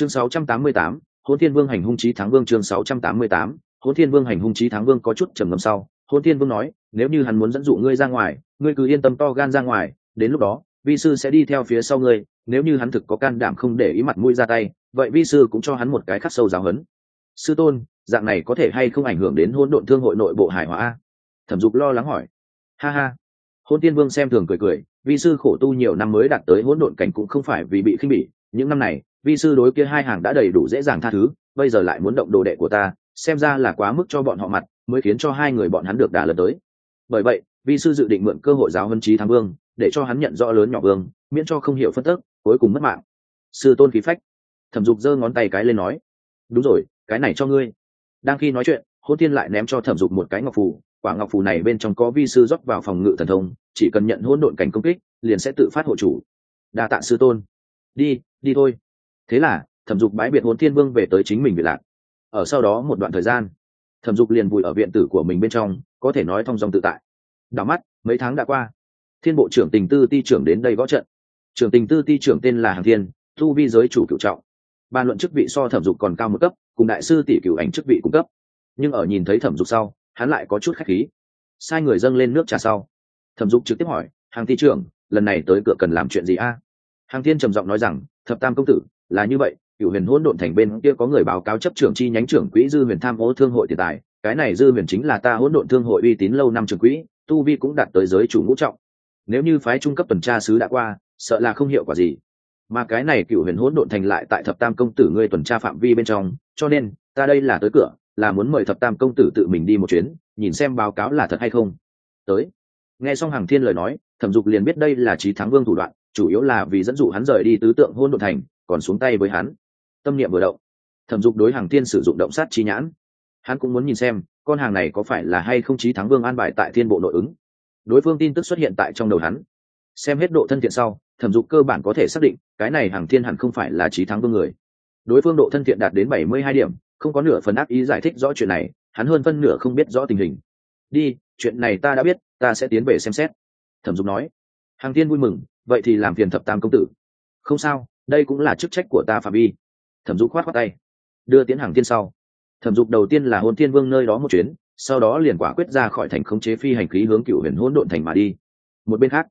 chương 688, hôn thiên vương hành hung trí thắng vương chương 688, hôn thiên vương hành hung trí thắng vương có chút trầm ngâm sau. Hôn thiên vương nói nếu như hắn muốn dẫn dụ ngươi ra ngoài ngươi cứ yên tâm to gan ra ngoài đến lúc đó vi sư sẽ đi theo phía sau ngươi nếu như hắn thực có can đảm không để ý mặt mũi ra tay vậy vi sư cũng cho hắn một cái khắc sâu giáo hấn sư tôn dạng này có thể hay không ảnh hưởng đến hôn độn thương hội nội bộ hải hòa thẩm dục lo lắng hỏi. Ha ha. Hôn tiên vương xem thường cười cười vi sư khổ tu nhiều năm mới đạt tới hỗn độn cảnh cũng không phải vì bị khinh bỉ những năm này, vi sư đối kia hai hàng đã đầy đủ dễ dàng tha thứ, bây giờ lại muốn động đồ đệ của ta, xem ra là quá mức cho bọn họ mặt, mới khiến cho hai người bọn hắn được đà lần tới. Bởi vậy, vi sư dự định mượn cơ hội giáo hân trí thắng vương, để cho hắn nhận rõ lớn nhỏ vương, miễn cho không hiểu phân tức cuối cùng mất mạng. Sư tôn khí phách. Thẩm dục giơ ngón tay cái lên nói, đúng rồi, cái này cho ngươi. Đang khi nói chuyện hôn tiên lại ném cho thẩm dục một cái ngọc phù, quả ngọc phù này bên trong có vi sư rót vào phòng ngự thần thông, chỉ cần nhận hỗn độn cảnh công kích, liền sẽ tự phát hộ chủ. Đa tạ sư tôn đi đi thôi. Thế là, thẩm dục bãi biệt hôn thiên vương về tới chính mình bị lạc. Ở sau đó một đoạn thời gian, thẩm dục liền vùi ở viện tử của mình bên trong, có thể nói thong dong tự tại. Đảo mắt, mấy tháng đã qua. Thiên bộ trưởng tình tư ti trưởng đến đây võ trận. Trưởng tình tư ti trưởng tên là hàng thiên thu vi giới chủ cựu trọng. Bàn luận chức vị so thẩm dục còn cao một cấp, cùng đại sư tỷ cựu ảnh chức vị cung cấp. Nhưng ở nhìn thấy thẩm dục sau, hắn lại có chút khách khí. Sai người dâng lên nước trà sau. Thẩm dục trực tiếp hỏi, hàng ti trưởng, lần này tới cửa cần làm chuyện gì a? Hàng thiên trầm giọng nói rằng, thập tam công tử, là như vậy cựu huyền hỗn độn thành bên kia có người báo cáo chấp trưởng chi nhánh trưởng quỹ dư huyền tham ô thương hội tiền tài. Cái này dư huyền chính là ta hỗn độn thương hội uy tín lâu năm trưởng quỹ, tu vi cũng đạt tới giới chủ ngũ trọng. Nếu như phái trung cấp tuần tra sứ đã qua, sợ là không hiệu quả gì. Mà cái này cựu huyền hỗn độn thành lại tại thập tam công tử ngươi tuần tra phạm vi bên trong, cho nên, ta đây là tới cửa, là muốn mời thập tam công tử tự mình đi một chuyến, nhìn xem báo cáo là thật hay không. Tới. Nghe xong hàng thiên lời nói, thẩm dục liền biết đây là trí thắng vương thủ đoạn chủ yếu là vì dẫn dụ hắn rời đi tứ tượng hôn độn thành, còn xuống tay với hắn. Tâm niệm vừa động, thẩm dục đối hàng tiên sử dụng động sát chi nhãn. Hắn cũng muốn nhìn xem, con hàng này có phải là hay không chí thắng vương an bài tại thiên bộ nội ứng. Đối phương tin tức xuất hiện tại trong đầu hắn. Xem hết độ thân thiện sau, thẩm dục cơ bản có thể xác định, cái này hàng thiên hẳn không phải là trí thắng vương người. Đối phương độ thân thiện đạt đến bảy mươi hai điểm, không có nửa phần ác ý giải thích rõ chuyện này, hắn hơn phân nửa không biết rõ tình hình. Đi, chuyện này ta đã biết, ta sẽ tiến về xem xét. Thẩm dục nói. Hàng tiên vui mừng vậy thì làm phiền thập tam công tử. Không sao, đây cũng là chức trách của ta phạm vi thẩm dục khoát khoát tay. Đưa tiến hàng tiên sau. Thẩm dục đầu tiên là hôn thiên vương nơi đó một chuyến, sau đó liền quả quyết ra khỏi thành khống chế phi hành khí hướng cựu huyền hỗn độn thành mà đi. Một bên khác,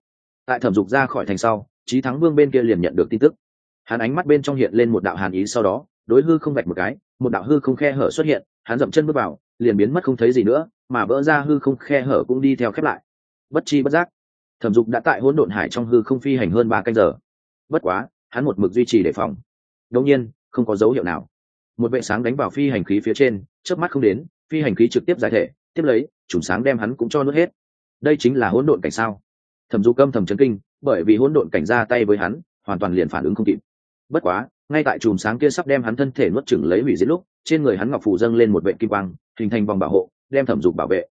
tại thẩm dục ra khỏi thành sau trí thắng vương bên kia liền nhận được tin tức. Hắn ánh mắt bên trong hiện lên một đạo hàn ý sau đó, đối hư không vạch một cái, một đạo hư không khe hở xuất hiện, hắn dậm chân bước vào, liền biến mất không thấy gì nữa, mà vỡ ra hư không khe hở cũng đi theo khép lại. Bất chi bất giác thẩm dục đã tại hỗn độn hải trong hư không phi hành hơn ba canh giờ. Bất quá, hắn một mực duy trì đề phòng. Đông nhiên, không có dấu hiệu nào. Một vệ sáng đánh vào phi hành khí phía trên, chớp mắt không đến, phi hành khí trực tiếp giải thể, tiếp lấy, chùm sáng đem hắn cũng cho nuốt hết. Đây chính là hỗn độn cảnh sao? Thẩm dục câm thầm chấn kinh, bởi vì hỗn độn cảnh ra tay với hắn, hoàn toàn liền phản ứng không kịp. Bất quá, ngay tại chùm sáng kia sắp đem hắn thân thể nuốt chửng lấy hủy diệt lúc, trên người hắn ngọc phù dâng lên một vệ kim quang, hình thành vòng bảo hộ, đem thẩm dục bảo vệ.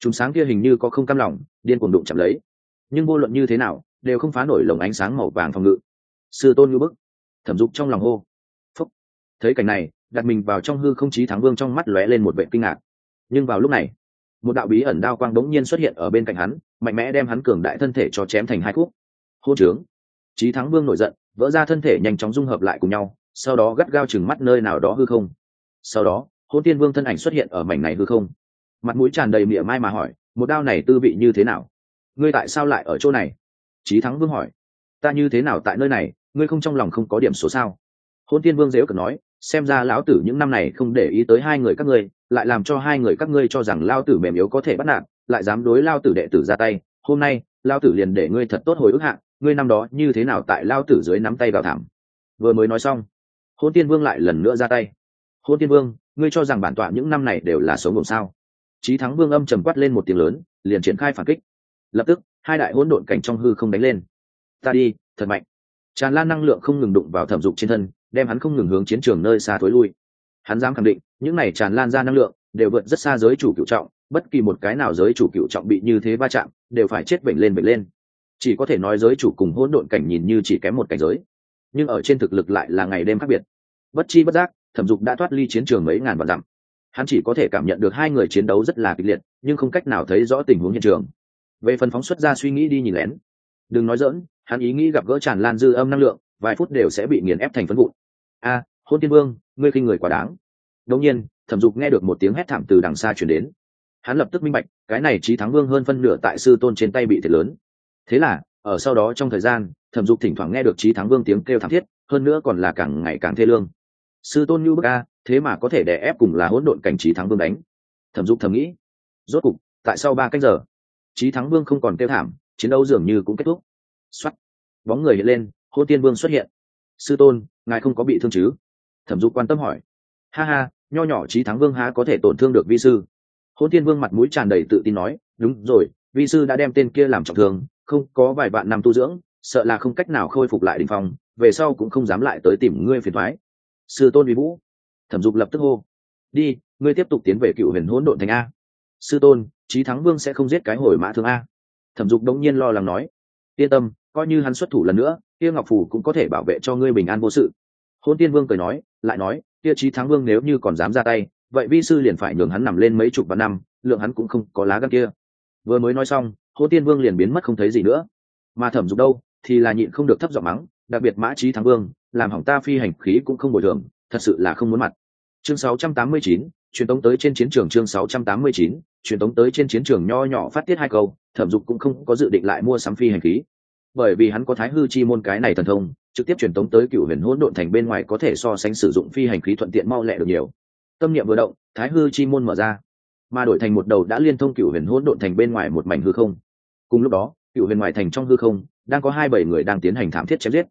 Chùm sáng kia hình như có không cam lòng, điên cuồng đụng chạm lấy nhưng vô luận như thế nào, đều không phá nổi lồng ánh sáng màu vàng phòng ngự. Sư tôn như bức, thẩm dục trong lòng hô. Phúc. Thấy cảnh này, đặt mình vào trong hư không chí thắng vương trong mắt lóe lên một vệ kinh ngạc. Nhưng vào lúc này, một đạo bí ẩn đao quang đống nhiên xuất hiện ở bên cạnh hắn, mạnh mẽ đem hắn cường đại thân thể cho chém thành hai khúc. Hô trướng. Chí thắng vương nổi giận, vỡ ra thân thể nhanh chóng dung hợp lại cùng nhau, sau đó gắt gao chừng mắt nơi nào đó hư không. Sau đó, hôn tiên vương thân ảnh xuất hiện ở mảnh này hư không. Mặt mũi tràn đầy mỉa mai mà hỏi, một đao này tư vị như thế nào? Ngươi tại sao lại ở chỗ này? Trí thắng vương hỏi. Ta như thế nào tại nơi này, ngươi không trong lòng không có điểm số sao? Hôn tiên vương dễ cực nói, xem ra lão tử những năm này không để ý tới hai người các ngươi, lại làm cho hai người các ngươi cho rằng lao tử mềm yếu có thể bắt nạt, lại dám đối lao tử đệ tử ra tay. Hôm nay lao tử liền để ngươi thật tốt hồi ức hạng. ngươi năm đó như thế nào tại lao tử dưới nắm tay vào thảm. Vừa mới nói xong hôn tiên vương lại lần nữa ra tay. Hôn tiên vương, ngươi cho rằng bản tọa những năm này đều là sống gồm sao? Trí thắng vương âm trầm quát lên một tiếng lớn, liền triển khai phản kích lập tức, hai đại hỗn độn cảnh trong hư không đánh lên. Ta đi, thật mạnh. Tràn lan năng lượng không ngừng đụng vào thẩm dục trên thân, đem hắn không ngừng hướng chiến trường nơi xa thối lui. Hắn dám khẳng định, những này tràn lan ra năng lượng, đều vượt rất xa giới chủ cựu trọng, bất kỳ một cái nào giới chủ cựu trọng bị như thế va chạm, đều phải chết bệnh lên bệnh lên. Chỉ có thể nói giới chủ cùng hỗn độn cảnh nhìn như chỉ kém một cảnh giới. Nhưng ở trên thực lực lại là ngày đêm khác biệt. Bất chi bất giác, thẩm dục đã thoát ly chiến trường mấy ngàn vạn dặm. Hắn chỉ có thể cảm nhận được hai người chiến đấu rất là kịch liệt, nhưng không cách nào thấy rõ tình huống hiện trường về phần phóng xuất ra suy nghĩ đi nhìn lén. Đừng nói dỡn hắn ý nghĩ gặp gỡ tràn lan dư âm năng lượng, vài phút đều sẽ bị nghiền ép thành phân vụn. A, hôn tiên vương, ngươi khinh người quá đáng. Đông nhiên, thẩm dục nghe được một tiếng hét thảm từ đằng xa chuyển đến. Hắn lập tức minh bạch, cái này trí thắng vương hơn phân nửa tại sư tôn trên tay bị thiệt lớn. Thế là, ở sau đó trong thời gian, thẩm dục thỉnh thoảng nghe được trí thắng vương tiếng kêu thảm thiết, hơn nữa còn là càng ngày càng thê lương. Sư tôn như bức a, thế mà có thể đè ép cùng là hỗn độn cảnh trí thắng vương đánh. Thẩm dục thầm nghĩ, rốt cục, tại sau ba cách giờ trí thắng vương không còn kêu thảm, chiến đấu dường như cũng kết thúc. Xuất bóng người hiện lên, hô tiên vương xuất hiện. Sư tôn, ngài không có bị thương chứ? Thẩm dục quan tâm hỏi. Ha ha, nho nhỏ trí thắng vương há có thể tổn thương được vi sư? Hôn tiên vương mặt mũi tràn đầy tự tin nói, đúng rồi, vi sư đã đem tên kia làm trọng thương, không có vài vạn năm tu dưỡng, sợ là không cách nào khôi phục lại đình phong, về sau cũng không dám lại tới tìm ngươi phiền thoái sư tôn vi vũ. Thẩm dục lập tức hô. Đi, ngươi tiếp tục tiến về cựu huyền hỗn độn thành a. Sư tôn trí thắng vương sẽ không giết cái hồi mã thương a. Thẩm dục đống nhiên lo lắng nói yên tâm coi như hắn xuất thủ lần nữa kia ngọc phủ cũng có thể bảo vệ cho ngươi bình an vô sự. Hôn tiên vương cười nói lại nói kia trí thắng vương nếu như còn dám ra tay vậy vi sư liền phải nhường hắn nằm lên mấy chục vạn năm lượng hắn cũng không có lá gan kia. Vừa mới nói xong hôn tiên vương liền biến mất không thấy gì nữa. Mà thẩm dục đâu thì là nhịn không được thấp giọng mắng đặc biệt mã trí thắng vương làm hỏng ta phi hành khí cũng không bồi thường thật sự là không muốn mặt. Chương 689, truyền tống tới trên chiến trường chương 689, truyền tống tới trên chiến trường nho nhỏ phát tiết hai câu thẩm dục cũng không có dự định lại mua sắm phi hành khí. Bởi vì hắn có thái hư chi môn cái này thần thông trực tiếp truyền tống tới cựu huyền hỗn độn thành bên ngoài có thể so sánh sử dụng phi hành khí thuận tiện mau lẹ được nhiều. Tâm niệm vừa động thái hư chi môn mở ra mà đổi thành một đầu đã liên thông cựu huyền hỗn độn thành bên ngoài một mảnh hư không. Cùng lúc đó cựu huyền ngoài thành trong hư không đang có hai bảy người đang tiến hành thảm thiết chém giết.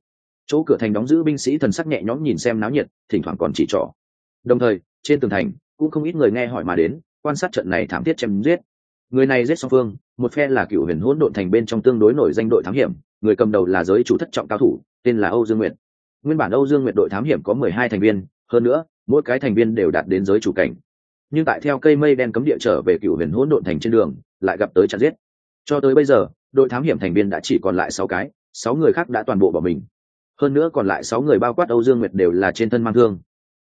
Chỗ cửa thành đóng giữ binh sĩ thần sắc nhẹ nhõm nhìn xem náo nhiệt thỉnh thoảng còn chỉ trỏ. Đồng thời trên tường thành cũng không ít người nghe hỏi mà đến, quan sát trận này thảm thiết chém giết. Người này giết song phương, một phe là cựu huyền hỗn độn thành bên trong tương đối nổi danh đội thám hiểm, người cầm đầu là giới chủ thất trọng cao thủ, tên là âu dương nguyệt. Nguyên bản âu dương nguyệt đội thám hiểm có mười hai thành viên, hơn nữa, mỗi cái thành viên đều đạt đến giới chủ cảnh. Nhưng tại theo cây mây đen cấm địa trở về cựu huyền hỗn độn thành trên đường, lại gặp tới chặt giết. Cho tới bây giờ, đội thám hiểm thành viên đã chỉ còn lại sáu cái, sáu người khác đã toàn bộ bỏ mình. Hơn nữa còn lại sáu người bao quát âu dương nguyệt đều là trên thân mang thương.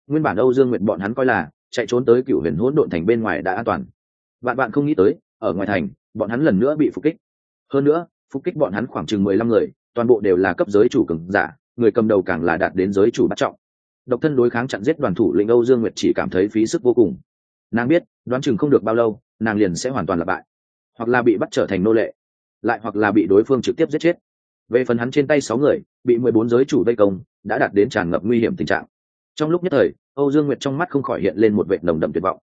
Nguyên bản âu dương nguyệt bọn hắn coi là chạy trốn tới cựu huyền hỗn độn thành bên ngoài đã an toàn. Bạn bạn không nghĩ tới, ở ngoài thành, bọn hắn lần nữa bị phục kích. Hơn nữa, phục kích bọn hắn khoảng chừng mười lăm người, toàn bộ đều là cấp giới chủ cường giả, người cầm đầu càng là đạt đến giới chủ bắt trọng. Độc thân đối kháng chặn giết đoàn thủ lĩnh âu dương nguyệt chỉ cảm thấy phí sức vô cùng. Nàng biết, đoán chừng không được bao lâu, nàng liền sẽ hoàn toàn là bại. Hoặc là bị bắt trở thành nô lệ, lại hoặc là bị đối phương trực tiếp giết chết. Về phần hắn trên tay sáu người, bị mười bốn giới chủ vây công, đã đạt đến tràn ngập nguy hiểm tình trạng. Trong lúc nhất thời âu dương nguyệt trong mắt không khỏi hiện lên một vệ nồng đậm tuyệt vọng.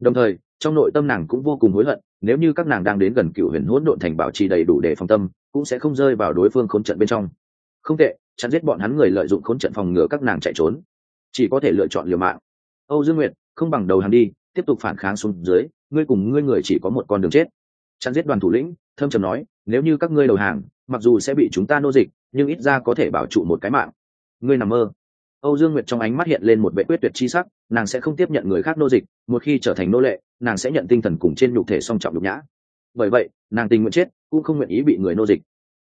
Đồng thời, trong nội tâm nàng cũng vô cùng hối hận, nếu như các nàng đang đến gần cựu huyền hỗn độn thành bảo trì đầy đủ để phòng tâm, cũng sẽ không rơi vào đối phương khốn trận bên trong. Không tệ, chặn giết bọn hắn người lợi dụng khốn trận phòng ngừa các nàng chạy trốn. Chỉ có thể lựa chọn liều mạng. Âu dương nguyệt, không bằng đầu hàng đi, tiếp tục phản kháng xuống dưới, ngươi cùng ngươi người chỉ có một con đường chết. Chặn giết đoàn thủ lĩnh, thâm trầm nói, nếu như các ngươi đầu hàng, mặc dù sẽ bị chúng ta nô dịch, nhưng ít ra có thể bảo trụ một cái mạng. Ngươi nằm mơ âu dương nguyệt trong ánh mắt hiện lên một vẻ quyết tuyệt chi sắc, nàng sẽ không tiếp nhận người khác nô dịch, một khi trở thành nô lệ, nàng sẽ nhận tinh thần cùng trên nhục thể song trọng nhục nhã. Bởi vậy, nàng tình nguyện chết cũng không nguyện ý bị người nô dịch.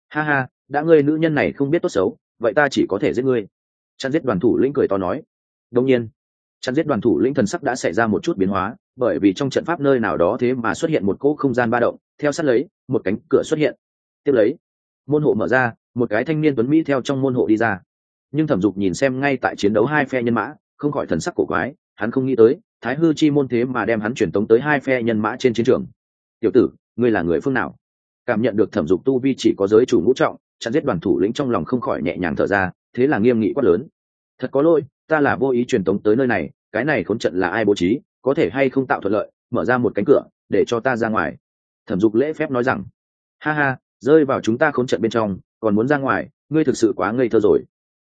Ha ha, đã ngươi nữ nhân này không biết tốt xấu, vậy ta chỉ có thể giết ngươi. Chăn giết đoàn thủ lĩnh cười to nói. Đương nhiên chăn giết đoàn thủ lĩnh thần sắc đã xảy ra một chút biến hóa, bởi vì trong trận pháp nơi nào đó thế mà xuất hiện một cỗ không gian ba động, theo sát lấy, một cánh cửa xuất hiện. Tiếp lấy, môn hộ mở ra, một cái thanh niên tuấn mỹ theo trong môn hộ đi ra nhưng thẩm dục nhìn xem ngay tại chiến đấu hai phe nhân mã, không khỏi thần sắc cổ quái, hắn không nghĩ tới, thái hư chi môn thế mà đem hắn truyền tống tới hai phe nhân mã trên chiến trường. Tiểu tử, ngươi là người phương nào? Cảm nhận được thẩm dục tu vi chỉ có giới chủ ngũ trọng, chặn giết đoàn thủ lĩnh trong lòng không khỏi nhẹ nhàng thở ra, thế là nghiêm nghị quát lớn. Thật có lỗi, ta là vô ý truyền tống tới nơi này, cái này khốn trận là ai bố trí, có thể hay không tạo thuận lợi, mở ra một cánh cửa, để cho ta ra ngoài. Thẩm dục lễ phép nói rằng. Ha ha, rơi vào chúng ta khốn trận bên trong, còn muốn ra ngoài, ngươi thực sự quá ngây thơ rồi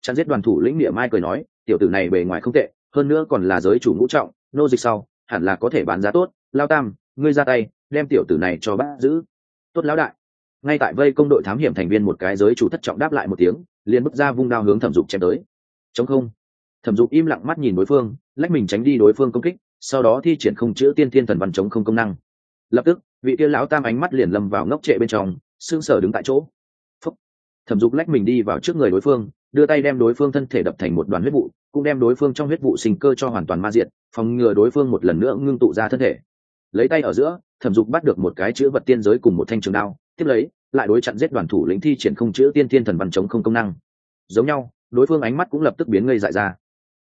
chặn giết đoàn thủ lĩnh địa mai cười nói, tiểu tử này bề ngoài không tệ, hơn nữa còn là giới chủ ngũ trọng, nô dịch sau, hẳn là có thể bán giá tốt. Lao tam, ngươi ra tay, đem tiểu tử này cho bác giữ. Tốt lão đại. Ngay tại vây công đội thám hiểm thành viên một cái giới chủ thất trọng đáp lại một tiếng, liền bước ra vung đao hướng thẩm dục chém tới. Chống không. Thẩm dục im lặng mắt nhìn đối phương, lách mình tránh đi đối phương công kích, sau đó thi triển không chữ tiên thiên thần văn chống không công năng. Lập tức, vị kia lão tam ánh mắt liền lâm vào ngốc trệ bên trong xương sở đứng tại chỗ. Phúc. thẩm dục lách mình đi vào trước người đối phương đưa tay đem đối phương thân thể đập thành một đoàn huyết vụ, cũng đem đối phương trong huyết vụ sinh cơ cho hoàn toàn ma diện phòng ngừa đối phương một lần nữa ngưng tụ ra thân thể. Lấy tay ở giữa, thẩm dục bắt được một cái chữ vật tiên giới cùng một thanh trường đao, tiếp lấy, lại đối chặn giết đoàn thủ lĩnh thi triển không chữ tiên thiên thần văn chống không công năng. Giống nhau, đối phương ánh mắt cũng lập tức biến ngây dại ra.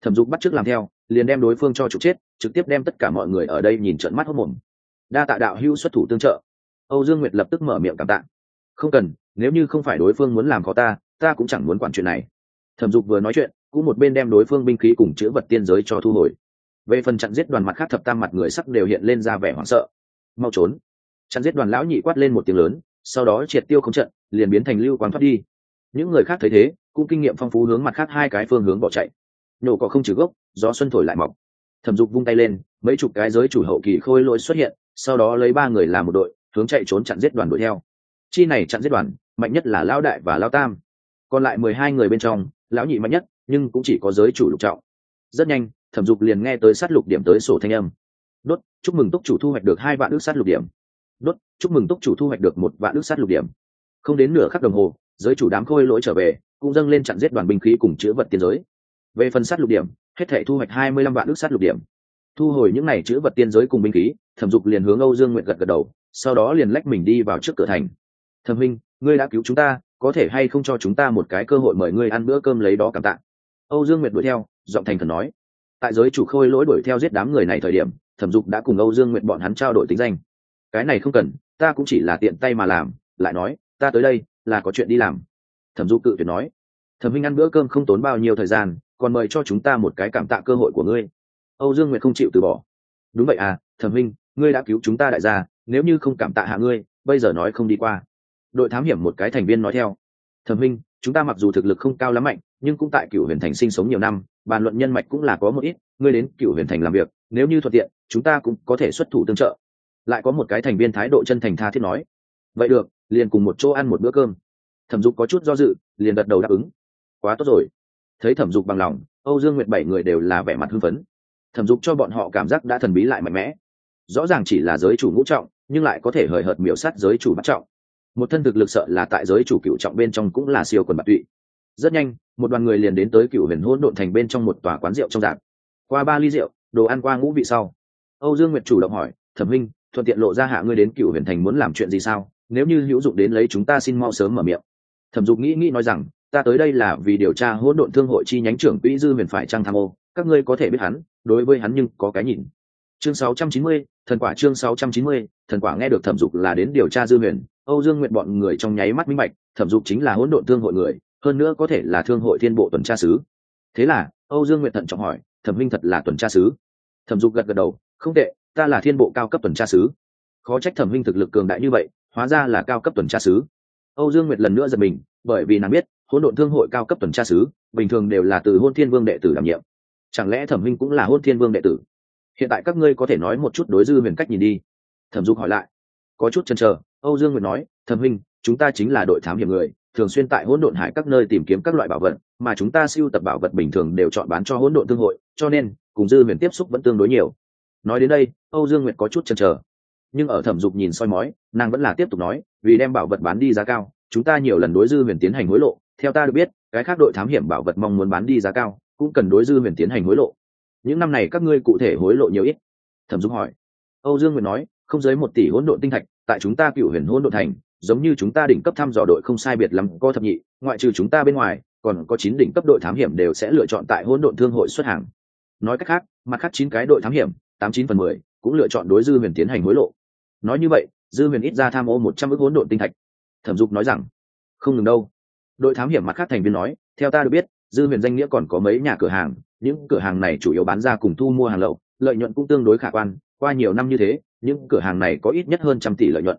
Thẩm dục bắt t r ư ớ c làm theo, liền đem đối phương cho trục chết, trực tiếp đem tất cả mọi người ở đây nhìn trận mắt hốc mồm đa tạ đạo hữu xuất thủ tương trợ. Âu dương nguyệt lập tức mở miệng cảm tạ. Không cần, nếu như không phải đối phương muốn làm khó ta ta cũng chẳng muốn quản chuyện này thẩm dục vừa nói chuyện, cũng một bên đem đối phương binh khí cùng chữ vật tiên giới cho thu hồi. Về phần chặn giết đoàn mặt khác thập tam mặt người sắc đều hiện lên ra vẻ hoảng sợ. Mau trốn. Chặn giết đoàn lão nhị quát lên một tiếng lớn, sau đó triệt tiêu không trận, liền biến thành lưu quán thoát đi. Những người khác thấy thế, cũng kinh nghiệm phong phú hướng mặt khác hai cái phương hướng bỏ chạy. Nhổ cỏ không trừ gốc, gió xuân thổi lại mọc. Thẩm dục vung tay lên, mấy chục cái giới chủ hậu kỳ khôi lỗi xuất hiện, sau đó lấy ba người làm một đội, hướng chạy trốn chặn giết đoàn đuổi theo. Chi này chặn giết đoàn, mạnh nhất là lão đại và lão tam. Còn lại mười hai người bên trong lão nhị mạnh nhất, nhưng cũng chỉ có giới chủ lục trọng. Rất nhanh, thẩm dục liền nghe tới sát lục điểm tới sổ thanh âm. Đốt, chúc mừng túc chủ thu hoạch được hai vạn ước sát lục điểm. Đốt, chúc mừng túc chủ thu hoạch được một vạn ước sát lục điểm. Không đến nửa khắc đồng hồ, giới chủ đám khôi lỗi trở về, cũng dâng lên chặn giết đoàn binh khí cùng chữ vật tiên giới. Về phần sát lục điểm, hết thể thu hoạch hai mươi lăm vạn ước sát lục điểm. Thu hồi những n à y chữ vật tiên giới cùng binh khí, thẩm dục liền hướng âu dương nguyện gật gật đầu, sau đó liền lách mình đi vào trước cửa thành. Thẩm minh ngươi đã cứu chúng ta có thể hay không cho chúng ta một cái cơ hội mời ngươi ăn bữa cơm lấy đó cảm tạ. Âu dương Nguyệt đuổi theo, giọng thành thần nói. Tại giới chủ khôi lỗi đuổi theo giết đám người này thời điểm, thẩm dục đã cùng âu dương Nguyệt bọn hắn trao đổi tính danh. Cái này không cần, ta cũng chỉ là tiện tay mà làm, lại nói, ta tới đây, là có chuyện đi làm. Thẩm dục cự tuyệt nói. Thẩm minh ăn bữa cơm không tốn bao nhiêu thời gian, còn mời cho chúng ta một cái cảm tạ cơ hội của ngươi. Âu dương nguyệt không chịu từ bỏ. Đúng vậy à thẩm minh, ngươi đã cứu chúng ta đại gia, nếu như không cảm tạ hạ ngươi, bây giờ nói không đi qua đội thám hiểm một cái thành viên nói theo. Thẩm minh, chúng ta mặc dù thực lực không cao lắm mạnh, nhưng cũng tại cựu huyền thành sinh sống nhiều năm, bàn luận nhân mạch cũng là có một ít, ngươi đến cựu huyền thành làm việc, nếu như thuận tiện, chúng ta cũng có thể xuất thủ tương trợ. Lại có một cái thành viên thái độ chân thành tha thiết nói. Vậy được, liền cùng một chỗ ăn một bữa cơm. Thẩm dục có chút do dự, liền gật đầu đáp ứng. Quá tốt rồi. Thấy thẩm dục bằng lòng, âu dương nguyệt bảy người đều là vẻ mặt hưng phấn. Thẩm dục cho bọn họ cảm giác đã thần bí lại mạnh mẽ. Rõ ràng chỉ là giới chủ ngũ trọng, nhưng lại có thể hời hợt miểu sát giới chủ bắt trọng một thân thực lực sợ là tại giới chủ cựu trọng bên trong cũng là siêu quần bạc tụy. Rất nhanh một đoàn người liền đến tới cựu huyền hôn độn thành bên trong một tòa quán rượu trong dạp. Qua ba ly rượu đồ ăn qua ngũ vị sau. Âu dương nguyệt chủ động hỏi thẩm minh thuận tiện lộ ra hạ ngươi đến cựu huyền thành muốn làm chuyện gì sao? Nếu như hữu dụng đến lấy chúng ta xin mau sớm mở miệng. Thẩm dục nghĩ nghĩ nói rằng ta tới đây là vì điều tra hỗn độn thương hội chi nhánh trưởng quỹ dư huyền phải trang tham ô. Các ngươi có thể biết hắn đối với hắn nhưng có cái nhìn. Chương 690, thần quả chương 690, thần quả nghe được thẩm dục là đến điều tra dư huyền âu dương nguyện bọn người trong nháy mắt minh bạch thẩm dục chính là hỗn độn thương hội người hơn nữa có thể là thương hội thiên bộ tuần tra sứ. Thế là âu dương nguyện thận trọng hỏi thẩm minh thật là tuần tra sứ? Thẩm dục gật gật đầu không tệ ta là thiên bộ cao cấp tuần tra sứ. Khó trách thẩm minh thực lực cường đại như vậy hóa ra là cao cấp tuần tra sứ. Âu dương nguyệt lần nữa giật mình bởi vì nàng biết hỗn độn thương hội cao cấp tuần tra sứ bình thường đều là từ hôn thiên vương đệ tử đảm nhiệm. Chẳng lẽ thẩm minh cũng là hôn thiên vương đệ tử? Hiện tại các ngươi có thể nói một chút đối dư huyền cách nhìn đi. Thẩm dục hỏi lại. Có chút chần chờ, âu dương nguyệt nói, thẩm minh chúng ta chính là đội thám hiểm người, thường xuyên tại hỗn độn hải các nơi tìm kiếm các loại bảo vật, mà chúng ta siêu tập bảo vật bình thường đều chọn bán cho hỗn độn thương hội, cho nên, cùng dư huyền tiếp xúc vẫn tương đối nhiều. Nói đến đây, âu dương nguyệt có chút chần chờ. Nhưng ở thẩm dục nhìn soi mói, nàng vẫn là tiếp tục nói, vì đem bảo vật bán đi giá cao, chúng ta nhiều lần đối dư huyền tiến hành hối lộ. Theo ta được biết, cái khác đội thám hiểm bảo vật mong muốn bán đi giá cao, cũng cần đối dư huyền tiến hành hối lộ những năm này các ngươi cụ thể hối lộ nhiều ít? Thẩm dung hỏi. Âu dương nguyệt nói, không dưới một tỷ hỗn độn tinh thạch, tại chúng ta cựu huyền hỗn độn thành, giống như chúng ta đỉnh cấp thăm dò đội không sai biệt lắm, có thập nhị, ngoại trừ chúng ta bên ngoài, còn có chín đỉnh cấp đội thám hiểm đều sẽ lựa chọn tại hỗn độn thương hội xuất hàng. Nói cách khác, mặt khác chín cái đội thám hiểm, tám chín phần mười, cũng lựa chọn đối dư huyền tiến hành hối lộ. Nói như vậy, dư huyền ít ra tham ô một trăm ước hỗn độn tinh thạch. Thẩm dục nói rằng, không ngừng đâu. Đội thám hiểm mặt khác thành viên nói, theo ta được biết dư huyền danh nghĩa còn có mấy nhà cửa hàng, những cửa hàng này chủ yếu bán ra cùng thu mua hàng lậu, lợi nhuận cũng tương đối khả quan, qua nhiều năm như thế, những cửa hàng này có ít nhất hơn trăm tỷ lợi nhuận.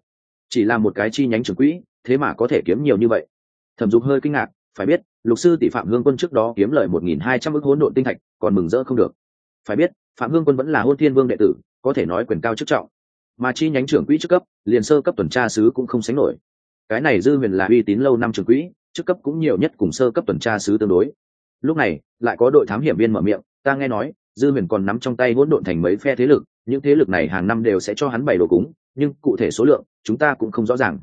Chỉ là một cái chi nhánh trưởng quỹ, thế mà có thể kiếm nhiều như vậy. Thẩm dục hơi kinh ngạc, phải biết, lục sư tỷ phạm hương quân trước đó kiếm lời một nghìn hai trăm ước hỗn độn tinh thạch, còn mừng rỡ không được. Phải biết, phạm hương quân vẫn là hôn thiên vương đệ tử, có thể nói quyền cao chức trọng. Mà chi nhánh trưởng quỹ chức cấp, liền sơ cấp tuần tra sứ cũng không sánh nổi. Cái này dư huyền là uy tín lâu năm trưởng quỹ, chức cấp cũng nhiều nhất cùng sơ cấp tuần tra sứ tương đối lúc này, lại có đội thám hiểm viên mở miệng, ta nghe nói, dư huyền còn nắm trong tay hỗn độn thành mấy phe thế lực, những thế lực này hàng năm đều sẽ cho hắn bảy đồ cúng, nhưng cụ thể số lượng, chúng ta cũng không rõ ràng.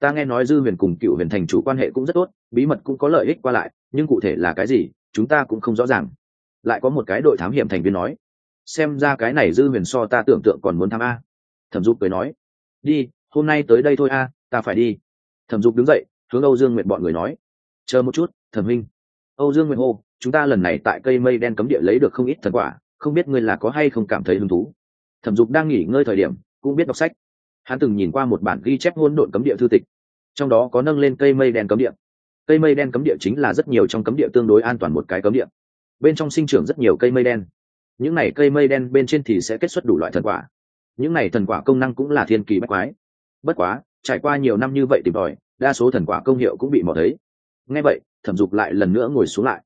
Ta nghe nói dư huyền cùng cựu huyền thành chủ quan hệ cũng rất tốt, bí mật cũng có lợi ích qua lại, nhưng cụ thể là cái gì, chúng ta cũng không rõ ràng. Lại có một cái đội thám hiểm thành viên nói, xem ra cái này dư huyền so ta tưởng tượng còn muốn tham a. Thẩm dục cười nói, đi, hôm nay tới đây thôi a, ta phải đi. Thẩm dục đứng dậy, hướng âu dương nguyện bọn người nói, chờ một chút, thẩm minh âu dương Nguyên hô, chúng ta lần này tại cây mây đen cấm địa lấy được không ít thần quả, không biết ngươi là có hay không cảm thấy hứng thú? Thẩm dục đang nghỉ ngơi thời điểm, cũng biết đọc sách. Hắn từng nhìn qua một bản ghi chép hôn độn cấm địa thư tịch, trong đó có nâng lên cây mây đen cấm địa. Cây mây đen cấm địa chính là rất nhiều trong cấm địa tương đối an toàn một cái cấm địa. Bên trong sinh trưởng rất nhiều cây mây đen. Những này cây mây đen bên trên thì sẽ kết xuất đủ loại thần quả. Những này thần quả công năng cũng là thiên kỳ bách quái. Bất quá, trải qua nhiều năm như vậy tìm tòi, đa số thần quả công hiệu cũng bị mò thấy. Ngay vậy thẩm dục lại lần nữa ngồi xuống lại.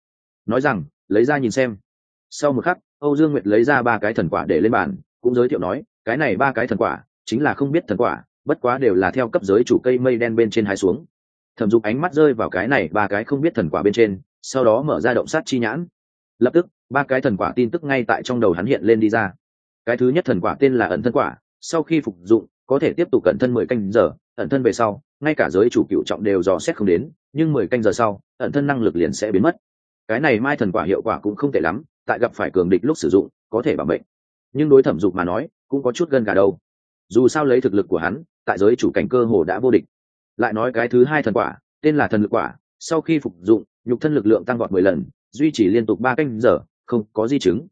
Nói rằng, lấy ra nhìn xem. Sau một khắc, âu dương nguyệt lấy ra ba cái thần quả để lên bàn, cũng giới thiệu nói, cái này ba cái thần quả, chính là không biết thần quả, bất quá đều là theo cấp giới chủ cây mây đen bên trên hai xuống. Thẩm dục ánh mắt rơi vào cái này ba cái không biết thần quả bên trên, sau đó mở ra động sát chi nhãn. Lập tức, ba cái thần quả tin tức ngay tại trong đầu hắn hiện lên đi ra. Cái thứ nhất thần quả tên là ẩn thân quả, sau khi phục dụng, có thể tiếp tục cẩn thân mười canh giờ, ẩn thân về sau, ngay cả giới chủ cựu trọng đều dò xét không đến nhưng mười canh giờ sau, ẩn thân năng lực liền sẽ biến mất. Cái này mai thần quả hiệu quả cũng không tệ lắm, tại gặp phải cường địch lúc sử dụng, có thể bảo mệnh. Nhưng đối thẩm dục mà nói, cũng có chút gân gà đâu. Dù sao lấy thực lực của hắn, tại giới chủ cảnh cơ hồ đã vô địch. Lại nói cái thứ hai thần quả, tên là thần lực quả, sau khi phục dụng, nhục thân lực lượng tăng vọt mười lần, duy trì liên tục ba canh giờ, không có di chứng.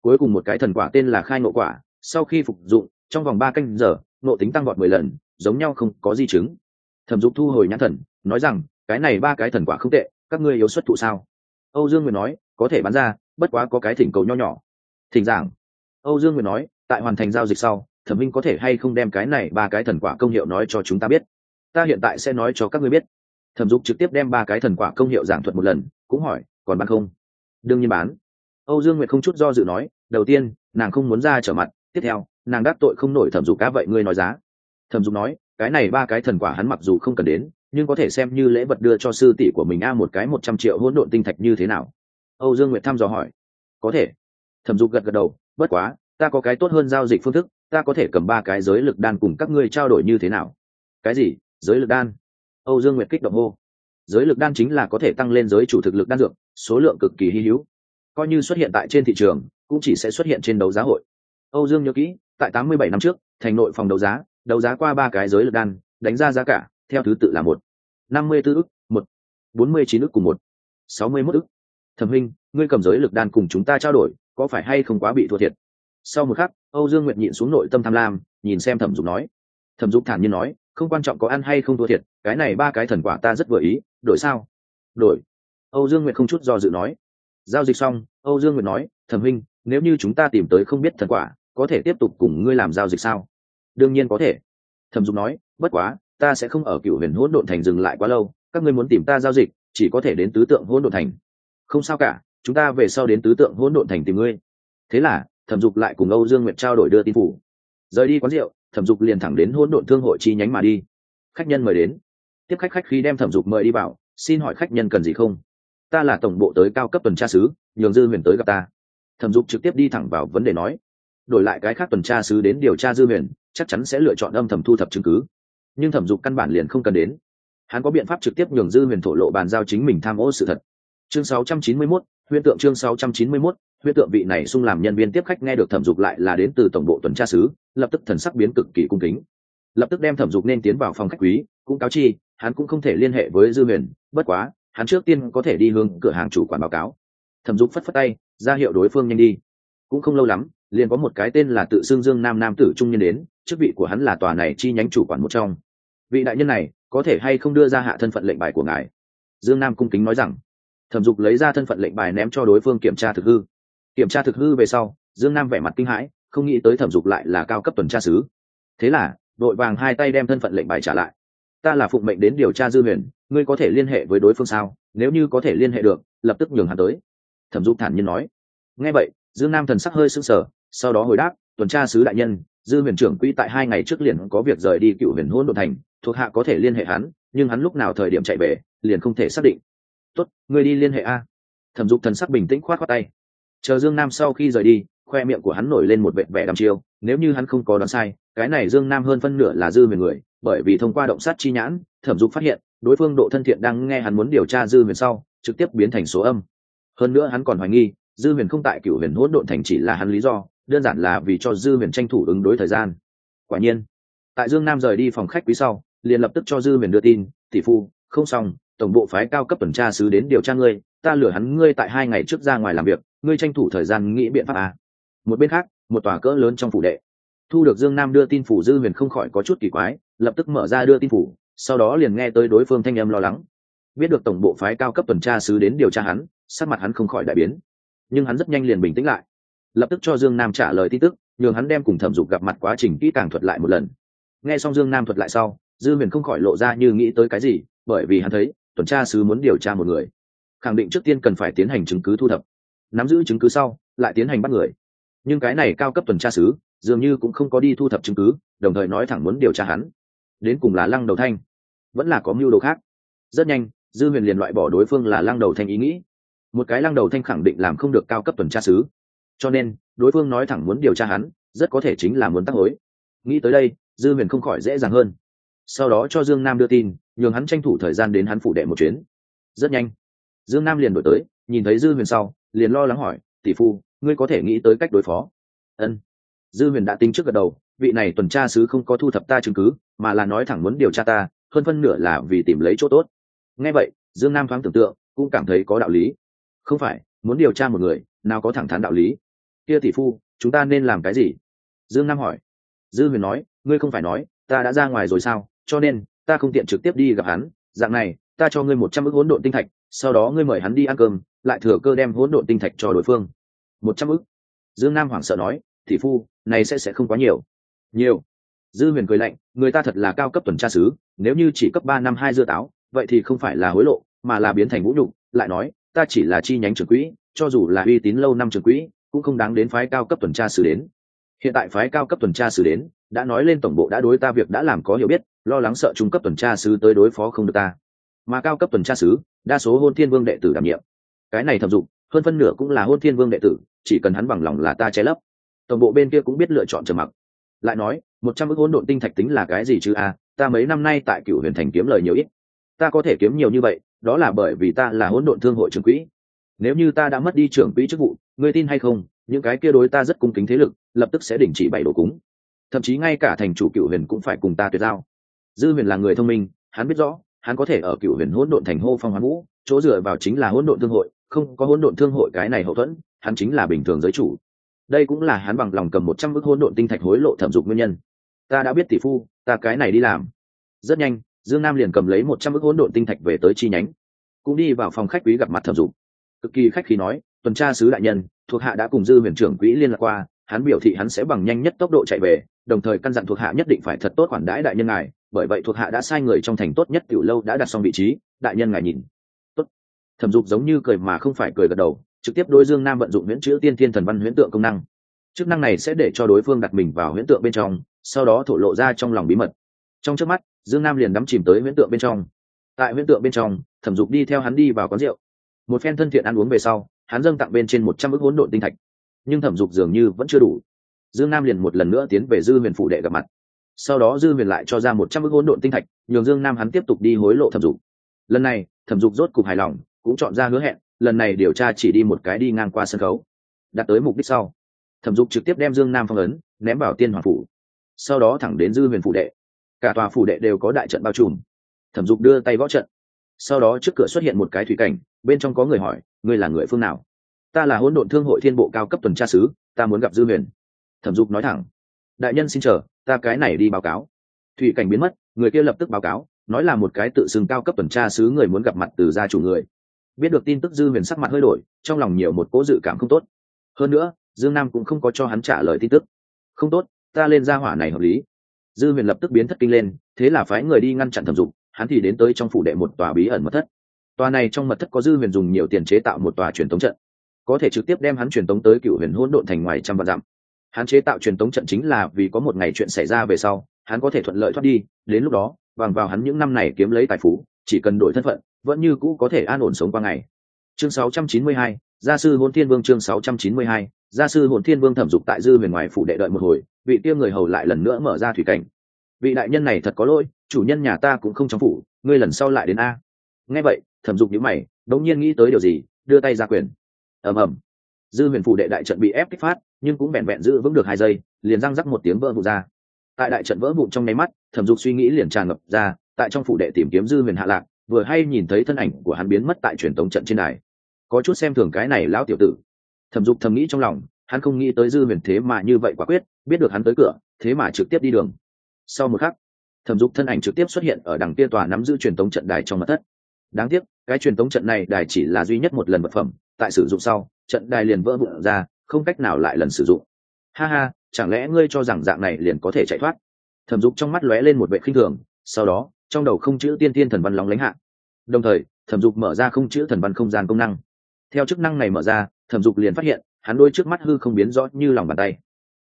Cuối cùng một cái thần quả tên là khai ngộ quả, sau khi phục dụng, trong vòng ba canh giờ nộ tính tăng vọt mười lần, giống nhau không có di chứng. Thẩm dục thu hồi nhãn thần, nói rằng cái này ba cái thần quả không tệ, các ngươi yếu xuất thụ sao? Âu dương nguyệt nói, có thể bán ra, bất quá có cái thỉnh cầu nho nhỏ. Thỉnh giảng. Âu dương nguyệt nói, tại hoàn thành giao dịch sau, thẩm minh có thể hay không đem cái này ba cái thần quả công hiệu nói cho chúng ta biết? Ta hiện tại sẽ nói cho các ngươi biết. Thẩm dục trực tiếp đem ba cái thần quả công hiệu giảng thuật một lần, cũng hỏi, còn bán không? Đương nhiên bán. Âu dương nguyệt không chút do dự nói, đầu tiên, nàng không muốn ra trở mặt, tiếp theo, nàng đáp tội không nổi thẩm dục cá vậy ngươi nói giá. Thẩm dục nói, cái này ba cái thần quả hắn mặc dù không cần đến nhưng có thể xem như lễ vật đưa cho sư tỷ của mình a một cái một trăm triệu hỗn độn tinh thạch như thế nào? Âu dương nguyệt thăm dò hỏi. Có thể. Thẩm dục gật gật đầu, bất quá, ta có cái tốt hơn giao dịch phương thức, ta có thể cầm ba cái giới lực đan cùng các ngươi trao đổi như thế nào? Cái gì? Giới lực đan? Âu dương nguyệt kích động hô. Giới lực đan chính là có thể tăng lên giới chủ thực lực đan dược, số lượng cực kỳ hy hữu, coi như xuất hiện tại trên thị trường, cũng chỉ sẽ xuất hiện trên đấu giá hội. Âu dương nhớ kỹ, tại tám mươi bảy năm trước, thành nội phòng đấu giá đấu giá qua ba cái giới lực đan, đánh ra giá cả theo thứ tự là một. Năm mươi tư ức, một. Bốn mươi chín ức cùng một. Sáu mươi mốt ức. Thẩm huynh ngươi cầm giới lực đan cùng chúng ta trao đổi, có phải hay không quá bị thua thiệt? Sau một khắc, âu dương nguyệt nhịn xuống nội tâm tham lam, nhìn xem thẩm dục nói. Thẩm dục thản nhiên nói, không quan trọng có ăn hay không thua thiệt, cái này ba cái thần quả ta rất vừa ý, đổi sao? Đổi. Âu dương nguyệt không chút do dự nói. Giao dịch xong, âu dương nguyệt nói, thẩm huynh nếu như chúng ta tìm tới không biết thần quả, có thể tiếp tục cùng ngươi làm giao dịch sao? Đương nhiên có thể. Thẩm dục nói, bất quá ta sẽ không ở cựu huyền hỗn độn thành dừng lại quá lâu, các ngươi muốn tìm ta giao dịch, chỉ có thể đến tứ tượng hỗn độn thành. Không sao cả, chúng ta về sau đến tứ tượng hỗn độn thành tìm ngươi. Thế là, thẩm dục lại cùng âu dương nguyệt trao đổi đưa tin phủ. Rời đi quán rượu, thẩm dục liền thẳng đến hỗn độn thương hội chi nhánh mà đi. Khách nhân mời đến. Tiếp khách khách khi đem thẩm dục mời đi vào xin hỏi khách nhân cần gì không? Ta là tổng bộ tới cao cấp tuần tra sứ, nhường dư huyền tới gặp ta. Thẩm dục trực tiếp đi thẳng vào vấn đề nói. Đổi lại cái khác tuần tra sứ đến điều tra dư huyền, chắc chắn sẽ lựa chọn âm thầm thu thập chứng cứ nhưng thẩm dục căn bản liền không cần đến. Hắn có biện pháp trực tiếp nhường dư huyền thổ lộ bàn giao chính mình tham ô sự thật. Chương 691, huyễn tượng chương 691, huyễn tượng vị này xung làm nhân viên tiếp khách nghe được thẩm dục lại là đến từ tổng bộ tuần tra sứ lập tức thần sắc biến cực kỳ cung kính. Lập tức đem thẩm dục nên tiến vào phòng khách quý cũng cáo chi hắn cũng không thể liên hệ với dư huyền bất quá hắn trước tiên có thể đi hướng cửa hàng chủ quản báo cáo. Thẩm dục phất phất tay ra hiệu đối phương nhanh đi. Cũng không lâu lắm liền có một cái tên là tự xương dương nam nam tử trung nhân đến chức vị của hắn là tòa này chi nhánh chủ quản một trong vị đại nhân này có thể hay không đưa ra hạ thân phận lệnh bài của ngài? Dương nam cung kính nói rằng, thẩm dục lấy ra thân phận lệnh bài ném cho đối phương kiểm tra thực hư. Kiểm tra thực hư về sau, dương nam vẻ mặt kinh hãi, không nghĩ tới thẩm dục lại là cao cấp tuần tra sứ. Thế là, đội vàng hai tay đem thân phận lệnh bài trả lại. Ta là phụng mệnh đến điều tra dư huyền, ngươi có thể liên hệ với đối phương sao? Nếu như có thể liên hệ được, lập tức nhường hắn tới. Thẩm dục thản nhiên nói. Nghe vậy, dương nam thần sắc hơi sưng sờ, sau đó hồi đáp, tuần tra sứ đại nhân, dư huyền trưởng quỹ tại hai ngày trước liền có việc rời đi cựu huyền hôn đ thành thuộc hạ có thể liên hệ hắn, nhưng hắn lúc nào thời điểm chạy về, liền không thể xác định. Tốt, ngươi đi liên hệ a. Thẩm dục thần sắc bình tĩnh khoát khoát tay. Chờ dương nam sau khi rời đi, khoe miệng của hắn nổi lên một vẻ vẻ đăm chiêu, nếu như hắn không có đoán sai, cái này dương nam hơn phân nửa là dư huyền người, bởi vì thông qua động sát chi nhãn, thẩm dục phát hiện, đối phương độ thân thiện đang nghe hắn muốn điều tra dư huyền sau, trực tiếp biến thành số âm. Hơn nữa hắn còn hoài nghi, dư huyền không tại cựu huyền hỗn độn thành chỉ là hắn lý do, đơn giản là vì cho dư huyền tranh thủ ứng đối thời gian. Quả nhiên, tại dương nam rời đi phòng khách quý sau liền lập tức cho dư huyền đưa tin, tỷ phu, không xong, tổng bộ phái cao cấp tuần tra sứ đến điều tra ngươi, ta lừa hắn ngươi tại hai ngày trước ra ngoài làm việc, ngươi tranh thủ thời gian nghĩ biện pháp à. một bên khác, một tòa cỡ lớn trong phủ đệ. Thu được dương nam đưa tin phủ dư huyền không khỏi có chút kỳ quái, lập tức mở ra đưa tin phủ, sau đó liền nghe tới đối phương thanh âm lo lắng. Biết được tổng bộ phái cao cấp tuần tra sứ đến điều tra hắn, sắc mặt hắn không khỏi đại biến. Nhưng hắn rất nhanh liền bình tĩnh lại. Lập tức cho dương nam trả lời tin tức, nhường hắn đem cùng thẩm dục gặp mặt quá trình kỹ càng thuật lại một lần. Nghe xong dương nam thuật lại sau dư huyền không khỏi lộ ra như nghĩ tới cái gì, bởi vì hắn thấy, tuần tra sứ muốn điều tra một người. Khẳng định trước tiên cần phải tiến hành chứng cứ thu thập. Nắm giữ chứng cứ sau, lại tiến hành bắt người. Nhưng cái này cao cấp tuần tra sứ, dường như cũng không có đi thu thập chứng cứ, đồng thời nói thẳng muốn điều tra hắn. Đến cùng là lăng đầu thanh, vẫn là có mưu đồ khác. Rất nhanh, dư huyền liền loại bỏ đối phương là lăng đầu thanh ý nghĩ. Một cái lăng đầu thanh khẳng định làm không được cao cấp tuần tra sứ. Cho nên, đối phương nói thẳng muốn điều tra hắn, rất có thể chính là muốn tắc hối. Nghĩ tới đây, dư huyền không khỏi dễ dàng hơn sau đó cho dương nam đưa tin, nhường hắn tranh thủ thời gian đến hắn phủ đệ một chuyến. Rất nhanh, dương nam liền đổi tới, nhìn thấy dư huyền sau, liền lo lắng hỏi, tỷ phu, ngươi có thể nghĩ tới cách đối phó? Ân. Dư huyền đã tính trước gật đầu, vị này tuần tra sứ không có thu thập ta chứng cứ, mà là nói thẳng muốn điều tra ta, hơn phân nửa là vì tìm lấy chỗ tốt. Nghe vậy, dương nam thoáng tưởng tượng, cũng cảm thấy có đạo lý. Không phải, muốn điều tra một người, nào có thẳng thắn đạo lý? Kia tỷ phu, chúng ta nên làm cái gì? Dương nam hỏi. Dư huyền nói, ngươi không phải nói, ta đã ra ngoài rồi sao? Cho nên, ta không tiện trực tiếp đi gặp hắn, dạng này, ta cho ngươi một trăm ước hỗn độn tinh thạch, sau đó ngươi mời hắn đi ăn cơm, lại thừa cơ đem hỗn độn tinh thạch cho đối phương. Một trăm ước dương nam hoảng sợ nói thị phu, này sẽ sẽ không quá nhiều. Nhiều. Dư huyền cười lạnh, người ta thật là cao cấp tuần tra sứ, nếu như chỉ cấp ba năm hai dưa táo, vậy thì không phải là hối lộ, mà là biến thành vũ nhục, lại nói, ta chỉ là chi nhánh trưởng quỹ, cho dù là uy tín lâu năm trưởng quỹ, cũng không đáng đến phái cao cấp tuần tra sứ đến. Hiện tại phái cao cấp tuần tra sứ đến, đã nói lên tổng bộ đã đối ta việc đã làm có hiểu biết lo lắng sợ trung cấp tuần tra sứ tới đối phó không được ta. Mà cao cấp tuần tra sứ, đa số hôn thiên vương đệ tử đảm nhiệm. Cái này thẩm dụng, hơn phân nửa cũng là hôn thiên vương đệ tử, chỉ cần hắn bằng lòng là ta che lấp. Tổng bộ bên kia cũng biết lựa chọn trầm mặc. Lại nói, một trăm ước hỗn độn tinh thạch tính là cái gì chứ a, ta mấy năm nay tại cựu huyền thành kiếm lời nhiều ít. Ta có thể kiếm nhiều như vậy, đó là bởi vì ta là hỗn độn thương hội trưởng quỹ. Nếu như ta đã mất đi trưởng quỹ chức vụ, ngươi tin hay không, những cái kia đối ta rất cung kính thế lực, lập tức sẽ đình chỉ bảy đồ cúng. Thậm chí ngay cả thành chủ cựu huyền cũng phải cùng ta tuyệt giao dư huyền là người thông minh, hắn biết rõ, hắn có thể ở cựu huyền hỗn độn thành hô phong hoán vũ, chỗ dựa vào chính là hỗn độn thương hội, không có hỗn độn thương hội cái này hậu thuẫn, hắn chính là bình thường giới chủ. Đây cũng là hắn bằng lòng cầm một trăm bức hỗn độn tinh thạch hối lộ thẩm dục nguyên nhân. Ta đã biết tỷ phu, ta cái này đi làm. Rất nhanh, dương nam liền cầm lấy một trăm bức hỗn độn tinh thạch về tới chi nhánh, cũng đi vào phòng khách quý gặp mặt thẩm dục. Cực kỳ khách khí nói, tuần tra sứ đại nhân, thuộc hạ đã cùng dư huyền trưởng quỹ liên lạc qua, hắn biểu thị hắn sẽ bằng nhanh nhất tốc độ chạy về, đồng thời căn dặn thuộc hạ nhất định phải thật tốt khoản đãi đại nhân ngài bởi vậy thuộc hạ đã sai người trong thành tốt nhất tiểu lâu đã đặt xong vị trí, đại nhân ngài nhìn. Tốt. Thẩm dục giống như cười mà không phải cười gật đầu, trực tiếp đối dương nam vận dụng huyễn chữ tiên thiên thần văn huyễn tượng công năng. Chức năng này sẽ để cho đối phương đặt mình vào huyễn tượng bên trong, sau đó thổ lộ ra trong lòng bí mật. Trong trước mắt, dương nam liền đắm chìm tới huyễn tượng bên trong. Tại huyễn tượng bên trong, thẩm dục đi theo hắn đi vào quán rượu. Một phen thân thiện ăn uống về sau, hắn dâng tặng bên trên một trăm ước hỗn độn tinh thạch. Nhưng thẩm dục dường như vẫn chưa đủ. Dương nam liền một lần nữa tiến về dư huyền phủ đệ gặp mặt sau đó dư huyền lại cho ra một trăm ước hỗn độn tinh thạch, nhường dương nam hắn tiếp tục đi hối lộ thẩm dục. Lần này, thẩm dục rốt cục hài lòng, cũng chọn ra hứa hẹn, lần này điều tra chỉ đi một cái đi ngang qua sân khấu. Đạt tới mục đích sau, thẩm dục trực tiếp đem dương nam phong ấn, ném vào tiên hoàng phủ. Sau đó thẳng đến dư huyền phủ đệ. Cả tòa phủ đệ đều có đại trận bao trùm. Thẩm dục đưa tay võ trận. Sau đó trước cửa xuất hiện một cái thủy cảnh, bên trong có người hỏi, ngươi là người phương nào? Ta là hỗn độn thương hội thiên bộ cao cấp tuần tra sứ, ta muốn gặp dư huyền thẩm dục nói thẳng. Đại nhân xin chờ ta cái này đi báo cáo. Thủy cảnh biến mất, người kia lập tức báo cáo, nói là một cái tự xưng cao cấp tuần tra sứ người muốn gặp mặt từ gia chủ người. Biết được tin tức dư huyền sắc mặt hơi đổi, trong lòng nhiều một cố dự cảm không tốt. Hơn nữa, dương nam cũng không có cho hắn trả lời tin tức. Không tốt, ta lên ra hỏa này hợp lý. Dư huyền lập tức biến thất kinh lên, thế là phái người đi ngăn chặn thẩm dục, hắn thì đến tới trong phủ đệ một tòa bí ẩn mật thất. Tòa này trong mật thất có dư huyền dùng nhiều tiền chế tạo một tòa truyền tống trận. Có thể trực tiếp đem hắn truyền tống tới cựu huyền hỗn độn thành ngoài trăm vạn dặm hắn chế tạo truyền tống trận chính là vì có một ngày chuyện xảy ra về sau hắn có thể thuận lợi thoát đi đến lúc đó bằng vào hắn những năm này kiếm lấy tài phú chỉ cần đổi thân phận vẫn như cũ có thể an ổn sống qua ngày. Chương 692, gia sư hồn thiên vương chương 692, gia sư hồn thiên vương thẩm dục tại dư huyền ngoài phủ đệ đợi một hồi vị kia người hầu lại lần nữa mở ra thủy cảnh. Vị đại nhân này thật có lỗi chủ nhân nhà ta cũng không trong phủ ngươi lần sau lại đến a. Nghe vậy thẩm dục nhíu mày đống nhiên nghĩ tới điều gì đưa tay ra quyền. Ầm ầm. Dư huyền phủ đệ đại trận bị ép kích phát nhưng cũng vẹn vẹn giữ vững được hai giây, liền răng rắc một tiếng vỡ vụn ra. Tại đại trận vỡ vụn trong nháy mắt, thẩm dục suy nghĩ liền tràn ngập ra, tại trong phủ đệ tìm kiếm dư huyền hạ lạc, vừa hay nhìn thấy thân ảnh của hắn biến mất tại truyền tống trận trên đài. Có chút xem thường cái này lão tiểu tử. Thẩm dục thầm nghĩ trong lòng, hắn không nghĩ tới dư huyền thế mà như vậy quả quyết, biết được hắn tới cửa, thế mà trực tiếp đi đường. Sau một khắc, thẩm dục thân ảnh trực tiếp xuất hiện ở đằng kia tòa nắm giữ truyền tống trận đài trong mặt thất đáng tiếc, cái truyền tống trận này đài chỉ là duy nhất một lần vật phẩm, tại sử dụng sau, trận đài liền vỡ vụn ra không cách nào lại lần sử dụng. Ha ha, chẳng lẽ ngươi cho rằng dạng này liền có thể chạy thoát? Thẩm dục trong mắt lóe lên một vệ khinh thường, sau đó, trong đầu không chữ tiên tiên thần văn lóng lánh hạ. Đồng thời, thẩm dục mở ra không chữ thần văn không gian công năng. Theo chức năng này mở ra, thẩm dục liền phát hiện, hắn đôi trước mắt hư không biến rõ như lòng bàn tay.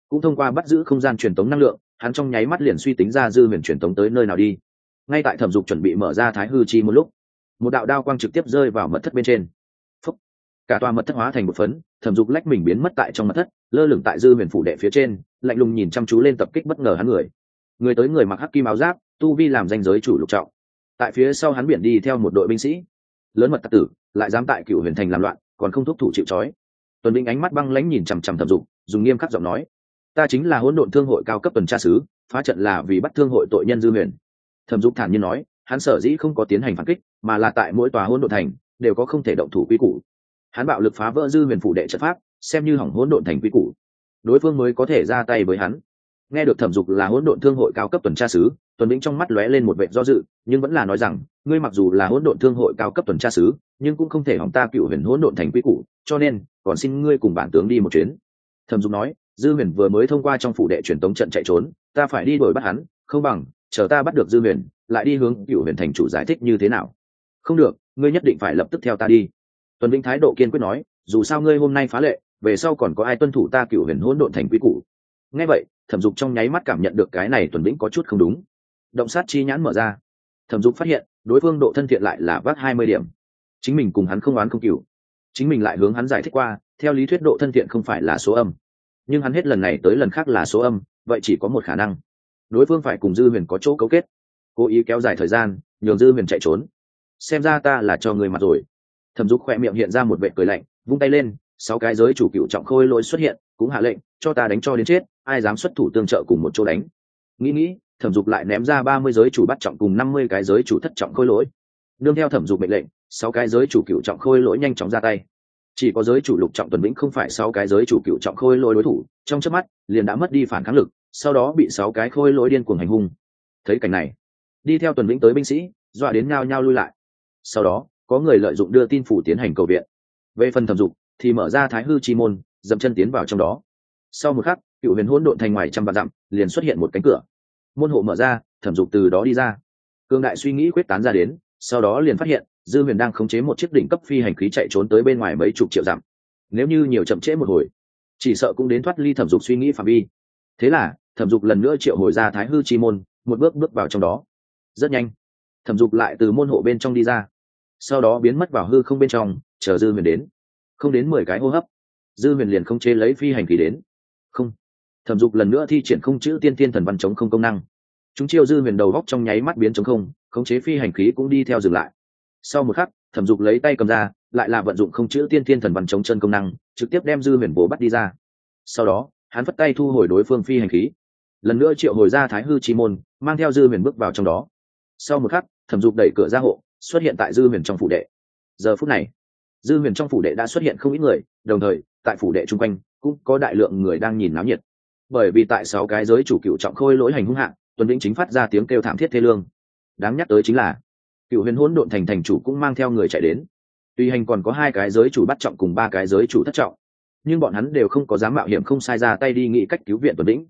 Cũng thông qua bắt giữ không gian truyền tống năng lượng, hắn trong nháy mắt liền suy tính ra dư huyền truyền tống tới nơi nào đi. Ngay tại thẩm dục chuẩn bị mở ra thái hư chi một lúc, một đạo đao quang trực tiếp rơi vào mật thất bên trên cả tòa mật thất hóa thành một phấn, thẩm dục lách mình biến mất tại trong mật thất, lơ lửng tại dư huyền phủ đệ phía trên, lạnh lùng nhìn chăm chú lên tập kích bất ngờ hắn người. Người tới người mặc hắc kim áo giáp, tu vi làm danh giới chủ lục trọng. Tại phía sau hắn biển đi theo một đội binh sĩ. Lớn mật tặc tử, lại dám tại cựu huyền thành làm loạn, còn không thúc thủ chịu trói. Tuần binh ánh mắt băng lãnh nhìn chằm chằm thẩm dục, dùng nghiêm khắc giọng nói, ta chính là hỗn độn thương hội cao cấp tuần tra sứ, phá trận là vì bắt thương hội tội nhân dư huyền. Thẩm dục thản nhiên nói, hắn sở dĩ không có tiến hành phản kích, mà là tại mỗi tòa hỗn độn thành, đều có không thể động thủ quy củ hắn bạo lực phá vỡ dư huyền phủ đệ trận pháp, xem như hỏng hỗn độn thành quy củ. Đối phương mới có thể ra tay với hắn. Nghe được thẩm dục là hỗn độn thương hội cao cấp tuần tra sứ, tuần lĩnh trong mắt lóe lên một vệ do dự, nhưng vẫn là nói rằng, ngươi mặc dù là hỗn độn thương hội cao cấp tuần tra sứ, nhưng cũng không thể hỏng ta cựu huyền hỗn độn thành quy củ, cho nên, còn xin ngươi cùng bản tướng đi một chuyến. Thẩm dục nói, dư huyền vừa mới thông qua trong phủ đệ truyền tống trận chạy trốn, ta phải đi đuổi bắt hắn, không bằng, chờ ta bắt được dư huyền, lại đi hướng cựu huyền thành chủ giải thích như thế nào. Không được, ngươi nhất định phải lập tức theo ta đi tuần vĩnh thái độ kiên quyết nói, dù sao ngươi hôm nay phá lệ, về sau còn có ai tuân thủ ta cựu huyền hỗn độn thành quy củ. Nghe vậy, thẩm dục trong nháy mắt cảm nhận được cái này tuần vĩnh có chút không đúng. Động sát chi nhãn mở ra. Thẩm dục phát hiện, đối phương độ thân thiện lại là vác hai mươi điểm. Chính mình cùng hắn không oán không cựu chính mình lại hướng hắn giải thích qua, theo lý thuyết độ thân thiện không phải là số âm. Nhưng hắn hết lần này tới lần khác là số âm, vậy chỉ có một khả năng. Đối phương phải cùng dư huyền có chỗ cấu kết. Cố ý kéo dài thời gian, nhường dư huyền chạy trốn. Xem ra ta là cho người mặt rồi thẩm dục khoe miệng hiện ra một vệ cười lạnh, vung tay lên, sáu cái giới chủ cựu trọng khôi lỗi xuất hiện, cũng hạ lệnh, cho ta đánh cho đến chết, ai dám xuất thủ tương trợ cùng một chỗ đánh. Nghĩ nghĩ, thẩm dục lại ném ra ba mươi giới chủ bắt trọng cùng năm mươi cái giới chủ thất trọng khôi lỗi. Nương theo thẩm dục mệnh lệnh, sáu cái giới chủ cựu trọng khôi lỗi nhanh chóng ra tay. Chỉ có giới chủ lục trọng tuần vĩnh không phải sáu cái giới chủ cựu trọng khôi lỗi đối thủ, trong chớp mắt, liền đã mất đi phản kháng lực, sau đó bị sáu cái khôi lỗi điên cuồng hành hung. Thấy cảnh này, đi theo tuần vĩnh tới binh sĩ, dọa đến ngao nhau lui lại. Sau đó có người lợi dụng đưa tin phủ tiến hành cầu viện. Về phần thẩm dục, thì mở ra thái hư chi môn, dậm chân tiến vào trong đó. Sau một khắc, cựu huyền hỗn độn thành ngoài trăm vạn dặm, liền xuất hiện một cánh cửa. Môn hộ mở ra, thẩm dục từ đó đi ra. Cương đại suy nghĩ quyết tán ra đến, sau đó liền phát hiện, dư huyền đang khống chế một chiếc đỉnh cấp phi hành khí chạy trốn tới bên ngoài mấy chục triệu dặm. Nếu như nhiều chậm trễ một hồi, chỉ sợ cũng đến thoát ly thẩm dục suy nghĩ phạm vi. Thế là, thẩm dục lần nữa triệu hồi ra thái hư chi môn, một bước bước vào trong đó. Rất nhanh, thẩm dục lại từ môn hộ bên trong đi ra sau đó biến mất vào hư không bên trong, chờ dư huyền đến. Không đến mười cái hô hấp, dư huyền liền không chế lấy phi hành khí đến. Không. Thẩm dục lần nữa thi triển không chữ tiên tiên thần văn chống không công năng. Chúng chiêu dư huyền đầu góc trong nháy mắt biến chống không, khống chế phi hành khí cũng đi theo dừng lại. Sau một khắc, thẩm dục lấy tay cầm ra, lại là vận dụng không chữ tiên tiên thần văn chống chân công năng, trực tiếp đem dư huyền bố bắt đi ra. Sau đó, hắn phất tay thu hồi đối phương phi hành khí. Lần nữa triệu hồi ra thái hư chi môn, mang theo dư huyền bước vào trong đó. Sau một khắc, thẩm dục đẩy cửa ra hộ xuất hiện tại dư huyền trong phủ đệ. Giờ phút này, dư huyền trong phủ đệ đã xuất hiện không ít người, đồng thời, tại phủ đệ chung quanh, cũng có đại lượng người đang nhìn náo nhiệt. Bởi vì tại sáu cái giới chủ cựu trọng khôi lỗi hành hung hạng tuấn vĩnh chính phát ra tiếng kêu thảm thiết thê lương. Đáng nhắc tới chính là, cựu huyền hỗn độn thành thành chủ cũng mang theo người chạy đến. Tuy hành còn có hai cái giới chủ bắt trọng cùng ba cái giới chủ thất trọng, nhưng bọn hắn đều không có dám mạo hiểm không sai ra tay đi nghĩ cách cứu viện tuấn vĩnh.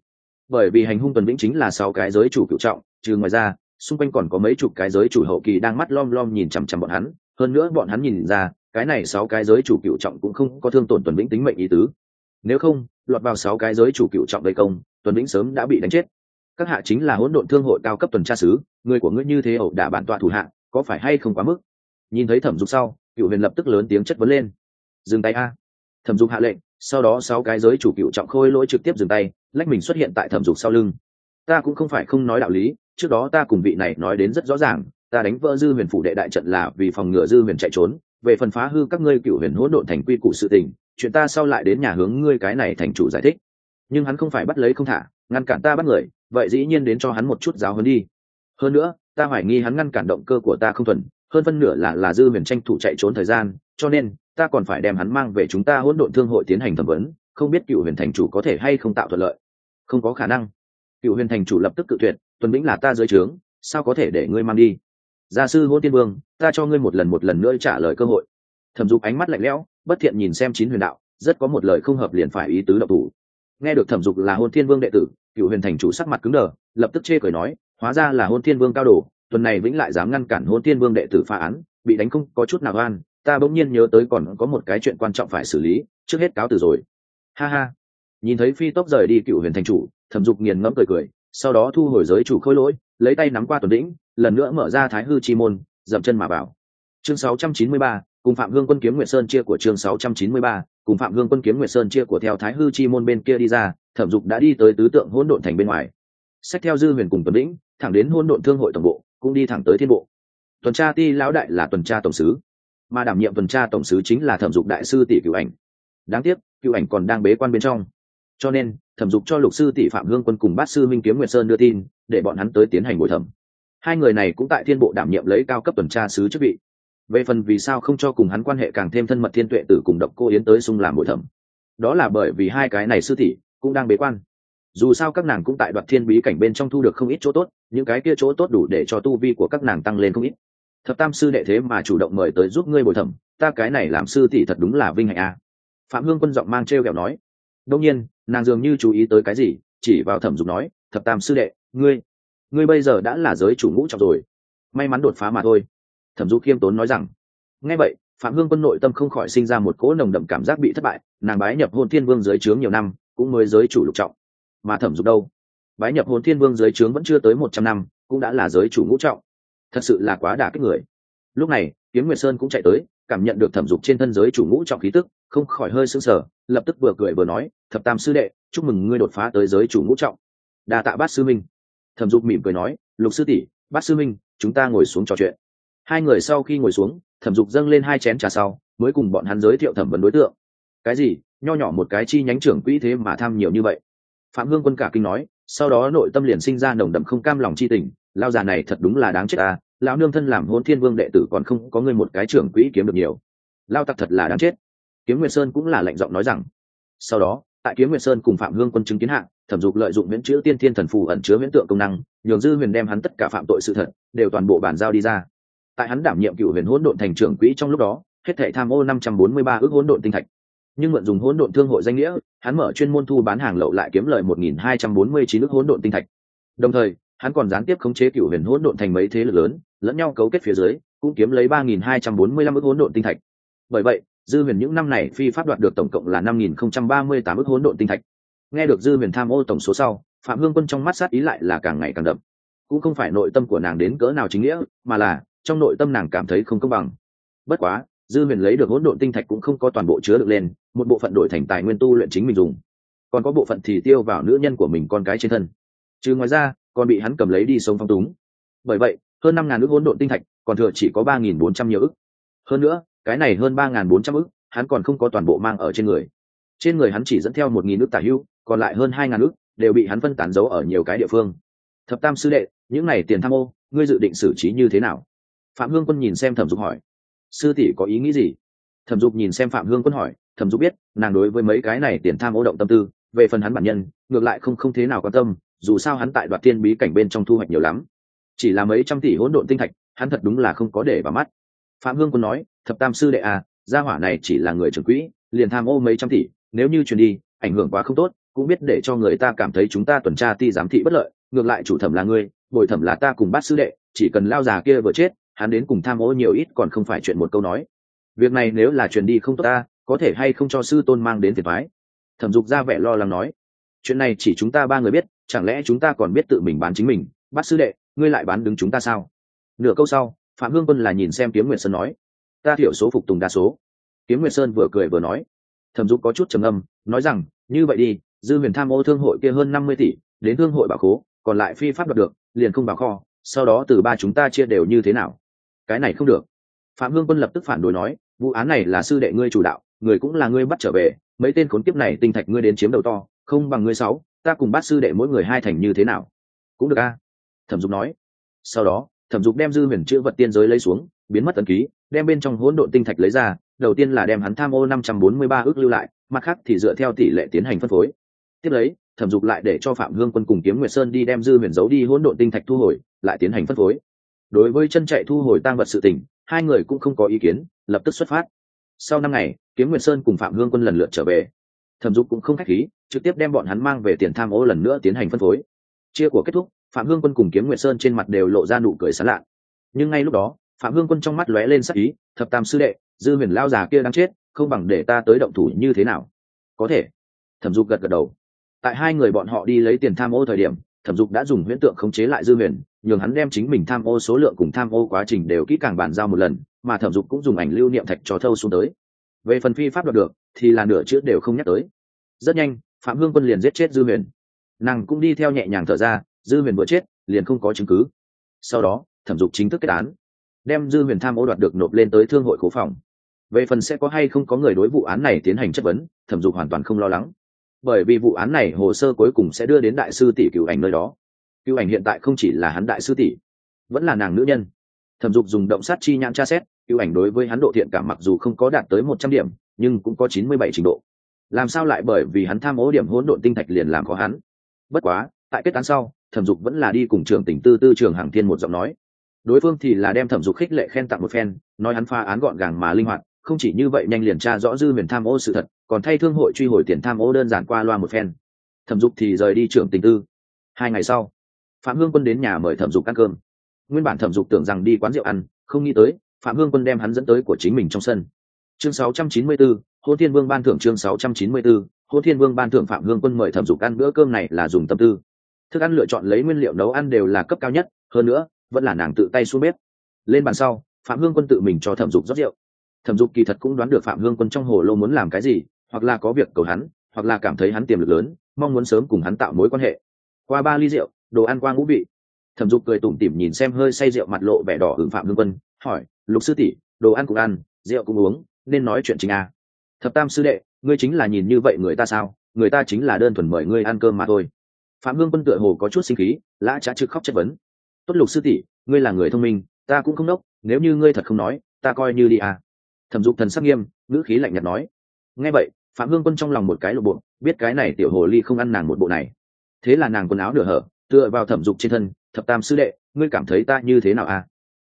Bởi vì hành hung tuấn vĩnh chính là sáu cái giới chủ cựu trọng, trừ ngoài ra xung quanh còn có mấy chục cái giới chủ hậu kỳ đang mắt lom lom nhìn chằm chằm bọn hắn, hơn nữa bọn hắn nhìn ra, cái này sáu cái giới chủ cựu trọng cũng không có thương tổn tuần lĩnh tính mệnh ý tứ. Nếu không, lọt vào sáu cái giới chủ cựu trọng gây công, tuần lĩnh sớm đã bị đánh chết. Các hạ chính là hỗn độn thương hội cao cấp tuần tra sứ, người của ngươi như thế ẩu đả bản tọa thủ hạ có phải hay không quá mức? Nhìn thấy thẩm dục sau, cựu huyền lập tức lớn tiếng chất vấn lên. Dừng tay a. Thẩm dục hạ lệnh, sau đó sáu cái giới chủ cựu trọng khôi lỗi trực tiếp dừng tay, lách mình xuất hiện tại thẩm dục sau lưng. Ta cũng không phải không nói đạo lý trước đó ta cùng vị này nói đến rất rõ ràng, ta đánh vỡ dư huyền phủ đệ đại trận là vì phòng ngừa dư huyền chạy trốn, về phần phá hư các ngươi cựu huyền hỗn độn thành quy củ sự tình, chuyện ta sau lại đến nhà hướng ngươi cái này thành chủ giải thích. Nhưng hắn không phải bắt lấy không thả, ngăn cản ta bắt người, vậy dĩ nhiên đến cho hắn một chút giáo hơn đi. Hơn nữa, ta hoài nghi hắn ngăn cản động cơ của ta không thuần, hơn phân nửa là là dư huyền tranh thủ chạy trốn thời gian, cho nên, ta còn phải đem hắn mang về chúng ta hỗn độn thương hội tiến hành thẩm vấn, không biết cựu huyền thành chủ có thể hay không tạo thuận lợi. Không có khả năng cựu huyền thành chủ lập tức cự tuyệt, tuần lĩnh là ta dưới trướng, sao có thể để ngươi mang đi? Gia sư hôn tiên vương, ta cho ngươi một lần một lần nữa trả lời cơ hội. Thẩm dục ánh mắt lạnh lẽo, bất thiện nhìn xem chín huyền đạo, rất có một lời không hợp liền phải ý tứ độc thủ. Nghe được thẩm dục là hôn thiên vương đệ tử, cựu huyền thành chủ sắc mặt cứng đờ, lập tức chê cười nói, hóa ra là hôn thiên vương cao đồ, tuần này vĩnh lại dám ngăn cản hôn thiên vương đệ tử phá án, bị đánh không có chút nào oan, ta bỗng nhiên nhớ tới còn có một cái chuyện quan trọng phải xử lý, trước hết cáo từ rồi. Ha ha nhìn thấy phi tốc rời đi cựu huyền thành chủ thẩm dục nghiền ngẫm cười cười sau đó thu hồi giới chủ khôi lỗi lấy tay nắm qua tuần đĩnh lần nữa mở ra thái hư chi môn dậm chân mà vào. Chương 693, cùng phạm hương quân kiếm nguyệt sơn chia của chương 693, cùng phạm hương quân kiếm nguyệt sơn chia của theo thái hư chi môn bên kia đi ra thẩm dục đã đi tới tứ tượng hỗn độn thành bên ngoài. Xét theo dư huyền cùng tuần đĩnh thẳng đến hỗn độn thương hội tổng bộ cũng đi thẳng tới thiên bộ. Tuần tra ti lão đại là tuần tra tổng sứ mà đảm nhiệm tuần tra tổng sứ chính là thẩm dục đại sư tỷ cựu ảnh. Đáng tiếc cựu ảnh còn đang bế quan bên trong cho nên, thẩm dục cho lục sư tỷ phạm hương quân cùng bát sư minh kiếm nguyệt sơn đưa tin, để bọn hắn tới tiến hành bồi thẩm. Hai người này cũng tại thiên bộ đảm nhiệm lấy cao cấp tuần tra sứ chức vị. Về phần vì sao không cho cùng hắn quan hệ càng thêm thân mật thiên tuệ tử cùng độc cô yến tới xung làm bồi thẩm. Đó là bởi vì hai cái này sư tỷ cũng đang bế quan. Dù sao các nàng cũng tại đoạt thiên bí cảnh bên trong thu được không ít chỗ tốt, những cái kia chỗ tốt đủ để cho tu vi của các nàng tăng lên không ít. Thập tam sư đệ thế mà chủ động mời tới giúp ngươi bồi thẩm, ta cái này làm sư tỷ thật đúng là vinh hạnh a. Phạm hương quân giọng mang t r e o kẹo nói đông nhiên, nàng dường như chú ý tới cái gì, chỉ vào thẩm dục nói, thập tam sư đệ, ngươi ngươi bây giờ đã là giới chủ ngũ trọng rồi. May mắn đột phá mà thôi. Thẩm dục khiêm tốn nói rằng, nghe vậy, phạm hương quân nội tâm không khỏi sinh ra một cỗ nồng đậm cảm giác bị thất bại, nàng bái nhập hôn thiên vương dưới trướng nhiều năm, cũng mới giới chủ lục trọng. Mà thẩm dục đâu? Bái nhập hôn thiên vương dưới trướng vẫn chưa tới một trăm năm, cũng đã là giới chủ ngũ trọng. Thật sự là quá đả kích người. Lúc này, kiếm nguyệt sơn cũng chạy tới, cảm nhận được thẩm dục trên thân giới chủ ngũ trọng khí tức không khỏi hơi sững sờ lập tức vừa cười vừa nói thập tam sư đệ chúc mừng ngươi đột phá tới giới chủ ngũ trọng. Đa tạ bát sư minh. Thẩm dục mỉm cười nói lục sư tỷ bát sư minh chúng ta ngồi xuống trò chuyện. Hai người sau khi ngồi xuống thẩm dục dâng lên hai chén trà sau mới cùng bọn hắn giới thiệu thẩm vấn đối tượng. Cái gì? Nho nhỏ một cái chi nhánh trưởng quỹ thế mà tham nhiều như vậy? Phạm hương quân cả kinh nói sau đó nội tâm liền sinh ra nồng đậm không cam lòng chi tình lao già này thật đúng là đáng chết a, lão nương thân làm Hỗn thiên vương đệ tử còn không có người một cái trưởng quỹ kiếm được nhiều. Lao tặc thật là đáng chết kiếm nguyệt sơn cũng là lệnh giọng nói rằng, sau đó, tại kiếm nguyệt sơn cùng phạm hương quân chứng kiến hạng thẩm dục lợi dụng miễn chữ tiên thiên thần phù ẩn chứa miễn tượng công năng, nhường dư huyền đem hắn tất cả phạm tội sự thật, đều toàn bộ bàn giao đi ra. Tại hắn đảm nhiệm cựu huyền hỗn độn thành trưởng quỹ trong lúc đó, hết thể tham ô năm trăm bốn mươi ba ước hỗn độn tinh thạch. Nhưng mượn dùng hỗn độn thương hội danh nghĩa, hắn mở chuyên môn thu bán hàng lậu lại kiếm lời một nghìn hai trăm bốn mươi chín ước hỗn độn tinh thạch. Đồng thời, hắn còn gián tiếp khống chế cựu huyền hỗn độn thành mấy thế lực lớn, lẫn nhau cấu kết phía dưới, cũng kiếm lấy ba nghìn hai trăm bốn mươi lăm ước hỗn độn tinh thạch. Bởi vậy dư huyền những năm này phi pháp đoạt được tổng cộng là năm nghìn không trăm ba mươi tám ước hỗn độn tinh thạch. Nghe được dư huyền tham ô tổng số sau, phạm hương quân trong mắt sát ý lại là càng ngày càng đậm. Cũng không phải nội tâm của nàng đến cỡ nào chính nghĩa, mà là trong nội tâm nàng cảm thấy không công bằng. Bất quá, dư huyền lấy được hỗn độn tinh thạch cũng không có toàn bộ chứa được lên, một bộ phận đổi thành tài nguyên tu luyện chính mình dùng. Còn có bộ phận thì tiêu vào nữ nhân của mình con cái trên thân. Chứ ngoài ra, còn bị hắn cầm lấy đi sống phong túng. Bởi vậy, hơn năm ngàn ước hỗn độn tinh thạch, còn thừa chỉ có ba nghìn bốn trăm nhiều ức. Hơn nữa cái này hơn ba nghìn bốn trăm ức, hắn còn không có toàn bộ mang ở trên người. Trên người hắn chỉ dẫn theo một nghìn ức tả hưu còn lại hơn hai ngàn ức, đều bị hắn phân tán giấu ở nhiều cái địa phương. Thập tam sư đệ những này tiền tham ô ngươi dự định xử trí như thế nào? Phạm hương quân nhìn xem thẩm dục hỏi. Sư tỷ có ý nghĩ gì? Thẩm dục nhìn xem phạm hương quân hỏi. Thẩm dục biết nàng đối với mấy cái này tiền tham ô động tâm tư về phần hắn bản nhân ngược lại không không thế nào quan tâm dù sao hắn tại đoạt tiên bí cảnh bên trong thu hoạch nhiều lắm. Chỉ là mấy trăm tỷ hỗn độn tinh thạch hắn thật đúng là không có để vào mắt. Phạm hương quân nói thập tam sư đệ à gia hỏa này chỉ là người trưởng quỹ, liền tham ô mấy trăm tỷ, nếu như truyền đi, ảnh hưởng quá không tốt, cũng biết để cho người ta cảm thấy chúng ta tuần tra ti giám thị bất lợi, ngược lại chủ thẩm là ngươi, bồi thẩm là ta cùng bát sư đệ, chỉ cần lao già kia vừa chết, hắn đến cùng tham ô nhiều ít còn không phải chuyện một câu nói. Việc này nếu là truyền đi không tốt ta, có thể hay không cho sư tôn mang đến phiền thoái thẩm dục ra vẻ lo lắng nói. Chuyện này chỉ chúng ta ba người biết, chẳng lẽ chúng ta còn biết tự mình bán chính mình? Bát sư đệ, ngươi lại bán đứng chúng ta sao? Nửa câu sau, phạm hương quân là nhìn xem kiếm nguyệt sơn nói ta thiểu số phục tùng đa số. Kiếm nguyệt sơn vừa cười vừa nói. Thẩm dục có chút trầm âm nói rằng, như vậy đi, dư huyền tham ô thương hội kia hơn năm mươi tỷ, đến thương hội bảo khố, còn lại phi pháp đoạt được, liền không bảo kho, sau đó từ ba chúng ta chia đều như thế nào? Cái này không được. Phạm hương quân lập tức phản đối nói, vụ án này là sư đệ ngươi chủ đạo, người cũng là ngươi bắt trở về, mấy tên khốn kiếp này tinh thạch ngươi đến chiếm đầu to, không bằng ngươi sáu, ta cùng bắt sư đệ mỗi người hai thành như thế nào? Cũng được a. Thẩm dục nói. Sau đó, thẩm dục đem dư huyền chữ vật tiên giới lấy xuống, biến mất ấn ký đem bên trong hỗn độn tinh thạch lấy ra, đầu tiên là đem hắn tham ô năm trăm bốn mươi ba ước lưu lại, mặt khác thì dựa theo tỷ lệ tiến hành phân phối. Tiếp lấy, thẩm dục lại để cho phạm hương quân cùng kiếm nguyệt sơn đi đem dư huyền giấu đi hỗn độn tinh thạch thu hồi, lại tiến hành phân phối. Đối với chân chạy thu hồi tăng vật sự tình, hai người cũng không có ý kiến, lập tức xuất phát. Sau năm ngày, kiếm nguyệt sơn cùng phạm hương quân lần lượt trở về. Thẩm dục cũng không k h á c h khí, trực tiếp đem bọn hắn mang về tiền tham ô lần nữa tiến hành phân phối. Chia của kết thúc, phạm hương quân cùng kiếm nguyệt sơn trên mặt đều lộ ra nụ cười sán lạ. Nhưng ngay lúc đó phạm hương quân trong mắt lóe lên sắc ý, thập tam sư đệ, dư huyền lao già kia đang chết, không bằng để ta tới động thủ như thế nào? Có thể. Thẩm dục gật gật đầu. Tại hai người bọn họ đi lấy tiền tham ô thời điểm, thẩm dục đã dùng huyễn tượng khống chế lại dư huyền, nhường hắn đem chính mình tham ô số lượng cùng tham ô quá trình đều kỹ càng bàn giao một lần, mà thẩm dục cũng dùng ảnh lưu niệm thạch cho thâu xuống tới. Về phần phi pháp đoạt được, thì là nửa chữ đều không nhắc tới. Rất nhanh, phạm hương quân liền giết chết dư huyền. Nàng cũng đi theo nhẹ nhàng thở ra, dư huyền vừa chết, liền không có chứng cứ. Sau đó, thẩm dục chính thức kết án đem dư huyền tham ô đoạt được nộp lên tới thương hội khố phòng. Về phần sẽ có hay không có người đối vụ án này tiến hành chất vấn, thẩm dục hoàn toàn không lo lắng. Bởi vì vụ án này hồ sơ cuối cùng sẽ đưa đến đại sư tỷ cựu ảnh nơi đó. Cựu ảnh hiện tại không chỉ là hắn đại sư tỷ, vẫn là nàng nữ nhân. Thẩm dục dùng động sát chi nhãn tra xét, cựu ảnh đối với hắn độ thiện cảm mặc dù không có đạt tới một trăm điểm, nhưng cũng có chín mươi bảy trình độ. Làm sao lại bởi vì hắn tham ô điểm hỗn độn tinh thạch liền làm khó hắn? Bất quá, tại kết án sau, thẩm dục vẫn là đi cùng trường tỉnh tư tư trường hàng thiên một giọng nói đối phương thì là đem thẩm dục khích lệ khen tặng một phen nói hắn pha án gọn gàng mà linh hoạt không chỉ như vậy nhanh liền tra rõ dư huyền tham ô sự thật còn thay thương hội truy hồi tiền tham ô đơn giản qua loa một phen. Thẩm dục thì rời đi trưởng tình tư. Hai ngày sau phạm hương quân đến nhà mời thẩm dục ăn cơm. Nguyên bản thẩm dục tưởng rằng đi quán rượu ăn không nghĩ tới phạm hương quân đem hắn dẫn tới của chính mình trong sân. Chương 694, hô thiên vương ban thưởng chương 694, hô thiên vương ban thưởng phạm hương quân mời thẩm dục ăn bữa cơm này là dùng tâm tư. Thức ăn lựa chọn lấy nguyên liệu nấu ăn đều là cấp cao nhất hơn nữa vẫn là nàng tự tay xuống bếp. Lên bàn sau, phạm hương quân tự mình cho thẩm dục rót rượu. Thẩm dục kỳ thật cũng đoán được phạm hương quân trong hồ lô muốn làm cái gì, hoặc là có việc cầu hắn, hoặc là cảm thấy hắn tiềm lực lớn, mong muốn sớm cùng hắn tạo mối quan hệ. Qua ba ly rượu, đồ ăn qua ngũ vị. Thẩm dục cười tủm tỉm nhìn xem hơi say rượu mặt lộ vẻ đỏ hưởng phạm hương quân, hỏi, lục sư tỷ, đồ ăn cũng ăn, rượu cũng uống, nên nói chuyện chính à. thập tam sư đệ, ngươi chính là nhìn như vậy người ta sao? Người ta chính là đơn thuần mời ngươi ăn cơm mà thôi. Phạm hương quân tựa hồ có chút sinh khí, lã trá trực khóc chất vấn tốt lục sư tỷ, ngươi là người thông minh, ta cũng không đốc, nếu như ngươi thật không nói, ta coi như đi à. Thẩm dục thần sắc nghiêm, ngữ khí lạnh nhạt nói. Nghe vậy, phạm hương quân trong lòng một cái lộ bộ, biết cái này tiểu hồ ly không ăn nàng một bộ này. Thế là nàng quần áo nửa hở, tựa vào thẩm dục trên thân, thập tam sư đệ, ngươi cảm thấy ta như thế nào à?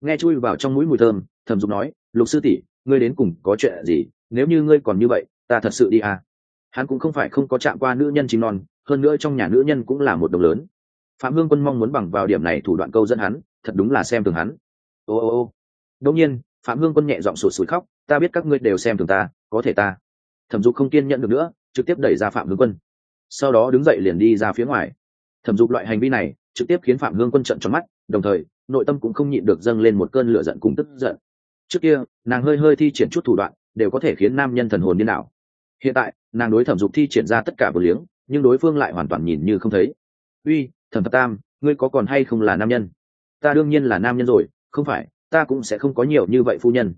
Nghe chui vào trong mũi mùi thơm, thẩm dục nói, lục sư tỷ, ngươi đến cùng có chuyện gì? Nếu như ngươi còn như vậy, ta thật sự đi à? Hắn cũng không phải không có chạm qua nữ nhân chính non, hơn nữa trong nhà nữ nhân cũng là một đồng lớn phạm hương quân mong muốn bằng vào điểm này thủ đoạn câu dẫn hắn, thật đúng là xem thường hắn. Ô ô ô. Đông nhiên, phạm hương quân nhẹ giọng sụt sùi khóc, ta biết các ngươi đều xem thường ta, có thể ta. Thẩm dục không kiên nhận được nữa, trực tiếp đẩy ra phạm hương quân. Sau đó đứng dậy liền đi ra phía ngoài. Thẩm dục loại hành vi này, trực tiếp khiến phạm hương quân trận tròn mắt, đồng thời, nội tâm cũng không nhịn được dâng lên một cơn lửa giận cùng tức giận. Trước kia, nàng hơi hơi thi triển chút thủ đoạn, đều có thể khiến nam nhân thần hồn điên đảo. Hiện tại, nàng đối thẩm dục thi triển ra tất cả vừa liếng, nhưng đối phương lại hoàn toàn nhìn như không thấy. Uy thẩm thập tam, ngươi có còn hay không là nam nhân? Ta đương nhiên là nam nhân rồi, không phải, ta cũng sẽ không có nhiều như vậy phu nhân.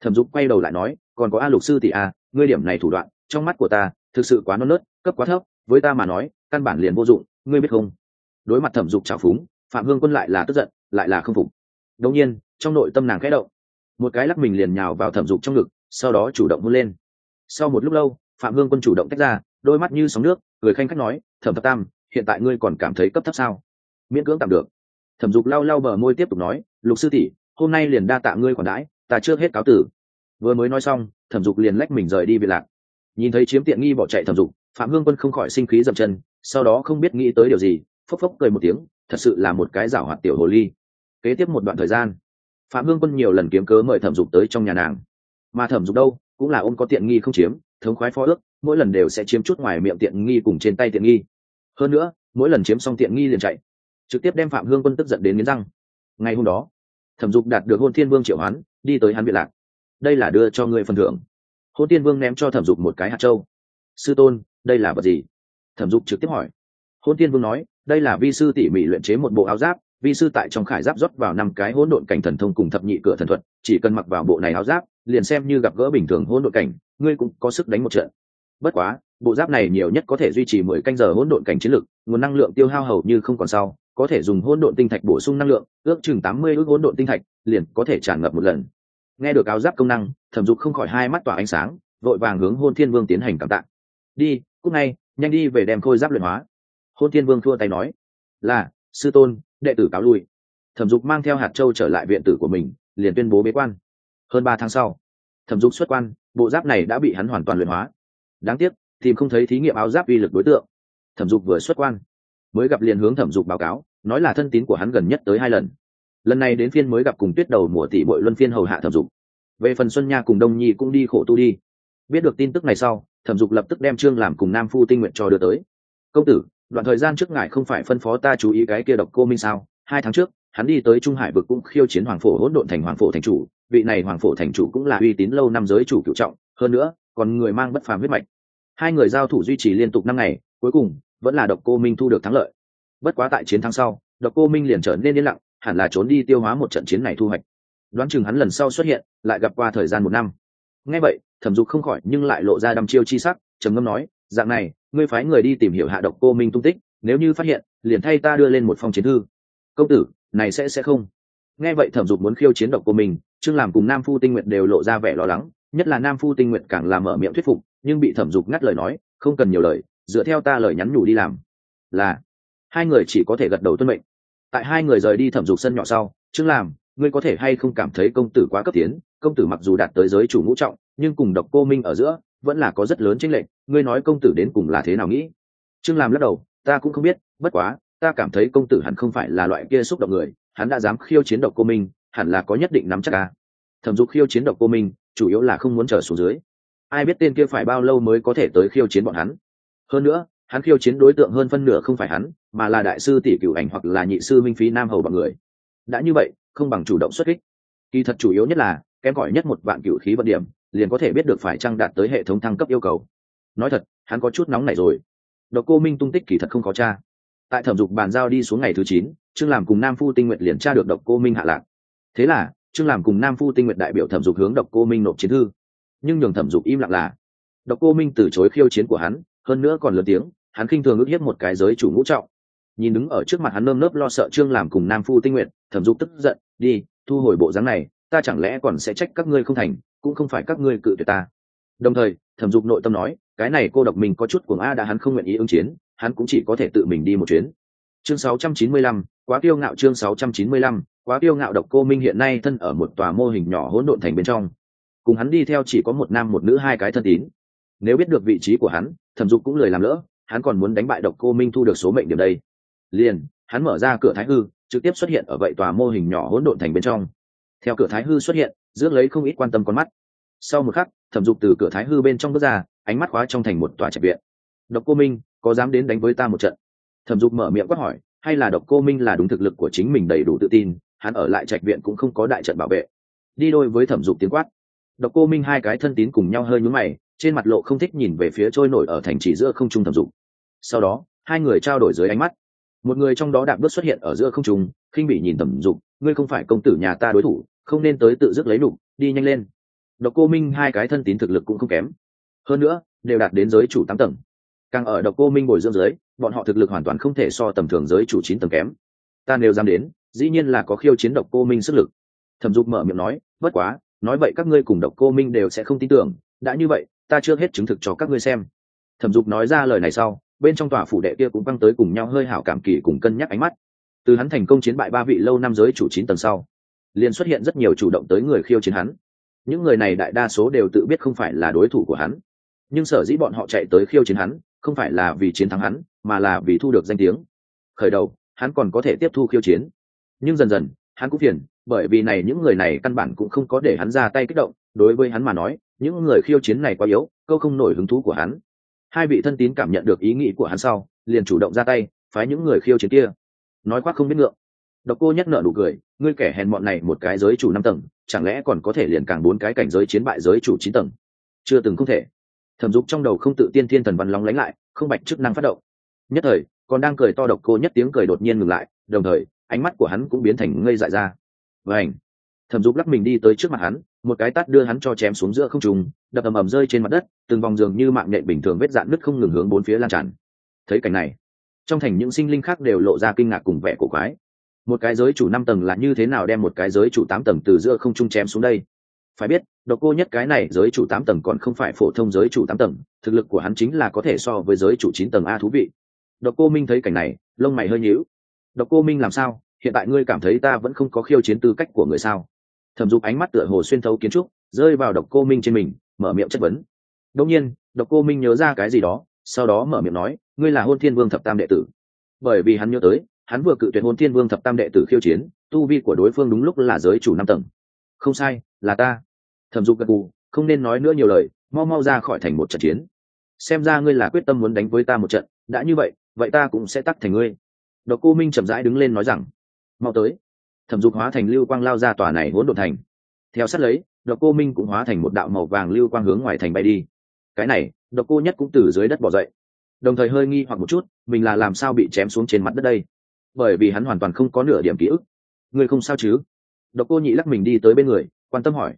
Thẩm dục quay đầu lại nói, còn có a lục sư tỷ a ngươi điểm này thủ đoạn, trong mắt của ta, thực sự quá non nớt, cấp quá thấp, với ta mà nói, căn bản liền vô dụng, ngươi biết không? Đối mặt thẩm dục trào phúng, phạm hương quân lại là tức giận, lại là không phục. Đống nhiên, trong nội tâm nàng khẽ động. Một cái lắc mình liền nhào vào thẩm dục trong ngực, sau đó chủ động hôn lên. Sau một lúc lâu, phạm hương quân chủ động tách ra, đôi mắt như sóng nước người khanh khách nói, thẩm thập tam hiện tại ngươi còn cảm thấy cấp thấp sao? Miễn cưỡng tạm được. Thẩm dục lau lau bờ môi tiếp tục nói, lục sư tỷ, hôm nay liền đa tạ ngươi còn đãi, ta trước hết cáo tử. Vừa mới nói xong, thẩm dục liền lách mình rời đi về lạc. Nhìn thấy chiếm tiện nghi bỏ chạy thẩm dục, phạm hương quân không khỏi sinh khí dậm chân, sau đó không biết nghĩ tới điều gì, phốc phốc cười một tiếng, thật sự là một cái giảo hoạt tiểu hồ ly. Kế tiếp một đoạn thời gian, phạm hương quân nhiều lần kiếm cớ mời thẩm dục tới trong nhà nàng. Mà thẩm dục đâu, cũng là ôm có tiện nghi không chiếm, thống khoái phó ước, mỗi lần đều sẽ chiếm chút ngoài miệng tiện nghi cùng trên tay tiện nghi hơn nữa, mỗi lần chiếm xong tiện nghi liền chạy, trực tiếp đem phạm hương quân tức giận đến nghiến răng. Ngày hôm đó, thẩm dục đạt được hôn thiên vương triệu hoán, đi tới hắn biệt lạc. Đây là đưa cho ngươi phần thưởng. Hôn thiên vương ném cho thẩm dục một cái hạt trâu sư tôn, đây là vật gì? Thẩm dục trực tiếp hỏi. Hôn thiên vương nói, đây là vi sư tỉ mỉ luyện chế một bộ áo giáp, vi sư tại trong khải giáp rót vào năm cái hỗn độn cảnh thần thông cùng thập nhị cửa thần thuật, chỉ cần mặc vào bộ này áo giáp, liền xem như gặp gỡ bình thường hỗn độn cảnh, ngươi cũng có sức đánh một trận. Bất quá bộ giáp này nhiều nhất có thể duy trì mười canh giờ hỗn độn cảnh chiến lực, nguồn năng lượng tiêu hao hầu như không còn sau, có thể dùng hỗn độn tinh thạch bổ sung năng lượng, ước chừng tám mươi ước hỗn độn tinh thạch, liền có thể tràn ngập một lần. Nghe được áo giáp công năng, thẩm dục không khỏi hai mắt tỏa ánh sáng, vội vàng hướng hôn thiên vương tiến hành cảm tạ. Đi cúc ngay, nhanh đi về đem khôi giáp luyện hóa. Hôn thiên vương thua tay nói, là, sư tôn, đệ tử cáo lui. Thẩm dục mang theo hạt châu trở lại viện tử của mình, liền tuyên bố bế quan. Hơn ba tháng sau, thẩm dục xuất quan, bộ giáp này đã bị hắn hoàn toàn luyện hóa. Đáng tiếc tìm không thấy thí nghiệm áo giáp uy lực đối tượng. Thẩm dục vừa xuất quan, mới gặp liền hướng thẩm dục báo cáo, nói là thân tín của hắn gần nhất tới hai lần. Lần này đến phiên mới gặp cùng tuyết đầu mùa tỷ bội luân phiên hầu hạ thẩm dục. Về phần xuân nha cùng đông nhi cũng đi khổ tu đi. Biết được tin tức này sau, thẩm dục lập tức đem trương làm cùng nam phu tinh nguyện cho đưa tới. Công tử, đoạn thời gian trước ngài không phải phân phó ta chú ý cái kia độc cô minh sao? Hai tháng trước, hắn đi tới trung hải vực cũng khiêu chiến hoàng phổ hỗn độn thành hoàng phổ thành chủ, vị này hoàng phổ thành chủ cũng là uy tín lâu năm giới chủ cựu trọng, hơn nữa, còn người mang bất phàm huyết mạch hai người giao thủ duy trì liên tục năm ngày, cuối cùng vẫn là độc cô minh thu được thắng lợi. Bất quá tại chiến thắng sau, độc cô minh liền trở nên yên lặng, hẳn là trốn đi tiêu hóa một trận chiến này thu hoạch. Đoán chừng hắn lần sau xuất hiện, lại gặp qua thời gian một năm. Ngay vậy, thẩm dục không khỏi nhưng lại lộ ra đăm chiêu chi sắc, trầm ngâm nói, dạng này, ngươi phái người đi tìm hiểu hạ độc cô minh tung tích, nếu như phát hiện, liền thay ta đưa lên một phong chiến thư. Công tử, này sẽ sẽ không. Nghe vậy thẩm dục muốn khiêu chiến độc cô minh chương làm cùng nam phu tinh nguyện đều lộ ra vẻ lo lắng nhất là nam phu tinh nguyện càng làm mở miệng thuyết phục, nhưng bị thẩm dục ngắt lời nói, không cần nhiều lời, dựa theo ta lời nhắn nhủ đi làm. Là, hai người chỉ có thể gật đầu tuân mệnh. Tại hai người rời đi thẩm dục sân nhỏ sau chương làm ngươi có thể hay không cảm thấy công tử quá cấp tiến, công tử mặc dù đạt tới giới chủ ngũ trọng, nhưng cùng độc cô minh ở giữa, vẫn là có rất lớn chênh lệch, ngươi nói công tử đến cùng là thế nào nghĩ? Trương làm lắc đầu, ta cũng không biết, bất quá, ta cảm thấy công tử hẳn không phải là loại kia xúc động người, hắn đã dám khiêu chiến độc cô minh, hẳn là có nhất định nắm chắc ca thẩm dục khiêu chiến độc cô minh chủ yếu là không muốn trở xuống dưới. Ai biết tên kia phải bao lâu mới có thể tới khiêu chiến bọn hắn? Hơn nữa, hắn khiêu chiến đối tượng hơn phân nửa không phải hắn, mà là đại sư tỷ cửu ảnh hoặc là nhị sư minh phí nam hầu bọn người. Đã như vậy, không bằng chủ động xuất kích. Kỳ thật chủ yếu nhất là, kém cỏi nhất một vạn cửu khí vận điểm, liền có thể biết được phải chăng đạt tới hệ thống thăng cấp yêu cầu. Nói thật, hắn có chút nóng này rồi. Độc cô minh tung tích kỳ thật không có cha tại thẩm dục bàn giao đi xuống ngày thứ chín, trương làm cùng nam phu tinh nguyện liền tra được độc cô minh hạ lạc. Thế là trương làm cùng nam phu tinh nguyện đại biểu thẩm dục hướng độc cô minh nộp chiến thư. Nhưng nhường thẩm dục im lặng là, độc cô minh từ chối khiêu chiến của hắn, hơn nữa còn lớn tiếng, hắn khinh thường ước hiếp một cái giới chủ ngũ trọng. Nhìn đứng ở trước mặt hắn nơm nớp lo sợ trương làm cùng nam phu tinh nguyện thẩm dục tức giận, đi, thu hồi bộ dáng này, ta chẳng lẽ còn sẽ trách các ngươi không thành, cũng không phải các ngươi cự tuyệt ta. Đồng thời, thẩm dục nội tâm nói, cái này cô độc mình có chút cuồng a đã hắn không nguyện ý ứng chiến, hắn cũng chỉ có thể tự mình đi một chuyến chương 695, quá tiêu ngạo chương 695, quá tiêu ngạo độc cô minh hiện nay thân ở một tòa mô hình nhỏ hỗn độn thành bên trong. Cùng hắn đi theo chỉ có một nam một nữ hai cái thân tín. Nếu biết được vị trí của hắn thẩm dục cũng lời làm lỡ hắn còn muốn đánh bại độc cô minh thu được số mệnh điểm đây. Liền hắn mở ra cửa thái hư trực tiếp xuất hiện ở vậy tòa mô hình nhỏ hỗn độn thành bên trong. Theo cửa thái hư xuất hiện rước lấy không ít quan tâm con mắt. Sau một khắc thẩm dục từ cửa thái hư bên trong bước ra ánh mắt khóa trong thành một tòa trạch viện. Độc cô minh có dám đến đánh với ta một trận? Thẩm dục mở miệng quát hỏi hay là độc cô minh là đúng thực lực của chính mình đầy đủ tự tin hắn ở lại trạch viện cũng không có đại trận bảo vệ. Đi đôi với thẩm dục tiếng quát. Độc cô minh hai cái thân tín cùng nhau hơi nhúm mày trên mặt lộ không thích nhìn về phía trôi nổi ở thành trì giữa không trung thẩm dục. Sau đó hai người trao đổi dưới ánh mắt. Một người trong đó đạp bước xuất hiện ở giữa không trung khinh bị nhìn thẩm dục ngươi không phải công tử nhà ta đối thủ không nên tới tự dứt lấy đủ, đi nhanh lên. Độc cô minh hai cái thân tín thực lực cũng không kém. Hơn nữa đều đạt đến giới chủ tám tầng. Càng ở độc cô minh bồi dưỡng dưới bọn họ thực lực hoàn toàn không thể so tầm thường giới chủ chín tầng kém. Ta nếu dám đến, dĩ nhiên là có khiêu chiến độc cô minh sức lực. Thẩm dục mở miệng nói, bất quá, nói vậy các ngươi cùng độc cô minh đều sẽ không tin tưởng. Đã như vậy, ta chưa hết chứng thực cho các ngươi xem. Thẩm dục nói ra lời này sau, bên trong tòa phủ đệ kia cũng văng tới cùng nhau hơi hảo cảm kỳ cùng cân nhắc ánh mắt. Từ hắn thành công chiến bại ba vị lâu năm giới chủ chín tầng sau, liền xuất hiện rất nhiều chủ động tới người khiêu chiến hắn. Những người này đại đa số đều tự biết không phải là đối thủ của hắn. Nhưng sở dĩ bọn họ chạy tới khiêu chiến hắn, không phải là vì chiến thắng hắn mà là vì thu được danh tiếng. Khởi đầu, hắn còn có thể tiếp thu khiêu chiến. Nhưng dần dần, hắn cũng phiền, bởi vì này những người này căn bản cũng không có để hắn ra tay kích động. Đối với hắn mà nói, những người khiêu chiến này quá yếu, câu không nổi hứng thú của hắn. Hai vị thân tín cảm nhận được ý nghĩ của hắn sau, liền chủ động ra tay, phái những người khiêu chiến kia. Nói khoác không biết ngượng. Độc cô nhắc nợ đủ cười, ngươi kẻ hèn bọn này một cái giới chủ năm tầng, chẳng lẽ còn có thể liền càng bốn cái cảnh giới chiến bại giới chủ chín tầng? Chưa từng không thể. Thẩm dục trong đầu không tự tiên thiên thần văn lóng lánh lại, không bạch chức năng phát động nhất thời, còn đang cười to độc cô nhất tiếng cười đột nhiên ngừng lại, đồng thời, ánh mắt của hắn cũng biến thành ngây dại ra. Vảnh thẩm dục lắc mình đi tới trước mặt hắn, một cái tát đưa hắn cho chém xuống giữa không trùng đập ầm ầm rơi trên mặt đất, từng vòng giường như mạng nhện bình thường vết dạn nứt không ngừng hướng bốn phía lan tràn. Thấy cảnh này, trong thành những sinh linh khác đều lộ ra kinh ngạc cùng vẻ cổ quái. Một cái giới chủ năm tầng là như thế nào đem một cái giới chủ tám tầng từ giữa không trung chém xuống đây? Phải biết, độc cô nhất cái này giới chủ tám tầng còn không phải phổ thông giới chủ tám tầng, thực lực của hắn chính là có thể so với giới chủ chín tầng a thú vị độc cô minh thấy cảnh này lông mày hơi nhíu. Độc cô minh làm sao? Hiện tại ngươi cảm thấy ta vẫn không có khiêu chiến tư cách của người sao? Thẩm dục ánh mắt tựa hồ xuyên thấu kiến trúc rơi vào độc cô minh trên mình mở miệng chất vấn. Đương nhiên độc cô minh nhớ ra cái gì đó sau đó mở miệng nói ngươi là hôn thiên vương thập tam đệ tử. Bởi vì hắn nhớ tới hắn vừa cự tuyệt hôn thiên vương thập tam đệ tử khiêu chiến tu vi của đối phương đúng lúc là giới chủ năm tầng. Không sai là ta. Thẩm dục gật gù, không nên nói nữa nhiều lời mau mau ra khỏi thành một trận chiến. Xem ra ngươi là quyết tâm muốn đánh với ta một trận đã như vậy vậy ta cũng sẽ tắt thành ngươi. Độc cô minh chậm rãi đứng lên nói rằng, mau tới. Thẩm dục hóa thành lưu quang lao ra tòa này hỗn độn thành. Theo sát lấy, độc cô minh cũng hóa thành một đạo màu vàng lưu quang hướng ngoài thành bay đi. Cái này, độc cô nhất cũng từ dưới đất bỏ dậy. Đồng thời hơi nghi hoặc một chút, mình là làm sao bị chém xuống trên mặt đất đây? Bởi vì hắn hoàn toàn không có nửa điểm ký ức. Ngươi không sao chứ? Độc cô nhị lắc mình đi tới bên người, quan tâm hỏi,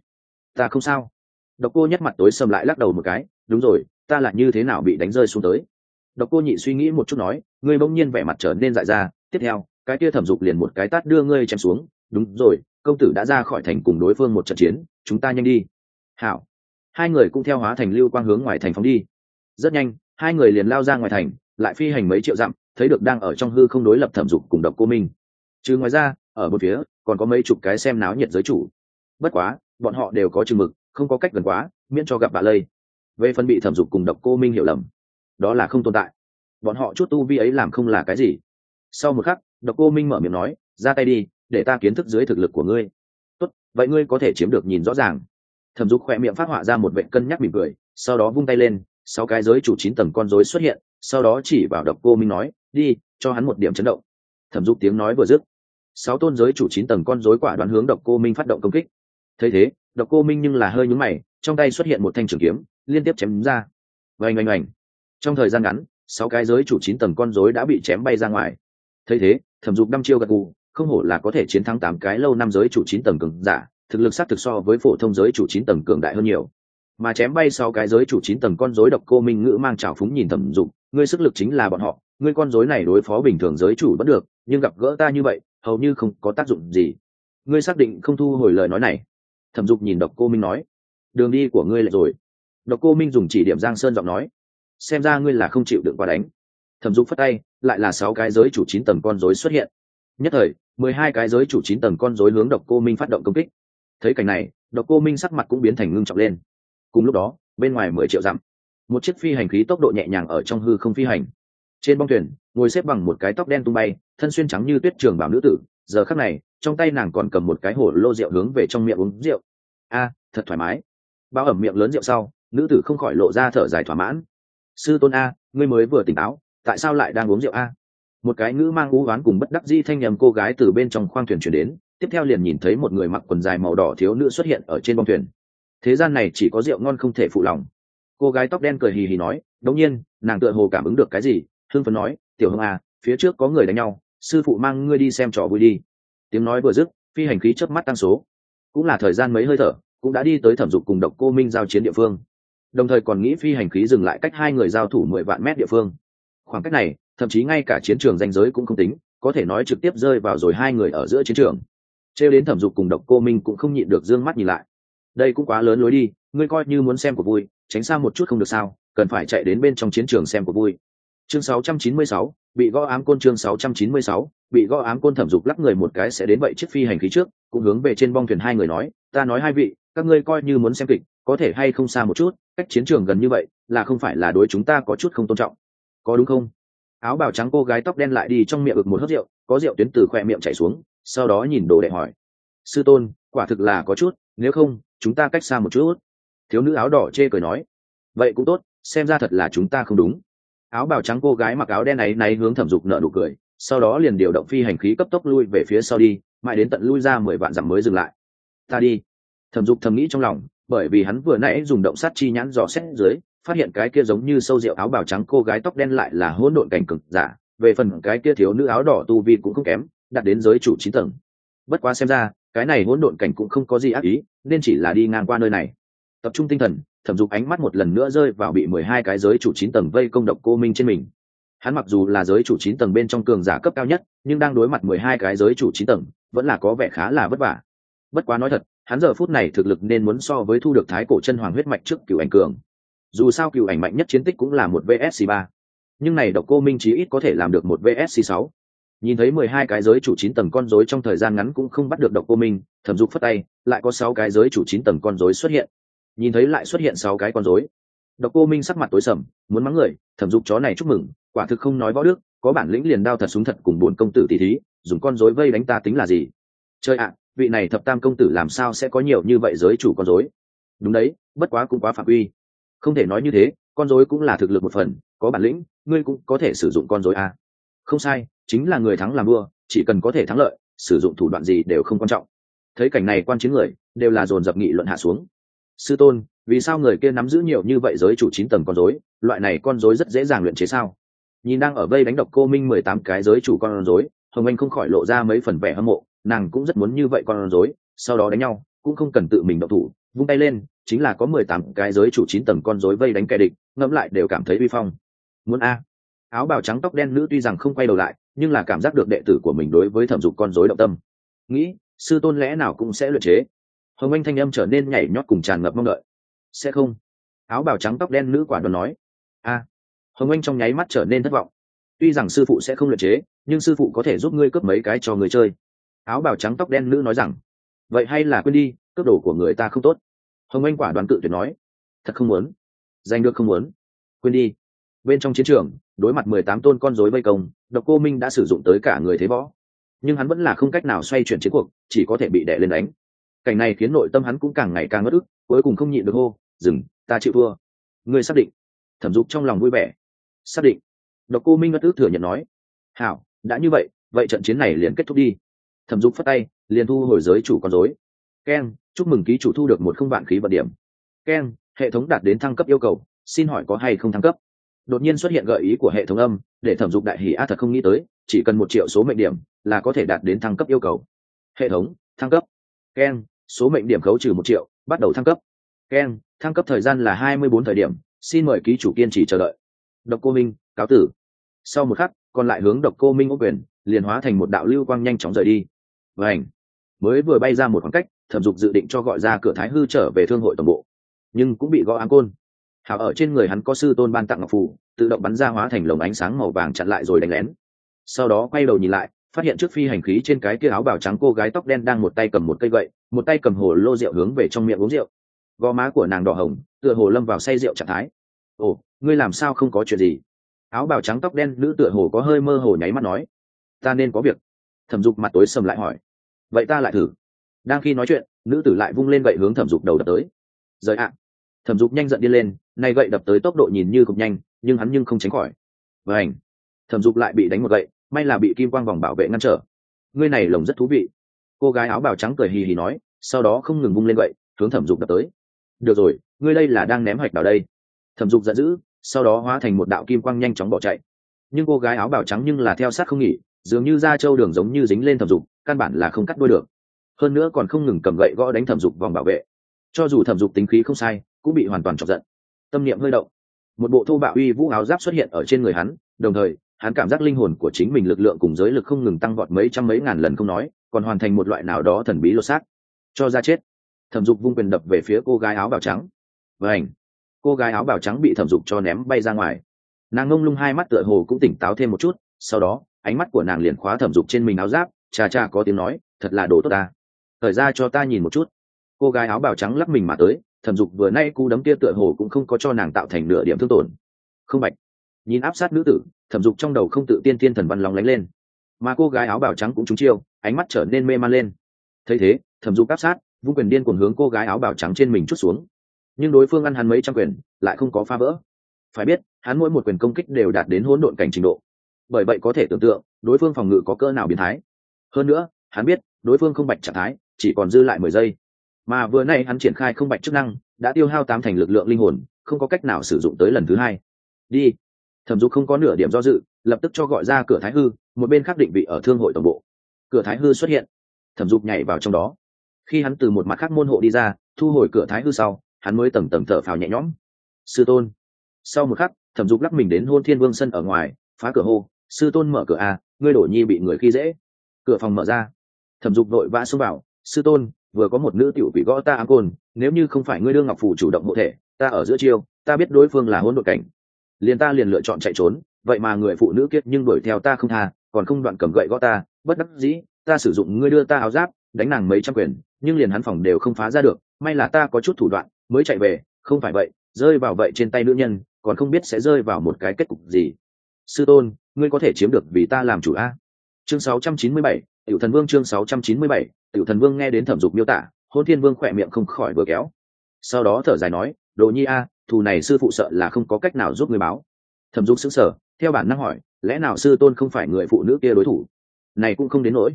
ta không sao. Độc cô nhất mặt tối sầm lại lắc đầu một cái, đúng rồi, ta là như thế nào bị đánh rơi xuống tới? Độc cô nhị suy nghĩ một chút nói, ngươi bỗng nhiên vẻ mặt trở nên dại ra, tiếp theo, cái kia thẩm dục liền một cái tát đưa ngươi chém xuống. Đúng rồi, công tử đã ra khỏi thành cùng đối phương một trận chiến, chúng ta nhanh đi. Hảo. Hai người cũng theo hóa thành lưu quang hướng ngoài thành phóng đi. Rất nhanh, hai người liền lao ra ngoài thành, lại phi hành mấy triệu dặm, thấy được đang ở trong hư không đối lập thẩm dục cùng độc cô minh. Chứ ngoài ra, ở một phía, còn có mấy chục cái xem náo nhiệt giới chủ. Bất quá, bọn họ đều có chừng mực, không có cách gần quá, miễn cho gặp bà lây. Về phần bị thẩm dục cùng độc cô minh hiểu lầm đó là không tồn tại. Bọn họ chút tu vi ấy làm không là cái gì. Sau một khắc, độc cô minh mở miệng nói, ra tay đi, để ta kiến thức dưới thực lực của ngươi. Tốt, vậy ngươi có thể chiếm được nhìn rõ ràng. Thẩm dục khỏe miệng phát họa ra một vệ cân nhắc mỉm cười, sau đó vung tay lên, sáu cái giới chủ chín tầng con rối xuất hiện, sau đó chỉ vào độc cô minh nói, đi, cho hắn một điểm chấn động. Thẩm dục tiếng nói vừa dứt, sáu tôn giới chủ chín tầng con rối quả đoán hướng độc cô minh phát động công kích. Thấy thế, độc cô minh nhưng là hơi nhúng mày, trong tay xuất hiện một thanh trường kiếm, liên tiếp chém ra. Vành oanh oanh trong thời gian ngắn, sáu cái giới chủ chín tầng con rối đã bị chém bay ra ngoài. Thấy thế, thẩm dục đăm chiêu gật gù, không hổ là có thể chiến thắng tám cái lâu năm giới chủ chín tầng cường giả, thực lực sát thực so với phổ thông giới chủ chín tầng cường đại hơn nhiều. Mà chém bay sau cái giới chủ chín tầng con rối độc cô minh ngữ mang trào phúng nhìn thẩm dục, ngươi sức lực chính là bọn họ, ngươi con rối này đối phó bình thường giới chủ vẫn được, nhưng gặp gỡ ta như vậy, hầu như không có tác dụng gì. Ngươi xác định không thu hồi lời nói này. Thẩm dục nhìn độc cô minh nói, đường đi của ngươi lại rồi. Độc cô minh dùng chỉ điểm giang sơn giọng nói xem ra ngươi là không chịu đựng qua đánh. Thẩm dục phất tay, lại là sáu cái giới chủ chín tầng con rối xuất hiện. Nhất thời, mười hai cái giới chủ chín tầng con rối hướng độc cô minh phát động công kích. Thấy cảnh này, độc cô minh sắc mặt cũng biến thành ngưng trọng lên. Cùng lúc đó, bên ngoài mười triệu dặm, một chiếc phi hành khí tốc độ nhẹ nhàng ở trong hư không phi hành. Trên bong thuyền, ngồi xếp bằng một cái tóc đen tung bay, thân xuyên trắng như tuyết trường bảo nữ tử. Giờ khắc này, trong tay nàng còn cầm một cái hổ lô rượu hướng về trong miệng uống rượu. A, thật thoải mái. Bao ẩm miệng lớn rượu sau, nữ tử không khỏi lộ ra thở dài thỏa mãn sư tôn a, ngươi mới vừa tỉnh táo, tại sao lại đang uống rượu a? Một cái ngữ mang ú oán cùng bất đắc di thanh nhầm cô gái từ bên trong khoang thuyền chuyển đến, tiếp theo liền nhìn thấy một người mặc quần dài màu đỏ thiếu nữ xuất hiện ở trên bong thuyền. Thế gian này chỉ có rượu ngon không thể phụ lòng. Cô gái tóc đen cười hì hì nói, đống nhiên, nàng tựa hồ cảm ứng được cái gì? Hưng phấn nói, tiểu hương à phía trước có người đánh nhau, sư phụ mang ngươi đi xem trò vui đi. Tiếng nói vừa dứt, phi hành khí chớp mắt tăng số. Cũng là thời gian mấy hơi thở, cũng đã đi tới thẩm dục cùng độc cô minh giao chiến địa phương đồng thời còn nghĩ phi hành khí dừng lại cách hai người giao thủ mười vạn mét địa phương. Khoảng cách này thậm chí ngay cả chiến trường danh giới cũng không tính có thể nói trực tiếp rơi vào rồi hai người ở giữa chiến trường. Trêu đến thẩm dục cùng độc cô minh cũng không nhịn được d ư ơ n g mắt nhìn lại. Đây cũng quá lớn lối đi ngươi coi như muốn xem của vui tránh xa một chút không được sao cần phải chạy đến bên trong chiến trường xem của vui. Chương 696, bị gõ ám côn chương 696, bị gõ ám côn thẩm dục lắc người một cái sẽ đến vậy chiếc phi hành khí trước cũng hướng về trên bong thuyền hai người nói ta nói hai vị các ngươi coi như muốn xem kịch có thể hay không xa một chút, cách chiến trường gần như vậy, là không phải là đối chúng ta có chút không tôn trọng. Có đúng không? Áo bào trắng cô gái tóc đen lại đi trong miệng ực một hớt rượu, có rượu tuyến từ khoe miệng chảy xuống, sau đó nhìn đồ đệ hỏi. Sư tôn, quả thực là có chút, nếu không, chúng ta cách xa một chút. Thiếu nữ áo đỏ chê cười nói. Vậy cũng tốt, xem ra thật là chúng ta không đúng. Áo bào trắng cô gái mặc áo đen này này hướng thẩm dục nợ nụ cười, sau đó liền điều động phi hành khí cấp tốc lui về phía sau đi, mãi đến tận lui ra mười vạn dặm mới dừng lại. Ta đi. Thẩm dục thầm nghĩ trong lòng bởi vì hắn vừa nãy dùng động sát chi nhãn dò xét dưới, phát hiện cái kia giống như sâu rượu áo bào trắng cô gái tóc đen lại là hỗn độn cảnh cực giả, về phần cái kia thiếu nữ áo đỏ tu vi cũng không kém, đạt đến giới chủ chín tầng. Bất quá xem ra, cái này hỗn độn cảnh cũng không có gì ác ý, nên chỉ là đi ngang qua nơi này. Tập trung tinh thần, thẩm dục ánh mắt một lần nữa rơi vào bị mười hai cái giới chủ chín tầng vây công độc cô minh trên mình. Hắn mặc dù là giới chủ chín tầng bên trong cường giả cấp cao nhất, nhưng đang đối mặt mười hai cái giới chủ chín tầng, vẫn là có vẻ khá là vất vả. Bất quá nói thật hắn giờ phút này thực lực nên muốn so với thu được thái cổ chân hoàng huyết mạch trước cựu ảnh cường. Dù sao cựu ảnh mạnh nhất chiến tích cũng là một vsc ba. Nhưng này độc cô minh chí ít có thể làm được một vsc sáu. Nhìn thấy mười hai cái giới chủ chín tầng con rối trong thời gian ngắn cũng không bắt được độc cô minh, thẩm dục phất tay, lại có sáu cái giới chủ chín tầng con rối xuất hiện. Nhìn thấy lại xuất hiện sáu cái con rối. Độc cô minh sắc mặt tối sầm, muốn mắng người, thẩm dục chó này chúc mừng, quả thực không nói võ đức, có bản lĩnh liền đao thật súng thật cùng bốn công tử tỷ thí, dùng con rối vây đánh ta tính là gì? Chơi ạ vị này thập tam công tử làm sao sẽ có nhiều như vậy giới chủ con rối? Đúng đấy, bất quá cũng quá phạm uy không thể nói như thế, con rối cũng là thực lực một phần, có bản lĩnh, ngươi cũng có thể sử dụng con rối à. không sai, chính là người thắng làm vua, chỉ cần có thể thắng lợi, sử dụng thủ đoạn gì đều không quan trọng. Thấy cảnh này quan chiến người, đều là dồn dập nghị luận hạ xuống. Sư tôn, vì sao người kia nắm giữ nhiều như vậy giới chủ chín tầng con rối, loại này con rối rất dễ dàng luyện chế sao? Nhìn đang ở vây đánh độc cô minh mười tám cái giới chủ con rối, hồng anh không khỏi lộ ra mấy phần vẻ hâm mộ nàng cũng rất muốn như vậy con rối, sau đó đánh nhau, cũng không cần tự mình động thủ, vung tay lên, chính là có mười tám cái giới chủ chín tầng con rối vây đánh kẻ địch, ngẫm lại đều cảm thấy uy phong. Muốn a? Áo bào trắng tóc đen nữ tuy rằng không quay đầu lại, nhưng là cảm giác được đệ tử của mình đối với thẩm dục con rối động tâm. Nghĩ, sư tôn lẽ nào cũng sẽ luyện chế? Hồng anh thanh âm trở nên nhảy nhót cùng tràn ngập mong đợi. Sẽ không. Áo bào trắng tóc đen nữ quả đoán nói. A. Hồng anh trong nháy mắt trở nên thất vọng. Tuy rằng sư phụ sẽ không luyện chế, nhưng sư phụ có thể giúp ngươi cướp mấy cái cho người chơi áo bào trắng tóc đen nữ nói rằng, vậy hay là quên đi cướp đồ của người ta không tốt. Hồng anh quả đoán cự tuyệt nói, thật không muốn. Giành được không muốn. Quên đi. Bên trong chiến trường, đối mặt mười tám tôn con rối vây công, độc cô minh đã sử dụng tới cả người thế võ. Nhưng hắn vẫn là không cách nào xoay chuyển chiến cuộc, chỉ có thể bị đè lên đánh. Cảnh này khiến nội tâm hắn cũng càng ngày càng ngất ức, cuối cùng không nhịn được hô, dừng, ta chịu thua. Ngươi xác định. Thẩm dục trong lòng vui vẻ. Xác định. Độc cô minh ngất ức thừa nhận nói, hảo, đã như vậy vậy trận chiến này liền kết thúc đi thẩm dục phất tay, liền thu hồi giới chủ con dối keng chúc mừng ký chủ thu được một không vạn khí vận điểm. Keng hệ thống đạt đến thăng cấp yêu cầu, xin hỏi có hay không thăng cấp? Đột nhiên xuất hiện gợi ý của hệ thống âm, để thẩm dục đại hỷ a thật không nghĩ tới, chỉ cần một triệu số mệnh điểm là có thể đạt đến thăng cấp yêu cầu. Hệ thống, thăng cấp. Keng số mệnh điểm khấu trừ một triệu, bắt đầu thăng cấp. Keng thăng cấp thời gian là hai mươi bốn thời điểm, xin mời ký chủ kiên trì chờ đợi. Độc cô minh, cáo tử. Sau một khắc, còn lại hướng độc cô minh ô quyền, liền hóa thành một đạo lưu quang nhanh chóng rời đi và ảnh mới vừa bay ra một khoảng cách, thẩm dục dự định cho gọi ra cửa thái hư trở về thương hội tổng bộ. Nhưng cũng bị gõ áng côn. Hảo ở trên người hắn có sư tôn ban tặng ngọc phù, tự động bắn ra hóa thành lồng ánh sáng màu vàng chặn lại rồi đánh lén. Sau đó quay đầu nhìn lại, phát hiện trước phi hành khí trên cái kia áo bào trắng cô gái tóc đen đang một tay cầm một cây gậy, một tay cầm hồ lô rượu hướng về trong miệng uống rượu. Gò má của nàng đỏ hồng, tựa hồ lâm vào say rượu trạng thái. Ồ, ngươi làm sao không có chuyện gì? Áo bào trắng tóc đen nữ tựa hồ có hơi mơ hồ nháy mắt nói. Ta nên có việc. Thẩm dục mặt tối sầm lại hỏi vậy ta lại thử. Đang khi nói chuyện, nữ tử lại vung lên gậy hướng thẩm dục đầu đập tới. Rời ạ. Thẩm dục nhanh giận đi lên, nay gậy đập tới tốc độ nhìn như cực nhanh, nhưng hắn nhưng không tránh khỏi. Và ảnh thẩm dục lại bị đánh một gậy, may là bị kim quang vòng bảo vệ ngăn trở. Ngươi này lồng rất thú vị. Cô gái áo bào trắng cười hì hì nói, sau đó không ngừng vung lên gậy, hướng thẩm dục đập tới. Được rồi, ngươi đây là đang ném hoạch vào đây. Thẩm dục giận dữ, sau đó hóa thành một đạo kim quang nhanh chóng bỏ chạy. Nhưng cô gái áo bào trắng nhưng là theo sát không nghỉ, dường như da trâu đường giống như dính lên thẩm dục căn bản là không cắt đuôi được. Hơn nữa còn không ngừng cầm gậy gõ đánh thẩm dục vòng bảo vệ. Cho dù thẩm dục tính khí không sai, cũng bị hoàn toàn chọc giận. Tâm niệm hơi động. Một bộ thô bạo uy vũ áo giáp xuất hiện ở trên người hắn, đồng thời, hắn cảm giác linh hồn của chính mình lực lượng cùng giới lực không ngừng tăng vọt mấy trăm mấy ngàn lần không nói, còn hoàn thành một loại nào đó thần bí lột xác. Cho ra chết. Thẩm dục vung quyền đập về phía cô gái áo bào trắng. Và ảnh cô gái áo bào trắng bị thẩm dục cho ném bay ra ngoài. Nàng ngông lung hai mắt tựa hồ cũng tỉnh táo thêm một chút, sau đó, ánh mắt của nàng liền khóa thẩm dục trên mình áo giáp cha cha có tiếng nói, thật là đồ tốt ta. Thời ra cho ta nhìn một chút. Cô gái áo bào trắng lắc mình mà tới, thẩm dục vừa nay cú đấm kia tựa hồ cũng không có cho nàng tạo thành nửa điểm thương tổn. Không bạch. Nhìn áp sát nữ tử, thẩm dục trong đầu không tự tiên tiên thần văn lòng lánh lên. Mà cô gái áo bào trắng cũng trúng chiêu, ánh mắt trở nên mê man lên. Thấy thế, thẩm dục áp sát, vung quyền điên cuồng hướng cô gái áo bào trắng trên mình chút xuống. Nhưng đối phương ăn hắn mấy trăm quyền, lại không có phá vỡ. Phải biết, hắn mỗi một quyền công kích đều đạt đến hỗn độn cảnh trình độ. Bởi vậy có thể tưởng tượng, đối phương phòng ngự có cỡ nào biến thái hơn nữa, hắn biết, đối phương không bạch trạng thái, chỉ còn dư lại mười giây. Mà vừa nay hắn triển khai không bạch chức năng, đã tiêu hao tám thành lực lượng linh hồn, không có cách nào sử dụng tới lần thứ hai. Đi. Thẩm dục không có nửa điểm do dự, lập tức cho gọi ra cửa thái hư, một bên khác định vị ở thương hội tổng bộ. Cửa thái hư xuất hiện. Thẩm dục nhảy vào trong đó. Khi hắn từ một mặt khác môn hộ đi ra, thu hồi cửa thái hư sau, hắn mới tầm tầm thở phào nhẹ nhõm. Sư tôn. Sau một khắc, thẩm dục lắc mình đến hôn thiên vương sân ở ngoài, phá cửa hô, sư tôn mở cửa a, ngươi đổ nhi bị người khi dễ cửa phòng mở ra. Thẩm dục vội vã xông vào, sư tôn, vừa có một nữ tiểu quỷ gõ ta ám côn, nếu như không phải ngươi đương ngọc phủ chủ động hộ thể, ta ở giữa chiêu, ta biết đối phương là hỗn đội cảnh. Liền ta liền lựa chọn chạy trốn, vậy mà người phụ nữ kiết nhưng đuổi theo ta không tha, còn không đoạn cầm gậy gõ ta, bất đắc dĩ, ta sử dụng ngươi đưa ta áo giáp, đánh nàng mấy trăm quyền, nhưng liền hắn phòng đều không phá ra được, may là ta có chút thủ đoạn, mới chạy về, không phải vậy, rơi vào vậy trên tay nữ nhân, còn không biết sẽ rơi vào một cái kết cục gì. Sư tôn, ngươi có thể chiếm được vì ta làm chủ a? Chương 697, tiểu thần vương chương 697, tiểu thần vương nghe đến thẩm dục miêu tả hôn thiên vương khỏe miệng không khỏi vừa kéo. Sau đó thở dài nói đồ nhi a thù này sư phụ sợ là không có cách nào giúp người báo. Thẩm dục xứng sở theo bản năng hỏi lẽ nào sư tôn không phải người phụ nữ kia đối thủ? Này cũng không đến nỗi.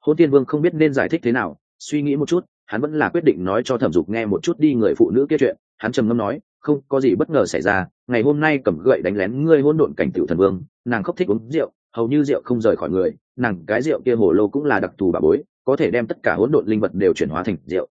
Hôn thiên vương không biết nên giải thích thế nào suy nghĩ một chút hắn vẫn là quyết định nói cho thẩm dục nghe một chút đi người phụ nữ kia chuyện. Hắn trầm ngâm nói không có gì bất ngờ xảy ra ngày hôm nay cầm gậy đánh lén ngươi hôn độn cảnh tiểu thần vương nàng khóc thích uống rượu hầu như rượu không rời khỏi người, nàng cái rượu kia hồ lô cũng là đặc thù bà bối, có thể đem tất cả hỗn độn linh vật đều chuyển hóa thành rượu.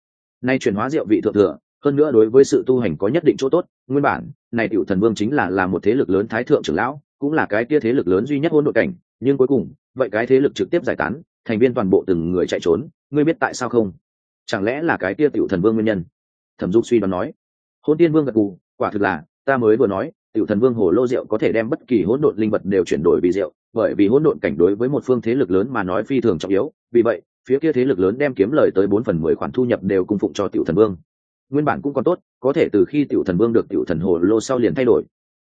Nay chuyển hóa rượu vị thượng thừa, hơn nữa đối với sự tu hành có nhất định chỗ tốt, nguyên bản, này tiểu thần vương chính là là một thế lực lớn thái thượng trưởng lão, cũng là cái kia thế lực lớn duy nhất hỗn độn cảnh, nhưng cuối cùng, vậy cái thế lực trực tiếp giải tán, thành viên toàn bộ từng người chạy trốn, ngươi biết tại sao không? Chẳng lẽ là cái kia tiểu thần vương nguyên nhân? Thẩm dục suy đoán nói. Hôn tiên vương gật cù quả thực là, ta mới vừa nói, tiểu thần vương hồ lô rượu có thể đem bất kỳ hỗn độn linh vật đều chuyển đổi vì rượu bởi vì hỗn độn cảnh đối với một phương thế lực lớn mà nói phi thường trọng yếu, vì vậy, phía kia thế lực lớn đem kiếm lời tới bốn phần mười khoản thu nhập đều cung phụng cho tiểu thần vương. Nguyên bản cũng còn tốt, có thể từ khi tiểu thần vương được tiểu thần hồ lô sau liền thay đổi.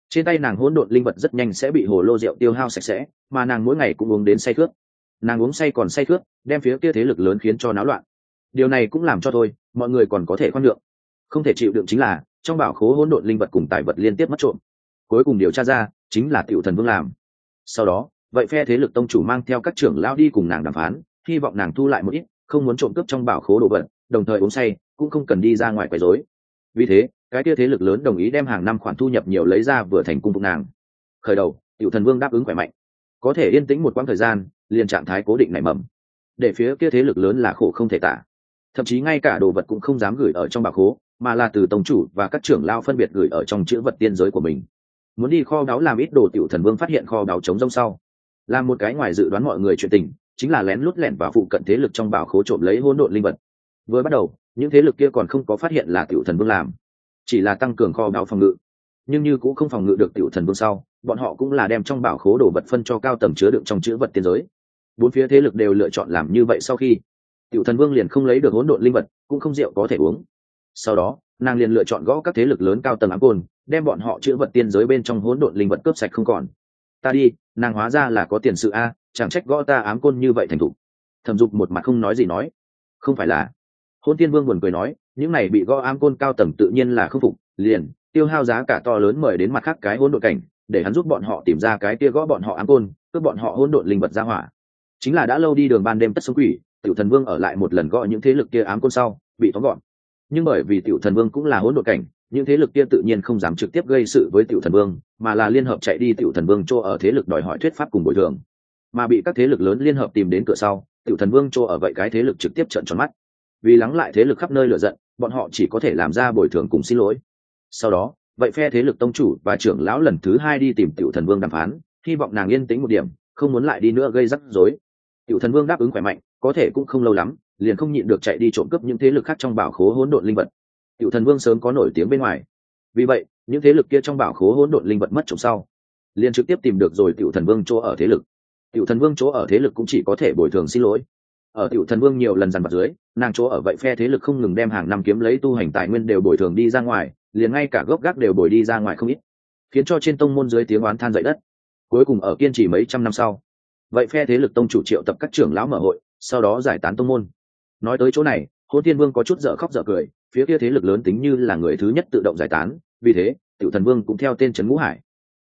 Trên tay nàng hỗn độn linh vật rất nhanh sẽ bị hồ lô rượu tiêu hao sạch sẽ, mà nàng mỗi ngày cũng uống đến say khướt. Nàng uống say còn say khướt, đem phía kia thế lực lớn khiến cho náo loạn. Điều này cũng làm cho thôi, mọi người còn có thể khoan lượng không thể chịu đựng chính là, trong bảo khố hỗn độn linh vật cùng tài vật liên tiếp mất trộm. Cuối cùng điều tra ra, chính là tiểu thần vương làm. Sau đó vậy phe thế lực tông chủ mang theo các trưởng lao đi cùng nàng đàm phán, hy vọng nàng thu lại một ít, không muốn trộm cướp trong bảo khố đồ vật, đồng thời uống say, cũng không cần đi ra ngoài quấy rối. Vì thế, cái kia thế lực lớn đồng ý đem hàng năm khoản thu nhập nhiều lấy ra vừa thành cung phục nàng. Khởi đầu, tiểu thần vương đáp ứng khỏe mạnh. Có thể yên tĩnh một quãng thời gian, liền trạng thái cố định nảy mầm. Để phía kia thế lực lớn là khổ không thể tả. Thậm chí ngay cả đồ vật cũng không dám gửi ở trong bảo khố, mà là từ tổng chủ và các trưởng lao phân biệt gửi ở trong chữ vật tiên giới của mình. Muốn đi kho đáo làm ít đồ, tiểu thần vương phát hiện kho đáo chống rông sau làm một cái ngoài dự đoán mọi người chuyện tình, chính là lén lút lẻn vào phụ cận thế lực trong bảo khố trộm lấy hỗn độn linh vật. Vừa bắt đầu, những thế lực kia còn không có phát hiện là tiểu thần vương làm, chỉ là tăng cường kho đáo phòng ngự. Nhưng như cũng không phòng ngự được tiểu thần vương sau, bọn họ cũng là đem trong bảo khố đồ vật phân cho cao tầm chứa đựng trong chữ vật tiên giới. Bốn phía thế lực đều lựa chọn làm như vậy sau khi, tiểu thần vương liền không lấy được hỗn độn linh vật, cũng không rượu có thể uống. Sau đó, nàng liền lựa chọn gõ các thế lực lớn cao tầng ám côn, đem bọn họ chữ vật tiên giới bên trong hỗn độn linh vật cướp sạch không còn. Ta đi nàng hóa ra là có tiền sự a, chẳng trách gõ ta ám côn như vậy thành thục. Thẩm dục một mặt không nói gì nói. Không phải là. Hôn tiên vương buồn cười nói, những này bị gõ ám côn cao tầng tự nhiên là không phục, liền, tiêu hao giá cả to lớn mời đến mặt khác cái hôn đội cảnh, để hắn giúp bọn họ tìm ra cái kia gõ bọn họ ám côn, cướp bọn họ hôn đội linh vật ra hỏa. Chính là đã lâu đi đường ban đêm tất sống quỷ, tiểu thần vương ở lại một lần gõ những thế lực kia ám côn sau, bị tóm gọn. Nhưng bởi vì tiểu thần vương cũng là hỗn độn cảnh những thế lực kia tự nhiên không dám trực tiếp gây sự với tiểu thần vương, mà là liên hợp chạy đi tiểu thần vương chỗ ở thế lực đòi hỏi thuyết pháp cùng bồi thường. Mà bị các thế lực lớn liên hợp tìm đến cửa sau, tiểu thần vương chỗ ở vậy cái thế lực trực tiếp trận tròn mắt. Vì lắng lại thế lực khắp nơi lựa giận, bọn họ chỉ có thể làm ra bồi thường cùng xin lỗi. Sau đó, vậy phe thế lực tông chủ và trưởng lão lần thứ hai đi tìm tiểu thần vương đàm phán, hy vọng nàng yên tĩnh một điểm, không muốn lại đi nữa gây rắc rối. Tiểu thần vương đáp ứng khỏe mạnh, có thể cũng không lâu lắm, liền không nhịn được chạy đi trộm cướp những thế lực khác trong bảo khố hỗn độn linh vật tiểu thần vương sớm có nổi tiếng bên ngoài. Vì vậy, những thế lực kia trong bảo khố hỗn độn linh vật mất trộm sau, liền trực tiếp tìm được rồi tiểu thần vương chỗ ở thế lực. Tiểu thần vương chỗ ở thế lực cũng chỉ có thể bồi thường xin lỗi. Ở tiểu thần vương nhiều lần dằn vặt dưới, nàng chỗ ở vậy phe thế lực không ngừng đem hàng năm kiếm lấy tu hành tài nguyên đều bồi thường đi ra ngoài, liền ngay cả gốc gác đều bồi đi ra ngoài không ít, khiến cho trên tông môn dưới tiếng oán than dậy đất. Cuối cùng ở kiên trì mấy trăm năm sau, vậy phe thế lực tông chủ triệu tập các trưởng lão mở hội, sau đó giải tán tông môn. Nói tới chỗ này hôn tiên vương có chút dở khóc dở cười phía kia thế lực lớn tính như là người thứ nhất tự động giải tán, vì thế, tiểu thần vương cũng theo tên trấn ngũ hải.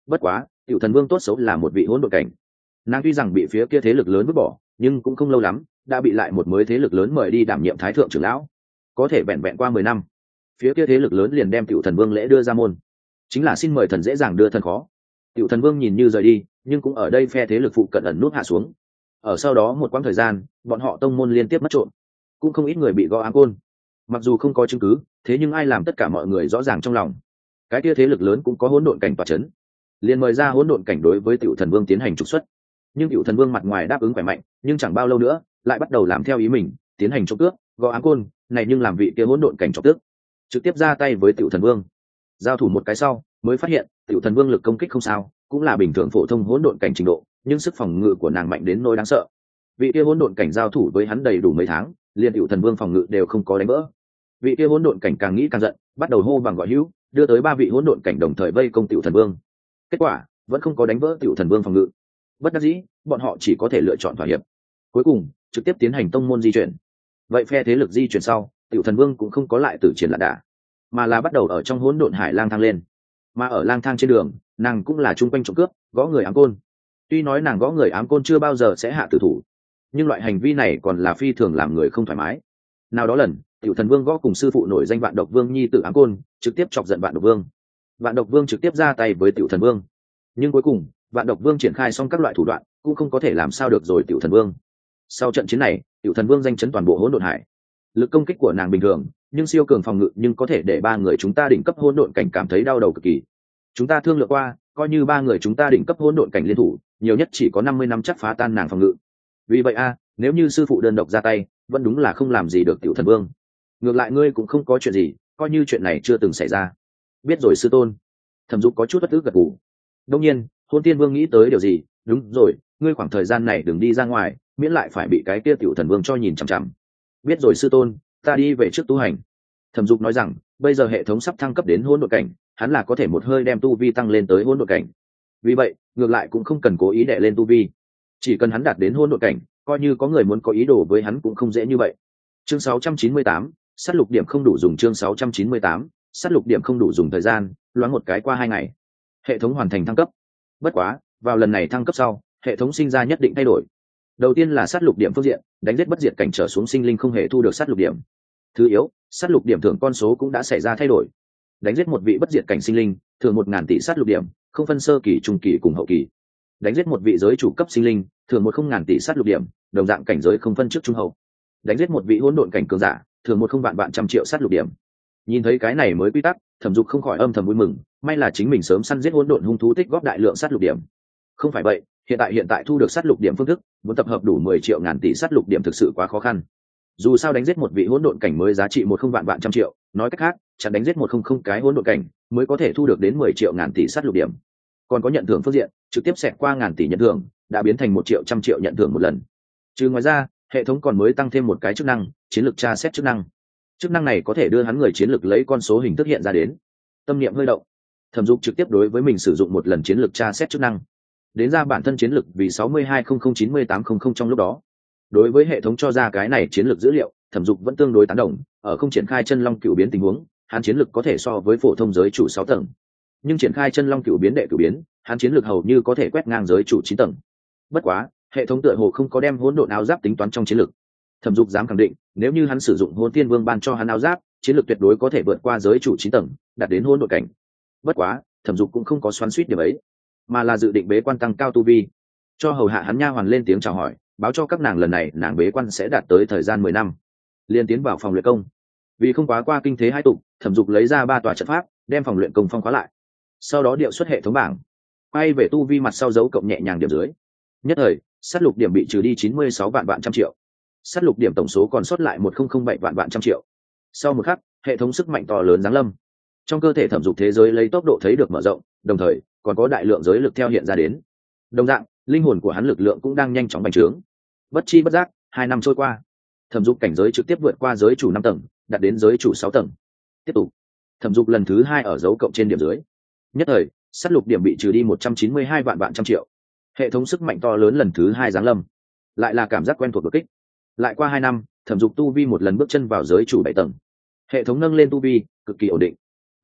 Bất quá, tiểu thần vương tốt xấu là một vị hỗn độn cảnh. Nàng tuy rằng bị phía kia thế lực lớn vứt bỏ, nhưng cũng không lâu lắm, đã bị lại một mới thế lực lớn mời đi đảm nhiệm thái thượng trưởng lão. Có thể vẹn vẹn qua mười năm, phía kia thế lực lớn liền đem tiểu thần vương lễ đưa ra môn. Chính là xin mời thần dễ dàng đưa thần khó. Tiểu thần vương nhìn như rời đi, nhưng cũng ở đây phe thế lực phụ cận ẩn nút hạ xuống. Ở sau đó một quãng thời gian, bọn họ tông môn liên tiếp mất trộm. Cũng không ít người bị gõ áng côn mặc dù không có chứng cứ, thế nhưng ai làm tất cả mọi người rõ ràng trong lòng. Cái kia thế lực lớn cũng có hỗn độn cảnh và chấn. Liền mời ra hỗn độn cảnh đối với tiểu thần vương tiến hành trục xuất. Nhưng tiểu thần vương mặt ngoài đáp ứng khỏe mạnh, nhưng chẳng bao lâu nữa, lại bắt đầu làm theo ý mình, tiến hành trộm cướp, gõ áng côn, này nhưng làm vị kia hỗn độn cảnh trọc tước trực tiếp ra tay với tiểu thần vương. Giao thủ một cái sau, mới phát hiện, tiểu thần vương lực công kích không sao, cũng là bình thường phổ thông hỗn độn cảnh trình độ, nhưng sức phòng ngự của nàng mạnh đến nỗi đáng sợ. Vị kia hỗn độn cảnh giao thủ với hắn đầy đủ mấy tháng liền tiểu thần vương phòng ngự đều không có đánh vỡ. Vị kia hỗn độn cảnh càng nghĩ càng giận, bắt đầu hô bằng gọi hữu, đưa tới ba vị hỗn độn cảnh đồng thời vây công tiểu thần vương. Kết quả, vẫn không có đánh vỡ tiểu thần vương phòng ngự. Bất đắc dĩ, bọn họ chỉ có thể lựa chọn thỏa hiệp. Cuối cùng, trực tiếp tiến hành tông môn di chuyển. Vậy phe thế lực di chuyển sau, tiểu thần vương cũng không có lại từ triển lạc đà, mà là bắt đầu ở trong hỗn độn hải lang thang lên. Mà ở lang thang trên đường, nàng cũng là chung quanh trộm cướp, gõ người ám côn. Tuy nói nàng gõ người ám côn chưa bao giờ sẽ hạ tử thủ nhưng loại hành vi này còn là phi thường làm người không thoải mái. Nào đó lần, tiểu thần vương gõ cùng sư phụ nổi danh vạn độc vương nhi tự ám côn, trực tiếp chọc giận vạn độc vương. Vạn độc vương trực tiếp ra tay với tiểu thần vương. Nhưng cuối cùng, vạn độc vương triển khai xong các loại thủ đoạn, cũng không có thể làm sao được rồi tiểu thần vương. Sau trận chiến này, tiểu thần vương danh chấn toàn bộ hỗn độn hải. Lực công kích của nàng bình thường, nhưng siêu cường phòng ngự nhưng có thể để ba người chúng ta đỉnh cấp hỗn độn cảnh cảm thấy đau đầu cực kỳ. Chúng ta thương lượng qua, coi như ba người chúng ta đỉnh cấp hỗn độn cảnh liên thủ, nhiều nhất chỉ có năm mươi năm chắc phá tan nàng phòng ngự vì vậy a, nếu như sư phụ đơn độc ra tay, vẫn đúng là không làm gì được tiểu thần vương. Ngược lại ngươi cũng không có chuyện gì, coi như chuyện này chưa từng xảy ra. Biết rồi sư tôn. Thẩm dục có chút bất tức gật gù. Đông nhiên, hôn tiên vương nghĩ tới điều gì? Đúng rồi, ngươi khoảng thời gian này đừng đi ra ngoài, miễn lại phải bị cái kia tiểu thần vương cho nhìn chằm chằm. Biết rồi sư tôn, ta đi về trước tu hành. Thẩm dục nói rằng, bây giờ hệ thống sắp thăng cấp đến hôn đội cảnh, hắn là có thể một hơi đem tu vi tăng lên tới hôn đội cảnh. Vì vậy, ngược lại cũng không cần cố ý đệ lên tu vi chỉ cần hắn đạt đến hôn đội cảnh coi như có người muốn có ý đồ với hắn cũng không dễ như vậy. Chương 698, s á t lục điểm không đủ dùng chương 698, s á t lục điểm không đủ dùng thời gian loáng một cái qua hai ngày. Hệ thống hoàn thành thăng cấp. Bất quá vào lần này thăng cấp sau hệ thống sinh ra nhất định thay đổi. Đầu tiên là sát lục điểm phương diện đánh giết bất diệt cảnh trở xuống sinh linh không hề thu được sát lục điểm. Thứ yếu sát lục điểm thưởng con số cũng đã xảy ra thay đổi. Đánh giết một vị bất diệt cảnh sinh linh thường một ngàn tỷ sát lục điểm không phân sơ kỳ trung kỳ cùng hậu kỳ đánh giết một vị giới chủ cấp sinh linh thường một không ngàn tỷ sát lục điểm, đồng dạng cảnh giới không phân trước trung hậu. Đánh giết một vị hỗn độn cảnh cường giả thường một không vạn vạn trăm triệu sát lục điểm. Nhìn thấy cái này mới quy tắc, thẩm dục không khỏi âm thầm vui mừng, may là chính mình sớm săn giết hỗn độn hung thú tích góp đại lượng sát lục điểm. Không phải vậy, hiện tại hiện tại thu được sát lục điểm phương thức, muốn tập hợp đủ mười triệu ngàn tỷ sát lục điểm thực sự quá khó khăn. Dù sao đánh giết một vị hỗn độn cảnh mới giá trị một không vạn vạn trăm triệu, nói cách khác chẳng đánh giết một không không cái hỗn độn cảnh mới có thể thu được đến mười triệu ngàn tỷ sát lục điểm còn có nhận thưởng phương diện, trực tiếp xẹt qua ngàn tỷ nhận thưởng, đã biến thành một triệu trăm triệu nhận thưởng một lần. Trừ ngoài ra, hệ thống còn mới tăng thêm một cái chức năng, chiến lược tra xét chức năng. Chức năng này có thể đưa hắn người chiến lược lấy con số hình thức hiện ra đến. Tâm niệm hơi động. Thẩm dục trực tiếp đối với mình sử dụng một lần chiến lược tra xét chức năng. Đến ra bản thân chiến lược vì sáu mươi hai không không chín mươi tám không không trong lúc đó. Đối với hệ thống cho ra cái này chiến lược dữ liệu, thẩm dục vẫn tương đối tán đồng, ở không triển khai chân long cựu biến tình huống, hắn chiến lược có thể so với phổ thông giới chủ sáu tầng nhưng triển khai chân long cựu biến đệ cựu biến, hắn chiến lược hầu như có thể quét ngang giới chủ chín tầng. Bất quá, hệ thống tựa hồ không có đem hỗn độn áo giáp tính toán trong chiến lược. Thẩm dục dám khẳng định, nếu như hắn sử dụng hôn tiên vương ban cho hắn áo giáp, chiến lược tuyệt đối có thể vượt qua giới chủ chín tầng, đạt đến hôn đội cảnh. Bất quá, thẩm dục cũng không có xoắn suýt điểm ấy, mà là dự định bế quan tăng cao tu vi. Cho hầu hạ hắn nha hoàn lên tiếng chào hỏi, báo cho các nàng lần này, nàng bế quan sẽ đạt tới thời gian mười năm. Liên tiến vào phòng luyện công. Vì không quá qua kinh thế hai tục, thẩm dục lấy ra ba tòa trận pháp, đem phòng luyện công phong khóa lại sau đó điệu xuất hệ thống bảng. Quay về tu vi mặt sau dấu cộng nhẹ nhàng điểm dưới. Nhất thời s á t lục điểm bị trừ đi chín mươi sáu vạn vạn trăm triệu. S á t lục điểm tổng số còn sót lại một không không bảy vạn vạn trăm triệu. Sau một khắc, hệ thống sức mạnh to lớn giáng lâm. Trong cơ thể thẩm dục thế giới lấy tốc độ thấy được mở rộng, đồng thời, còn có đại lượng giới lực theo hiện ra đến. Đồng dạng, linh hồn của hắn lực lượng cũng đang nhanh chóng bành trướng. Bất chi bất giác, hai năm trôi qua. Thẩm dục cảnh giới trực tiếp vượt qua giới chủ năm tầng, đạt đến giới chủ sáu tầng. Tiếp tục. Thẩm dục lần thứ hai ở dấu cộng trên điểm dưới nhất thời s á t lục điểm bị trừ đi một trăm chín mươi hai vạn vạn trăm triệu. Hệ thống sức mạnh to lớn lần thứ hai giáng lâm. Lại là cảm giác quen thuộc đột kích. Lại qua hai năm, thẩm dục tu vi một lần bước chân vào giới chủ bảy tầng. Hệ thống nâng lên tu vi, cực kỳ ổn định.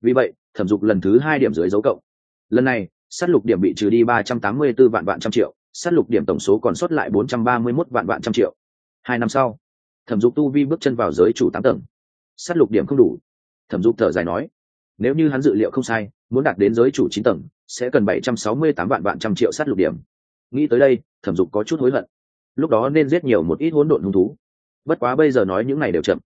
Vì vậy, thẩm dục lần thứ hai điểm dưới dấu cộng. Lần này s á t lục điểm bị trừ đi ba trăm tám mươi b ố vạn vạn trăm triệu s á t lục điểm tổng số còn sót lại bốn trăm ba mươi mốt vạn vạn trăm triệu. Hai năm sau, thẩm dục tu vi bước chân vào giới chủ tám tầng. S á t lục điểm không đủ. Thẩm dục thở dài nói nếu như hắn dự liệu không sai, muốn đạt đến giới chủ chín tầng, sẽ cần bảy trăm sáu mươi tám vạn vạn trăm triệu s á t lục điểm. Nghĩ tới đây, thẩm dục có chút hối hận. Lúc đó nên giết nhiều một ít hỗn độn hung thú. Bất quá bây giờ nói những này đều chậm.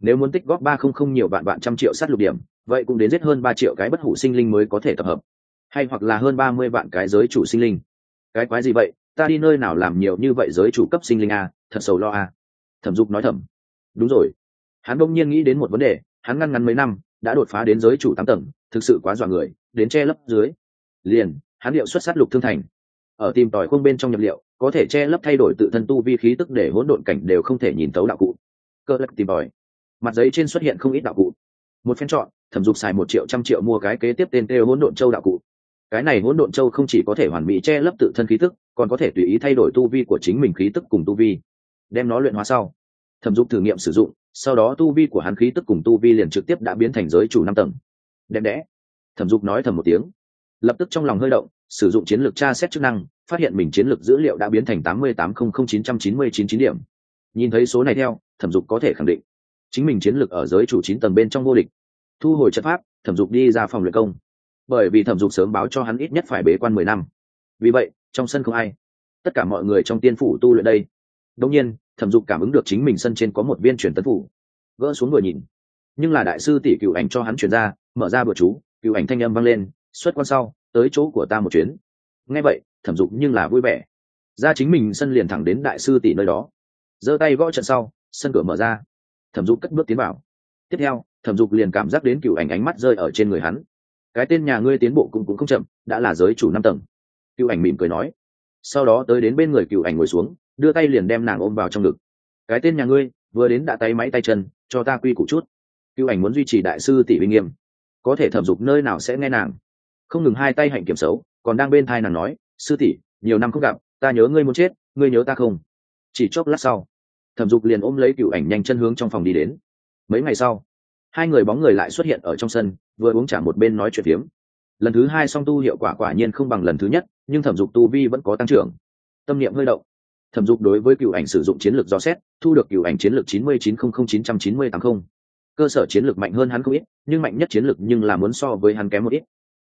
Nếu muốn tích góp ba không không nhiều vạn vạn trăm triệu sát lục điểm, vậy cũng đến giết hơn ba triệu cái bất hủ sinh linh mới có thể tập hợp. Hay hoặc là hơn ba mươi vạn cái giới chủ sinh linh. Cái quái gì vậy? Ta đi nơi nào làm nhiều như vậy giới chủ cấp sinh linh a? Thật sầu lo a. Thẩm dục nói thầm. Đúng rồi. Hắn đông nhiên nghĩ đến một vấn đề, hắn ngăn ngắn mấy năm đã đột phá đến giới chủ tám tầng, thực sự quá dọa người, đến che lấp dưới. Liền hắn liệu xuất sát lục thương thành. Ở tìm tòi không bên trong nhập liệu, có thể che lấp thay đổi tự thân tu vi khí tức để hỗn độn cảnh đều không thể nhìn tấu đạo cụ. Cơ lắc tìm tòi. Mặt giấy trên xuất hiện không ít đạo cụ. Một phen chọn, thẩm dục xài một triệu trăm triệu mua cái kế tiếp tên kêu hỗn độn châu đạo cụ. Cái này hỗn độn châu không chỉ có thể hoàn mỹ che lấp tự thân khí tức, còn có thể tùy ý thay đổi tu vi của chính mình khí tức cùng tu vi. Đem nó luyện hóa sau. Thẩm dục thử nghiệm sử dụng sau đó tu vi của hắn khí tức cùng tu vi liền trực tiếp đã biến thành giới chủ năm tầng. Đẹp đẽ. Thẩm dục nói thầm một tiếng. Lập tức trong lòng hơi động, sử dụng chiến lược tra xét chức năng, phát hiện mình chiến lược dữ liệu đã biến thành tám mươi tám không không chín trăm chín mươi chín chín điểm. Nhìn thấy số này theo, thẩm dục có thể khẳng định, chính mình chiến lược ở giới chủ chín tầng bên trong vô địch. Thu hồi chất pháp, thẩm dục đi ra phòng luyện công. Bởi vì thẩm dục sớm báo cho hắn ít nhất phải bế quan mười năm. Vì vậy, trong sân không ai. Tất cả mọi người trong tiên phủ tu luyện đây. Đông nhiên thẩm dục cảm ứng được chính mình sân trên có một viên truyền tấn phủ. Gỡ xuống vừa nhìn. Nhưng là đại sư tỷ cựu ảnh cho hắn chuyển ra, mở ra bữa chú, cựu ảnh thanh âm vang lên, xuất quan sau, tới chỗ của ta một chuyến. Nghe vậy, thẩm dục nhưng là vui vẻ. Ra chính mình sân liền thẳng đến đại sư tỷ nơi đó. Giơ tay gõ trận sau, sân cửa mở ra. Thẩm dục cất bước tiến vào. Tiếp theo, thẩm dục liền cảm giác đến cựu ảnh ánh mắt rơi ở trên người hắn. Cái tên nhà ngươi tiến bộ cũng cũng không chậm, đã là giới chủ năm tầng. Cựu ảnh mỉm cười nói. Sau đó tới đến bên người cựu ảnh ngồi xuống đưa tay liền đem nàng ôm vào trong ngực. Cái tên nhà ngươi, vừa đến đã tay máy tay chân, cho ta quy củ chút. Cựu ảnh muốn duy trì đại sư tỷ uy nghiêm, có thể thẩm dục nơi nào sẽ nghe nàng. Không ngừng hai tay hạnh kiểm xấu, còn đang bên thai nàng nói, sư tỷ, nhiều năm không gặp, ta nhớ ngươi muốn chết, ngươi nhớ ta không? Chỉ chốc lát sau, thẩm dục liền ôm lấy cựu ảnh nhanh chân hướng trong phòng đi đến. Mấy ngày sau, hai người bóng người lại xuất hiện ở trong sân, vừa uống trả một bên nói chuyện phiếm. Lần thứ hai song tu hiệu quả quả nhiên không bằng lần thứ nhất, nhưng thẩm dục tu vi vẫn có tăng trưởng. Tâm niệm hơi động thẩm dục đối với cựu ảnh sử dụng chiến lược do xét, thu được cựu ảnh chiến lược chín mươi chín không không chín trăm chín mươi tám không. Cơ sở chiến lược mạnh hơn hắn không ít, nhưng mạnh nhất chiến lược nhưng là muốn so với hắn kém một ít.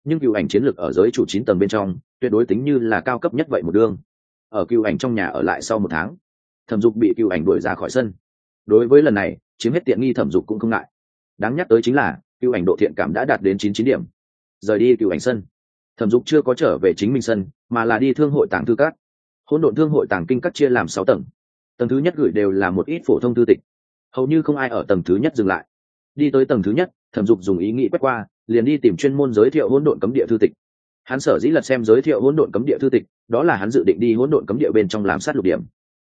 Nhưng cựu ảnh chiến lược ở giới chủ chín tầng bên trong, tuyệt đối tính như là cao cấp nhất vậy một đương ở cựu ảnh trong nhà ở lại sau một tháng, thẩm dục bị cựu ảnh đuổi ra khỏi sân. Đối với lần này, chiếm hết tiện nghi thẩm dục cũng không ngại. Đáng nhắc tới chính là, cựu ảnh độ thiện cảm đã đạt đến chín chín điểm. Rời đi cựu ảnh sân, thẩm dục chưa có trở về chính minh sân, mà là đi thương hội tàng thư cát hỗn độn thương hội tàng kinh các chia làm sáu tầng. Tầng thứ nhất gửi đều là một ít phổ thông thư tịch. Hầu như không ai ở tầng thứ nhất dừng lại. Đi tới tầng thứ nhất, thẩm dục dùng ý nghĩ quét qua, liền đi tìm chuyên môn giới thiệu hỗn độn cấm địa thư tịch. Hắn sở dĩ lật xem giới thiệu hỗn độn cấm địa thư tịch, đó là hắn dự định đi hỗn độn cấm địa bên trong làm sát lục điểm.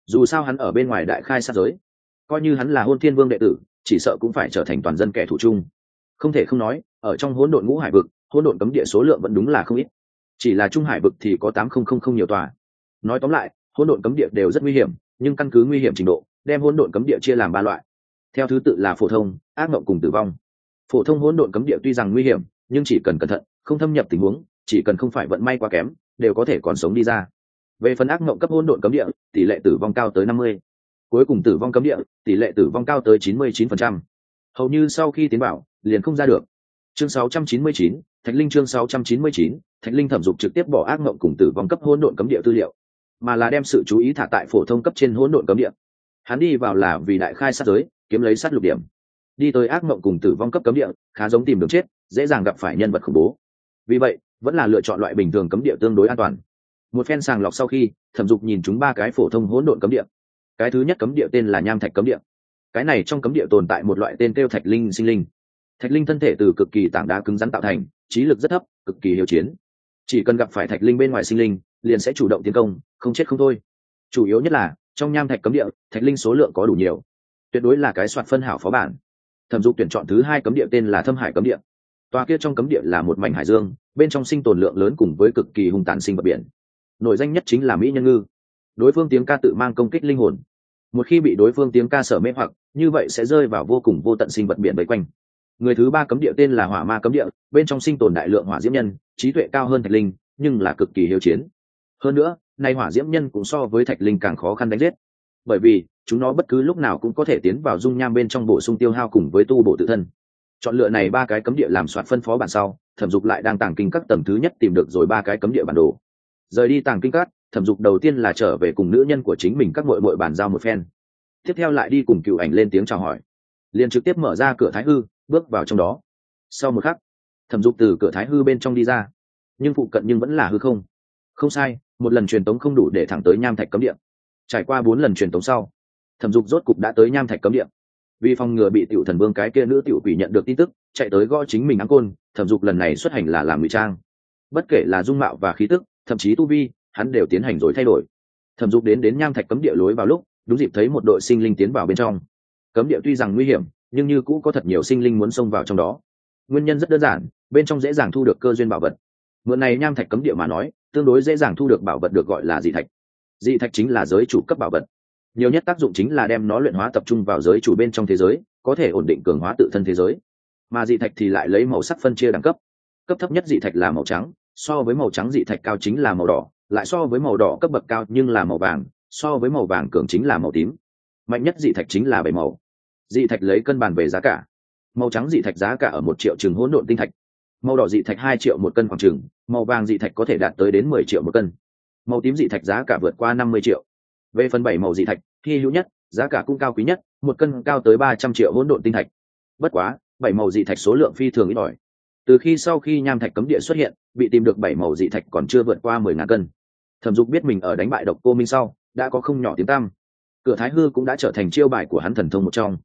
Dù sao hắn ở bên ngoài đại khai sát giới, coi như hắn là hôn thiên vương đệ tử, chỉ sợ cũng phải trở thành toàn dân kẻ thủ chung. Không thể không nói, ở trong hỗn độn ngũ hải vực, hỗn độn cấm địa số lượng vẫn đúng là không ít. Chỉ là trung hải vực thì có tám không không không nhiều tòa nói tóm lại, hỗn độn cấm địa đều rất nguy hiểm, nhưng căn cứ nguy hiểm trình độ, đem hỗn độn cấm địa chia làm ba loại. Theo thứ tự là phổ thông, ác mộng cùng tử vong. Phổ thông hỗn độn cấm địa tuy rằng nguy hiểm, nhưng chỉ cần cẩn thận, không thâm nhập tình huống, chỉ cần không phải vận may quá kém, đều có thể còn sống đi ra. Về phần ác mộng cấp hỗn độn cấm địa, tỷ lệ tử vong cao tới năm mươi. Cuối cùng tử vong cấm địa, tỷ lệ tử vong cao tới chín mươi chín phần trăm. Hầu như sau khi tiến bảo, liền không ra được. Chương sáu trăm chín mươi chín, thạch linh chương sáu trăm chín mươi chín, thạch linh thẩm dục trực tiếp bỏ ác mộng cùng tử vong cấp hỗn độn cấm địa tư liệu mà là đem sự chú ý thả tại phổ thông cấp trên hỗn độn cấm địa. Hắn đi vào là vì đại khai sát giới, kiếm lấy sát lục điểm. Đi tới ác mộng cùng tử vong cấp cấm địa, khá giống tìm đường chết, dễ dàng gặp phải nhân vật khủng bố. Vì vậy, vẫn là lựa chọn loại bình thường cấm địa tương đối an toàn. Một phen sàng lọc sau khi, thẩm dục nhìn chúng ba cái phổ thông hỗn độn cấm địa. Cái thứ nhất cấm địa tên là nham thạch cấm địa. Cái này trong cấm địa tồn tại một loại tên kêu thạch linh sinh linh. Thạch linh thân thể từ cực kỳ tảng đá cứng rắn tạo thành, trí lực rất thấp, cực kỳ hiệu chiến. Chỉ cần gặp phải thạch linh bên ngoài sinh linh, liền sẽ chủ động tiến công không chết không thôi. Chủ yếu nhất là, trong nham thạch cấm địa, thạch linh số lượng có đủ nhiều. Tuyệt đối là cái soạt phân hảo phó bản. Thẩm dục tuyển chọn thứ hai cấm địa tên là thâm hải cấm địa. Tòa kia trong cấm địa là một mảnh hải dương, bên trong sinh tồn lượng lớn cùng với cực kỳ hung tàn sinh vật biển. Nổi danh nhất chính là mỹ nhân ngư. Đối phương tiếng ca tự mang công kích linh hồn. Một khi bị đối phương tiếng ca sở mê hoặc, như vậy sẽ rơi vào vô cùng vô tận sinh vật biển vây quanh. Người thứ ba cấm địa tên là hỏa ma cấm địa, bên trong sinh tồn đại lượng hỏa diễm nhân, trí tuệ cao hơn thạch linh, nhưng là cực kỳ hiếu chiến. Hơn nữa nay hỏa diễm nhân cũng so với thạch linh càng khó khăn đánh giết. Bởi vì, chúng nó bất cứ lúc nào cũng có thể tiến vào dung nham bên trong bổ sung tiêu hao cùng với tu bổ tự thân. Chọn lựa này ba cái cấm địa làm soạt phân phó bản sau, thẩm dục lại đang tàng kinh các tầng thứ nhất tìm được rồi ba cái cấm địa bản đồ. Rời đi tàng kinh các, thẩm dục đầu tiên là trở về cùng nữ nhân của chính mình các mội mội bàn giao một phen. Tiếp theo lại đi cùng cựu ảnh lên tiếng chào hỏi. Liền trực tiếp mở ra cửa thái hư, bước vào trong đó. Sau một khắc, thẩm dục từ cửa thái hư bên trong đi ra. Nhưng phụ cận nhưng vẫn là hư không. Không sai một lần truyền tống không đủ để thẳng tới nham thạch cấm địa. Trải qua bốn lần truyền tống sau, thẩm dục rốt cục đã tới nham thạch cấm địa. Vì phòng ngừa bị tiểu thần vương cái kia nữ tiểu quỷ nhận được tin tức, chạy tới gõ chính mình áng côn, thẩm dục lần này xuất hành là làm ngụy trang. Bất kể là dung mạo và khí tức, thậm chí tu vi, hắn đều tiến hành rồi thay đổi. Thẩm dục đến đến nham thạch cấm địa lối vào lúc, đúng dịp thấy một đội sinh linh tiến vào bên trong. Cấm địa tuy rằng nguy hiểm, nhưng như cũ có thật nhiều sinh linh muốn xông vào trong đó. Nguyên nhân rất đơn giản, bên trong dễ dàng thu được cơ duyên bảo vật. Mượn này nham thạch cấm địa mà nói tương đối dễ dàng thu được bảo vật được gọi là dị thạch. Dị thạch chính là giới chủ cấp bảo vật. Nhiều nhất tác dụng chính là đem nó luyện hóa tập trung vào giới chủ bên trong thế giới, có thể ổn định cường hóa tự thân thế giới. Mà dị thạch thì lại lấy màu sắc phân chia đẳng cấp. Cấp thấp nhất dị thạch là màu trắng, so với màu trắng dị thạch cao chính là màu đỏ, lại so với màu đỏ cấp bậc cao nhưng là màu vàng, so với màu vàng cường chính là màu tím. Mạnh nhất dị thạch chính là bảy màu. Dị thạch lấy cân bàn về giá cả. Màu trắng dị thạch giá cả ở một triệu chừng hỗn độn tinh thạch màu đỏ dị thạch hai triệu một cân khoảng chừng, màu vàng dị thạch có thể đạt tới đến mười triệu một cân. Màu tím dị thạch giá cả vượt qua năm mươi triệu. Về phần bảy màu dị thạch, hy hữu nhất, giá cả cũng cao quý nhất, một cân cao tới ba trăm triệu hỗn độn tinh thạch. Bất quá, bảy màu dị thạch số lượng phi thường ít ỏi. Từ khi sau khi nham thạch cấm địa xuất hiện, bị tìm được bảy màu dị thạch còn chưa vượt qua mười ngàn cân. Thẩm dục biết mình ở đánh bại độc cô minh sau, đã có không nhỏ tiếng tăm. Cửa thái hư cũng đã trở thành chiêu bài của hắn thần thông một trong.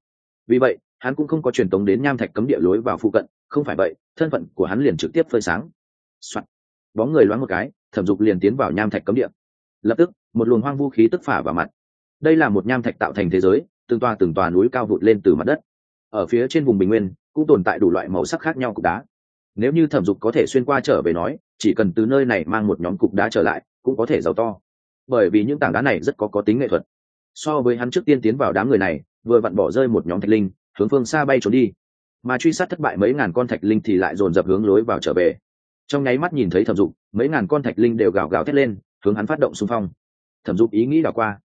Vì vậy hắn cũng không có truyền tống đến nham thạch cấm địa lối vào phụ cận, không phải vậy, thân phận của hắn liền trực tiếp phơi sáng、Soạn. bóng người loáng một cái, thẩm dục liền tiến vào nham thạch cấm địa. Lập tức, một luồng hoang vu khí tức phả vào mặt. Đây là một nham thạch tạo thành thế giới, từng toa từng toa núi cao vụt lên từ mặt đất. Ở phía trên vùng bình nguyên, cũng tồn tại đủ loại màu sắc khác nhau cục đá. Nếu như thẩm dục có thể xuyên qua trở về nói, chỉ cần từ nơi này mang một nhóm cục đá trở lại, cũng có thể giàu to. Bởi vì những tảng đá này rất có có tính nghệ thuật. So với hắn trước tiên tiến vào đám người này, vừa vặn bỏ rơi một nhóm thạch linh hướng phương xa bay trốn đi. Mà truy sát thất bại mấy ngàn con thạch linh thì lại dồn dập hướng lối vào trở về. Trong nháy mắt nhìn thấy thẩm dục, mấy ngàn con thạch linh đều gào gào thét lên, hướng hắn phát động xung phong. Thẩm dục ý nghĩ đảo qua.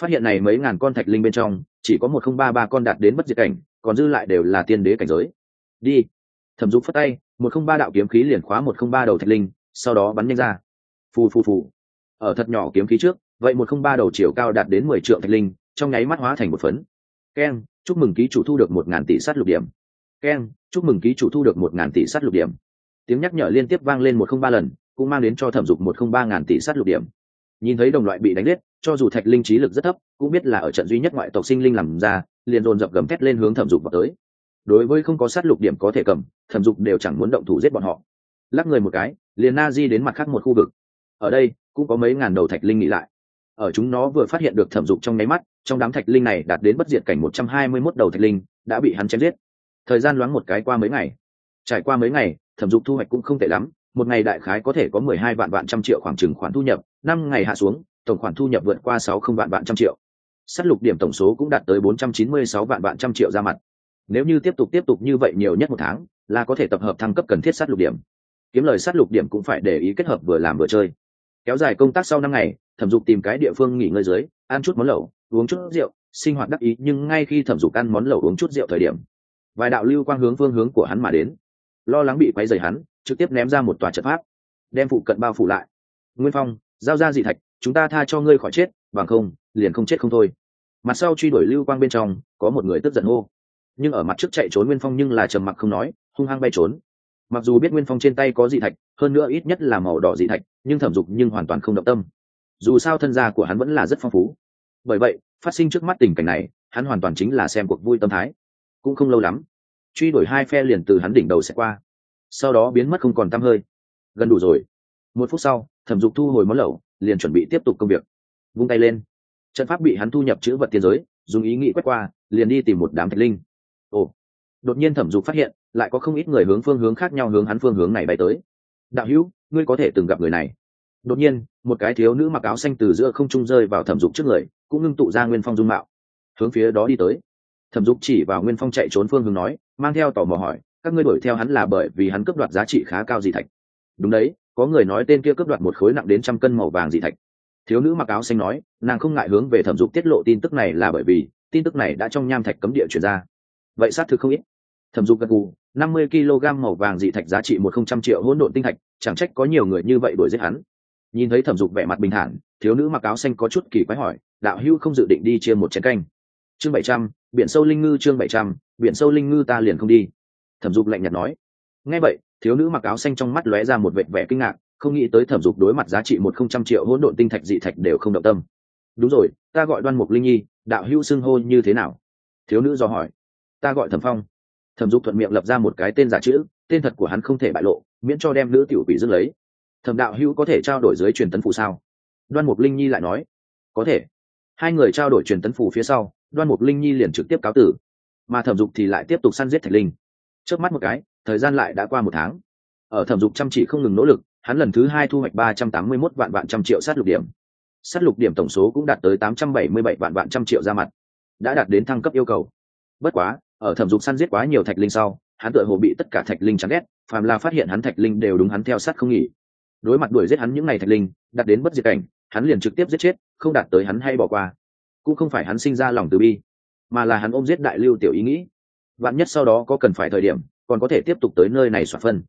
Phát hiện này mấy ngàn con thạch linh bên trong, chỉ có một không ba ba con đạt đến bất diệt cảnh, còn dư lại đều là tiên đế cảnh giới. Đi. Thẩm dục phất tay, một không ba đạo kiếm khí liền khóa một không ba đầu thạch linh, sau đó bắn nhanh ra. Phù phù phù. Ở thật nhỏ kiếm khí trước, vậy một không ba đầu chiều cao đạt đến mười triệu thạch linh, trong nháy mắt hóa thành một phấn. Keng chúc mừng ký chủ thu được một ngàn tỷ sát lục điểm. Keng chúc mừng ký chủ thu được một ngàn tỷ sát lục điểm. Tiếng nhắc nhở liên tiếp vang lên một không ba lần, cũng mang đến cho thẩm dục một không ba ngàn tỷ sát lục điểm. Nhìn thấy đồng loại bị đánh giết, cho dù thạch linh trí lực rất thấp, cũng biết là ở trận duy nhất ngoại tộc sinh linh làm ra, liền dồn dập gầm thét lên hướng thẩm dục vào tới. Đối với không có sát lục điểm có thể cầm, thẩm dục đều chẳng muốn động thủ giết bọn họ. Lắc người một cái, liền na di đến mặt khác một khu vực. Ở đây, cũng có mấy ngàn đầu thạch linh nghĩ lại ở chúng nó vừa phát hiện được thẩm dục trong nháy mắt, trong đám thạch linh này đạt đến bất diệt cảnh một trăm hai mươi mốt đầu thạch linh, đã bị hắn chém giết. Thời gian loáng một cái qua mấy ngày. Trải qua mấy ngày, thẩm dục thu hoạch cũng không tệ lắm, một ngày đại khái có thể có mười hai vạn vạn trăm triệu khoảng trừng khoản thu nhập, năm ngày hạ xuống, tổng khoản thu nhập vượt qua sáu không vạn vạn trăm triệu. S á t lục điểm tổng số cũng đạt tới bốn trăm chín mươi sáu vạn vạn trăm triệu ra mặt. Nếu như tiếp tục tiếp tục như vậy nhiều nhất một tháng, là có thể tập hợp thăng cấp cần thiết sát lục điểm. Kiếm lời sát lục điểm cũng phải để ý kết hợp vừa làm vừa chơi. Kéo dài công tác sau năm ngày thẩm dục tìm cái địa phương nghỉ ngơi dưới, ăn chút món lẩu, uống chút rượu, sinh hoạt đắc ý, nhưng ngay khi thẩm dục ăn món lẩu uống chút rượu thời điểm, vài đạo lưu quang hướng phương hướng của hắn mà đến. Lo lắng bị quấy dày hắn, trực tiếp ném ra một tòa trận pháp, đem phụ cận bao phủ lại. Nguyên phong, giao ra dị thạch, chúng ta tha cho ngươi khỏi chết, bằng không, liền không chết không thôi. Mặt sau truy đuổi lưu quang bên trong, có một người tức giận hô. Nhưng ở mặt trước chạy trốn nguyên phong nhưng là trầm mặc không nói, hung hăng bay trốn. Mặc dù biết nguyên phong trên tay có dị thạch, hơn nữa ít nhất là màu đỏ dị thạch, nhưng thẩm dục nhưng hoàn toàn không động tâm dù sao thân gia của hắn vẫn là rất phong phú. Bởi vậy, phát sinh trước mắt tình cảnh này, hắn hoàn toàn chính là xem cuộc vui tâm thái. Cũng không lâu lắm, truy đuổi hai phe liền từ hắn đỉnh đầu sẽ qua. Sau đó biến mất không còn tăm hơi. Gần đủ rồi. Một phút sau, thẩm dục thu hồi món lẩu, liền chuẩn bị tiếp tục công việc. Vung tay lên. Trận pháp bị hắn thu nhập chữ vật tiên giới, dùng ý nghĩ quét qua, liền đi tìm một đám thạch linh. Ồ. Đột nhiên thẩm dục phát hiện, lại có không ít người hướng phương hướng khác nhau hướng hắn phương hướng này bay tới. Đạo hữu, ngươi có thể từng gặp người này đột nhiên, một cái thiếu nữ mặc áo xanh từ giữa không trung rơi vào thẩm dục trước người, cũng ngưng tụ ra nguyên phong dung mạo. Hướng phía đó đi tới. Thẩm dục chỉ vào nguyên phong chạy trốn phương hướng nói, mang theo tò mò hỏi, các ngươi đuổi theo hắn là bởi vì hắn cướp đoạt giá trị khá cao dị thạch. Đúng đấy, có người nói tên kia cướp đoạt một khối nặng đến trăm cân màu vàng dị thạch. Thiếu nữ mặc áo xanh nói, nàng không ngại hướng về thẩm dục tiết lộ tin tức này là bởi vì, tin tức này đã trong nham thạch cấm địa chuyển ra. Vậy xác thực không ít. Thẩm dục gật gù, năm mươi kg màu vàng dị thạch giá trị một không trăm triệu hỗn độn tinh thạch, chẳng trách có nhiều người như vậy đuổi giết hắn nhìn thấy thẩm dục vẻ mặt bình thản, thiếu nữ mặc áo xanh có chút kỳ quái hỏi, đạo hữu không dự định đi chia một chén canh? Chương bảy trăm, biển sâu linh ngư chương bảy trăm, biển sâu linh ngư ta liền không đi. Thẩm dục lạnh nhạt nói. Ngay vậy, thiếu nữ mặc áo xanh trong mắt lóe ra một vệ vẻ kinh ngạc, không nghĩ tới thẩm dục đối mặt giá trị một không trăm triệu hỗn độn tinh thạch dị thạch đều không động tâm. Đúng rồi, ta gọi đoan mục linh nhi, đạo hữu xưng hô như thế nào? Thiếu nữ do hỏi. Ta gọi thẩm phong. Thẩm dục thuận miệng lập ra một cái tên giả chữ, tên thật của hắn không thể bại lộ, miễn cho đem nữ tiểu quỷ dứt lấy thẩm đạo hữu có thể trao đổi dưới truyền tấn phù sao? Đoan mục linh nhi lại nói, có thể. Hai người trao đổi truyền tấn phù phía sau, đoan mục linh nhi liền trực tiếp cáo tử. Mà thẩm dục thì lại tiếp tục săn giết thạch linh. Trước mắt một cái, thời gian lại đã qua một tháng. Ở thẩm dục chăm chỉ không ngừng nỗ lực, hắn lần thứ hai thu hoạch ba trăm tám mươi mốt vạn vạn trăm triệu sát lục điểm. Sát lục điểm tổng số cũng đạt tới tám trăm bảy mươi bảy vạn vạn trăm triệu ra mặt, đã đạt đến thăng cấp yêu cầu. Bất quá, ở thẩm dục săn giết quá nhiều thạch linh sau, hắn tựa hồ bị tất cả thạch linh chán ghét, phàm là phát hiện hắn thạch linh đều đúng hắn theo sát không nghỉ đối mặt đuổi giết hắn những ngày thạch linh đạt đến bất diệt cảnh, hắn liền trực tiếp giết chết, không đạt tới hắn hay bỏ qua. Cũng không phải hắn sinh ra lòng từ bi, mà là hắn ôm giết đại lưu tiểu ý nghĩ. Vạn nhất sau đó có cần phải thời điểm, còn có thể tiếp tục tới nơi này xoạt phân.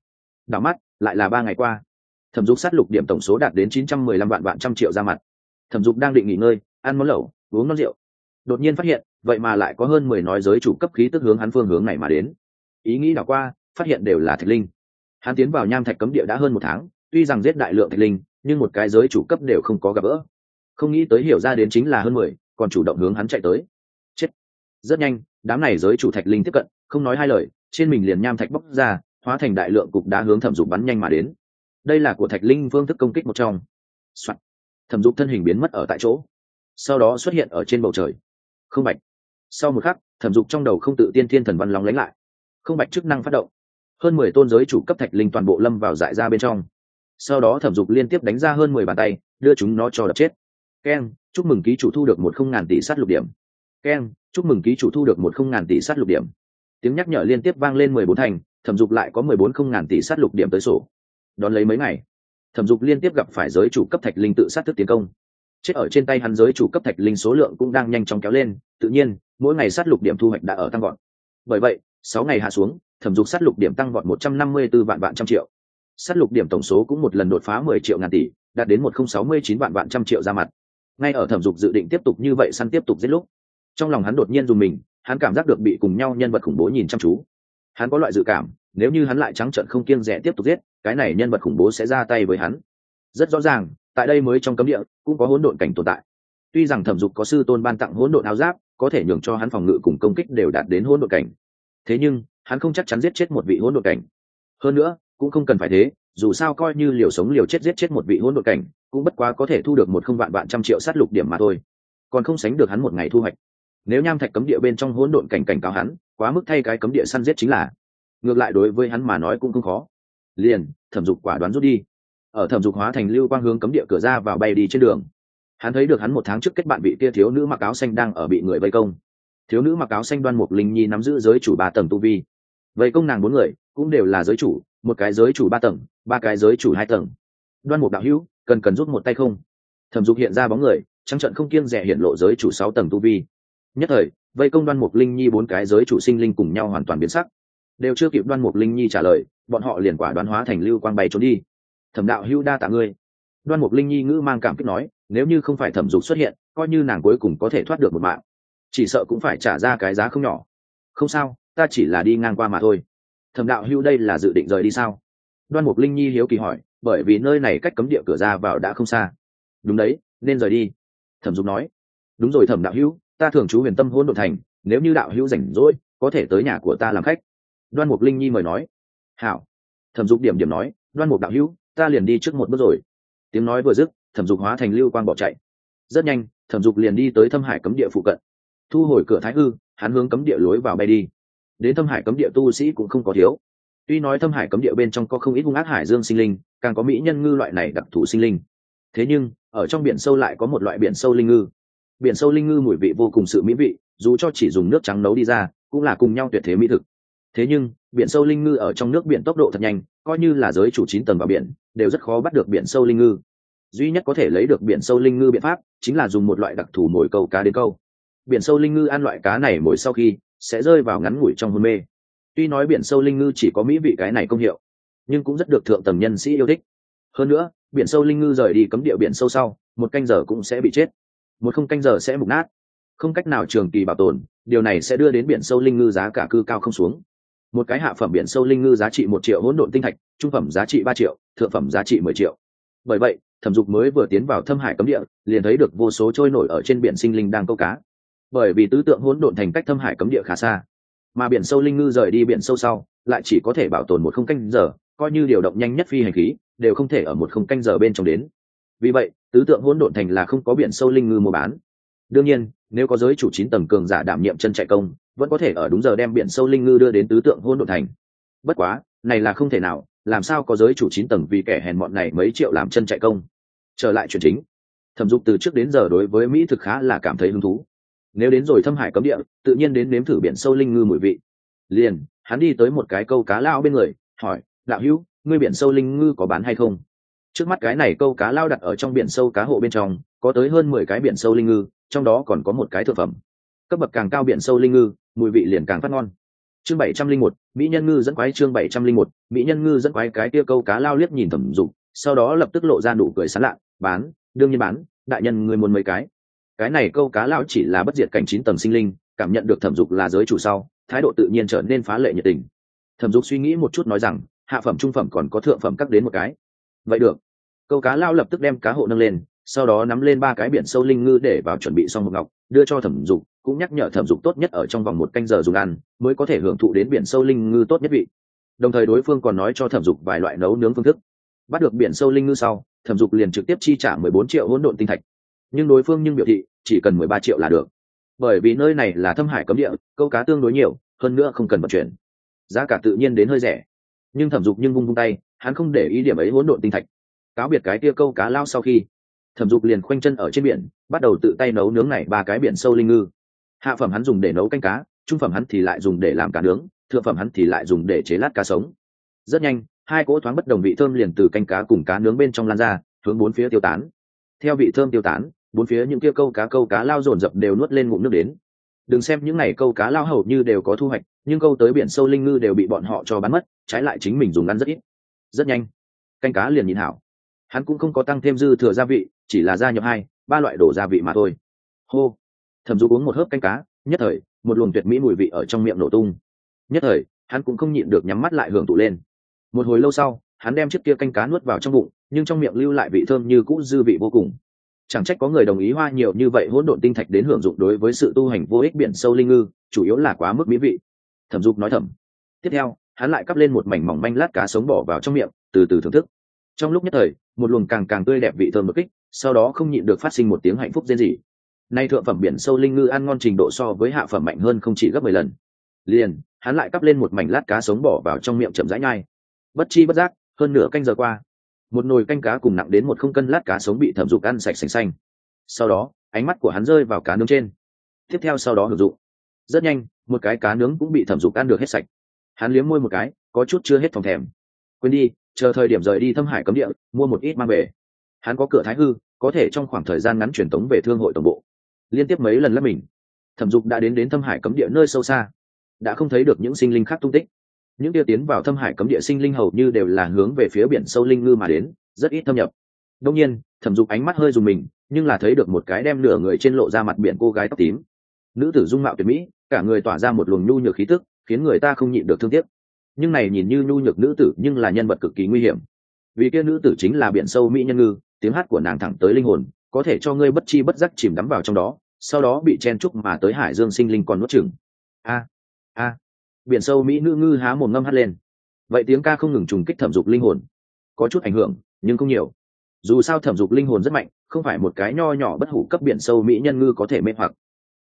Đảo mắt, lại là ba ngày qua. Thẩm dục sát lục điểm tổng số đạt đến chín trăm mười lăm vạn vạn trăm triệu ra mặt. Thẩm dục đang định nghỉ ngơi, ăn món lẩu, uống non rượu. Đột nhiên phát hiện, vậy mà lại có hơn mười nói giới chủ cấp khí tức hướng hắn phương hướng này mà đến. Ý nghĩ đảo qua, phát hiện đều là thạch linh. Hắn tiến vào nham thạch cấm địa đã hơn một tháng tuy rằng giết đại lượng thạch linh, nhưng một cái giới chủ cấp đều không có gặp gỡ. Không nghĩ tới hiểu ra đến chính là hơn mười, còn chủ động hướng hắn chạy tới. Chết. Rất nhanh, đám này giới chủ thạch linh tiếp cận, không nói hai lời, trên mình liền nham thạch bốc ra, hóa thành đại lượng cục đá hướng thẩm dục bắn nhanh mà đến. Đây là của thạch linh phương thức công kích một trong、Soạn. thẩm dục thân hình biến mất ở tại chỗ. Sau đó xuất hiện ở trên bầu trời. Không bạch. Sau một khắc, thẩm dục trong đầu không tự tiên thiên thần văn lóng lánh lại. Không bạch chức năng phát động. Hơn mười tôn giới chủ cấp thạch linh toàn bộ lâm vào dại ra bên trong sau đó thẩm dục liên tiếp đánh ra hơn mười bàn tay, đưa chúng nó cho đập chết. Keng chúc mừng ký chủ thu được một không ngàn tỷ sát lục điểm. Keng chúc mừng ký chủ thu được một không ngàn tỷ sát lục điểm. Tiếng nhắc nhở liên tiếp vang lên mười bốn thành, thẩm dục lại có mười bốn không ngàn tỷ sát lục điểm tới sổ. Đón lấy mấy ngày, thẩm dục liên tiếp gặp phải giới chủ cấp thạch linh tự sát thức tiến công. Chết ở trên tay hắn giới chủ cấp thạch linh số lượng cũng đang nhanh chóng kéo lên, tự nhiên, mỗi ngày sát lục điểm thu hoạch đã ở tăng gọn bởi vậy, sáu ngày hạ xuống, thẩm dục sát lục điểm tăng gọn một trăm năm mươi b ố vạn vạn trăm triệu sát lục điểm tổng số cũng một lần đột phá mười triệu ngàn tỷ, đạt đến một không sáu mươi chín vạn vạn trăm triệu ra mặt. Ngay ở thẩm dục dự định tiếp tục như vậy săn tiếp tục giết lúc, trong lòng hắn đột nhiên dùng mình, hắn cảm giác được bị cùng nhau nhân vật khủng bố nhìn chăm chú. Hắn có loại dự cảm, nếu như hắn lại trắng trợn không kiêng rẻ tiếp tục giết, cái này nhân vật khủng bố sẽ ra tay với hắn. Rất rõ ràng, tại đây mới trong cấm địa, cũng có hỗn độn cảnh tồn tại. Tuy rằng thẩm dục có sư tôn ban tặng hỗn độn áo giáp, có thể nhường cho hắn phòng ngự cùng công kích đều đạt đến hỗn độn cảnh. Thế nhưng, hắn không chắc chắn giết chết một vị hỗn độn cảnh. Hơn nữa cũng không cần phải thế, dù sao coi như liều sống liều chết giết chết một vị hỗn độn cảnh, cũng bất quá có thể thu được một không vạn vạn trăm triệu sát lục điểm mà thôi. Còn không sánh được hắn một ngày thu hoạch. Nếu nham thạch cấm địa bên trong hỗn độn cảnh cảnh cáo hắn, quá mức thay cái cấm địa săn giết chính là. Ngược lại đối với hắn mà nói cũng không khó. Liền, thẩm dục quả đoán rút đi. Ở thẩm dục hóa thành lưu quang hướng cấm địa cửa ra vào bay đi trên đường. Hắn thấy được hắn một tháng trước kết bạn bị kia thiếu nữ mặc áo xanh đang ở bị người vây công. Thiếu nữ mặc áo xanh đoan mục linh nhi nắm giữ giới chủ ba tầng tu vi. Vây công nàng bốn người cũng đều là giới chủ, một cái giới chủ ba tầng, ba cái giới chủ hai tầng. Đoan mục đạo hữu, cần cần rút một tay không? Thẩm dục hiện ra bóng người, trắng trận không kiêng rẻ hiện lộ giới chủ sáu tầng tu vi. Nhất thời, vây công đoan mục linh nhi bốn cái giới chủ sinh linh cùng nhau hoàn toàn biến sắc. Đều chưa kịp đoan mục linh nhi trả lời, bọn họ liền quả đoán hóa thành lưu quang bay trốn đi. Thẩm đạo hữu đa tạ ngươi. Đoan mục linh nhi ngữ mang cảm kích nói, nếu như không phải thẩm dục xuất hiện, coi như nàng cuối cùng có thể thoát được một mạng. Chỉ sợ cũng phải trả ra cái giá không nhỏ. Không sao, ta chỉ là đi ngang qua mà thôi thẩm đạo hữu đây là dự định rời đi sao? Đoan mục linh nhi hiếu kỳ hỏi, bởi vì nơi này cách cấm địa cửa ra vào đã không xa. Đúng đấy, nên rời đi. Thẩm dục nói. Đúng rồi thẩm đạo hữu, ta thường trú huyền tâm hôn đ thành, nếu như đạo hữu rảnh rỗi, có thể tới nhà của ta làm khách. Đoan mục linh nhi mời nói. Hảo. Thẩm dục điểm điểm nói, đoan mục đạo hữu, ta liền đi trước một bước rồi. Tiếng nói vừa dứt, thẩm dục hóa thành lưu quang bỏ chạy. Rất nhanh, thẩm dục liền đi tới thâm hải cấm địa phụ cận. Thu hồi cửa thái hư hắn hướng cấm địa lối vào bay đi đến thâm hải cấm địa tu sĩ cũng không có thiếu. Tuy nói thâm hải cấm địa bên trong có không ít hung ác hải dương sinh linh, càng có mỹ nhân ngư loại này đặc thù sinh linh. Thế nhưng, ở trong biển sâu lại có một loại biển sâu linh ngư. Biển sâu linh ngư mùi vị vô cùng sự mỹ vị, dù cho chỉ dùng nước trắng nấu đi ra, cũng là cùng nhau tuyệt thế mỹ thực. Thế nhưng, biển sâu linh ngư ở trong nước biển tốc độ thật nhanh, coi như là giới chủ chín tầng vào biển, đều rất khó bắt được biển sâu linh ngư. Duy nhất có thể lấy được biển sâu linh ngư biện pháp, chính là dùng một loại đặc thù mồi câu cá đến câu. Biển sâu linh ngư ăn loại cá này mỗi sau khi sẽ rơi vào ngắn ngủi trong hôn mê. Tuy nói biển sâu linh ngư chỉ có mỹ vị cái này công hiệu, nhưng cũng rất được thượng tầng nhân sĩ yêu thích. Hơn nữa, biển sâu linh ngư rời đi cấm địa biển sâu sau, một canh giờ cũng sẽ bị chết. Một không canh giờ sẽ mục nát. Không cách nào trường kỳ bảo tồn, điều này sẽ đưa đến biển sâu linh ngư giá cả cư cao không xuống. Một cái hạ phẩm biển sâu linh ngư giá trị một triệu hỗn độn tinh thạch, trung phẩm giá trị ba triệu, thượng phẩm giá trị mười triệu. Bởi vậy, thẩm dục mới vừa tiến vào thâm hải cấm địa, liền thấy được vô số trôi nổi ở trên biển sinh linh đang câu cá bởi vì tứ tượng hỗn độn thành cách thâm hải cấm địa khá xa. Mà biển sâu linh ngư rời đi biển sâu sau, lại chỉ có thể bảo tồn một không canh giờ, coi như điều động nhanh nhất phi hành khí, đều không thể ở một không canh giờ bên trong đến. Vì vậy, tứ tượng hỗn độn thành là không có biển sâu linh ngư mua bán. Đương nhiên, nếu có giới chủ chín tầng cường giả đảm nhiệm chân chạy công, vẫn có thể ở đúng giờ đem biển sâu linh ngư đưa đến tứ tượng hỗn độn thành. Bất quá, này là không thể nào, làm sao có giới chủ chín tầng vì kẻ hèn mọn này mấy triệu làm chân chạy công? Trở lại chuyện chính. Thẩm dục từ trước đến giờ đối với mỹ thực khá là cảm thấy hứng thú nếu đến rồi thâm hải cấm địa, tự nhiên đến nếm thử biển sâu linh ngư mùi vị. Liền, hắn đi tới một cái câu cá lao bên người, hỏi, đạo hữu, ngươi biển sâu linh ngư có bán hay không? Trước mắt cái này câu cá lao đặt ở trong biển sâu cá hộ bên trong, có tới hơn mười cái biển sâu linh ngư, trong đó còn có một cái thực phẩm. Cấp bậc càng cao biển sâu linh ngư, mùi vị liền càng phát ngon. Chương bảy trăm linh một, mỹ nhân ngư dẫn quái chương bảy trăm linh một, mỹ nhân ngư dẫn quái cái tia câu cá lao liếc nhìn thẩm dục, sau đó lập tức lộ ra nụ cười sán lạ, bán, đương nhiên bán, đại nhân ngươi muốn mấy cái? Cái này câu cá lão chỉ là bất diệt cảnh chín tầng sinh linh, cảm nhận được thẩm dục là giới chủ sau, thái độ tự nhiên trở nên phá lệ nhiệt tình. Thẩm dục suy nghĩ một chút nói rằng, hạ phẩm trung phẩm còn có thượng phẩm cắt đến một cái. Vậy được. Câu cá lao lập tức đem cá hộ nâng lên, sau đó nắm lên ba cái biển sâu linh ngư để vào chuẩn bị xong một ngọc, đưa cho thẩm dục, cũng nhắc nhở thẩm dục tốt nhất ở trong vòng một canh giờ dùng ăn, mới có thể hưởng thụ đến biển sâu linh ngư tốt nhất vị. Đồng thời đối phương còn nói cho thẩm dục vài loại nấu nướng phương thức. Bắt được biển sâu linh ngư sau, thẩm dục liền trực tiếp chi trả mười bốn triệu hỗn độn tinh thạch. Nhưng đối phương nhưng biểu thị chỉ cần mười ba triệu là được. Bởi vì nơi này là thâm hải cấm địa, câu cá tương đối nhiều, hơn nữa không cần vận chuyển. Giá cả tự nhiên đến hơi rẻ. Nhưng thẩm dục nhưng vung vung tay, hắn không để ý điểm ấy hỗn độn tinh thạch. Cáo biệt cái tia câu cá lao sau khi, thẩm dục liền khoanh chân ở trên biển, bắt đầu tự tay nấu nướng này ba cái biển sâu linh ngư. Hạ phẩm hắn dùng để nấu canh cá, trung phẩm hắn thì lại dùng để làm cá nướng, thượng phẩm hắn thì lại dùng để chế lát cá sống. Rất nhanh, hai cỗ thoáng bất đồng vị thơm liền từ canh cá cùng cá nướng bên trong lan ra, hướng bốn phía tiêu tán. Theo vị thơm tiêu tán bốn phía những kia câu cá câu cá lao dồn dập đều nuốt lên ngụm nước đến. Đừng xem những ngày câu cá lao hầu như đều có thu hoạch, nhưng câu tới biển sâu linh ngư đều bị bọn họ cho bắn mất, trái lại chính mình dùng ăn rất ít. Rất nhanh, canh cá liền nhìn hảo. Hắn cũng không có tăng thêm dư thừa gia vị, chỉ là gia nhập hai, ba loại đồ gia vị mà thôi. Hô. Thẩm du uống một hớp canh cá, nhất thời, một luồng tuyệt mỹ mùi vị ở trong miệng nổ tung. Nhất thời, hắn cũng không nhịn được nhắm mắt lại hưởng thụ lên. Một hồi lâu sau, hắn đem chiếc kia canh cá nuốt vào trong bụng, nhưng trong miệng lưu lại vị thơm như cũ dư vị vô cùng chẳng trách có người đồng ý hoa nhiều như vậy hỗn độn tinh thạch đến hưởng dụng đối với sự tu hành vô ích biển sâu linh ngư, chủ yếu là quá mức mỹ vị. Thẩm dục nói thầm. Tiếp theo, hắn lại cắp lên một mảnh mỏng manh lát cá sống bỏ vào trong miệng, từ từ thưởng thức. Trong lúc nhất thời, một luồng càng càng tươi đẹp vị thơm một kích, sau đó không nhịn được phát sinh một tiếng hạnh phúc riêng gì nay thượng phẩm biển sâu linh ngư ăn ngon trình độ so với hạ phẩm mạnh hơn không chỉ gấp mười lần. Liền, hắn lại cắp lên một mảnh lát cá sống bỏ vào trong miệng chậm rãi nhai. Bất chi bất giác, hơn nửa canh giờ qua một nồi canh cá cùng nặng đến một không cân lát cá sống bị thẩm dục ăn sạch sành xanh. Sau đó, ánh mắt của hắn rơi vào cá nướng trên. Tiếp theo sau đó hưởng dụng. Rất nhanh, một cái cá nướng cũng bị thẩm dục ăn được hết sạch. Hắn liếm môi một cái, có chút chưa hết phòng thèm. Quên đi, chờ thời điểm rời đi thâm hải cấm địa, mua một ít mang về. Hắn có cửa thái hư, có thể trong khoảng thời gian ngắn truyền tống về thương hội tổng bộ. Liên tiếp mấy lần lắp mình, thẩm dục đã đến đến thâm hải cấm địa nơi sâu xa. Đã không thấy được những sinh linh khác tung tích những tia tiến vào thâm hải cấm địa sinh linh hầu như đều là hướng về phía biển sâu linh ngư mà đến, rất ít thâm nhập. Đông nhiên, thẩm dục ánh mắt hơi dùng mình, nhưng là thấy được một cái đem nửa người trên lộ ra mặt biển cô gái tóc tím. Nữ tử dung mạo tuyệt mỹ, cả người tỏa ra một luồng nhu nhược khí tức, khiến người ta không nhịn được thương tiếc. Nhưng này nhìn như nhu nhược nữ tử, nhưng là nhân vật cực kỳ nguy hiểm. Vì kia nữ tử chính là biển sâu mỹ nhân ngư, tiếng hát của nàng thẳng tới linh hồn, có thể cho ngươi bất chi bất giác chìm đắm vào trong đó, sau đó bị chen trúc mà tới hải dương sinh linh còn nuốt chừng a a biển sâu mỹ nữ ngư há mồm ngâm hát lên. Vậy tiếng ca không ngừng trùng kích thẩm dục linh hồn. Có chút ảnh hưởng, nhưng không nhiều. Dù sao thẩm dục linh hồn rất mạnh, không phải một cái nho nhỏ bất hủ cấp biển sâu mỹ nhân ngư có thể mê hoặc.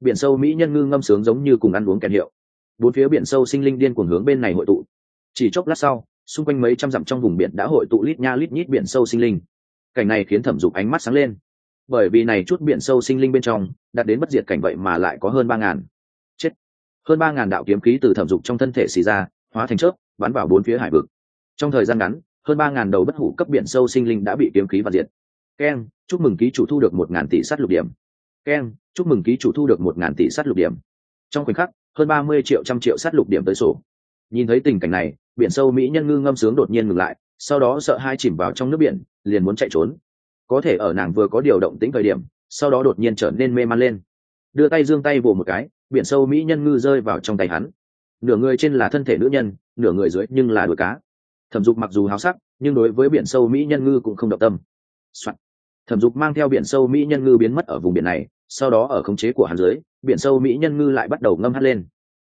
Biển sâu mỹ nhân ngư ngâm sướng giống như cùng ăn uống kèn hiệu. Bốn phía biển sâu sinh linh điên cuồng hướng bên này hội tụ. Chỉ chốc lát sau, xung quanh mấy trăm dặm trong vùng biển đã hội tụ lít nha lít nhít biển sâu sinh linh. Cảnh này khiến thẩm dục ánh mắt sáng lên. Bởi vì này chút biển sâu sinh linh bên trong, đạt đến bất diệt cảnh vậy mà lại có hơn ba ngàn hơn ba ngàn đạo kiếm khí từ thẩm dục trong thân thể xì ra, hóa thành chớp, bắn vào bốn phía hải vực. Trong thời gian ngắn, hơn ba ngàn đầu bất hủ cấp biển sâu sinh linh đã bị kiếm khí và diệt. Keng chúc mừng ký chủ thu được một ngàn tỷ sát lục điểm. Keng chúc mừng ký chủ thu được một ngàn tỷ sát lục điểm. Trong khoảnh khắc, hơn ba mươi triệu trăm triệu sát lục điểm tới sổ. Nhìn thấy tình cảnh này, biển sâu mỹ nhân ngư ngâm sướng đột nhiên ngừng lại, sau đó sợ hai chìm vào trong nước biển, liền muốn chạy trốn. Có thể ở nàng vừa có điều động tĩnh thời điểm, sau đó đột nhiên trở nên mê man lên. Đưa tay giương tay vồ một cái biển sâu mỹ nhân ngư rơi vào trong tay hắn. Nửa người trên là thân thể nữ nhân, nửa người dưới nhưng là đuổi cá. Thẩm dục mặc dù háo sắc, nhưng đối với biển sâu mỹ nhân ngư cũng không động tâm、Soạn. thẩm dục mang theo biển sâu mỹ nhân ngư biến mất ở vùng biển này, sau đó ở khống chế của hắn dưới, biển sâu mỹ nhân ngư lại bắt đầu ngâm hắt lên.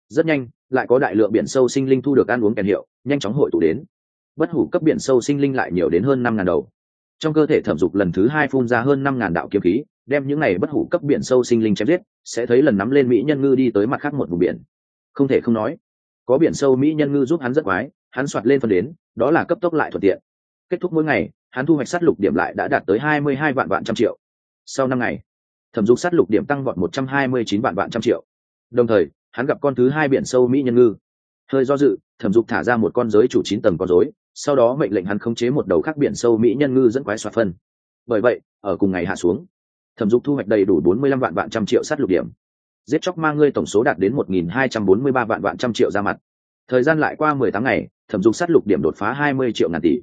Rất nhanh, lại có đại lượng biển sâu sinh linh thu được ăn uống kèn hiệu, nhanh chóng hội tụ đến. Bất hủ cấp biển sâu sinh linh lại nhiều đến hơn năm ngàn đầu. Trong cơ thể thẩm dục lần thứ hai phun ra hơn năm ngàn đạo kiếm khí đem những này bất hủ cấp biển sâu sinh linh chém giết, sẽ thấy lần nắm lên mỹ nhân ngư đi tới mặt khác một vùng biển. Không thể không nói, có biển sâu mỹ nhân ngư giúp hắn rất quái, hắn soạt lên phần đến, đó là cấp tốc lại thuận tiện. Kết thúc mỗi ngày, hắn thu hoạch sát lục điểm lại đã đạt tới hai mươi hai vạn vạn trăm triệu. Sau năm ngày, thẩm dục sát lục điểm tăng vọt một trăm hai mươi chín vạn vạn trăm triệu. Đồng thời, hắn gặp con thứ hai biển sâu mỹ nhân ngư. Hơi do dự, thẩm dục thả ra một con giới chủ chín tầng con dối sau đó mệnh lệnh hắn khống chế một đầu khác biển sâu mỹ nhân ngư dẫn quái soạt phân. Bởi vậy, ở cùng ngày hạ xuống thẩm dục thu hoạch đầy đủ bốn mươi lăm vạn vạn trăm triệu sát lục điểm. Giết chóc ma ngươi tổng số đạt đến một nghìn hai trăm bốn mươi ba vạn vạn trăm triệu ra mặt. Thời gian lại qua mười tháng ngày, thẩm dục sát lục điểm đột phá hai mươi triệu ngàn tỷ.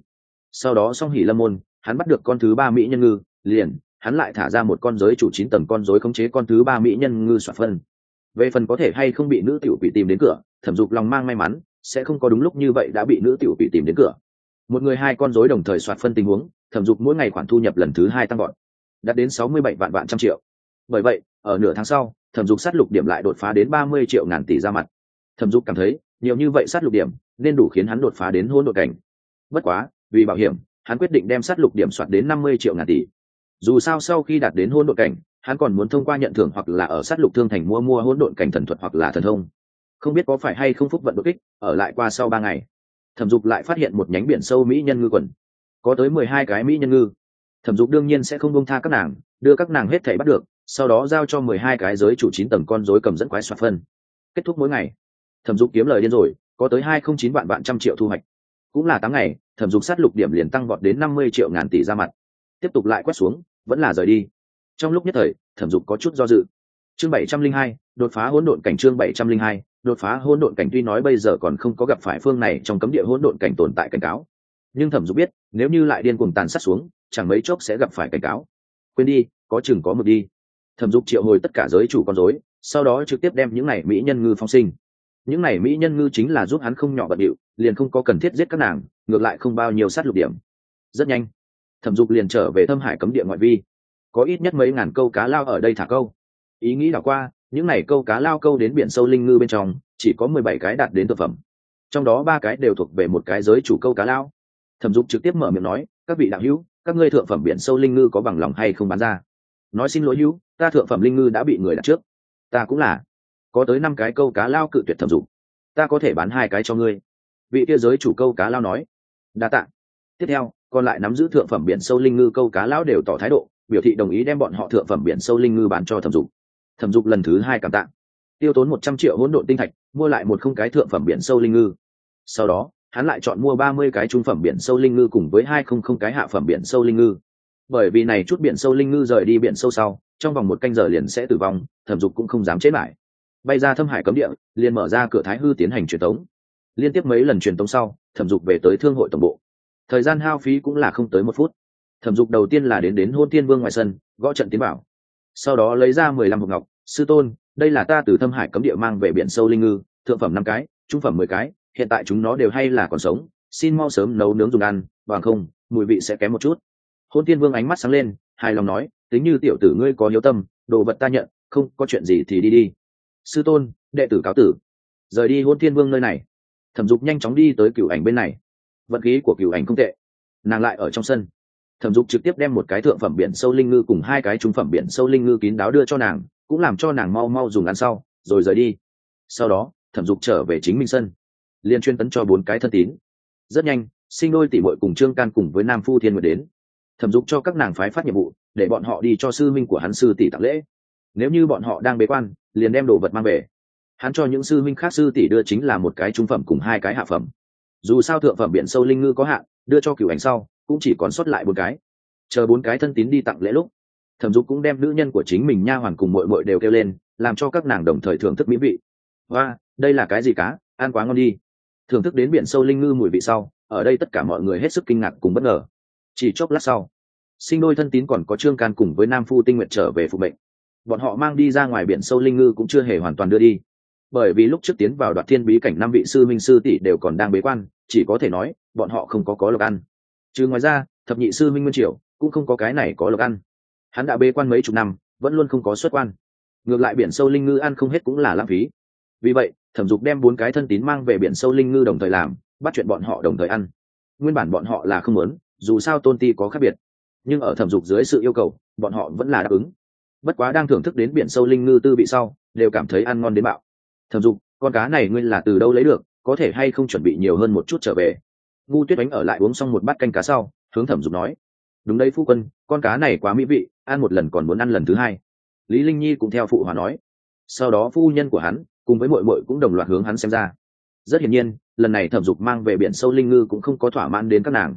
Sau đó song hỉ lâm môn, hắn bắt được con thứ ba mỹ nhân ngư, liền, hắn lại thả ra một con giới chủ chín tầng con dối khống chế con thứ ba mỹ nhân ngư soạt phân. Về phần có thể hay không bị nữ tiểu quỷ tìm đến cửa, thẩm dục lòng mang may mắn, sẽ không có đúng lúc như vậy đã bị nữ tiểu quỷ tìm đến cửa. Một người hai con dối đồng thời soạt phân tình huống, thẩm dục mỗi ngày khoản thu nhập lần thứ hai tăng gọn đạt đến sáu mươi bảy vạn vạn trăm triệu. Bởi vậy, ở nửa tháng sau, thẩm dục sát lục điểm lại đột phá đến ba mươi triệu ngàn tỷ ra mặt. Thẩm dục cảm thấy, nhiều như vậy sát lục điểm, nên đủ khiến hắn đột phá đến hôn đội cảnh. Bất quá, vì bảo hiểm, hắn quyết định đem sát lục điểm soạt đến năm mươi triệu ngàn tỷ. Dù sao sau khi đạt đến hôn đội cảnh, hắn còn muốn thông qua nhận thưởng hoặc là ở sát lục thương thành mua mua hôn đội cảnh thần thuật hoặc là thần thông. Không biết có phải hay không phúc vận đột kích, ở lại qua sau ba ngày, thẩm dục lại phát hiện một nhánh biển sâu mỹ nhân ngư quần. Có tới mười hai cái mỹ nhân ngư thẩm dục đương nhiên sẽ không bông tha các nàng, đưa các nàng hết thảy bắt được, sau đó giao cho mười hai cái giới chủ chín tầng con dối cầm dẫn quái soạt phân. Kết thúc mỗi ngày, thẩm dục kiếm lời điên rồi, có tới hai không chín vạn vạn trăm triệu thu hoạch. Cũng là tám ngày, thẩm dục sát lục điểm liền tăng vọt đến năm mươi triệu ngàn tỷ ra mặt. Tiếp tục lại quét xuống, vẫn là rời đi. Trong lúc nhất thời, thẩm dục có chút do dự. Chương bảy trăm linh hai, đột phá hỗn độn cảnh chương bảy trăm linh hai, đột phá hỗn độn cảnh tuy nói bây giờ còn không có gặp phải phương này trong cấm địa hỗn độn cảnh tồn tại cảnh cáo. Nhưng thẩm dục biết, nếu như lại điên cuồng tàn sát xuống chẳng mấy chốc sẽ gặp phải cảnh cáo. Quên đi, có chừng có mực đi. Thẩm dục triệu hồi tất cả giới chủ con dối sau đó trực tiếp đem những này mỹ nhân ngư phong sinh. Những này mỹ nhân ngư chính là giúp hắn không nhỏ bận điệu, liền không có cần thiết giết các nàng, ngược lại không bao nhiêu sát lục điểm. Rất nhanh, thẩm dục liền trở về thâm hải cấm địa ngoại vi. Có ít nhất mấy ngàn câu cá lao ở đây thả câu. Ý nghĩ đảo qua, những này câu cá lao câu đến biển sâu linh ngư bên trong, chỉ có mười bảy cái đạt đến thực phẩm. Trong đó ba cái đều thuộc về một cái giới chủ câu cá lao. Thẩm dục trực tiếp mở miệng nói, các vị đạo hữu các ngươi thượng phẩm biển sâu linh ngư có bằng lòng hay không bán ra? Nói xin lỗi hữu, ta thượng phẩm linh ngư đã bị người đặt trước. Ta cũng là. Có tới năm cái câu cá lao cự tuyệt thẩm dục. Ta có thể bán hai cái cho ngươi. Vị kia giới chủ câu cá lao nói. Đa t ạ tiếp theo, còn lại nắm giữ thượng phẩm biển sâu linh ngư câu cá lao đều tỏ thái độ, biểu thị đồng ý đem bọn họ thượng phẩm biển sâu linh ngư bán cho thẩm dục. Thẩm dục lần thứ hai cảm tạ. Tiêu tốn một trăm triệu hỗn độn tinh thạch, mua lại một không cái thượng phẩm biển sâu linh ngư. Sau đó hắn lại chọn mua ba mươi cái trung phẩm biển sâu linh ngư cùng với hai không không cái hạ phẩm biển sâu linh ngư. Bởi vì này chút biển sâu linh ngư rời đi biển sâu sau, trong vòng một canh giờ liền sẽ tử vong, thẩm dục cũng không dám chết lại. Bay ra thâm hải cấm địa, liền mở ra cửa thái hư tiến hành truyền tống. Liên tiếp mấy lần truyền tống sau, thẩm dục về tới thương hội tổng bộ. Thời gian hao phí cũng là không tới một phút. Thẩm dục đầu tiên là đến đến hôn tiên vương ngoài sân, gõ trận tiến bảo. Sau đó lấy ra mười lăm hộp ngọc. Sư tôn, đây là ta từ thâm hải cấm địa mang về biển sâu linh ngư, thượng phẩm năm cái, trung phẩm mười cái hiện tại chúng nó đều hay là còn sống, xin mau sớm nấu nướng dùng ăn, bằng không, mùi vị sẽ kém một chút. Hôn tiên vương ánh mắt sáng lên, hài lòng nói, tính như tiểu tử ngươi có hiếu tâm, đồ vật ta nhận, không có chuyện gì thì đi đi. Sư tôn, đệ tử cáo tử. Rời đi hôn thiên vương nơi này, thẩm dục nhanh chóng đi tới cựu ảnh bên này. Vận khí của cựu ảnh không tệ, nàng lại ở trong sân. Thẩm dục trực tiếp đem một cái thượng phẩm biển sâu linh ngư cùng hai cái trung phẩm biển sâu linh ngư kín đáo đưa cho nàng, cũng làm cho nàng mau mau dùng ăn sau, rồi rời đi. Sau đó, thẩm dục trở về chính minh sân liên chuyên tấn cho bốn cái thân tín. Rất nhanh, sinh đôi tỷ bội cùng trương can cùng với nam phu thiên nguyệt đến. Thẩm dục cho các nàng phái phát nhiệm vụ, để bọn họ đi cho sư minh của hắn sư tỷ tặng lễ. Nếu như bọn họ đang bế quan, liền đem đồ vật mang về. Hắn cho những sư minh khác sư tỷ đưa chính là một cái trung phẩm cùng hai cái hạ phẩm. Dù sao thượng phẩm biển sâu linh ngư có hạn, đưa cho cửu ảnh sau, cũng chỉ còn sót lại bốn cái. Chờ bốn cái thân tín đi tặng lễ lúc, thẩm dục cũng đem nữ nhân của chính mình nha hoàn cùng mội mội đều kêu lên, làm cho các nàng đồng thời thưởng thức mỹ vị. Và đây là cái gì cá? Ăn quá ngon đi thưởng thức đến biển sâu linh ngư mùi vị sau, ở đây tất cả mọi người hết sức kinh ngạc cùng bất ngờ. Chỉ chốc lát sau, sinh đôi thân tín còn có trương can cùng với nam phu tinh nguyện trở về phụ mệnh. Bọn họ mang đi ra ngoài biển sâu linh ngư cũng chưa hề hoàn toàn đưa đi. Bởi vì lúc trước tiến vào đoạt thiên bí cảnh năm vị sư minh sư tỷ đều còn đang bế quan, chỉ có thể nói, bọn họ không có có lộc ăn. Chứ ngoài ra, thập nhị sư minh nguyên triều cũng không có cái này có lộc ăn. Hắn đã bế quan mấy chục năm, vẫn luôn không có xuất quan. Ngược lại biển sâu linh ngư ăn không hết cũng là lãng phí. Vì vậy thẩm dục đem bốn cái thân tín mang về biển sâu linh ngư đồng thời làm, bắt chuyện bọn họ đồng thời ăn. Nguyên bản bọn họ là không muốn, dù sao tôn ti có khác biệt. Nhưng ở thẩm dục dưới sự yêu cầu, bọn họ vẫn là đáp ứng. Bất quá đang thưởng thức đến biển sâu linh ngư tư bị sau, đều cảm thấy ăn ngon đến bạo. Thẩm dục, con cá này nguyên là từ đâu lấy được, có thể hay không chuẩn bị nhiều hơn một chút trở về? Ngu tuyết đánh ở lại uống xong một bát canh cá sau, hướng thẩm dục nói. Đúng đấy phu quân, con cá này quá mỹ vị, ăn một lần còn muốn ăn lần thứ hai. Lý linh nhi cũng theo phụ hòa nói. Sau đó phu nhân của hắn cùng với mội mội cũng đồng loạt hướng hắn xem ra. Rất hiển nhiên, lần này thẩm dục mang về biển sâu linh ngư cũng không có thỏa mãn đến các nàng.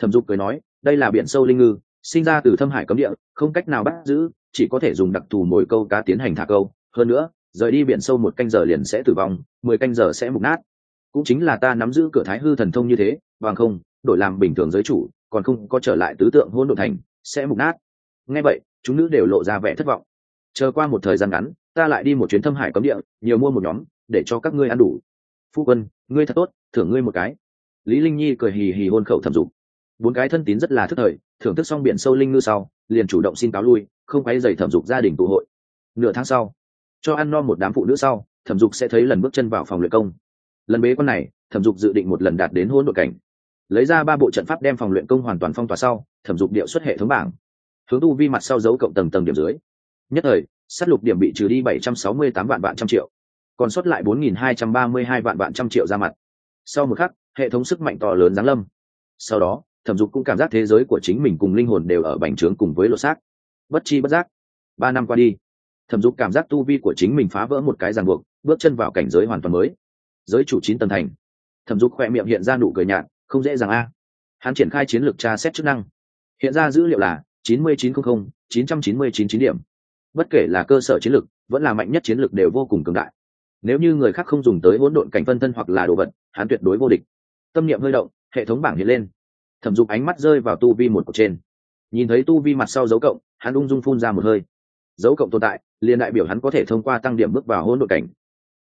Thẩm dục cười nói, đây là biển sâu linh ngư, sinh ra từ thâm hải cấm địa, không cách nào bắt giữ, chỉ có thể dùng đặc thù mồi câu cá tiến hành thả câu. Hơn nữa, rời đi biển sâu một canh giờ liền sẽ tử vong, mười canh giờ sẽ mục nát. Cũng chính là ta nắm giữ cửa thái hư thần thông như thế, bằng không, đổi làm bình thường giới chủ, còn không có trở lại tứ tượng hôn đ ộ thành, sẽ mục nát. Ngay vậy, chúng nữ đều lộ ra vẻ thất vọng. Chờ qua một thời gian ngắn ta lại đi một chuyến thâm hải cấm địa, nhiều mua một nhóm, để cho các ngươi ăn đủ. Phu quân, ngươi thật tốt, thưởng ngươi một cái. Lý linh nhi cười hì hì hôn khẩu thẩm dục. Bốn cái thân tín rất là thức thời, thưởng thức xong biển sâu linh ngư sau, liền chủ động xin cáo lui, không quay dày thẩm dục gia đình tụ hội. Nửa tháng sau, cho ăn no một đám phụ nữ sau, thẩm dục sẽ thấy lần bước chân vào phòng luyện công. Lần bế con này, thẩm dục dự định một lần đạt đến hôn đội cảnh. Lấy ra ba bộ trận pháp đem phòng luyện công hoàn toàn phong tỏa sau, thẩm dục điệu xuất hệ thống bảng. Hướng tu vi mặt sau dấu cộng tầng tầng điểm dưới. Nhất thời s á t lục điểm bị trừ đi bảy trăm sáu mươi tám vạn vạn trăm triệu, còn sót lại bốn nghìn hai trăm ba mươi hai vạn vạn trăm triệu ra mặt. Sau một khắc, hệ thống sức mạnh to lớn giáng lâm. Sau đó, thẩm dục cũng cảm giác thế giới của chính mình cùng linh hồn đều ở bành trướng cùng với lột xác. Bất chi bất giác, ba năm qua đi, thẩm dục cảm giác tu vi của chính mình phá vỡ một cái ràng buộc, bước chân vào cảnh giới hoàn toàn mới. Giới chủ chín tầng thành. Thẩm dục khoe miệng hiện ra nụ cười nhạt, không dễ dàng a. Hắn triển khai chiến lược tra xét chức năng. Hiện ra dữ liệu là chín mươi chín trăm linh chín trăm chín mươi chín chín điểm bất kể là cơ sở chiến lược, vẫn là mạnh nhất chiến lược đều vô cùng cường đại. Nếu như người khác không dùng tới hỗn độn cảnh phân thân hoặc là đồ vật, hắn tuyệt đối vô địch. Tâm niệm hơi động, hệ thống bảng hiện lên. Thẩm dục ánh mắt rơi vào tu vi một cột trên. Nhìn thấy tu vi mặt sau dấu cộng, hắn ung dung phun ra một hơi. Dấu cộng tồn tại, liền đại biểu hắn có thể thông qua tăng điểm bước vào hỗn độn cảnh.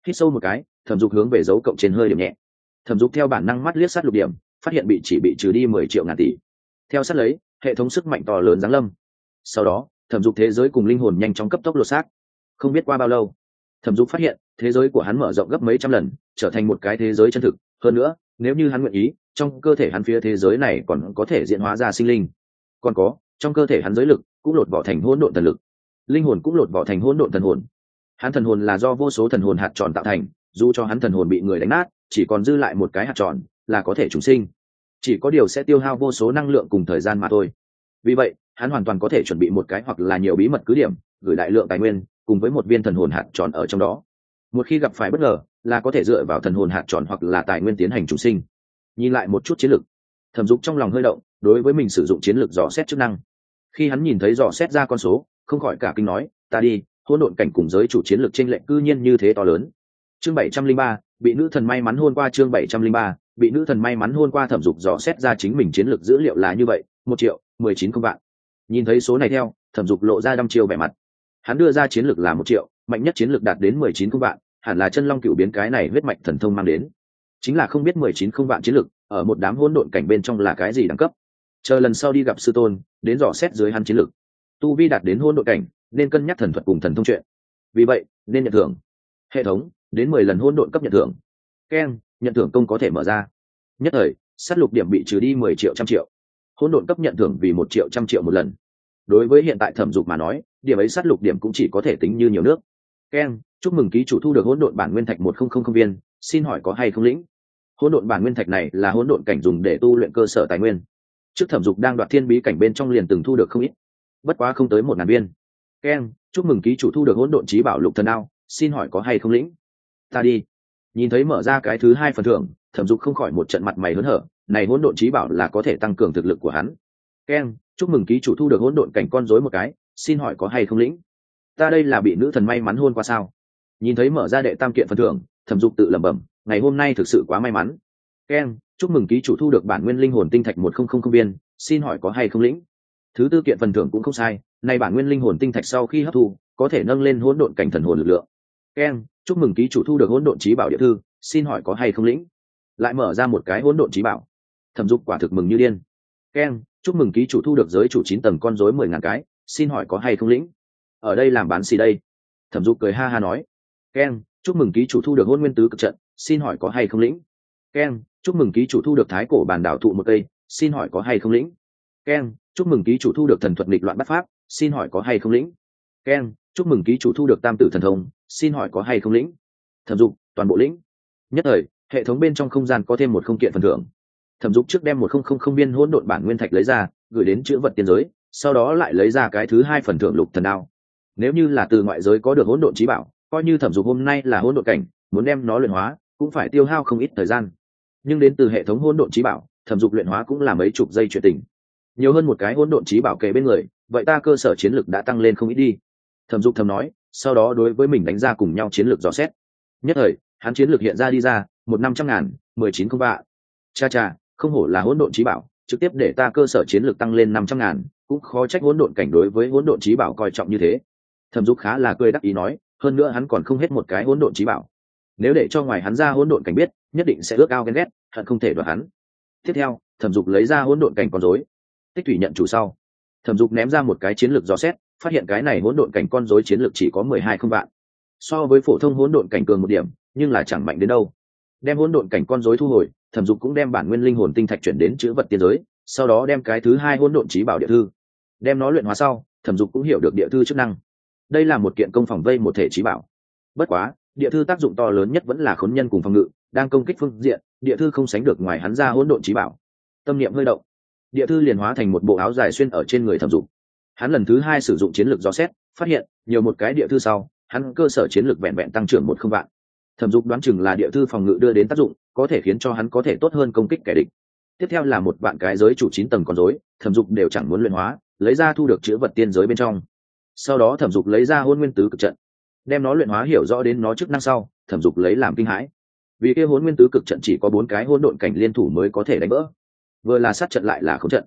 Hít sâu một cái, thẩm dục hướng về dấu cộng trên hơi điểm nhẹ. Thẩm dục theo bản năng mắt liếc sát lục điểm, phát hiện bị chỉ bị trừ đi mười triệu ngàn tỷ. Theo sát lấy, hệ thống sức mạnh to lớn giáng lâm. Sau đó thẩm dục thế giới cùng linh hồn nhanh chóng cấp tốc lột xác. Không biết qua bao lâu, thẩm dục phát hiện, thế giới của hắn mở rộng gấp mấy trăm lần, trở thành một cái thế giới chân thực. Hơn nữa, nếu như hắn nguyện ý, trong cơ thể hắn phía thế giới này còn có thể diễn hóa ra sinh linh. Còn có, trong cơ thể hắn giới lực cũng lột vỏ thành hỗn độn thần lực. Linh hồn cũng lột vỏ thành hỗn độn thần hồn. Hắn thần hồn là do vô số thần hồn hạt tròn tạo thành, dù cho hắn thần hồn bị người đánh nát, chỉ còn dư lại một cái hạt tròn là có thể trùng sinh. Chỉ có điều sẽ tiêu hao vô số năng lượng cùng thời gian mà thôi. Vì vậy hắn hoàn toàn có thể chuẩn bị một cái hoặc là nhiều bí mật cứ điểm, gửi đại lượng tài nguyên, cùng với một viên thần hồn hạt tròn ở trong đó. Một khi gặp phải bất ngờ, là có thể dựa vào thần hồn hạt tròn hoặc là tài nguyên tiến hành trùng sinh. Nhìn lại một chút chiến lược. Thẩm dục trong lòng hơi động, đối với mình sử dụng chiến lược dò xét chức năng. Khi hắn nhìn thấy dò xét ra con số, không khỏi cả kinh nói, ta đi hôn độn cảnh cùng giới chủ chiến lược tranh lệnh cư nhiên như thế to lớn. Chương bảy trăm linh ba, bị nữ thần may mắn hôn qua chương bảy trăm linh ba, bị nữ thần may mắn hôn qua thẩm dục dò xét ra chính mình chiến lược dữ liệu là như vậy, một triệu mười chín không vạn nhìn thấy số này theo, thẩm dục lộ ra đăm chiêu vẻ mặt. Hắn đưa ra chiến lược là một triệu, mạnh nhất chiến lược đạt đến mười chín không vạn, hẳn là chân long cựu biến cái này huyết mạch thần thông mang đến. Chính là không biết mười chín không vạn chiến lược, ở một đám hỗn độn cảnh bên trong là cái gì đẳng cấp. Chờ lần sau đi gặp sư tôn, đến dò xét dưới hắn chiến lược. Tu vi đạt đến hỗn độn cảnh, nên cân nhắc thần thuật cùng thần thông chuyện. Vì vậy, nên nhận thưởng. Hệ thống, đến mười lần hỗn độn cấp nhận thưởng. Keng nhận thưởng công có thể mở ra. Nhất thời s á t lục điểm bị trừ đi mười triệu, trăm triệu hỗn độn cấp nhận thưởng vì một triệu trăm triệu một lần. Đối với hiện tại thẩm dục mà nói, điểm ấy sát lục điểm cũng chỉ có thể tính như nhiều nước. Keng chúc mừng ký chủ thu được hỗn độn bản nguyên thạch một không không không viên, xin hỏi có hay không lĩnh? Hỗn độn bản nguyên thạch này là hỗn độn cảnh dùng để tu luyện cơ sở tài nguyên. Trước thẩm dục đang đoạt thiên bí cảnh bên trong liền từng thu được không ít. Bất quá không tới một ngàn viên. Keng chúc mừng ký chủ thu được hỗn độn trí bảo lục thần ao xin hỏi có hay không lĩnh? Ta đi. Nhìn thấy mở ra cái thứ hai phần thưởng, thẩm dục không khỏi một trận mặt mày hớn hở này hỗn độn trí bảo là có thể tăng cường thực lực của hắn. Ken, chúc mừng ký chủ thu được hỗn độn cảnh con rối một cái xin hỏi có hay không lĩnh? Ta đây là bị nữ thần may mắn hôn qua sao? Nhìn thấy mở ra đệ tam kiện phần thưởng thẩm dục tự lẩm bẩm ngày hôm nay thực sự quá may mắn. Ken, chúc mừng ký chủ thu được bản nguyên linh hồn tinh thạch một không không không viên xin hỏi có hay không lĩnh? Thứ tư kiện phần thưởng cũng không sai nay bản nguyên linh hồn tinh thạch sau khi hấp thu có thể nâng lên hỗn độn cảnh thần hồn lực lượng. Ken, chúc mừng ký chủ thu được hỗn độn trí bảo địa thư xin hỏi có hay không lĩnh? Lại mở ra một cái hỗn độn trí bảo thẩm dục quả thực mừng như điên. Keng chúc mừng ký chủ thu được giới chủ chín tầng con rối mười ngàn cái, xin hỏi có hay không lĩnh? Ở đây làm bán xì đây. Thẩm dục cười ha ha nói. Keng chúc mừng ký chủ thu được hôn nguyên tứ cực trận, xin hỏi có hay không lĩnh? Keng chúc mừng ký chủ thu được thái cổ bàn đảo thụ một cây, xin hỏi có hay không lĩnh? Keng chúc mừng ký chủ thu được thần thuật nghịch loạn bắt pháp, xin hỏi có hay không lĩnh? Keng chúc mừng ký chủ thu được tam tử thần thông, xin hỏi có hay không lĩnh? Thẩm dục, toàn bộ lĩnh. Nhất thời, hệ thống bên trong không gian có thêm một không kiện phần thưởng thẩm dục trước đem một không không không viên hỗn độn bản nguyên thạch lấy ra, gửi đến chữ vật tiên giới, sau đó lại lấy ra cái thứ hai phần thưởng lục thần đao. Nếu như là từ ngoại giới có được hỗn độn trí bảo, coi như thẩm dục hôm nay là hỗn độn cảnh, muốn đem nó luyện hóa, cũng phải tiêu hao không ít thời gian. Nhưng đến từ hệ thống hỗn độn trí bảo, thẩm dục luyện hóa cũng là mấy chục giây chuyện tình. Nhiều hơn một cái hỗn độn trí bảo kề bên người, vậy ta cơ sở chiến lược đã tăng lên không ít đi. Thẩm dục thầm nói, sau đó đối với mình đánh ra cùng nhau chiến lược dò xét. Nhất thời, hắn chiến lược hiện ra đi ra, một năm trăm ngàn, mười chín không ba. Cha cha không hổ là hỗn độn trí bảo, trực tiếp để ta cơ sở chiến lược tăng lên năm trăm ngàn, cũng khó trách hỗn độn cảnh đối với hỗn độn trí bảo coi trọng như thế. Thẩm dục khá là cười đắc ý nói, hơn nữa hắn còn không hết một cái hỗn độn trí bảo. Nếu để cho ngoài hắn ra hỗn độn cảnh biết, nhất định sẽ ước ao ghen ghét, hận không thể đoạt hắn. Tiếp theo, thẩm dục lấy ra hỗn độn cảnh con dối tích thủy nhận chủ sau. Thẩm dục ném ra một cái chiến lược dò xét, phát hiện cái này hỗn độn cảnh con dối chiến lược chỉ có mười hai không vạn. So với phổ thông hỗn độn cảnh cường một điểm, nhưng là chẳng mạnh đến đâu. Đem hỗn độn cảnh con dối thu hồi thẩm dục cũng đem bản nguyên linh hồn tinh thạch chuyển đến chữ vật tiên giới, sau đó đem cái thứ hai hỗn độn trí bảo địa thư. Đem nó luyện hóa sau, thẩm dục cũng hiểu được địa thư chức năng. Đây là một kiện công phòng vây một thể trí bảo. Bất quá, địa thư tác dụng to lớn nhất vẫn là khốn nhân cùng phòng ngự, đang công kích phương diện, địa thư không sánh được ngoài hắn ra hỗn độn trí bảo. Tâm niệm hơi động. Địa thư liền hóa thành một bộ áo dài xuyên ở trên người thẩm dục. Hắn lần thứ hai sử dụng chiến lược dò xét, phát hiện, nhiều một cái địa thư sau, hắn cơ sở chiến lược vẹn vẹn tăng trưởng một không vạn thẩm dục đoán chừng là địa thư phòng ngự đưa đến tác dụng, có thể khiến cho hắn có thể tốt hơn công kích kẻ địch. Tiếp theo là một bạn cái giới chủ chín tầng con dối thẩm dục đều chẳng muốn luyện hóa, lấy ra thu được chữ vật tiên giới bên trong. Sau đó thẩm dục lấy ra hôn nguyên tứ cực trận, đem nó luyện hóa hiểu rõ đến nó chức năng sau, thẩm dục lấy làm kinh hãi. Vì kia hôn nguyên tứ cực trận chỉ có bốn cái hôn độn cảnh liên thủ mới có thể đánh vỡ vừa là sát trận lại là không trận.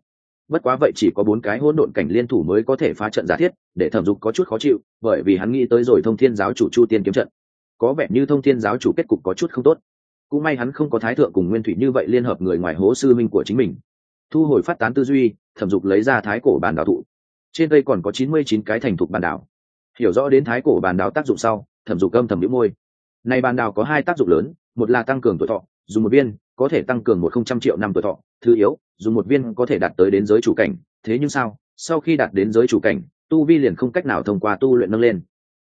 Bất quá vậy chỉ có bốn cái hôn độn cảnh liên thủ mới có thể phá trận giả thiết, để thẩm dục có chút khó chịu, bởi vì hắn nghĩ tới rồi thông thiên giáo chủ chu tiên kiếm trận có vẻ như thông thiên giáo chủ kết cục có chút không tốt. Cũng may hắn không có thái thượng cùng nguyên thủy như vậy liên hợp người ngoài hố sư minh của chính mình. Thu hồi phát tán tư duy, thẩm dục lấy ra thái cổ bàn đảo thụ. Trên đây còn có chín mươi chín cái thành thục bàn đảo. Hiểu rõ đến thái cổ bàn đảo tác dụng sau, thẩm dục âm thầm n môi. Này bàn đảo có hai tác dụng lớn, một là tăng cường tuổi thọ, dùng một viên có thể tăng cường một không trăm triệu năm tuổi thọ, thứ yếu, dùng một viên có thể đạt tới đến giới chủ cảnh. Thế nhưng sao, sau khi đạt đến giới chủ cảnh, tu vi liền không cách nào thông qua tu luyện nâng lên.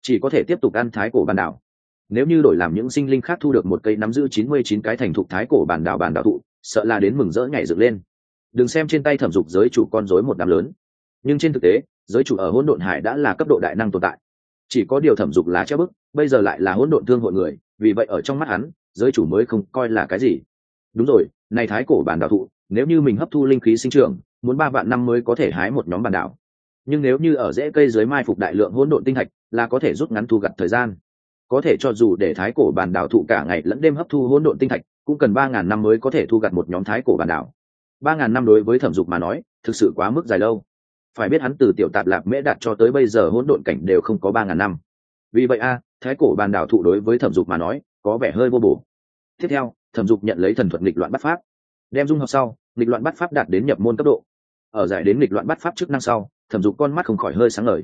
Chỉ có thể tiếp tục ăn thái cổ bàn đảo nếu như đổi làm những sinh linh khác thu được một cây nắm giữ chín mươi chín cái thành thục thái cổ bản đảo bản đảo thụ, sợ là đến mừng rỡ nhảy dựng lên. Đừng xem trên tay thẩm dục giới chủ con rối một đám lớn. Nhưng trên thực tế, giới chủ ở hỗn độn hải đã là cấp độ đại năng tồn tại. Chỉ có điều thẩm dục lá chép bức, bây giờ lại là hỗn độn thương hội người, vì vậy ở trong mắt hắn, giới chủ mới không coi là cái gì. Đúng rồi, này thái cổ bản đảo thụ, nếu như mình hấp thu linh khí sinh trưởng, muốn ba vạn năm mới có thể hái một nhóm bản đảo. Nhưng nếu như ở rễ cây dưới mai phục đại lượng hỗn độn tinh thạch, là có thể rút ngắn thu gặt thời gian có thể cho dù để thái cổ bản đảo thụ cả ngày lẫn đêm hấp thu hỗn độn tinh thạch, cũng cần ba ngàn năm mới có thể thu gặt một nhóm thái cổ bản đảo. Ba ngàn năm đối với thẩm dục mà nói, thực sự quá mức dài lâu. Phải biết hắn từ tiểu tạp lạc mễ đạt cho tới bây giờ hỗn độn cảnh đều không có ba ngàn năm. Vì vậy a, thái cổ bản đảo thụ đối với thẩm dục mà nói, có vẻ hơi vô bổ. Tiếp theo, thẩm dục nhận lấy thần thuật nghịch loạn bắt pháp. Đem dung hợp sau, nghịch loạn bắt pháp đạt đến nhập môn cấp độ. Ở giải đến nghịch loạn bắt pháp chức năng sau, thẩm dục con mắt không khỏi hơi sáng lời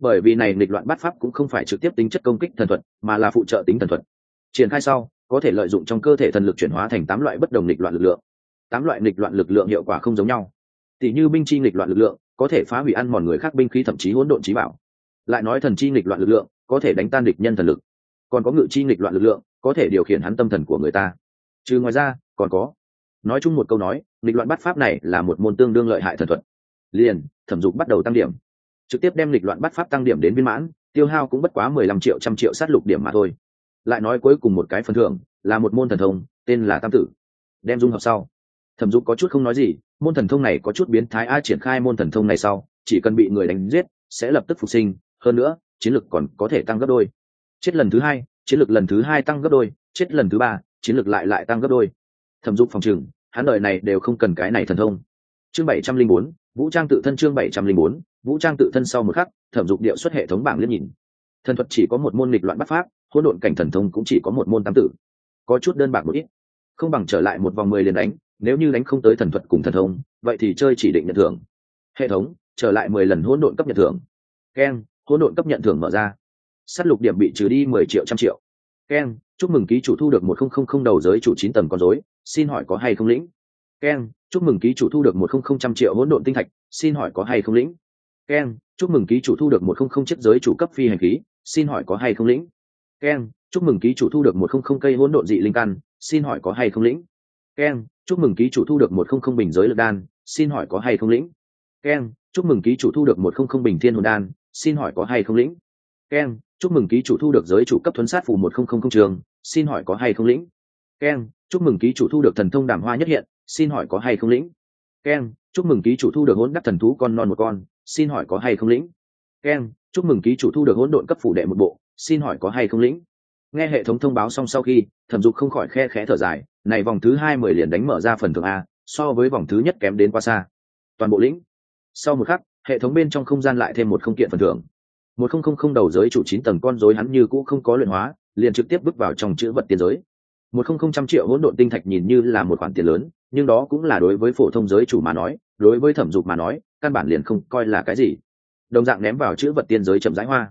bởi vì này nghịch loạn bắt pháp cũng không phải trực tiếp tính chất công kích thần thuật, mà là phụ trợ tính thần thuật. Triển khai sau, có thể lợi dụng trong cơ thể thần lực chuyển hóa thành tám loại bất đồng nghịch loạn lực lượng. Tám loại nghịch loạn lực lượng hiệu quả không giống nhau. Tỷ như binh chi nghịch loạn lực lượng, có thể phá hủy ăn mòn người khác binh khí thậm chí hỗn độn trí bảo. Lại nói thần chi nghịch loạn lực lượng, có thể đánh tan địch nhân thần lực. Còn có ngự chi nghịch loạn lực lượng, có thể điều khiển hắn tâm thần của người ta. Trừ ngoài ra, còn có. Nói chung một câu nói, nghịch loạn bắt pháp này là một môn tương đương lợi hại thần thuật. Liền, thẩm dục bắt đầu tăng điểm trực tiếp đem lịch loạn bắt pháp tăng điểm đến viên mãn, tiêu hao cũng bất quá mười lăm triệu trăm triệu sát lục điểm mà thôi. Lại nói cuối cùng một cái phần thưởng, là một môn thần thông, tên là tam tử. Đem dung hợp sau. Thẩm dục có chút không nói gì, môn thần thông này có chút biến thái ai triển khai môn thần thông này sau, chỉ cần bị người đánh giết, sẽ lập tức phục sinh, hơn nữa, chiến lược còn có thể tăng gấp đôi. Chết lần thứ hai, chiến lược lần thứ hai tăng gấp đôi, chết lần thứ ba, chiến lược lại lại tăng gấp đôi. Thẩm dục phòng trừng, hắn đời này đều không cần cái này thần thông. Chương bảy trăm linh bốn vũ trang tự thân chương bảy trăm linh bốn, vũ trang tự thân sau một khắc, thẩm dục điệu xuất hệ thống bảng liếc nhìn. Thần thuật chỉ có một môn nghịch loạn bắt pháp, hỗn độn cảnh thần thông cũng chỉ có một môn tam tử. Có chút đơn bạc một ít. Không bằng trở lại một vòng mười liền đánh, nếu như đánh không tới thần thuật cùng thần thông, vậy thì chơi chỉ định nhận thưởng. Hệ thống, trở lại mười lần hỗn độn cấp nhận thưởng. Keng, hỗn độn cấp nhận thưởng mở ra. S á t lục điểm bị trừ đi mười triệu trăm triệu. Keng, chúc mừng ký chủ thu được một không không không đầu giới chủ chín tầng con dối xin hỏi có hay không lĩnh? Keng chúc mừng ký chủ thu được một không không trăm triệu hỗn độn tinh thạch, xin hỏi có hay không lĩnh? Keng chúc mừng ký chủ thu được một không không chiếc giới chủ cấp phi hành khí, xin hỏi có hay không lĩnh? Keng chúc mừng ký chủ thu được một không không cây hỗn độn dị linh căn, xin hỏi có hay không lĩnh? Keng chúc mừng ký chủ thu được một không không bình giới lực đan, xin hỏi có hay không lĩnh? Keng chúc mừng ký chủ thu được một không không bình thiên hồn đan, xin hỏi có hay không lĩnh? Keng chúc mừng ký chủ thu được giới chủ cấp thuấn sát phù một không không không trường, xin hỏi có hay không lĩnh? Keng chúc mừng ký chủ thu được thần thông đàm hoa nhất hiện xin hỏi có hay không lĩnh? Keng chúc mừng ký chủ thu được hỗn đắc thần thú con non một con, xin hỏi có hay không lĩnh? Keng chúc mừng ký chủ thu được hỗn độn cấp phủ đệ một bộ, xin hỏi có hay không lĩnh? Nghe hệ thống thông báo xong sau khi, thẩm dục không khỏi khe khẽ thở dài, này vòng thứ hai mười liền đánh mở ra phần thưởng a, so với vòng thứ nhất kém đến quá xa. Toàn bộ lĩnh. Sau một khắc, hệ thống bên trong không gian lại thêm một không kiện phần thưởng. Một không không không đầu giới chủ chín tầng con dối hắn như cũ không có luyện hóa, liền trực tiếp bước vào trong chữ vật tiền giới. Một không không trăm triệu hỗn độn tinh thạch nhìn như là một khoản tiền lớn nhưng đó cũng là đối với phổ thông giới chủ mà nói, đối với thẩm dục mà nói, căn bản liền không coi là cái gì. Đồng dạng ném vào chữ vật tiên giới chậm rãi hoa.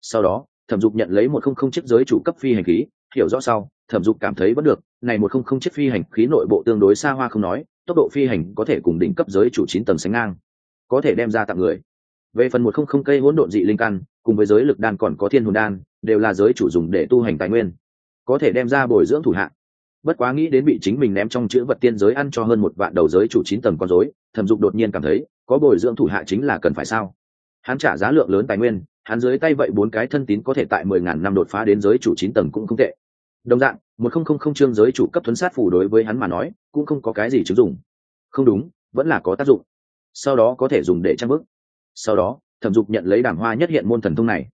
Sau đó, thẩm dục nhận lấy một không không chiếc giới chủ cấp phi hành khí, hiểu rõ sau, thẩm dục cảm thấy vẫn được. Này một không không chiếc phi hành khí nội bộ tương đối xa hoa không nói, tốc độ phi hành có thể cùng đỉnh cấp giới chủ chín tầng sánh ngang, có thể đem ra tặng người. Về phần một không không cây hỗn độn dị linh căn, cùng với giới lực đan còn có thiên hồn đan, đều là giới chủ dùng để tu hành tài nguyên, có thể đem ra bồi dưỡng thủ hạng bất quá nghĩ đến bị chính mình ném trong chữ vật tiên giới ăn cho hơn một vạn đầu giới chủ chín tầng con rối, thẩm dục đột nhiên cảm thấy, có bồi dưỡng thủ hạ chính là cần phải sao? Hắn trả giá lượng lớn tài nguyên, hắn dưới tay vậy bốn cái thân tín có thể tại mười ngàn năm đột phá đến giới chủ chín tầng cũng không tệ. Đồng dạng, một không không không chương giới chủ cấp thuấn sát phủ đối với hắn mà nói, cũng không có cái gì chứng dụng. Không đúng, vẫn là có tác dụng. Sau đó có thể dùng để trang bức. Sau đó, thẩm dục nhận lấy đàm hoa nhất hiện môn thần thông này.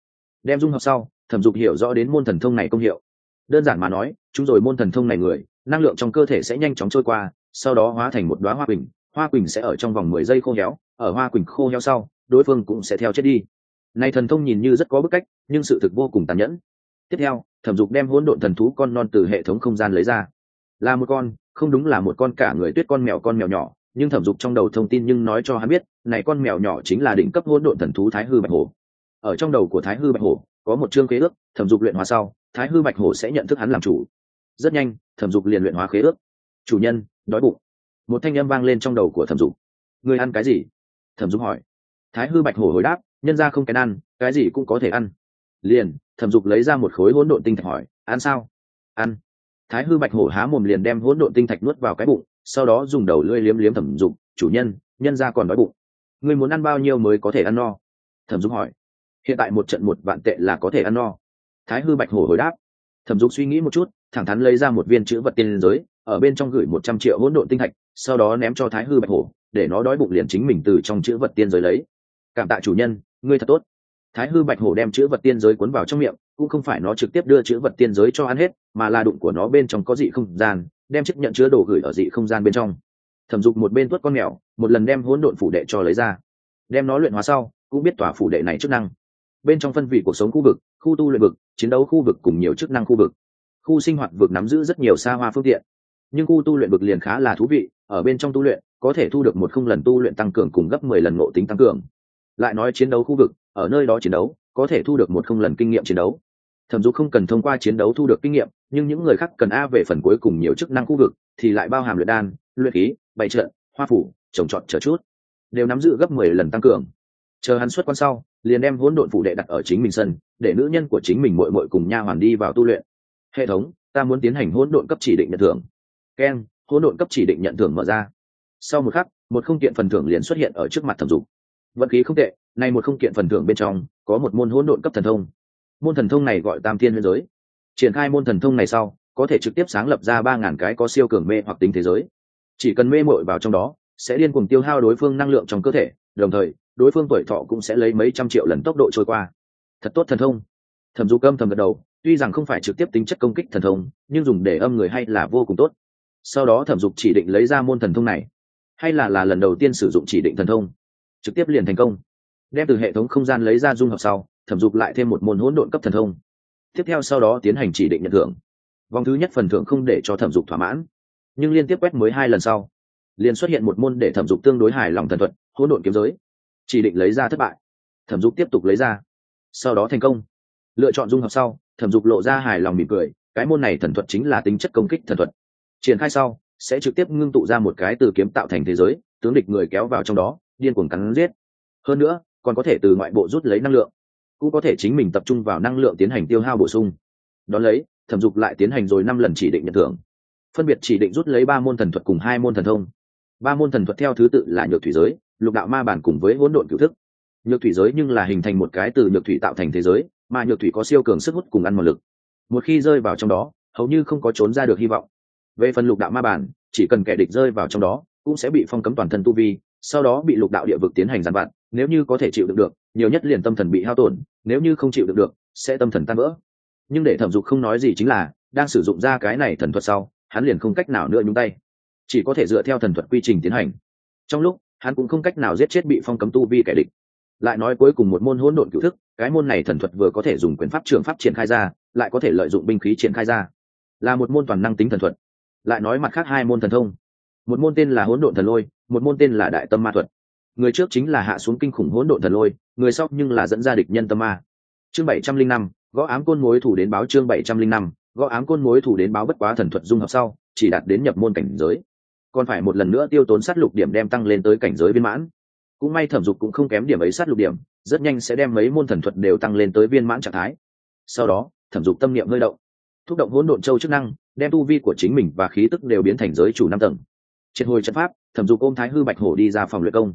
Đem dung học sau, thẩm dục hiểu rõ đến môn thần thông này công hiệu đơn giản mà nói, chúng rồi môn thần thông này người, năng lượng trong cơ thể sẽ nhanh chóng trôi qua, sau đó hóa thành một đoá hoa quỳnh. Hoa quỳnh sẽ ở trong vòng mười giây khô héo, ở hoa quỳnh khô héo sau, đối phương cũng sẽ theo chết đi. Này thần thông nhìn như rất có bức cách, nhưng sự thực vô cùng tàn nhẫn. Tiếp theo, thẩm dục đem hỗn độn thần thú con non từ hệ thống không gian lấy ra. Là một con, không đúng là một con cả người tuyết con mèo con mèo nhỏ, nhưng thẩm dục trong đầu thông tin nhưng nói cho hắn biết, này con mèo nhỏ chính là đỉnh cấp hỗn độn thần thú thái hư bạch hổ. Ở trong đầu của thái hư bạch hổ, có một chương kế ước thẩm dục luyện hóa sau thái hư bạch hổ sẽ nhận thức hắn làm chủ. Rất nhanh, thẩm dục liền luyện hóa khế ước. Chủ nhân, đói bụng. Một thanh âm vang lên trong đầu của thẩm dục. Người ăn cái gì? Thẩm dục hỏi. Thái hư bạch hổ hồi đáp, nhân ra không cái ăn, cái gì cũng có thể ăn. Liền, thẩm dục lấy ra một khối hỗn độn tinh thạch hỏi, ăn sao? Ăn. Thái hư bạch hổ há mồm liền đem hỗn độn tinh thạch nuốt vào cái bụng, sau đó dùng đầu lưỡi liếm liếm thẩm dục, chủ nhân nhân ra còn đói bụng. Người muốn ăn bao nhiêu mới có thể ăn no? Thẩm dục hỏi. Hiện tại một trận một vạn tệ là có thể ăn no thái hư bạch hổ hồi đáp. Thẩm dục suy nghĩ một chút, thẳng thắn lấy ra một viên chữ vật tiên giới, ở bên trong gửi một trăm triệu hỗn độn tinh thạch, sau đó ném cho thái hư bạch hổ, để nó đói bụng liền chính mình từ trong chữ vật tiên giới lấy. Cảm tạ chủ nhân, ngươi thật tốt. Thái hư bạch hổ đem chữ vật tiên giới cuốn vào trong miệng, cũng không phải nó trực tiếp đưa chữ vật tiên giới cho ăn hết, mà là đụng của nó bên trong có dị không gian, đem chiếc nhận chứa đồ gửi ở dị không gian bên trong. Thẩm dục một bên tuất con mèo, một lần đem hỗn độn phủ đệ cho lấy ra. Đem nó luyện hóa sau, cũng biết tỏa phủ đệ này chức năng. Bên trong phân vị cuộc sống khu vực khu tu luyện vực chiến đấu khu vực cùng nhiều chức năng khu vực. Khu sinh hoạt vực nắm giữ rất nhiều xa hoa phương tiện. Nhưng khu tu luyện vực liền khá là thú vị ở bên trong tu luyện có thể thu được một không lần tu luyện tăng cường cùng gấp mười lần ngộ tính tăng cường. Lại nói chiến đấu khu vực ở nơi đó chiến đấu có thể thu được một không lần kinh nghiệm chiến đấu. Thẩm dục không cần thông qua chiến đấu thu được kinh nghiệm nhưng những người khác cần a về phần cuối cùng nhiều chức năng khu vực thì lại bao hàm luyện đan luyện khí bày trợ, hoa phủ trồng trọt chờ chút. Đều nắm giữ gấp mười lần tăng cường chờ hắn xuất quan sau, liền đem hỗn độn phụ đệ đặt ở chính mình sân, để nữ nhân của chính mình mội mội cùng nha hoàn đi vào tu luyện. Hệ thống, ta muốn tiến hành hỗn độn cấp chỉ định nhận thưởng. Keng hỗn độn cấp chỉ định nhận thưởng mở ra. Sau một khắc, một không kiện phần thưởng liền xuất hiện ở trước mặt thẩm dục. Vận khí không tệ, nay một không kiện phần thưởng bên trong, có một môn hỗn độn cấp thần thông. Môn thần thông này gọi tam thiên biên giới. Triển khai môn thần thông này sau, có thể trực tiếp sáng lập ra ba ngàn cái có siêu cường mê hoặc tính thế giới. Chỉ cần mê mội vào trong đó, sẽ điên cùng tiêu hao đối phương năng lượng trong cơ thể, đồng thời đối phương tuổi thọ cũng sẽ lấy mấy trăm triệu lần tốc độ trôi qua. Thật tốt thần thông. Thẩm du câm thầm gật đầu, tuy rằng không phải trực tiếp tính chất công kích thần thông, nhưng dùng để âm người hay là vô cùng tốt. Sau đó thẩm dục chỉ định lấy ra môn thần thông này. Hay là là lần đầu tiên sử dụng chỉ định thần thông. Trực tiếp liền thành công. Đem từ hệ thống không gian lấy ra dung hợp sau, thẩm dục lại thêm một môn hỗn độn cấp thần thông. Tiếp theo sau đó tiến hành chỉ định nhận thưởng. Vòng thứ nhất phần thưởng không để cho thẩm dục thỏa mãn, nhưng liên tiếp quét mới hai lần sau, liền xuất hiện một môn để thẩm dục tương đối hài lòng thần thuật, hỗn độn kiếm giới chỉ định lấy ra thất bại. Thẩm dục tiếp tục lấy ra. Sau đó thành công. Lựa chọn dung hợp sau, thẩm dục lộ ra hài lòng mỉm cười, cái môn này thần thuật chính là tính chất công kích thần thuật. Triển khai sau, sẽ trực tiếp ngưng tụ ra một cái từ kiếm tạo thành thế giới, tướng địch người kéo vào trong đó, điên cuồng cắn giết. Hơn nữa, còn có thể từ ngoại bộ rút lấy năng lượng, cũng có thể chính mình tập trung vào năng lượng tiến hành tiêu hao bổ sung. Đón lấy, thẩm dục lại tiến hành rồi năm lần chỉ định nhận thưởng. Phân biệt chỉ định rút lấy ba môn thần thuật cùng hai môn thần thông. Ba môn thần thuật theo thứ tự là nhược thủy giới lục đạo ma bản cùng với hỗn độn cựu thức. Nhược thủy giới nhưng là hình thành một cái từ nhược thủy tạo thành thế giới, mà nhược thủy có siêu cường sức hút cùng ăn một lực. Một khi rơi vào trong đó, hầu như không có trốn ra được hy vọng. Về phần lục đạo ma bản, chỉ cần kẻ địch rơi vào trong đó, cũng sẽ bị phong cấm toàn thân tu vi, sau đó bị lục đạo địa vực tiến hành giàn vặt nếu như có thể chịu được được, nhiều nhất liền tâm thần bị hao tổn, nếu như không chịu được được, sẽ tâm thần tan vỡ. Nhưng để thẩm dục không nói gì chính là, đang sử dụng ra cái này thần thuật sau, hắn liền không cách nào nữa nhúng tay. Chỉ có thể dựa theo thần thuật quy trình tiến hành. Trong lúc hắn cũng không cách nào giết chết bị phong cấm tu vi kẻ địch. Lại nói cuối cùng một môn hỗn độn cựu thức, cái môn này thần thuật vừa có thể dùng quyền pháp trường pháp triển khai ra, lại có thể lợi dụng binh khí triển khai ra. Là một môn toàn năng tính thần thuật. Lại nói mặt khác hai môn thần thông. Một môn tên là hỗn độn thần lôi, một môn tên là đại tâm ma thuật. Người trước chính là hạ xuống kinh khủng hỗn độn thần lôi, người sau nhưng là dẫn ra địch nhân tâm ma. Chương bảy trăm linh năm, gõ ám côn mối thủ đến báo chương bảy trăm linh năm, gõ ám côn mối thủ đến báo bất quá thần thuật dung hợp sau, chỉ đạt đến nhập môn cảnh giới còn phải một lần nữa tiêu tốn sát lục điểm đem tăng lên tới cảnh giới viên mãn. Cũng may thẩm dục cũng không kém điểm ấy sát lục điểm, rất nhanh sẽ đem mấy môn thần thuật đều tăng lên tới viên mãn trạng thái. Sau đó, thẩm dục tâm niệm hơi động, thúc động hỗn độn châu chức năng, đem tu vi của chính mình và khí tức đều biến thành giới chủ năm tầng. Triệt hồi trận pháp, thẩm dục ôm thái hư bạch hổ đi ra phòng luyện công.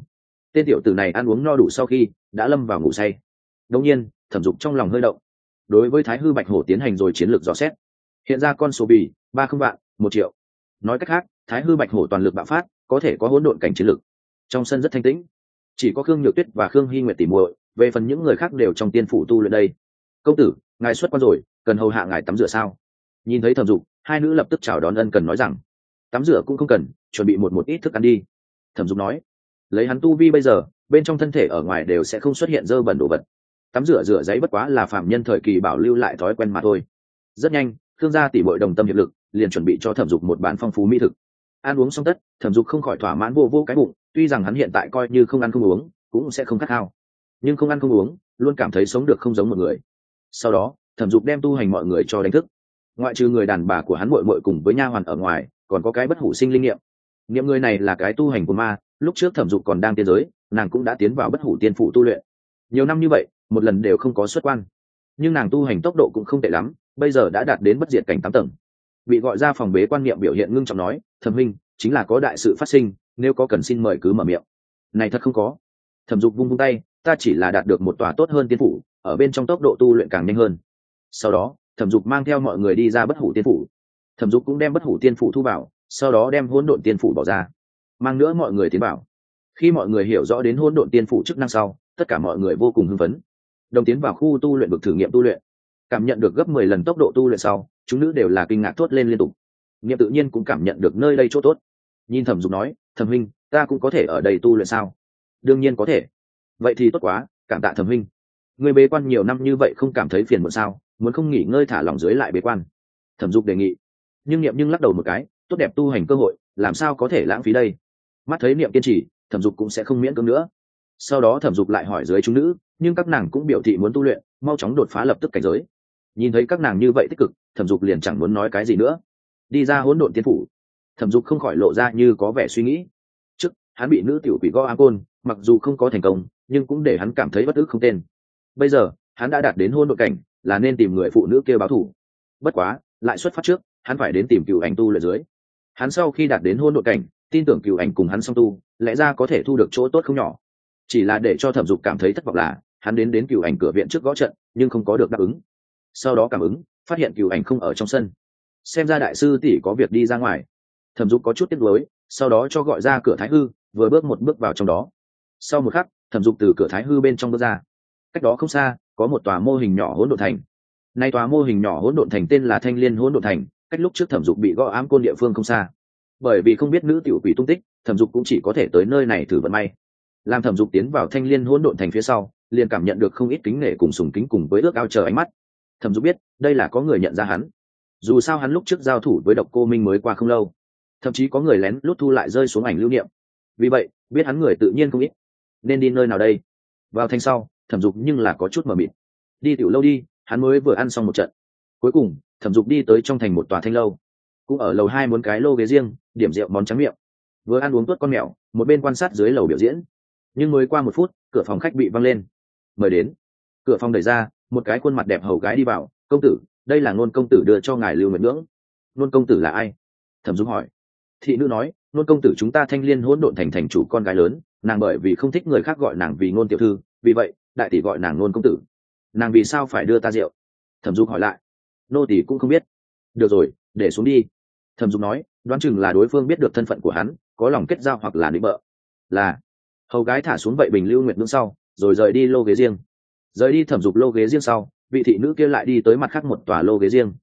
Tên tiểu tử này ăn uống no đủ sau khi, đã lâm vào ngủ say. Đông nhiên, thẩm dục trong lòng hơi động. Đối với thái hư bạch hổ tiến hành rồi chiến lược dò xét. Hiện ra con số bì, ba không vạn, một triệu. Nói cách khác thái hư bạch hổ toàn lực bạo phát, có thể có hỗn độn cảnh chiến lược trong sân rất thanh tĩnh. Chỉ có khương nhược tuyết và khương hy nguyệt tỉ muội, về phần những người khác đều trong tiên phủ tu luyện đây. Công tử, ngài xuất quan rồi, cần hầu hạ ngài tắm rửa sao? Nhìn thấy thẩm dục, hai nữ lập tức chào đón ân cần nói rằng, tắm rửa cũng không cần, chuẩn bị một một ít thức ăn đi. Thẩm dục nói, lấy hắn tu vi bây giờ, bên trong thân thể ở ngoài đều sẽ không xuất hiện dơ bẩn đồ vật. Tắm rửa rửa giấy bất quá là phạm nhân thời kỳ bảo lưu lại thói quen mà thôi. Rất nhanh thương gia tỷ bội đồng tâm hiệp lực, liền chuẩn bị cho thẩm dục một bản phong phú mỹ thực ăn uống xong tất, thẩm dục không khỏi thỏa mãn vô vô cái bụng, tuy rằng hắn hiện tại coi như không ăn không uống, cũng sẽ không khát khao. Nhưng không ăn không uống, luôn cảm thấy sống được không giống một người. Sau đó, thẩm dục đem tu hành mọi người cho đánh thức. Ngoại trừ người đàn bà của hắn mội mội cùng với nha hoàn ở ngoài, còn có cái bất hủ sinh linh nghiệm. Nghiệm người này là cái tu hành của ma, lúc trước thẩm dục còn đang tiên giới, nàng cũng đã tiến vào bất hủ tiên phụ tu luyện. Nhiều năm như vậy, một lần đều không có xuất quan. Nhưng nàng tu hành tốc độ cũng không tệ lắm, bây giờ đã đạt đến bất diệt cảnh tám tầng bị gọi ra phòng bế quan niệm biểu hiện ngưng trọng nói, thẩm minh chính là có đại sự phát sinh, nếu có cần xin mời cứ mở miệng. Này thật không có. Thẩm dục vung vung tay, ta chỉ là đạt được một tòa tốt hơn tiên phủ, ở bên trong tốc độ tu luyện càng nhanh hơn. Sau đó, thẩm dục mang theo mọi người đi ra bất hủ tiên phủ. Thẩm dục cũng đem bất hủ tiên phủ thu vào, sau đó đem hỗn độn tiên phủ bỏ ra. Mang nữa mọi người tiến vào. Khi mọi người hiểu rõ đến hỗn độn tiên phủ chức năng sau, tất cả mọi người vô cùng hưng phấn. Đồng tiến vào khu tu luyện vực thử nghiệm tu luyện. Cảm nhận được gấp mười lần tốc độ tu luyện sau chúng nữ đều là kinh ngạc thốt lên liên tục. Nghiệm tự nhiên cũng cảm nhận được nơi đây chỗ tốt. Nhìn thẩm dục nói thẩm Minh, ta cũng có thể ở đây tu luyện sao? Đương nhiên có thể. Vậy thì tốt quá cảm tạ thẩm Minh. người bế quan nhiều năm như vậy không cảm thấy phiền muộn sao muốn không nghỉ ngơi thả lòng dưới lại bế quan. Thẩm dục đề nghị. Nhưng niệm nhưng lắc đầu một cái tốt đẹp tu hành cơ hội làm sao có thể lãng phí đây? Mắt thấy niệm kiên trì thẩm dục cũng sẽ không miễn cưỡng nữa. Sau đó thẩm dục lại hỏi dưới chúng nữ nhưng các nàng cũng biểu thị muốn tu luyện mau chóng đột phá lập tức cảnh giới. Nhìn thấy các nàng như vậy tích cực thẩm dục liền chẳng muốn nói cái gì nữa. Đi ra hỗn độn tiên phủ, thẩm dục không khỏi lộ ra như có vẻ suy nghĩ. Trước, hắn bị nữ tiểu quỷ go a côn, mặc dù không có thành công, nhưng cũng để hắn cảm thấy bất ức không tên. Bây giờ, hắn đã đạt đến hôn đội cảnh, là nên tìm người phụ nữ kêu báo thủ bất quá, lại xuất phát trước, hắn phải đến tìm cựu ảnh tu lợi dưới. Hắn sau khi đạt đến hôn đội cảnh, tin tưởng cựu ảnh cùng hắn song tu, lẽ ra có thể thu được chỗ tốt không nhỏ. Chỉ là để cho thẩm dục cảm thấy thất vọng là, hắn đến đến cựu ảnh cửa viện trước gõ trận, nhưng không có được đáp ứng. Sau đó cảm ứng phát hiện cựu ảnh không ở trong sân. Xem ra đại sư tỷ có việc đi ra ngoài. Thẩm dục có chút tiếc nuối, sau đó cho gọi ra cửa thái hư, vừa bước một bước vào trong đó. Sau một khắc, thẩm dục từ cửa thái hư bên trong bước ra. Cách đó không xa, có một tòa mô hình nhỏ hỗn độn thành. Nay tòa mô hình nhỏ hỗn độn thành tên là thanh liên hỗn độn thành, cách lúc trước thẩm dục bị gõ ám côn địa phương không xa. Bởi vì không biết nữ tiểu quỷ tung tích, thẩm dục cũng chỉ có thể tới nơi này thử vận may. Làm thẩm dục tiến vào thanh liên hỗn độn thành phía sau, liền cảm nhận được không ít kính nể cùng sùng kính cùng với ước ao chờ ánh mắt thẩm dục biết, đây là có người nhận ra hắn. Dù sao hắn lúc trước giao thủ với độc cô minh mới qua không lâu. Thậm chí có người lén lút thu lại rơi xuống ảnh lưu niệm. Vì vậy, biết hắn người tự nhiên không ít. Nên đi nơi nào đây? Vào thanh sau, thẩm dục nhưng là có chút mờ mịt. Đi tiểu lâu đi, hắn mới vừa ăn xong một trận. Cuối cùng, thẩm dục đi tới trong thành một tòa thanh lâu. Cũng ở lầu hai muốn cái lô ghế riêng, điểm rượu món trắng miệng. Vừa ăn uống tuốt con mèo, một bên quan sát dưới lầu biểu diễn. Nhưng mới qua một phút, cửa phòng khách bị văng lên. Mời đến. Cửa phòng đẩy ra một cái khuôn mặt đẹp hầu gái đi vào, công tử, đây là ngôn công tử đưa cho ngài lưu nguyện ngưỡng ngôn công tử là ai? Thẩm dung hỏi. Thị nữ nói ngôn công tử chúng ta thanh liên hỗn độn thành thành chủ con gái lớn, nàng bởi vì không thích người khác gọi nàng vì ngôn tiểu thư, vì vậy, đại tỷ gọi nàng ngôn công tử. Nàng vì sao phải đưa ta rượu? Thẩm dung hỏi lại. Nô tỷ cũng không biết. Được rồi, để xuống đi. Thẩm dung nói, đoán chừng là đối phương biết được thân phận của hắn, có lòng kết giao hoặc là nịnh bợ. Là. Hầu gái thả xuống vậy bình lưu nguyệt ngưỡng sau, rồi rời đi lô ghế riêng rời đi thẩm dục lô ghế riêng sau, vị thị nữ kia lại đi tới mặt khác một tòa lô ghế riêng.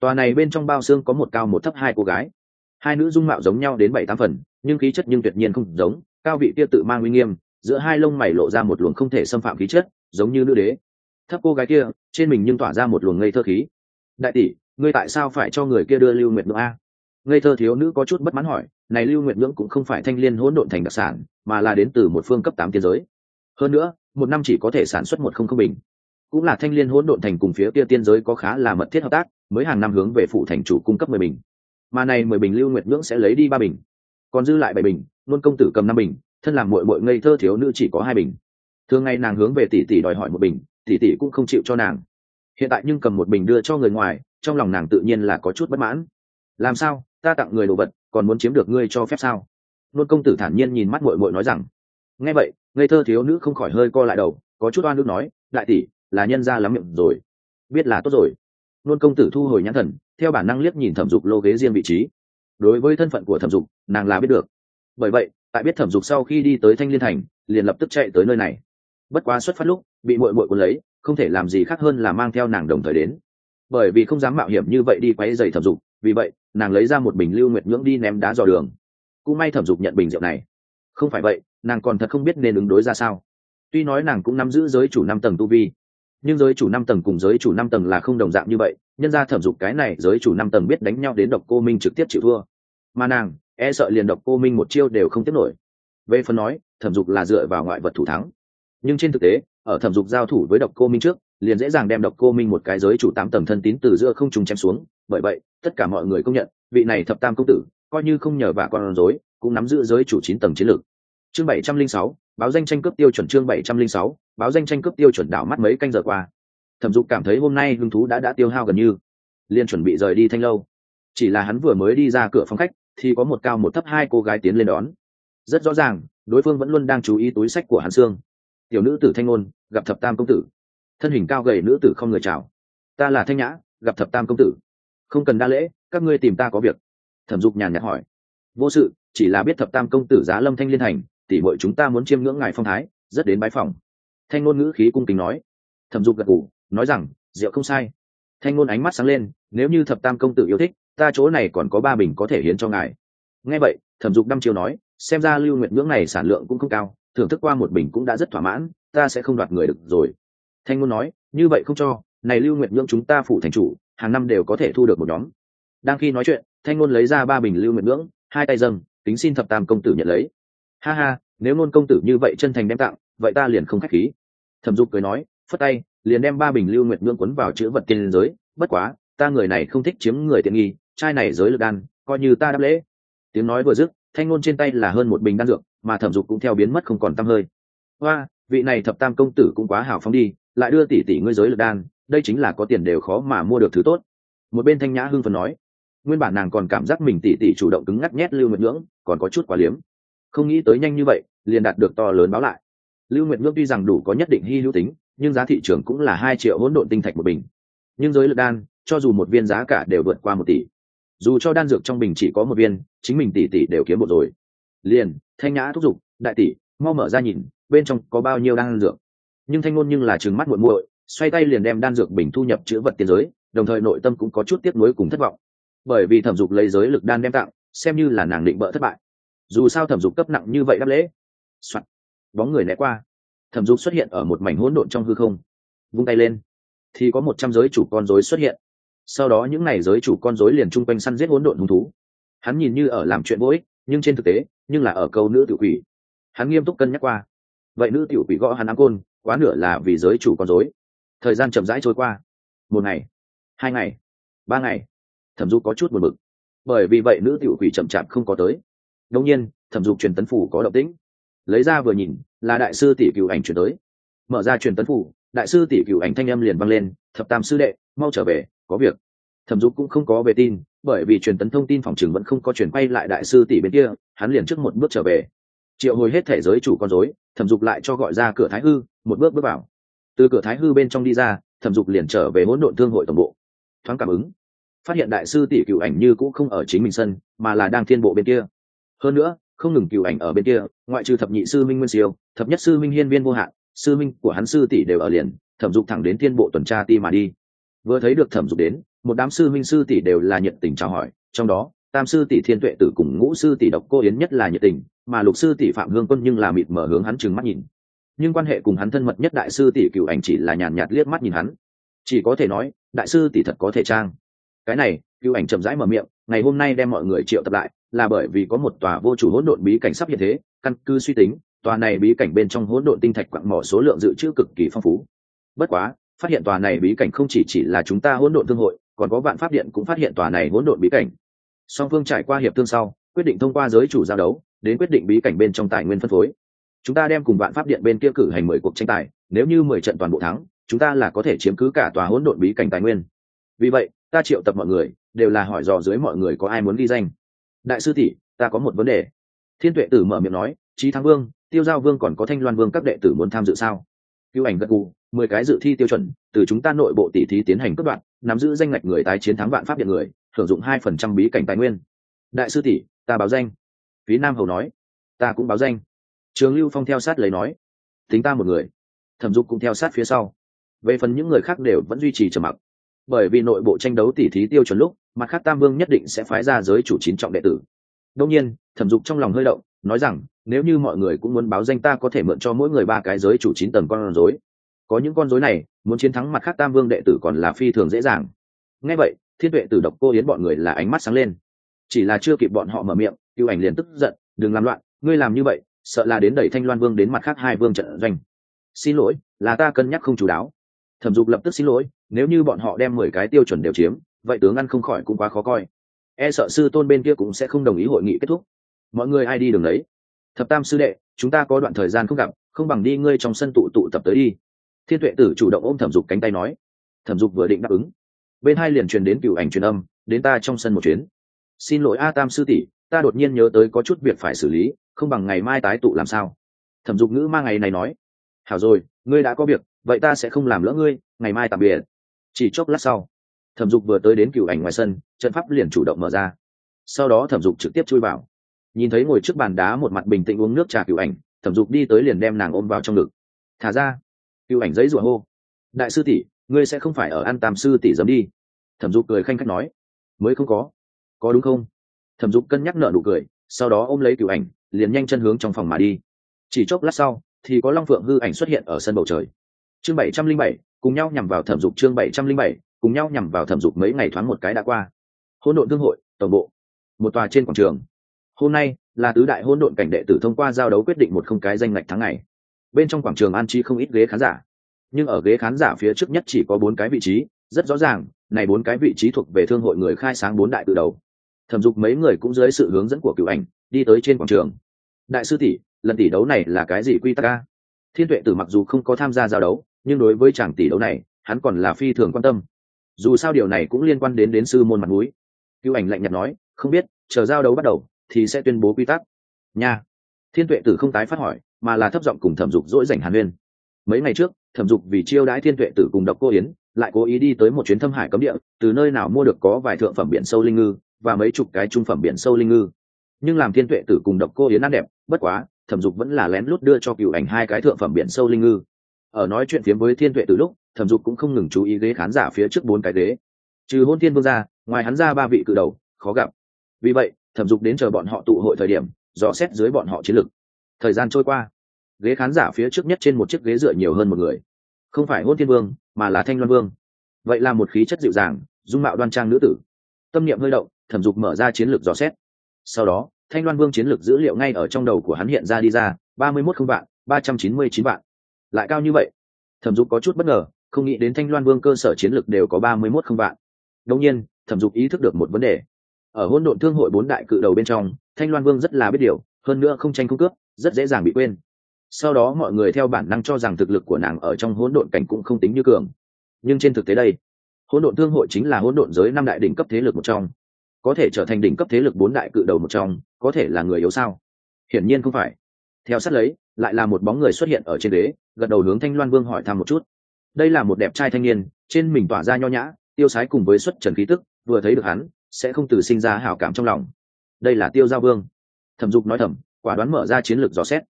Tòa này bên trong bao xương có một cao một thấp hai cô gái. Hai nữ dung mạo giống nhau đến bảy tám phần, nhưng khí chất nhưng tuyệt nhiên không giống, cao vị kia tự mang uy nghiêm, giữa hai lông mày lộ ra một luồng không thể xâm phạm khí chất, giống như nữ đế. Thấp cô gái kia, trên mình nhưng tỏa ra một luồng ngây thơ khí. Đại tỷ, ngươi tại sao phải cho người kia đưa lưu nguyệt ngưỡng a? Ngây thơ thiếu nữ có chút bất mãn hỏi, này lưu nguyệt ngưỡng cũng không phải thanh liên hỗn độn thành đặc sản, mà là đến từ một phương cấp tám tiên giới. Hơn nữa một năm chỉ có thể sản xuất một không không bình. Cũng là thanh liên hỗn độn thành cùng phía kia tiên giới có khá là mật thiết hợp tác, mới hàng năm hướng về phụ thành chủ cung cấp mười bình. Mà này mười bình lưu nguyệt ngưỡng sẽ lấy đi ba bình, còn dư lại bảy bình, luôn công tử cầm năm bình, thân làm mội mội ngây thơ thiếu nữ chỉ có hai bình. Thường ngày nàng hướng về tỷ tỷ đòi hỏi một bình, tỷ tỷ cũng không chịu cho nàng. Hiện tại nhưng cầm một bình đưa cho người ngoài, trong lòng nàng tự nhiên là có chút bất mãn. Làm sao? Ta tặng người đồ vật, còn muốn chiếm được ngươi cho phép sao? Luôn công tử thản nhiên nhìn mắt mội mội nói rằng. Nghe vậy ngây thơ thiếu nữ không khỏi hơi co lại đầu, có chút oan nước nói, đại tỷ, là nhân ra lắm miệng rồi. Biết là tốt rồi. Luôn công tử thu hồi nhãn thần, theo bản năng liếc nhìn thẩm dục lô ghế riêng vị trí. Đối với thân phận của thẩm dục, nàng là biết được. Bởi vậy, tại biết thẩm dục sau khi đi tới thanh liên thành, liền lập tức chạy tới nơi này. Bất quá xuất phát lúc, bị mội mội cuốn lấy, không thể làm gì khác hơn là mang theo nàng đồng thời đến. Bởi vì không dám mạo hiểm như vậy đi quay dày thẩm dục, vì vậy, nàng lấy ra một bình lưu nguyệt nhưỡng đi ném đá dò đường. Cũng may thẩm dục nhận bình rượu này không phải vậy, nàng còn thật không biết nên ứng đối ra sao. Tuy nói nàng cũng nắm giữ giới chủ năm tầng tu vi, nhưng giới chủ năm tầng cùng giới chủ năm tầng là không đồng dạng như vậy, nhân ra thẩm dục cái này, giới chủ năm tầng biết đánh nhau đến độc cô minh trực tiếp chịu thua. Mà nàng e sợ liền độc cô minh một chiêu đều không tiếp nổi. Về phần nói, thẩm dục là dựa vào ngoại vật thủ thắng. Nhưng trên thực tế, ở thẩm dục giao thủ với độc cô minh trước, liền dễ dàng đem độc cô minh một cái giới chủ tám tầng thân tín từ giữa không trùng chém xuống. Bởi vậy, tất cả mọi người công nhận, vị này thập tam công tử, coi như không nhờ vả con rối cũng nắm giữ giới chủ chín tầng chiến lược. Chương bảy trăm linh sáu, báo danh tranh cướp tiêu chuẩn chương bảy trăm linh sáu, báo danh tranh cướp tiêu chuẩn đảo mắt mấy canh giờ qua. Thẩm dục cảm thấy hôm nay hứng thú đã đã tiêu hao gần như. Liên chuẩn bị rời đi thanh lâu. Chỉ là hắn vừa mới đi ra cửa phòng khách, thì có một cao một thấp hai cô gái tiến lên đón. Rất rõ ràng, đối phương vẫn luôn đang chú ý túi sách của hắn xương tiểu nữ tử thanh ngôn, gặp thập tam công tử. Thân hình cao gầy nữ tử không người chào. Ta là thanh nhã, gặp thập tam công tử. Không cần đa lễ, các ngươi tìm ta có việc. Thẩm dục nhàn nhạt hỏi. Vô sự chỉ là biết thập tam công tử giá lâm thanh liên thành, tỉ mọi chúng ta muốn chiêm ngưỡng ngài phong thái, rất đến bái phòng thanh ngôn ngữ khí cung kính nói. Thẩm dục gật ngủ nói rằng, rượu không sai. Thanh ngôn ánh mắt sáng lên, nếu như thập tam công tử yêu thích, ta chỗ này còn có ba bình có thể hiến cho ngài. Nghe vậy, thẩm dục năm chiều nói, xem ra lưu nguyện ngưỡng này sản lượng cũng không cao, thưởng thức qua một bình cũng đã rất thỏa mãn, ta sẽ không đoạt người được rồi. Thanh ngôn nói, như vậy không cho, này lưu nguyện ngưỡng chúng ta phụ thành chủ, hàng năm đều có thể thu được một nhóm. Đang khi nói chuyện, thanh ngôn lấy ra ba bình lưu nguyện ngưỡng, hai tay dâng tính xin thập tam công tử nhận lấy. Ha ha, nếu nôn công tử như vậy chân thành đem tặng, vậy ta liền không khách khí. Thẩm dục cười nói, phất tay, liền đem ba bình lưu nguyệt ngưỡng quấn vào chữ vật tiên giới. Bất quá, ta người này không thích chiếm người tiện nghi, trai này giới lực đan, coi như ta đáp lễ. Tiếng nói vừa dứt, thanh ngôn trên tay là hơn một bình đan dược, mà thẩm dục cũng theo biến mất không còn tăm hơi. Hoa, vị này thập tam công tử cũng quá hào phóng đi, lại đưa tỷ tỷ ngươi giới lực đan, đây chính là có tiền đều khó mà mua được thứ tốt. Một bên thanh nhã hưng phần nói nguyên bản nàng còn cảm giác mình tỷ tỷ chủ động cứng ngắt nhét lưu nguyệt ngưỡng còn có chút quá liếm. Không nghĩ tới nhanh như vậy, liền đạt được to lớn báo lại. Lưu nguyệt ngưỡng tuy rằng đủ có nhất định hy hữu tính, nhưng giá thị trường cũng là hai triệu hỗn độn tinh thạch một bình. Nhưng giới lực đan, cho dù một viên giá cả đều vượt qua một tỷ. Dù cho đan dược trong bình chỉ có một viên, chính mình tỷ tỷ đều kiếm một rồi. Liền, thanh nhã thúc giục, đại tỷ, mau mở ra nhìn, bên trong có bao nhiêu đan dược? Nhưng thanh ngôn nhưng là trừng mắt muộn muội, xoay tay liền đem đan dược bình thu nhập chữ vật tiền giới, đồng thời nội tâm cũng có chút tiếc nuối cùng thất vọng bởi vì thẩm dục lấy giới lực đan đem tặng, xem như là nàng định bỡ thất bại. Dù sao thẩm dục cấp nặng như vậy đáp lễ、Soạn. bóng người né qua. Thẩm dục xuất hiện ở một mảnh hỗn độn trong hư không. Vung tay lên. Thì có một trăm giới chủ con dối xuất hiện. Sau đó những ngày giới chủ con dối liền chung quanh săn giết hỗn độn hung thú. Hắn nhìn như ở làm chuyện vô ích, nhưng trên thực tế, nhưng là ở câu nữ tự quỷ. Hắn nghiêm túc cân nhắc qua. Vậy nữ tiểu quỷ gõ hắn ám côn, quá nửa là vì giới chủ con dối thời gian chậm rãi trôi qua. Một ngày, hai ngày, ba ngày thẩm dục có chút buồn bực. Bởi vì vậy nữ tiểu quỷ chậm chạp không có tới. Đông nhiên, thẩm dục truyền tấn phủ có động tĩnh. Lấy ra vừa nhìn, là đại sư tỷ cựu ảnh chuyển tới. Mở ra truyền tấn phủ, đại sư tỷ cựu ảnh thanh âm liền vang lên, thập tam sư đệ, mau trở về, có việc. Thẩm dục cũng không có về tin, bởi vì truyền tấn thông tin phòng trường vẫn không có chuyển quay lại đại sư tỷ bên kia, hắn liền trước một bước trở về. Triệu hồi hết thể giới chủ con dối thẩm dục lại cho gọi ra cửa thái hư, một bước bước vào. Từ cửa thái hư bên trong đi ra, thẩm dục liền trở về hỗn độn thương hội tổng bộ. Thoáng cảm ứng phát hiện đại sư tỷ cựu ảnh như cũng không ở chính mình sân, mà là đang thiên bộ bên kia. Hơn nữa, không ngừng cựu ảnh ở bên kia, ngoại trừ thập nhị sư minh nguyên siêu, thập nhất sư minh hiên viên vô hạn, sư minh của hắn sư tỷ đều ở liền, thẩm dục thẳng đến thiên bộ tuần tra ti mà đi. Vừa thấy được thẩm dục đến, một đám sư minh sư tỷ đều là nhiệt tình chào hỏi, trong đó, tam sư tỷ thiên tuệ tử cùng ngũ sư tỷ độc cô yến nhất là nhiệt tình, mà lục sư tỷ phạm hương quân nhưng là mịt mở hướng hắn trừng mắt nhìn. Nhưng quan hệ cùng hắn thân mật nhất đại sư tỷ cựu ảnh chỉ là nhàn nhạt liếc mắt nhìn hắn. Chỉ có thể nói, đại sư tỷ thật có thể trang cái này, cựu ảnh chậm rãi mở miệng, ngày hôm nay đem mọi người triệu tập lại, là bởi vì có một tòa vô chủ hỗn độn bí cảnh sắp hiện thế, căn cứ suy tính, tòa này bí cảnh bên trong hỗn độn tinh thạch quặng mỏ số lượng dự trữ cực kỳ phong phú. Bất quá, phát hiện tòa này bí cảnh không chỉ chỉ là chúng ta hỗn độn thương hội, còn có vạn pháp điện cũng phát hiện tòa này hỗn độn bí cảnh. Song phương trải qua hiệp thương sau, quyết định thông qua giới chủ giao đấu, đến quyết định bí cảnh bên trong tài nguyên phân phối. Chúng ta đem cùng vạn pháp điện bên kia cử hành mười cuộc tranh tài, nếu như mười trận toàn bộ thắng, chúng ta là có thể chiếm cứ cả tòa hỗn độn bí cảnh tài nguyên. Vì vậy ta triệu tập mọi người, đều là hỏi dò dưới mọi người có ai muốn ghi danh. Đại sư tỷ, ta có một vấn đề. Thiên tuệ tử mở miệng nói trí thắng vương, tiêu giao vương còn có thanh loan vương các đệ tử muốn tham dự sao? Cứu ảnh gật gù, mười cái dự thi tiêu chuẩn, từ chúng ta nội bộ tỷ thí tiến hành cất đoạn, nắm giữ danh ngạch người tái chiến thắng vạn pháp điện người hưởng dụng hai phần trăm bí cảnh tài nguyên. Đại sư tỷ, ta báo danh. Phí nam hầu nói. Ta cũng báo danh. Trường lưu phong theo sát lấy nói. Tính ta một người. Thẩm dục cũng theo sát phía sau. Về phần những người khác đều vẫn duy trì trầm mặc bởi vì nội bộ tranh đấu tỉ thí tiêu chuẩn lúc, mặt khác tam vương nhất định sẽ phái ra giới chủ chín trọng đệ tử. Đông nhiên, thẩm dục trong lòng hơi động, nói rằng, nếu như mọi người cũng muốn báo danh ta có thể mượn cho mỗi người ba cái giới chủ chín tầng con rối. Có những con rối này, muốn chiến thắng mặt khác tam vương đệ tử còn là phi thường dễ dàng. Ngay vậy, thiên tuệ tử độc cô yến bọn người là ánh mắt sáng lên. Chỉ là chưa kịp bọn họ mở miệng cựu ảnh liền tức giận, đừng làm loạn, ngươi làm như vậy, sợ là đến đẩy thanh loan vương đến mặt khác hai vương trận doanh. Xin lỗi, là ta cân nhắc không chú đáo thẩm dục lập tức xin lỗi, nếu như bọn họ đem mười cái tiêu chuẩn đều chiếm, vậy tướng ăn không khỏi cũng quá khó coi. E sợ sư tôn bên kia cũng sẽ không đồng ý hội nghị kết thúc. Mọi người ai đi đường đấy? Thập tam sư đệ, chúng ta có đoạn thời gian không gặp, không bằng đi ngươi trong sân tụ tụ tập tới đi. Thiên tuệ tử chủ động ôm thẩm dục cánh tay nói. Thẩm dục vừa định đáp ứng. Bên hai liền truyền đến cựu ảnh truyền âm, đến ta trong sân một chuyến. Xin lỗi a tam sư tỷ, ta đột nhiên nhớ tới có chút việc phải xử lý, không bằng ngày mai tái tụ làm sao? Thẩm dục ngữ mang ngày này nói. Hảo rồi, ngươi đã có việc vậy ta sẽ không làm lỡ ngươi, ngày mai tạm biệt. Chỉ chốc lát sau, thẩm dục vừa tới đến cựu ảnh ngoài sân, trận pháp liền chủ động mở ra. Sau đó thẩm dục trực tiếp chui vào. Nhìn thấy ngồi trước bàn đá một mặt bình tĩnh uống nước trà cựu ảnh, thẩm dục đi tới liền đem nàng ôm vào trong ngực. Thả ra. Cựu ảnh giấy rủa hô. Đại sư tỷ, ngươi sẽ không phải ở an tam sư tỷ dấm đi. Thẩm dục cười khanh khách nói. Mới không có. Có đúng không? Thẩm dục cân nhắc nợ nụ cười, sau đó ôm lấy cựu ảnh, liền nhanh chân hướng trong phòng mà đi. Chỉ chốc lát sau, thì có long phượng hư ảnh xuất hiện ở sân bầu trời chương bảy trăm linh bảy, cùng nhau nhằm vào thẩm dục chương bảy trăm linh bảy, cùng nhau nhằm vào thẩm dục mấy ngày thoáng một cái đã qua. Hỗn độn thương hội, tổng bộ. Một tòa trên quảng trường. Hôm nay, là tứ đại hỗn độn cảnh đệ tử thông qua giao đấu quyết định một không cái danh ngạch tháng ngày. Bên trong quảng trường an trí không ít ghế khán giả. Nhưng ở ghế khán giả phía trước nhất chỉ có bốn cái vị trí, rất rõ ràng, này bốn cái vị trí thuộc về thương hội người khai sáng bốn đại từ đầu. Thẩm dục mấy người cũng dưới sự hướng dẫn của cựu ảnh, đi tới trên quảng trường. Đại sư tỷ, lần tỷ đấu này là cái gì quy tắc ca thiên tuệ tử mặc dù không có tham gia giao đấu nhưng đối với chàng tỷ đấu này, hắn còn là phi thường quan tâm. Dù sao điều này cũng liên quan đến đến sư môn mặt mũi. Cựu ảnh lạnh nhạt nói, không biết, chờ giao đấu bắt đầu, thì sẽ tuyên bố quy tắc. Nha. Thiên tuệ tử không tái phát hỏi, mà là thấp giọng cùng thẩm dục dỗi dành hàn huyên. Mấy ngày trước, thẩm dục vì chiêu đãi thiên tuệ tử cùng độc cô yến, lại cố ý đi tới một chuyến thâm hải cấm địa, từ nơi nào mua được có vài thượng phẩm biển sâu linh ngư, và mấy chục cái trung phẩm biển sâu linh ngư. Nhưng làm thiên tuệ tử cùng độc cô yến ăn đẹp, bất quá, thẩm dục vẫn là lén lút đưa cho cựu ảnh hai cái thượng phẩm biển sâu linh ngư ở nói chuyện phiếm với thiên tuệ từ lúc, thẩm dục cũng không ngừng chú ý ghế khán giả phía trước bốn cái ghế. Trừ hôn thiên vương ra, ngoài hắn ra ba vị cự đầu, khó gặp. Vì vậy, thẩm dục đến chờ bọn họ tụ hội thời điểm, dò xét dưới bọn họ chiến lược thời gian trôi qua. Ghế khán giả phía trước nhất trên một chiếc ghế dựa nhiều hơn một người. Không phải hôn thiên vương, mà là thanh loan vương. Vậy là một khí chất dịu dàng, dung mạo đoan trang nữ tử. Tâm niệm hơi động, thẩm dục mở ra chiến lược dò xét. Sau đó, thanh loan vương chiến lược dữ liệu ngay ở trong đầu của hắn hiện ra đi ra, ba mươi mốt không vạn, ba trăm chín mươi chín vạn lại cao như vậy? Thẩm dục có chút bất ngờ, không nghĩ đến thanh loan vương cơ sở chiến lược đều có ba mươi mốt không vạn. Đông nhiên, thẩm dục ý thức được một vấn đề. Ở Hôn độn thương hội bốn đại cự đầu bên trong, thanh loan vương rất là biết điều, hơn nữa không tranh không cướp, rất dễ dàng bị quên. Sau đó mọi người theo bản năng cho rằng thực lực của nàng ở trong hỗn độn cảnh cũng không tính như cường. Nhưng trên thực tế đây, hỗn độn thương hội chính là hỗn độn giới năm đại đỉnh cấp thế lực một trong. Có thể trở thành đỉnh cấp thế lực bốn đại cự đầu một trong, có thể là người yếu sao? Hiển nhiên không phải. Theo sát lấy lại là một bóng người xuất hiện ở trên đế, gật đầu hướng thanh loan vương hỏi thăm một chút. Đây là một đẹp trai thanh niên, trên mình tỏa ra nho nhã, tiêu sái cùng với xuất trần khí tức, vừa thấy được hắn, sẽ không từ sinh ra hảo cảm trong lòng. Đây là tiêu giao vương. Thẩm dục nói thầm, quả đoán mở ra chiến lược dò xét.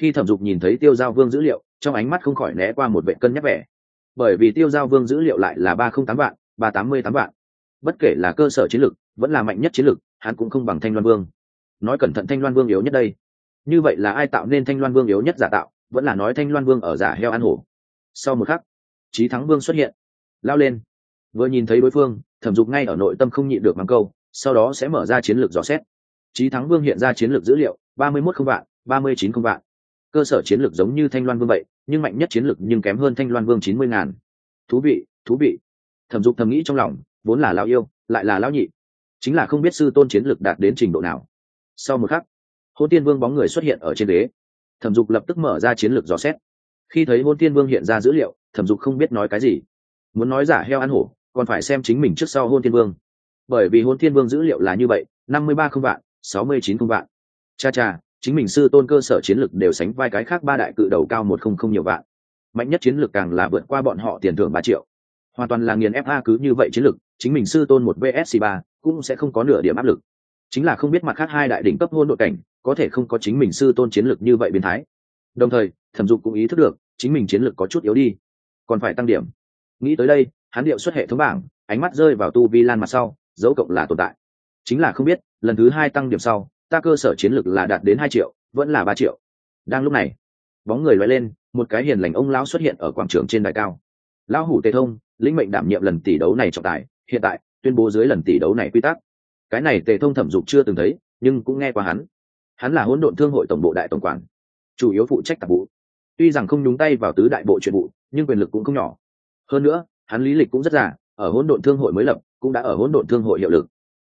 Khi thẩm dục nhìn thấy tiêu giao vương dữ liệu, trong ánh mắt không khỏi né qua một vệ cân nhắc vẻ. Bởi vì tiêu giao vương dữ liệu lại là ba không tám vạn, ba tám mươi tám vạn. Bất kể là cơ sở chiến lược, vẫn là mạnh nhất chiến lược, hắn cũng không bằng thanh loan vương. Nói cẩn thận thanh loan vương yếu nhất đây như vậy là ai tạo nên thanh loan vương yếu nhất giả tạo? Vẫn là nói thanh loan vương ở giả heo ăn hổ. Sau một khắc trí thắng vương xuất hiện, lao lên. Vừa nhìn thấy đối phương, thẩm dục ngay ở nội tâm không nhịn được mắng câu, sau đó sẽ mở ra chiến lược dò xét. Trí thắng vương hiện ra chiến lược dữ liệu, ba mươi mốt không vạn, ba mươi chín không vạn. Cơ sở chiến lược giống như thanh loan vương vậy, nhưng mạnh nhất chiến lược nhưng kém hơn thanh loan vương chín mươi ngàn. Thú vị thú vị. Thẩm dục thầm nghĩ trong lòng, vốn là lao yêu, lại là lao nhị. Chính là không biết sư tôn chiến lược đạt đến trình độ nào. Sau một khắc hôn tiên vương bóng người xuất hiện ở trên đế. Thẩm dục lập tức mở ra chiến lược dò xét. Khi thấy hôn tiên vương hiện ra dữ liệu, thẩm dục không biết nói cái gì. Muốn nói giả heo ăn hổ, còn phải xem chính mình trước sau hôn tiên vương. Bởi vì hôn tiên vương dữ liệu là như vậy, năm mươi ba không vạn, sáu mươi chín không vạn. Cha cha, chính mình sư tôn cơ sở chiến lược đều sánh vai cái khác ba đại cự đầu cao một không không nhiều vạn. Mạnh nhất chiến lược càng là vượt qua bọn họ tiền thưởng ba triệu. Hoàn toàn là nghiền fa cứ như vậy chiến lược, chính mình sư tôn một vsc ba cũng sẽ không có nửa điểm áp lực. Chính là không biết mặt khác hai đại đỉnh cấp hôn đội cảnh có thể không có chính mình sư tôn chiến lược như vậy biến thái. Đồng thời, thẩm dục cũng ý thức được, chính mình chiến lược có chút yếu đi. Còn phải tăng điểm. Nghĩ tới đây, hắn điệu xuất hệ thống bảng, ánh mắt rơi vào tu vi lan mặt sau, dấu cộng là tồn tại. Chính là không biết, lần thứ hai tăng điểm sau, ta cơ sở chiến lược là đạt đến hai triệu, vẫn là ba triệu. Đang lúc này, bóng người loay lên, một cái hiền lành ông lão xuất hiện ở quảng trường trên đài cao. Lão hủ tề thông, lĩnh mệnh đảm nhiệm lần tỷ đấu này trọng tài, hiện tại, tuyên bố dưới lần tỷ đấu này quy tắc. Cái này tề thông thẩm dục chưa từng thấy, nhưng cũng nghe qua hắn hắn là hỗn độn thương hội tổng bộ đại tổng quản, chủ yếu phụ trách tạp vụ. Tuy rằng không nhúng tay vào tứ đại bộ chuyện vụ, nhưng quyền lực cũng không nhỏ. Hơn nữa, hắn lý lịch cũng rất già, ở hỗn độn thương hội mới lập, cũng đã ở hỗn độn thương hội hiệu lực.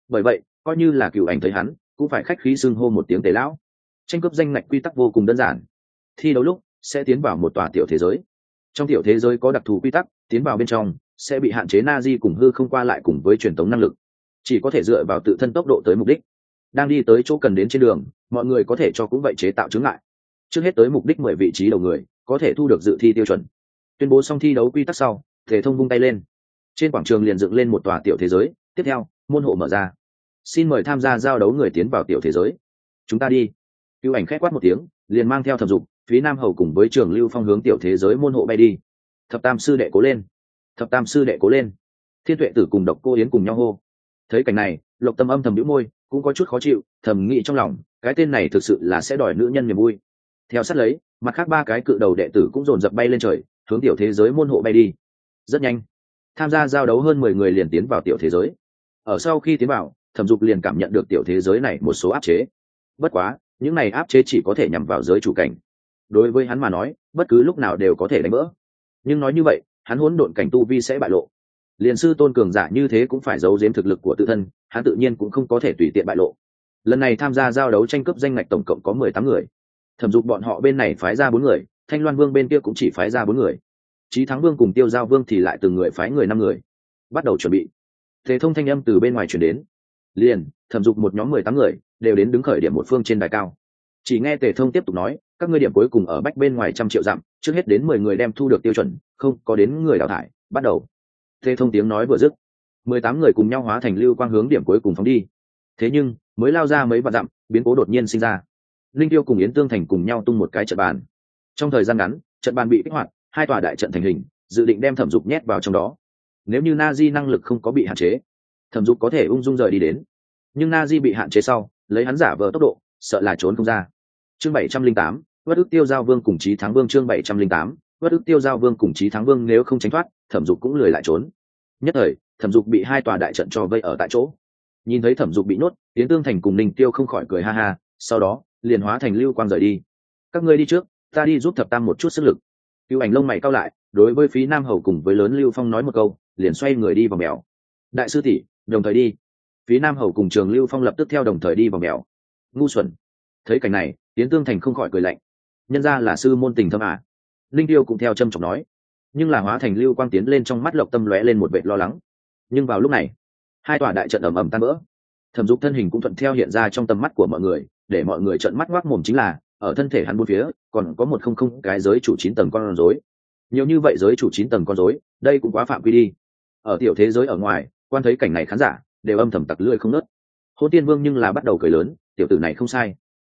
Bởi vậy, coi như là cựu ảnh thấy hắn, cũng phải khách khí xưng hô một tiếng tề lão. Tranh cướp danh ngạch quy tắc vô cùng đơn giản. Thi đấu lúc, sẽ tiến vào một tòa tiểu thế giới. Trong tiểu thế giới có đặc thù quy tắc, tiến vào bên trong, sẽ bị hạn chế na di cùng hư không qua lại cùng với truyền thống năng lực. Chỉ có thể dựa vào tự thân tốc độ tới mục đích. Đang đi tới chỗ cần đến trên đường mọi người có thể cho cũng vậy chế tạo chứng lại trước hết tới mục đích mười vị trí đầu người, có thể thu được dự thi tiêu chuẩn. Tuyên bố xong thi đấu quy tắc sau, thể thông vung tay lên. Trên quảng trường liền dựng lên một tòa tiểu thế giới. Tiếp theo, môn hộ mở ra. Xin mời tham gia giao đấu người tiến vào tiểu thế giới. Chúng ta đi. Cựu ảnh khét quát một tiếng, liền mang theo thập dục, phí nam hầu cùng với trường lưu phong hướng tiểu thế giới môn hộ bay đi. Thập tam sư đệ cố lên. Thập tam sư đệ cố lên. Thiên tuệ tử cùng độc cô yến cùng nhau hô. Thấy cảnh này, lộc tâm âm thầm nhũ môi, cũng có chút khó chịu, thầm nghĩ trong lòng cái tên này thực sự là sẽ đòi nữ nhân niềm vui. Theo sát lấy, mặt khác ba cái cự đầu đệ tử cũng dồn dập bay lên trời, hướng tiểu thế giới môn hộ bay đi. Rất nhanh, tham gia giao đấu hơn mười người liền tiến vào tiểu thế giới. Ở sau khi tiến vào, thẩm dục liền cảm nhận được tiểu thế giới này một số áp chế. Bất quá, những này áp chế chỉ có thể nhằm vào giới chủ cảnh. Đối với hắn mà nói, bất cứ lúc nào đều có thể đánh vỡ nhưng nói như vậy, hắn hỗn độn cảnh tu vi sẽ bại lộ. Liền sư tôn cường giả như thế cũng phải giấu giếm thực lực của tự thân, hắn tự nhiên cũng không có thể tùy tiện bại lộ lần này tham gia giao đấu tranh cướp danh ngạch tổng cộng có mười tám người. Thẩm dục bọn họ bên này phái ra bốn người, thanh loan vương bên kia cũng chỉ phái ra bốn người. Trí thắng vương cùng tiêu giao vương thì lại từng người phái người năm người. Bắt đầu chuẩn bị. Thế thông thanh âm từ bên ngoài chuyển đến. Liền, thẩm dục một nhóm mười tám người đều đến đứng khởi điểm một phương trên đài cao. Chỉ nghe tề thông tiếp tục nói, các ngươi điểm cuối cùng ở bách bên ngoài trăm triệu dặm, trước hết đến mười người đem thu được tiêu chuẩn, không, có đến người đào thải, bắt đầu. Tề thông tiếng nói vừa dứt. Mười tám người cùng nhau hóa thành lưu quang hướng điểm cuối cùng phóng đi. Thế nhưng mới lao ra mấy vạn dặm, biến cố đột nhiên sinh ra. Linh tiêu cùng yến tương thành cùng nhau tung một cái trận bàn. Trong thời gian ngắn, trận bàn bị kích hoạt, hai tòa đại trận thành hình, dự định đem thẩm dục nhét vào trong đó. Nếu như na di năng lực không có bị hạn chế, thẩm dục có thể ung dung rời đi đến. Nhưng na di bị hạn chế sau, lấy hắn giả vờ tốc độ, sợ là trốn không ra. Chương bảy trăm linh tám vất ức tiêu giao vương cùng chí thắng vương chương bảy trăm linh tám vất ức tiêu giao vương cùng chí thắng vương nếu không tránh thoát, thẩm dục cũng lười lại trốn. Nhất thời, thẩm dục bị hai tòa đại trận cho vây ở tại chỗ nhìn thấy thẩm dục bị nhốt tiến tương thành cùng ninh tiêu không khỏi cười ha ha, sau đó, liền hóa thành lưu quang rời đi. Các ngươi đi trước, ta đi giúp thập tam một chút sức lực. Cựu ảnh lông mày cao lại, đối với phí nam hầu cùng với lớn lưu phong nói một câu, liền xoay người đi vào mèo. Đại sư tỷ, đồng thời đi. Phí nam hầu cùng trường lưu phong lập tức theo đồng thời đi vào mèo. Ngu xuẩn. Thấy cảnh này tiến tương thành không khỏi cười lạnh. Nhân ra là sư môn tình thâm à. linh tiêu cũng theo trâm trọng nói. Nhưng là hóa thành lưu quang tiến lên trong mắt lộc tâm lóe lên một vệ lo lắng. Nhưng vào lúc này hai tòa đại trận ầm ầm tan vỡ. Thẩm dục thân hình cũng thuận theo hiện ra trong tầm mắt của mọi người, để mọi người trận mắt ngoác mồm chính là, ở thân thể hắn bốn phía, còn có một không không cái giới chủ chín tầng con rối. Nhiều như vậy giới chủ chín tầng con rối, đây cũng quá phạm quy đi. Ở tiểu thế giới ở ngoài, quan thấy cảnh này khán giả, đều âm thầm tặc lưỡi không nớt. Hôn tiên vương nhưng là bắt đầu cười lớn, tiểu tử này không sai.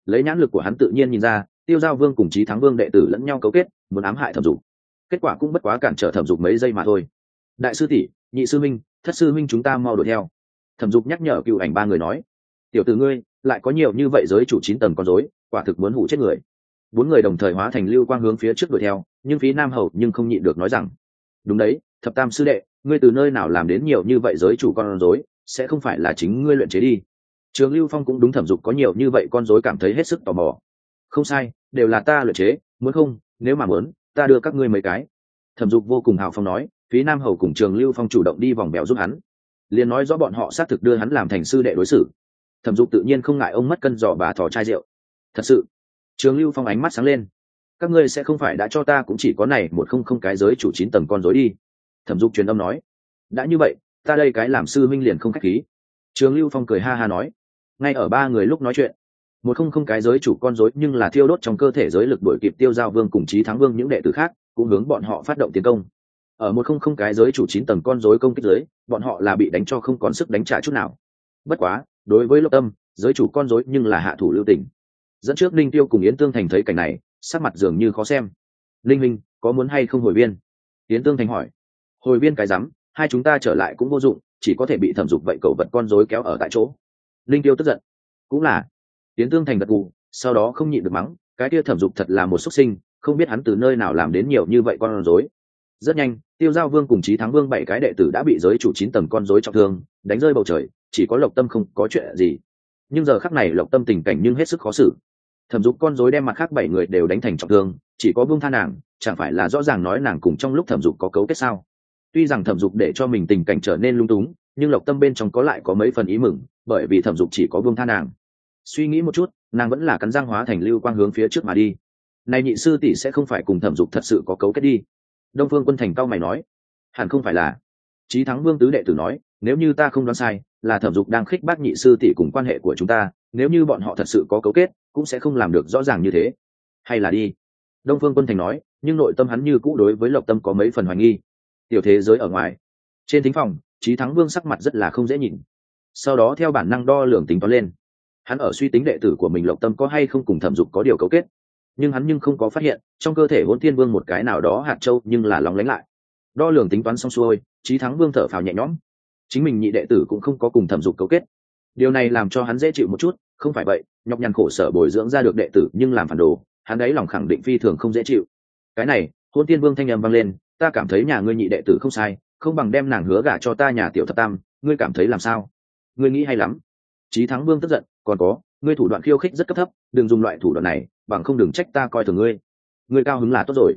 Lấy nhãn lực của hắn tự nhiên nhìn ra, tiêu giao vương cùng chí thắng vương đệ tử lẫn nhau cấu kết, muốn ám hại thẩm dục. Kết quả cũng bất quá cản trở thẩm dục mấy giây mà thôi. Đại sư tỷ, nhị sư minh thất sư minh chúng ta mau đuổi theo. Thẩm dục nhắc nhở cựu ảnh ba người nói, tiểu tử ngươi, lại có nhiều như vậy giới chủ chín tầng con dối quả thực muốn hủ chết người. Bốn người đồng thời hóa thành lưu quang hướng phía trước đuổi theo, nhưng phía nam hầu nhưng không nhịn được nói rằng, đúng đấy, thập tam sư đệ, ngươi từ nơi nào làm đến nhiều như vậy giới chủ con dối sẽ không phải là chính ngươi luyện chế đi. Trường lưu phong cũng đúng thẩm dục có nhiều như vậy con dối cảm thấy hết sức tò mò. Không sai, đều là ta luyện chế, muốn không, nếu mà muốn, ta đưa các ngươi mấy cái. Thẩm dục vô cùng hào phong nói Phí nam hầu cùng trường lưu phong chủ động đi vòng bèo giúp hắn. Liền nói rõ bọn họ xác thực đưa hắn làm thành sư đệ đối xử. Thẩm dục tự nhiên không ngại ông mất cân giò bà thò chai rượu. Thật sự, trường lưu phong ánh mắt sáng lên. Các ngươi sẽ không phải đã cho ta cũng chỉ có này một không không cái giới chủ chín tầng con dối đi. Thẩm dục truyền âm nói. Đã như vậy, ta đây cái làm sư minh liền không khách khí. Trường lưu phong cười ha ha nói. Ngay ở ba người lúc nói chuyện, một không không cái giới chủ con dối nhưng là thiêu đốt trong cơ thể giới lực đổi kịp tiêu giao vương cùng chí thắng vương những đệ tử khác, cũng hướng bọn họ phát động tiến công ở một không không cái giới chủ chín tầng con rối công kích giới, bọn họ là bị đánh cho không còn sức đánh trả chút nào. Bất quá, đối với lộc tâm, giới chủ con rối nhưng là hạ thủ lưu tình. Dẫn trước linh tiêu cùng yến tương thành thấy cảnh này, sắc mặt dường như khó xem. Linh minh, có muốn hay không hồi viên yến tương thành hỏi. Hồi viên cái rắm, hai chúng ta trở lại cũng vô dụng, chỉ có thể bị thẩm dục vậy cậu vật con rối kéo ở tại chỗ. Linh tiêu tức giận. Cũng là. Yến tương thành gật gù, sau đó không nhịn được mắng, cái kia thẩm dục thật là một xuất sinh, không biết hắn từ nơi nào làm đến nhiều như vậy con rối rất nhanh, tiêu giao vương cùng chí thắng vương bảy cái đệ tử đã bị giới chủ chín tầng con rối trọng thương, đánh rơi bầu trời, chỉ có lộc tâm không có chuyện gì. Nhưng giờ khắc này lộc tâm tình cảnh nhưng hết sức khó xử. Thẩm dục con rối đem mặt khác bảy người đều đánh thành trọng thương, chỉ có vương tha nàng, chẳng phải là rõ ràng nói nàng cùng trong lúc thẩm dục có cấu kết sao? Tuy rằng thẩm dục để cho mình tình cảnh trở nên lung túng, nhưng lộc tâm bên trong có lại có mấy phần ý mừng, bởi vì thẩm dục chỉ có vương tha nàng. Suy nghĩ một chút, nàng vẫn là cắn răng hóa thành lưu quang hướng phía trước mà đi. Này nhị sư tỷ sẽ không phải cùng thẩm dục thật sự có cấu kết đi đông phương quân thành cao mày nói, hẳn không phải là. Trí thắng vương tứ đệ tử nói, nếu như ta không đoán sai, là thẩm dục đang khích bác nhị sư tỷ cùng quan hệ của chúng ta, nếu như bọn họ thật sự có cấu kết, cũng sẽ không làm được rõ ràng như thế. Hay là đi. Đông phương quân thành nói, nhưng nội tâm hắn như cũ đối với lộc tâm có mấy phần hoài nghi. Tiểu thế giới ở ngoài, trên thính phòng trí thắng vương sắc mặt rất là không dễ nhìn. Sau đó theo bản năng đo lường tính toán lên. Hắn ở suy tính đệ tử của mình lộc tâm có hay không cùng thẩm dục có điều cấu kết nhưng hắn nhưng không có phát hiện, trong cơ thể hỗn thiên vương một cái nào đó hạt châu nhưng là lòng lánh lại. Đo lường tính toán xong xuôi trí thắng vương thở phào nhẹ nhõm. Chính mình nhị đệ tử cũng không có cùng thẩm dục cấu kết. Điều này làm cho hắn dễ chịu một chút, không phải vậy, nhọc nhằn khổ sở bồi dưỡng ra được đệ tử nhưng làm phản đồ, hắn ấy lòng khẳng định phi thường không dễ chịu. Cái này hôn tiên vương thanh â m vang lên, ta cảm thấy nhà ngươi nhị đệ tử không sai, không bằng đem nàng hứa gả cho ta nhà tiểu thập tam, ngươi cảm thấy làm sao? Ngươi nghĩ hay lắm. Trí thắng vương tức giận, còn có ngươi thủ đoạn khiêu khích rất cấp thấp, đừng dùng loại thủ đoạn này, bằng không đừng trách ta coi thường ngươi. Ngươi cao hứng là tốt rồi.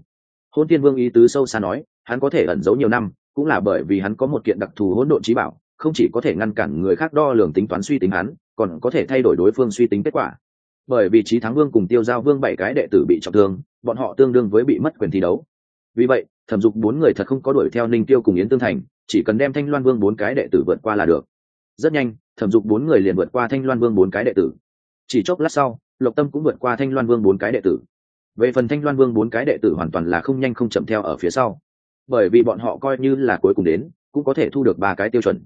Hôn tiên vương ý tứ sâu xa nói, hắn có thể ẩn giấu nhiều năm, cũng là bởi vì hắn có một kiện đặc thù hỗn độn trí bảo, không chỉ có thể ngăn cản người khác đo lường tính toán suy tính hắn, còn có thể thay đổi đối phương suy tính kết quả. Bởi vì trí thắng vương cùng tiêu giao vương bảy cái đệ tử bị trọng thương, bọn họ tương đương với bị mất quyền thi đấu. Vì vậy, thẩm dục bốn người thật không có đuổi theo ninh tiêu cùng yến tương thành, chỉ cần đem thanh loan vương bốn cái đệ tử vượt qua là được. Rất nhanh, thẩm dục bốn người liền vượt qua thanh loan vương bốn cái đệ tử chỉ chốc lát sau, lộc tâm cũng vượt qua thanh loan vương bốn cái đệ tử. Về phần thanh loan vương bốn cái đệ tử hoàn toàn là không nhanh không chậm theo ở phía sau. Bởi vì bọn họ coi như là cuối cùng đến, cũng có thể thu được ba cái tiêu chuẩn.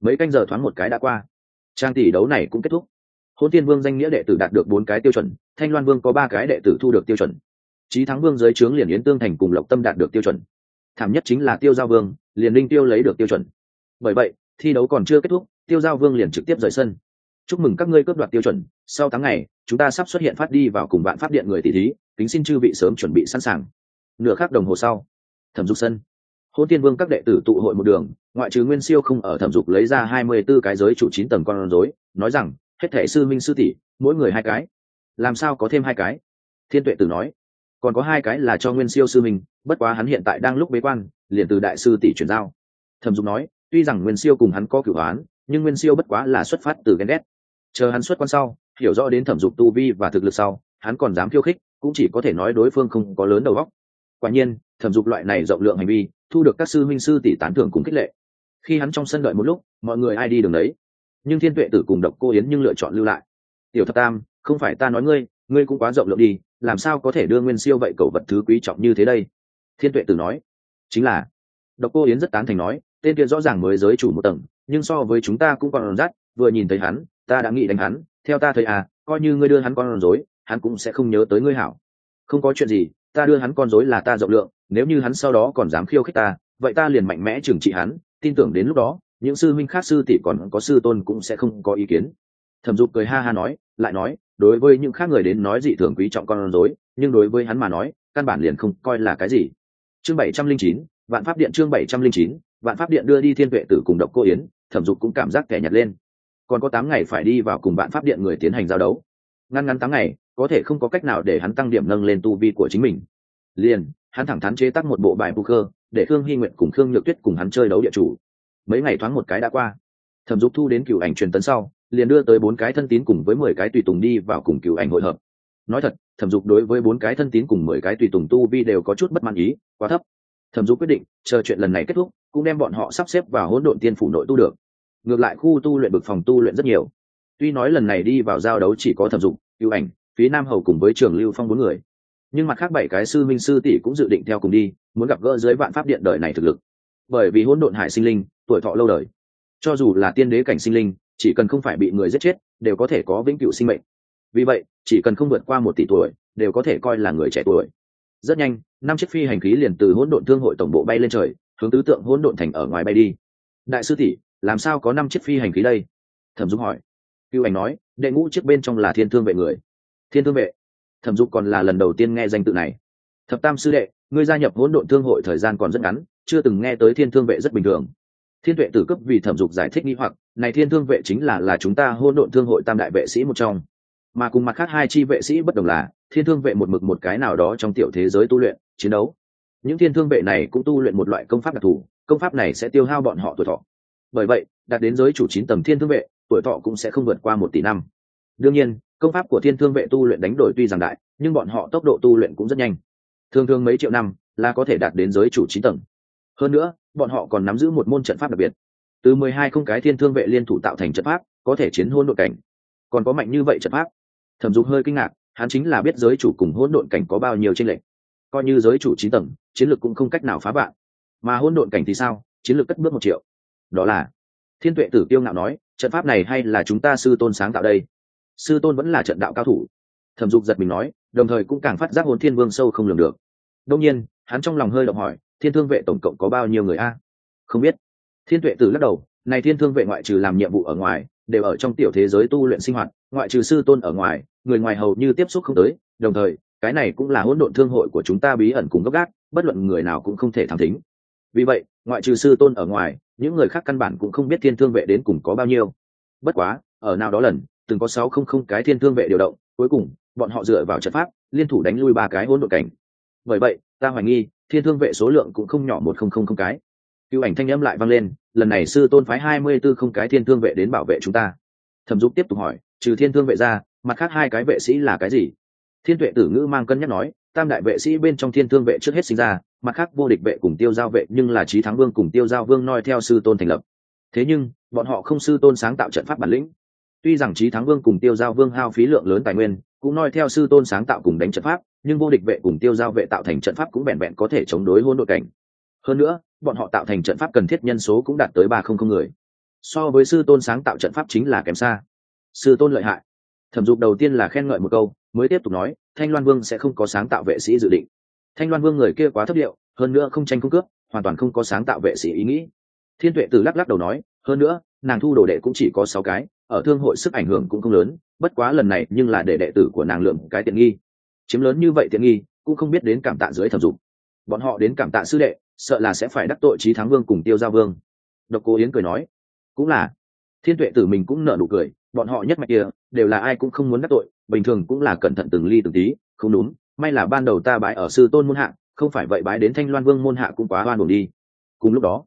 Mấy canh giờ thoáng một cái đã qua. Trang tỷ đấu này cũng kết thúc. Hôn tiên vương danh nghĩa đệ tử đạt được bốn cái tiêu chuẩn, thanh loan vương có ba cái đệ tử thu được tiêu chuẩn. Trí thắng vương dưới trướng liền yến tương thành cùng lộc tâm đạt được tiêu chuẩn. Thảm nhất chính là tiêu giao vương, liền linh tiêu lấy được tiêu chuẩn. Bởi vậy, thi đấu còn chưa kết thúc, tiêu giao vương liền trực tiếp rời sân chúc mừng các ngươi cướp đoạt tiêu chuẩn, sau tháng ngày, chúng ta sắp xuất hiện phát đi vào cùng bạn pháp điện người tỷ thí, kính xin chư vị sớm chuẩn bị sẵn sàng. Nửa khắc đồng hồ sau, thẩm dục sân. Hôn tiên vương các đệ tử tụ hội một đường, ngoại trừ nguyên siêu không ở thẩm dục lấy ra hai mươi b ố cái giới chủ chín tầng con rối, nói rằng, hết thể sư minh sư tỷ, mỗi người hai cái. Làm sao có thêm hai cái? Thiên tuệ tử nói. Còn có hai cái là cho nguyên siêu sư minh, bất quá hắn hiện tại đang lúc bế quan, liền từ đại sư tỷ chuyển giao. Thẩm dục nói, tuy rằng nguyên siêu cùng hắn có cửu hoán nhưng nguyên siêu bất quá là xuất phát từ ghen ghét chờ hắn xuất quan sau, hiểu rõ đến thẩm dục tu vi và thực lực sau, hắn còn dám khiêu khích, cũng chỉ có thể nói đối phương không có lớn đầu óc. Quả nhiên, thẩm dục loại này rộng lượng hành vi, thu được các sư minh sư tỷ tán thưởng cùng khích lệ. Khi hắn trong sân đợi một lúc, mọi người ai đi đường đấy nhưng thiên tuệ tử cùng độc cô yến nhưng lựa chọn lưu lại. Tiểu thập tam, không phải ta nói ngươi ngươi cũng quá rộng lượng đi, làm sao có thể đưa nguyên siêu vậy cầu vật thứ quý trọng như thế đây? Thiên tuệ tử nói. Chính là. Độc cô yến rất tán thành nói, tên kia rõ ràng mới giới chủ một tầng, nhưng so với chúng ta cũng còn rắt vừa nhìn thấy hắn, ta đã nghĩ đánh hắn, theo ta thấy à coi như ngươi đưa hắn con rối, hắn cũng sẽ không nhớ tới ngươi hảo. Không có chuyện gì, ta đưa hắn con rối là ta rộng lượng, nếu như hắn sau đó còn dám khiêu khích ta, vậy ta liền mạnh mẽ trừng trị hắn, tin tưởng đến lúc đó, những sư minh khác sư tỷ còn có sư tôn cũng sẽ không có ý kiến. Thẩm dục cười ha ha nói, lại nói, đối với những khác người đến nói dị thường quý trọng con rối, nhưng đối với hắn mà nói, căn bản liền không coi là cái gì. Chương bảy trăm linh chín, vạn pháp điện chương bảy trăm linh chín, vạn pháp điện đưa đi thiên vệ tử cùng độc cô yến, thẩm dục cũng cảm giác kẻ nhặt lên còn có tám ngày phải đi vào cùng bạn pháp điện người tiến hành giao đấu. Ngăn ngắn tám ngày, có thể không có cách nào để hắn tăng điểm nâng lên tu vi của chính mình. Liền, hắn thẳng thắn chế tác một bộ bài poker, để khương hy nguyện cùng khương nhược tuyết cùng hắn chơi đấu địa chủ. Mấy ngày thoáng một cái đã qua. Thẩm dục thu đến cựu ảnh truyền tấn sau, liền đưa tới bốn cái thân tín cùng với mười cái tùy tùng đi vào cùng cựu ảnh hội hợp. Nói thật, thẩm dục đối với bốn cái thân tín cùng mười cái tùy tùng tu vi đều có chút bất mãn ý, quá thấp. Thẩm dục quyết định, chờ chuyện lần này kết thúc, cũng đem bọn họ sắp xếp vào hỗn độn tiên phủ nội tu được ngược lại khu tu luyện bực phòng tu luyện rất nhiều. Tuy nói lần này đi vào giao đấu chỉ có thẩm dục ưu ảnh, phía nam hầu cùng với trường lưu phong bốn người. Nhưng mặt khác bảy cái sư minh sư tỷ cũng dự định theo cùng đi, muốn gặp gỡ dưới vạn pháp điện đời này thực lực. Bởi vì hỗn độn hải sinh linh, tuổi thọ lâu đời. Cho dù là tiên đế cảnh sinh linh, chỉ cần không phải bị người giết chết, đều có thể có vĩnh cửu sinh mệnh. Vì vậy, chỉ cần không vượt qua một tỷ tuổi, đều có thể coi là người trẻ tuổi. Rất nhanh, năm chiếc phi hành khí liền từ hỗn độn thương hội tổng bộ bay lên trời, hướng tứ tượng hỗn độn thành ở ngoài bay đi. Đại sư tỷ làm sao có năm chiếc phi hành khí đây? Thẩm dung hỏi. Cưu ảnh nói, đệ ngũ chiếc bên trong là thiên thương vệ người. Thiên thương vệ? Thẩm dục còn là lần đầu tiên nghe danh tự này. Thập tam sư đệ, ngươi gia nhập hỗn độn thương hội thời gian còn rất ngắn, chưa từng nghe tới thiên thương vệ rất bình thường. Thiên tuệ tử cấp vì thẩm dục giải thích nghi hoặc, này thiên thương vệ chính là là chúng ta hỗn độn thương hội tam đại vệ sĩ một trong. Mà cùng mặt khác hai chi vệ sĩ bất đồng là, thiên thương vệ một mực một cái nào đó trong tiểu thế giới tu luyện, chiến đấu. Những thiên thương vệ này cũng tu luyện một loại công pháp đặc thù, công pháp này sẽ tiêu hao bọn họ tuổi thọ bởi vậy, đạt đến giới chủ chín tầng thiên thương vệ, tuổi thọ cũng sẽ không vượt qua một tỷ năm. Đương nhiên, công pháp của thiên thương vệ tu luyện đánh đổi tuy rằng đại, nhưng bọn họ tốc độ tu luyện cũng rất nhanh. Thường thường mấy triệu năm là có thể đạt đến giới chủ chín tầng. Hơn nữa, bọn họ còn nắm giữ một môn trận pháp đặc biệt. Từ mười hai không cái thiên thương vệ liên thủ tạo thành trận pháp, có thể chiến hôn đội cảnh. Còn có mạnh như vậy trận pháp. Thẩm dục hơi kinh ngạc, hắn chính là biết giới chủ cùng hôn đội cảnh có bao nhiêu tranh lệch. Coi như giới chủ chín tầng, chiến lược cũng không cách nào phá bạn mà hôn đội cảnh thì sao? Chiến lược cất bước một triệu đó là, thiên tuệ tử tiêu ngạo nói, trận pháp này hay là chúng ta sư tôn sáng tạo đây? Sư tôn vẫn là trận đạo cao thủ. Thẩm dục giật mình nói, đồng thời cũng càng phát giác hồn thiên vương sâu không lường được. Đông nhiên, hắn trong lòng hơi động hỏi, thiên thương vệ tổng cộng có bao nhiêu người a? Không biết. Thiên tuệ tử lắc đầu, này thiên thương vệ ngoại trừ làm nhiệm vụ ở ngoài, đều ở trong tiểu thế giới tu luyện sinh hoạt, ngoại trừ sư tôn ở ngoài, người ngoài hầu như tiếp xúc không tới, đồng thời, cái này cũng là hỗn độn thương hội của chúng ta bí ẩn cùng gốc gác, bất luận người nào cũng không thể thẳng thính. Vì vậy ngoại trừ sư tôn ở ngoài, những người khác căn bản cũng không biết thiên thương vệ đến cùng có bao nhiêu. Bất quá, ở nào đó lần, từng có sáu không không cái thiên thương vệ điều động, cuối cùng, bọn họ dựa vào trận pháp, liên thủ đánh lui ba cái hỗn độn cảnh. Bởi vậy, ta hoài nghi, thiên thương vệ số lượng cũng không nhỏ một không không không cái. Cựu ảnh thanh âm lại vang lên, lần này sư tôn phái hai mươi b ố không cái thiên thương vệ đến bảo vệ chúng ta. Thẩm dục tiếp tục hỏi, trừ thiên thương vệ ra, mặt khác hai cái vệ sĩ là cái gì? Thiên tuệ tử ngữ mang cân nhắc nói, tam đại vệ sĩ bên trong thiên thương vệ trước hết sinh ra mặt khác, vô địch vệ cùng tiêu giao vệ nhưng là trí thắng vương cùng tiêu giao vương noi theo sư tôn thành lập. Thế nhưng, bọn họ không sư tôn sáng tạo trận pháp bản lĩnh. Tuy rằng trí thắng vương cùng tiêu giao vương hao phí lượng lớn tài nguyên, cũng noi theo sư tôn sáng tạo cùng đánh trận pháp, nhưng vô địch vệ cùng tiêu giao vệ tạo thành trận pháp cũng vẹn vẹn có thể chống đối hôn đội cảnh. Hơn nữa, bọn họ tạo thành trận pháp cần thiết nhân số cũng đạt tới ba không không người. So với sư tôn sáng tạo trận pháp chính là kém xa. Sư tôn lợi hại. Thẩm dục đầu tiên là khen ngợi một câu, mới tiếp tục nói, thanh loan vương sẽ không có sáng tạo vệ sĩ dự định thanh loan vương người kia quá thấp điệu, hơn nữa không tranh không cướp, hoàn toàn không có sáng tạo vệ sĩ ý nghĩ. Thiên tuệ từ lắc lắc đầu nói, hơn nữa, nàng thu đồ đệ cũng chỉ có sáu cái, ở thương hội sức ảnh hưởng cũng không lớn, bất quá lần này nhưng là để đệ tử của nàng lượng cái tiện nghi. Chiếm lớn như vậy tiện nghi, cũng không biết đến cảm tạ dưới thẩm dục bọn họ đến cảm tạ sư đệ, sợ là sẽ phải đắc tội trí thắng vương cùng tiêu Gia vương. Độc cô yến cười nói, cũng là. Thiên tuệ tử mình cũng nở nụ cười, bọn họ nhất mạch kia, đều là ai cũng không muốn đắc tội, bình thường cũng là cẩn thận từng ly từng tí, không đúng may là ban đầu ta bái ở sư tôn môn hạ, không phải vậy bái đến thanh loan vương môn hạ cũng quá oan buồn đi. Cùng lúc đó,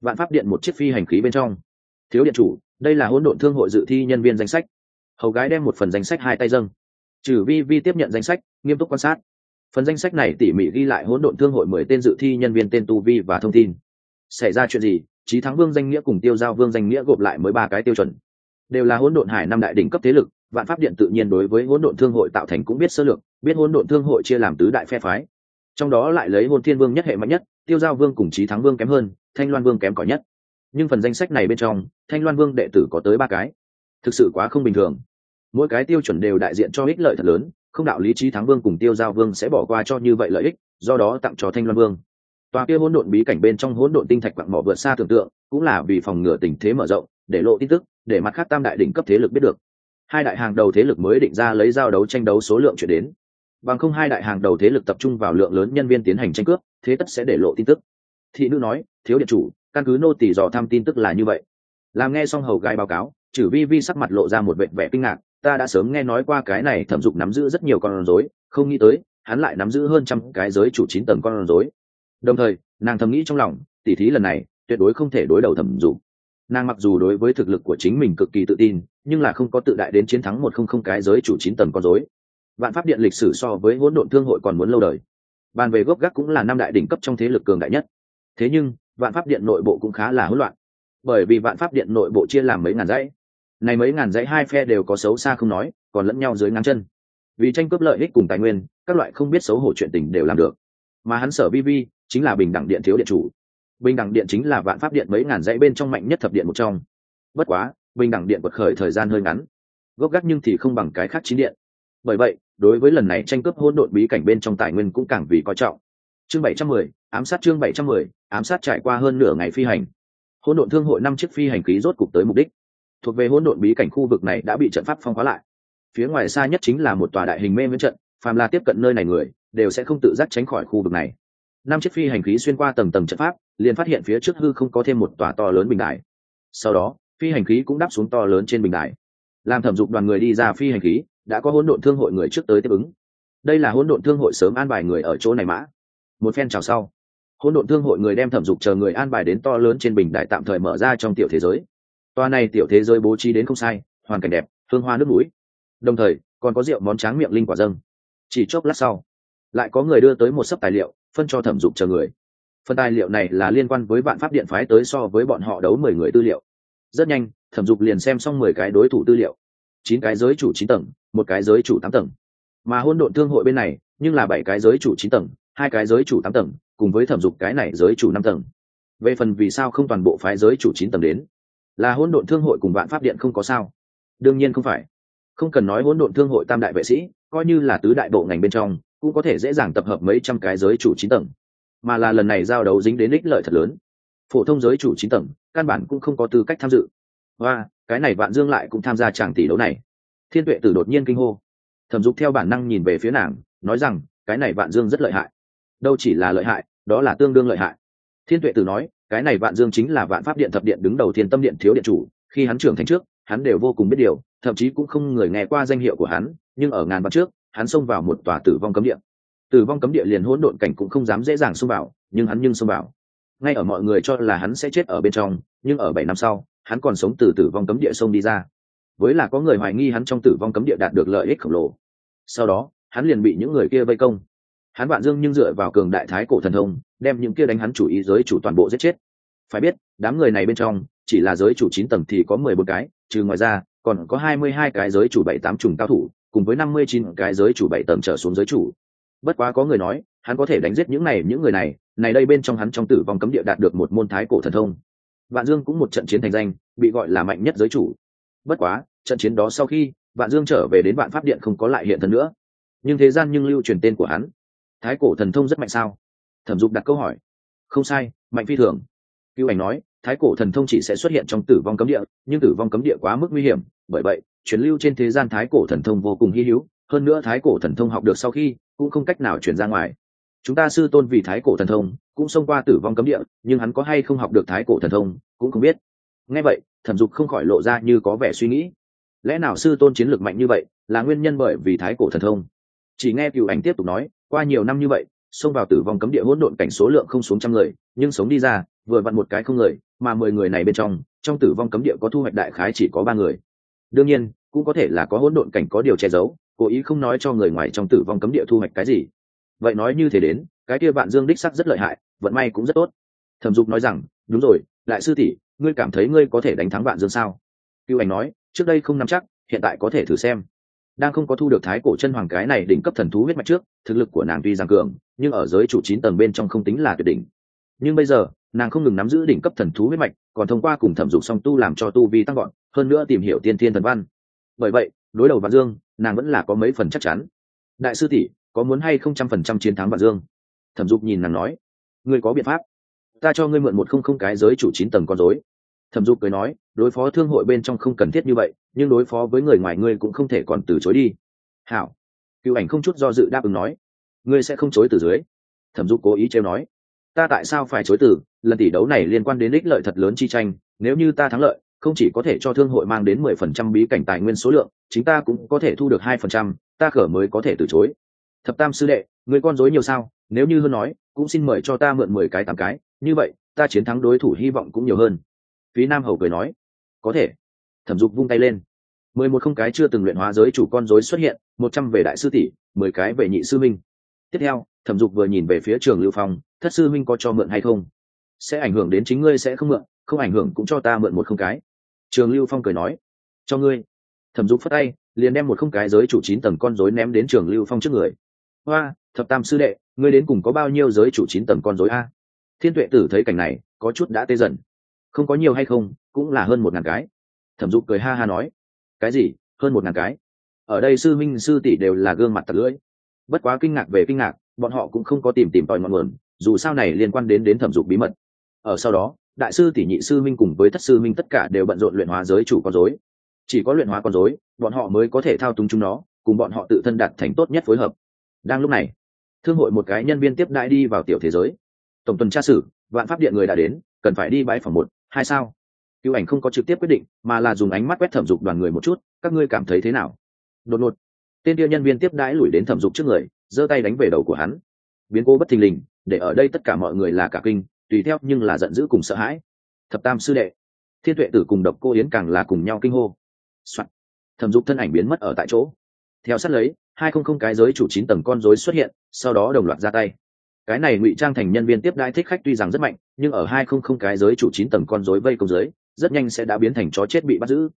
vạn pháp điện một chiếc phi hành khí bên trong. Thiếu điện chủ, đây là hỗn độn thương hội dự thi nhân viên danh sách. Hầu gái đem một phần danh sách hai tay dâng. Trừ vi vi tiếp nhận danh sách, nghiêm túc quan sát. Phần danh sách này tỉ mỉ ghi lại hỗn độn thương hội mười tên dự thi nhân viên tên tu vi và thông tin. Xảy ra chuyện gì trí thắng vương danh nghĩa cùng tiêu giao vương danh nghĩa gộp lại mới ba cái tiêu chuẩn. Đều là hỗn độn hải năm đại đỉnh cấp thế lực vạn pháp điện tự nhiên đối với hỗn độn thương hội tạo thành cũng biết sơ lược, biết hỗn độn thương hội chia làm tứ đại phe phái. Trong đó lại lấy hôn thiên vương nhất hệ mạnh nhất, tiêu giao vương cùng trí thắng vương kém hơn, thanh loan vương kém cỏi nhất. Nhưng phần danh sách này bên trong, thanh loan vương đệ tử có tới ba cái. Thực sự quá không bình thường. Mỗi cái tiêu chuẩn đều đại diện cho ích lợi thật lớn, không đạo lý trí thắng vương cùng tiêu giao vương sẽ bỏ qua cho như vậy lợi ích, do đó tặng cho thanh loan vương. Tòa kia hỗn độn bí cảnh bên trong hỗn độn tinh thạch quặng mỏ vượt xa tưởng tượng, cũng là vì phòng ngừa tình thế mở rộng, để lộ tin tức, để mặt khác tam đại đỉnh cấp thế lực biết được hai đại hàng đầu thế lực mới định ra lấy giao đấu tranh đấu số lượng chuyển đến. Bằng không hai đại hàng đầu thế lực tập trung vào lượng lớn nhân viên tiến hành tranh cướp, thế tất sẽ để lộ tin tức. Thị nữ nói, thiếu điện chủ, căn cứ nô tỳ dò thăm tin tức là như vậy. Làm nghe xong hầu gai báo cáo chử vi vi sắc mặt lộ ra một vệ vẻ kinh ngạc, ta đã sớm nghe nói qua cái này thẩm dục nắm giữ rất nhiều con rối, không nghĩ tới, hắn lại nắm giữ hơn trăm cái giới chủ chín tầng con rối. Đồng thời, nàng thầm nghĩ trong lòng, tỉ thí lần này, tuyệt đối không thể đối đầu thẩm dục nàng mặc dù đối với thực lực của chính mình cực kỳ tự tin, nhưng là không có tự đại đến chiến thắng một không không cái giới chủ chín tầng con rối. Vạn pháp điện lịch sử so với hỗn độn thương hội còn muốn lâu đời. Bàn về gốc gác cũng là năm đại đỉnh cấp trong thế lực cường đại nhất. Thế nhưng, vạn pháp điện nội bộ cũng khá là hỗn loạn. Bởi vì vạn pháp điện nội bộ chia làm mấy ngàn dãy. Này mấy ngàn dãy hai phe đều có xấu xa không nói, còn lẫn nhau dưới ngắn chân. Vì tranh cướp lợi ích cùng tài nguyên, các loại không biết xấu hổ chuyện tình đều làm được. Mà hắn sở vi vi chính là bình đẳng điện thiếu điện chủ bình đẳng điện chính là vạn pháp điện mấy ngàn dãy bên trong mạnh nhất thập điện một trong. Bất quá, bình đẳng điện bật khởi thời gian hơi ngắn. Gốc gác nhưng thì không bằng cái khác chín điện. Bởi vậy, đối với lần này tranh cướp hỗn độn bí cảnh bên trong tài nguyên cũng càng vì coi trọng. Chương bảy trăm mười, ám sát chương bảy trăm mười, ám sát trải qua hơn nửa ngày phi hành. Hỗn độn thương hội năm chiếc phi hành khí rốt cục tới mục đích. Thuộc về hỗn độn bí cảnh khu vực này đã bị trận pháp phong hóa lại. Phía ngoài xa nhất chính là một tòa đại hình mê miễn trận, phàm là tiếp cận nơi này người, đều sẽ không tự giác tránh khỏi khu vực này. Năm chiếc phi hành khí xuyên qua tầng tầng trận pháp liền phát hiện phía trước hư không có thêm một tòa to lớn bình đài. Sau đó, phi hành khí cũng đáp xuống to lớn trên bình đài. Làm thẩm dục đoàn người đi ra phi hành khí, đã có hỗn độn thương hội người trước tới tiếp ứng. Đây là hỗn độn thương hội sớm an bài người ở chỗ này mã một phen chào sau, hỗn độn thương hội người đem thẩm dục chờ người an bài đến to lớn trên bình đại tạm thời mở ra trong tiểu thế giới. Toa này tiểu thế giới bố trí đến không sai, hoàn cảnh đẹp, hương hoa nước mũi đồng thời, còn có rượu món tráng miệng linh quả dâng. Chỉ chốc lát sau, lại có người đưa tới một sấp tài liệu, phân cho thẩm dục chờ người phần tài liệu này là liên quan với vạn pháp điện phái tới so với bọn họ đấu mười người tư liệu. Rất nhanh, thẩm dục liền xem xong mười cái đối thủ tư liệu. Chín cái giới chủ chín tầng, một cái giới chủ tám tầng. Mà hôn độn thương hội bên này, nhưng là bảy cái giới chủ chín tầng, hai cái giới chủ tám tầng, cùng với thẩm dục cái này giới chủ năm tầng. Về phần vì sao không toàn bộ phái giới chủ chín tầng đến, là hôn độn thương hội cùng vạn pháp điện không có sao. Đương nhiên không phải. Không cần nói hỗn độn thương hội tam đại vệ sĩ, coi như là tứ đại bộ ngành bên trong, cũng có thể dễ dàng tập hợp mấy trăm cái giới chủ chín tầng mà là lần này giao đấu dính đến ích lợi thật lớn. Phổ thông giới chủ chín tầng, căn bản cũng không có tư cách tham dự. Và, cái này vạn dương lại cũng tham gia tràng tỷ đấu này. Thiên tuệ tử đột nhiên kinh hô. Thẩm dục theo bản năng nhìn về phía nàng, nói rằng, cái này vạn dương rất lợi hại. Đâu chỉ là lợi hại, đó là tương đương lợi hại. Thiên tuệ tử nói, cái này vạn dương chính là vạn pháp điện thập điện đứng đầu thiên tâm điện thiếu điện chủ, khi hắn trưởng thành trước, hắn đều vô cùng biết điều, thậm chí cũng không người nghe qua danh hiệu của hắn, nhưng ở ngàn năm trước, hắn xông vào một tòa tử vong cấm điện tử vong cấm địa liền hỗn độn cảnh cũng không dám dễ dàng xông vào, nhưng hắn nhưng xông vào. Ngay ở mọi người cho là hắn sẽ chết ở bên trong, nhưng ở bảy năm sau, hắn còn sống từ tử vong cấm địa xông đi ra. Với là có người hoài nghi hắn trong tử vong cấm địa đạt được lợi ích khổng lồ. Sau đó, hắn liền bị những người kia vây công. Hắn vạn dương nhưng dựa vào cường đại thái cổ thần thông, đem những kia đánh hắn chủ ý giới chủ toàn bộ giết chết. Phải biết, đám người này bên trong, chỉ là giới chủ chín tầng thì có mười bốn cái, trừ ngoài ra, còn có hai mươi hai cái giới chủ bảy tám trùng cao thủ, cùng với năm mươi chín cái giới chủ bảy tầng trở xuống giới chủ bất quá có người nói, hắn có thể đánh giết những này, những người này này đây bên trong hắn trong tử vong cấm địa đạt được một môn thái cổ thần thông. Vạn dương cũng một trận chiến thành danh, bị gọi là mạnh nhất giới chủ. Bất quá, trận chiến đó sau khi, vạn dương trở về đến vạn pháp điện không có lại hiện thân nữa. Nhưng thế gian nhưng lưu truyền tên của hắn. Thái cổ thần thông rất mạnh sao? Thẩm dục đặt câu hỏi. Không sai, mạnh phi thường. Cựu ảnh nói, thái cổ thần thông chỉ sẽ xuất hiện trong tử vong cấm địa, nhưng tử vong cấm địa quá mức nguy hiểm, bởi vậy, truyền lưu trên thế gian thái cổ thần thông vô cùng hy hữu. Hơn nữa thái cổ thần thông học được sau khi cũng không cách nào truyền ra ngoài. Chúng ta sư tôn vì thái cổ thần thông, cũng xông qua tử vong cấm địa, nhưng hắn có hay không học được thái cổ thần thông, cũng không biết. Nghe vậy, thẩm dục không khỏi lộ ra như có vẻ suy nghĩ. Lẽ nào sư tôn chiến lược mạnh như vậy, là nguyên nhân bởi vì thái cổ thần thông? Chỉ nghe cựu ảnh tiếp tục nói, qua nhiều năm như vậy, xông vào tử vong cấm địa hỗn độn cảnh số lượng không xuống trăm người, nhưng sống đi ra, vừa vặn một cái không người, mà mười người này bên trong trong tử vong cấm địa có thu hoạch đại khái chỉ có ba người. Đương nhiên, cũng có thể là có hỗn độn cảnh có điều che giấu cố ý không nói cho người ngoài trong tử vong cấm địa thu hoạch cái gì. Vậy nói như thế đến, cái kia vạn dương đích sắc rất lợi hại, vận may cũng rất tốt. Thẩm dục nói rằng, đúng rồi, đại sư tỷ, ngươi cảm thấy ngươi có thể đánh thắng vạn dương sao? Cựu ảnh nói, trước đây không nắm chắc, hiện tại có thể thử xem. Đang không có thu được thái cổ chân hoàng cái này đỉnh cấp thần thú huyết mạch trước, thực lực của nàng tuy giang cường, nhưng ở giới chủ chín tầng bên trong không tính là tuyệt đỉnh. Nhưng bây giờ, nàng không ngừng nắm giữ đỉnh cấp thần thú huyết mạch, còn thông qua cùng thẩm dục song tu làm cho tu vi tăng gọn hơn nữa tìm hiểu tiên thiên thần văn. Bởi vậy đối đầu vạn dương, nàng vẫn là có mấy phần chắc chắn. Đại sư tỷ, có muốn hay không trăm phần trăm chiến thắng vạn dương? Thẩm dục nhìn nàng nói. Ngươi có biện pháp. Ta cho ngươi mượn một không không cái giới chủ chín tầng con dối thẩm dục cười nói, đối phó thương hội bên trong không cần thiết như vậy, nhưng đối phó với người ngoài ngươi cũng không thể còn từ chối đi. Hảo. Cựu ảnh không chút do dự đáp ứng nói. Ngươi sẽ không chối từ dưới. Thẩm dục cố ý trêu nói. Ta tại sao phải chối từ? Lần tỷ đấu này liên quan đến ích lợi thật lớn chi tranh, nếu như ta thắng lợi không chỉ có thể cho thương hội mang đến mười phần trăm bí cảnh tài nguyên số lượng, chính ta cũng có thể thu được hai phần trăm, ta khở mới có thể từ chối. Thập tam sư đệ, người con dối nhiều sao? Nếu như hơn nói, cũng xin mời cho ta mượn mười cái tám cái. Như vậy, ta chiến thắng đối thủ hy vọng cũng nhiều hơn. Phí nam hầu cười nói, có thể. Thẩm dục vung tay lên. Mười một không cái chưa từng luyện hóa giới chủ con dối xuất hiện, một trăm về đại sư tỷ, mười cái về nhị sư minh. Tiếp theo, thẩm dục vừa nhìn về phía trường lưu phong, thất sư minh có cho mượn hay không? Sẽ ảnh hưởng đến chính ngươi sẽ không mượn, không ảnh hưởng cũng cho ta mượn một không cái trường lưu phong cười nói, cho ngươi. Thẩm dục phất tay, liền đem một không cái giới chủ chín tầng con dối ném đến trường lưu phong trước người. Hoa, thập tam sư đệ, ngươi đến cùng có bao nhiêu giới chủ chín tầng con dối a? Thiên tuệ tử thấy cảnh này, có chút đã tê dần. Không có nhiều hay không, cũng là hơn một ngàn cái. Thẩm dục cười ha ha nói, cái gì? Hơn một ngàn cái? Ở đây sư minh, sư tỷ đều là gương mặt tật lưỡi. Bất quá kinh ngạc về kinh ngạc, bọn họ cũng không có tìm tìm tòi ngọn nguồn, dù sao này liên quan đến đến thẩm dục bí mật. Ở sau đó đại sư tỷ nhị sư minh cùng với thất sư minh tất cả đều bận rộn luyện hóa giới chủ con dối chỉ có luyện hóa con dối bọn họ mới có thể thao túng chúng nó, cùng bọn họ tự thân đạt thành tốt nhất phối hợp. Đang lúc này, thương hội một cái nhân viên tiếp đãi đi vào tiểu thế giới. Tổng tuần tra sử vạn pháp điện người đã đến, cần phải đi bãi phòng một, hai sao? Cựu ảnh không có trực tiếp quyết định, mà là dùng ánh mắt quét thẩm dục đoàn người một chút, các ngươi cảm thấy thế nào? Đột ngột, tên tiêu nhân viên tiếp đãi lùi đến thẩm dục trước người, giơ tay đánh về đầu của hắn. Biến cố bất thình lình, để ở đây tất cả mọi người là cả kinh tùy theo nhưng là giận dữ cùng sợ hãi. Thập tam sư đệ, thiên tuệ tử cùng độc cô yến càng là cùng nhau kinh hô、Soạn. thẩm dục thân ảnh biến mất ở tại chỗ. Theo sát lấy, hai không không cái giới chủ chín tầng con dối xuất hiện, sau đó đồng loạt ra tay. Cái này ngụy trang thành nhân viên tiếp đãi thích khách tuy rằng rất mạnh, nhưng ở hai không không cái giới chủ chín tầng con dối vây công giới, rất nhanh sẽ đã biến thành chó chết bị bắt giữ.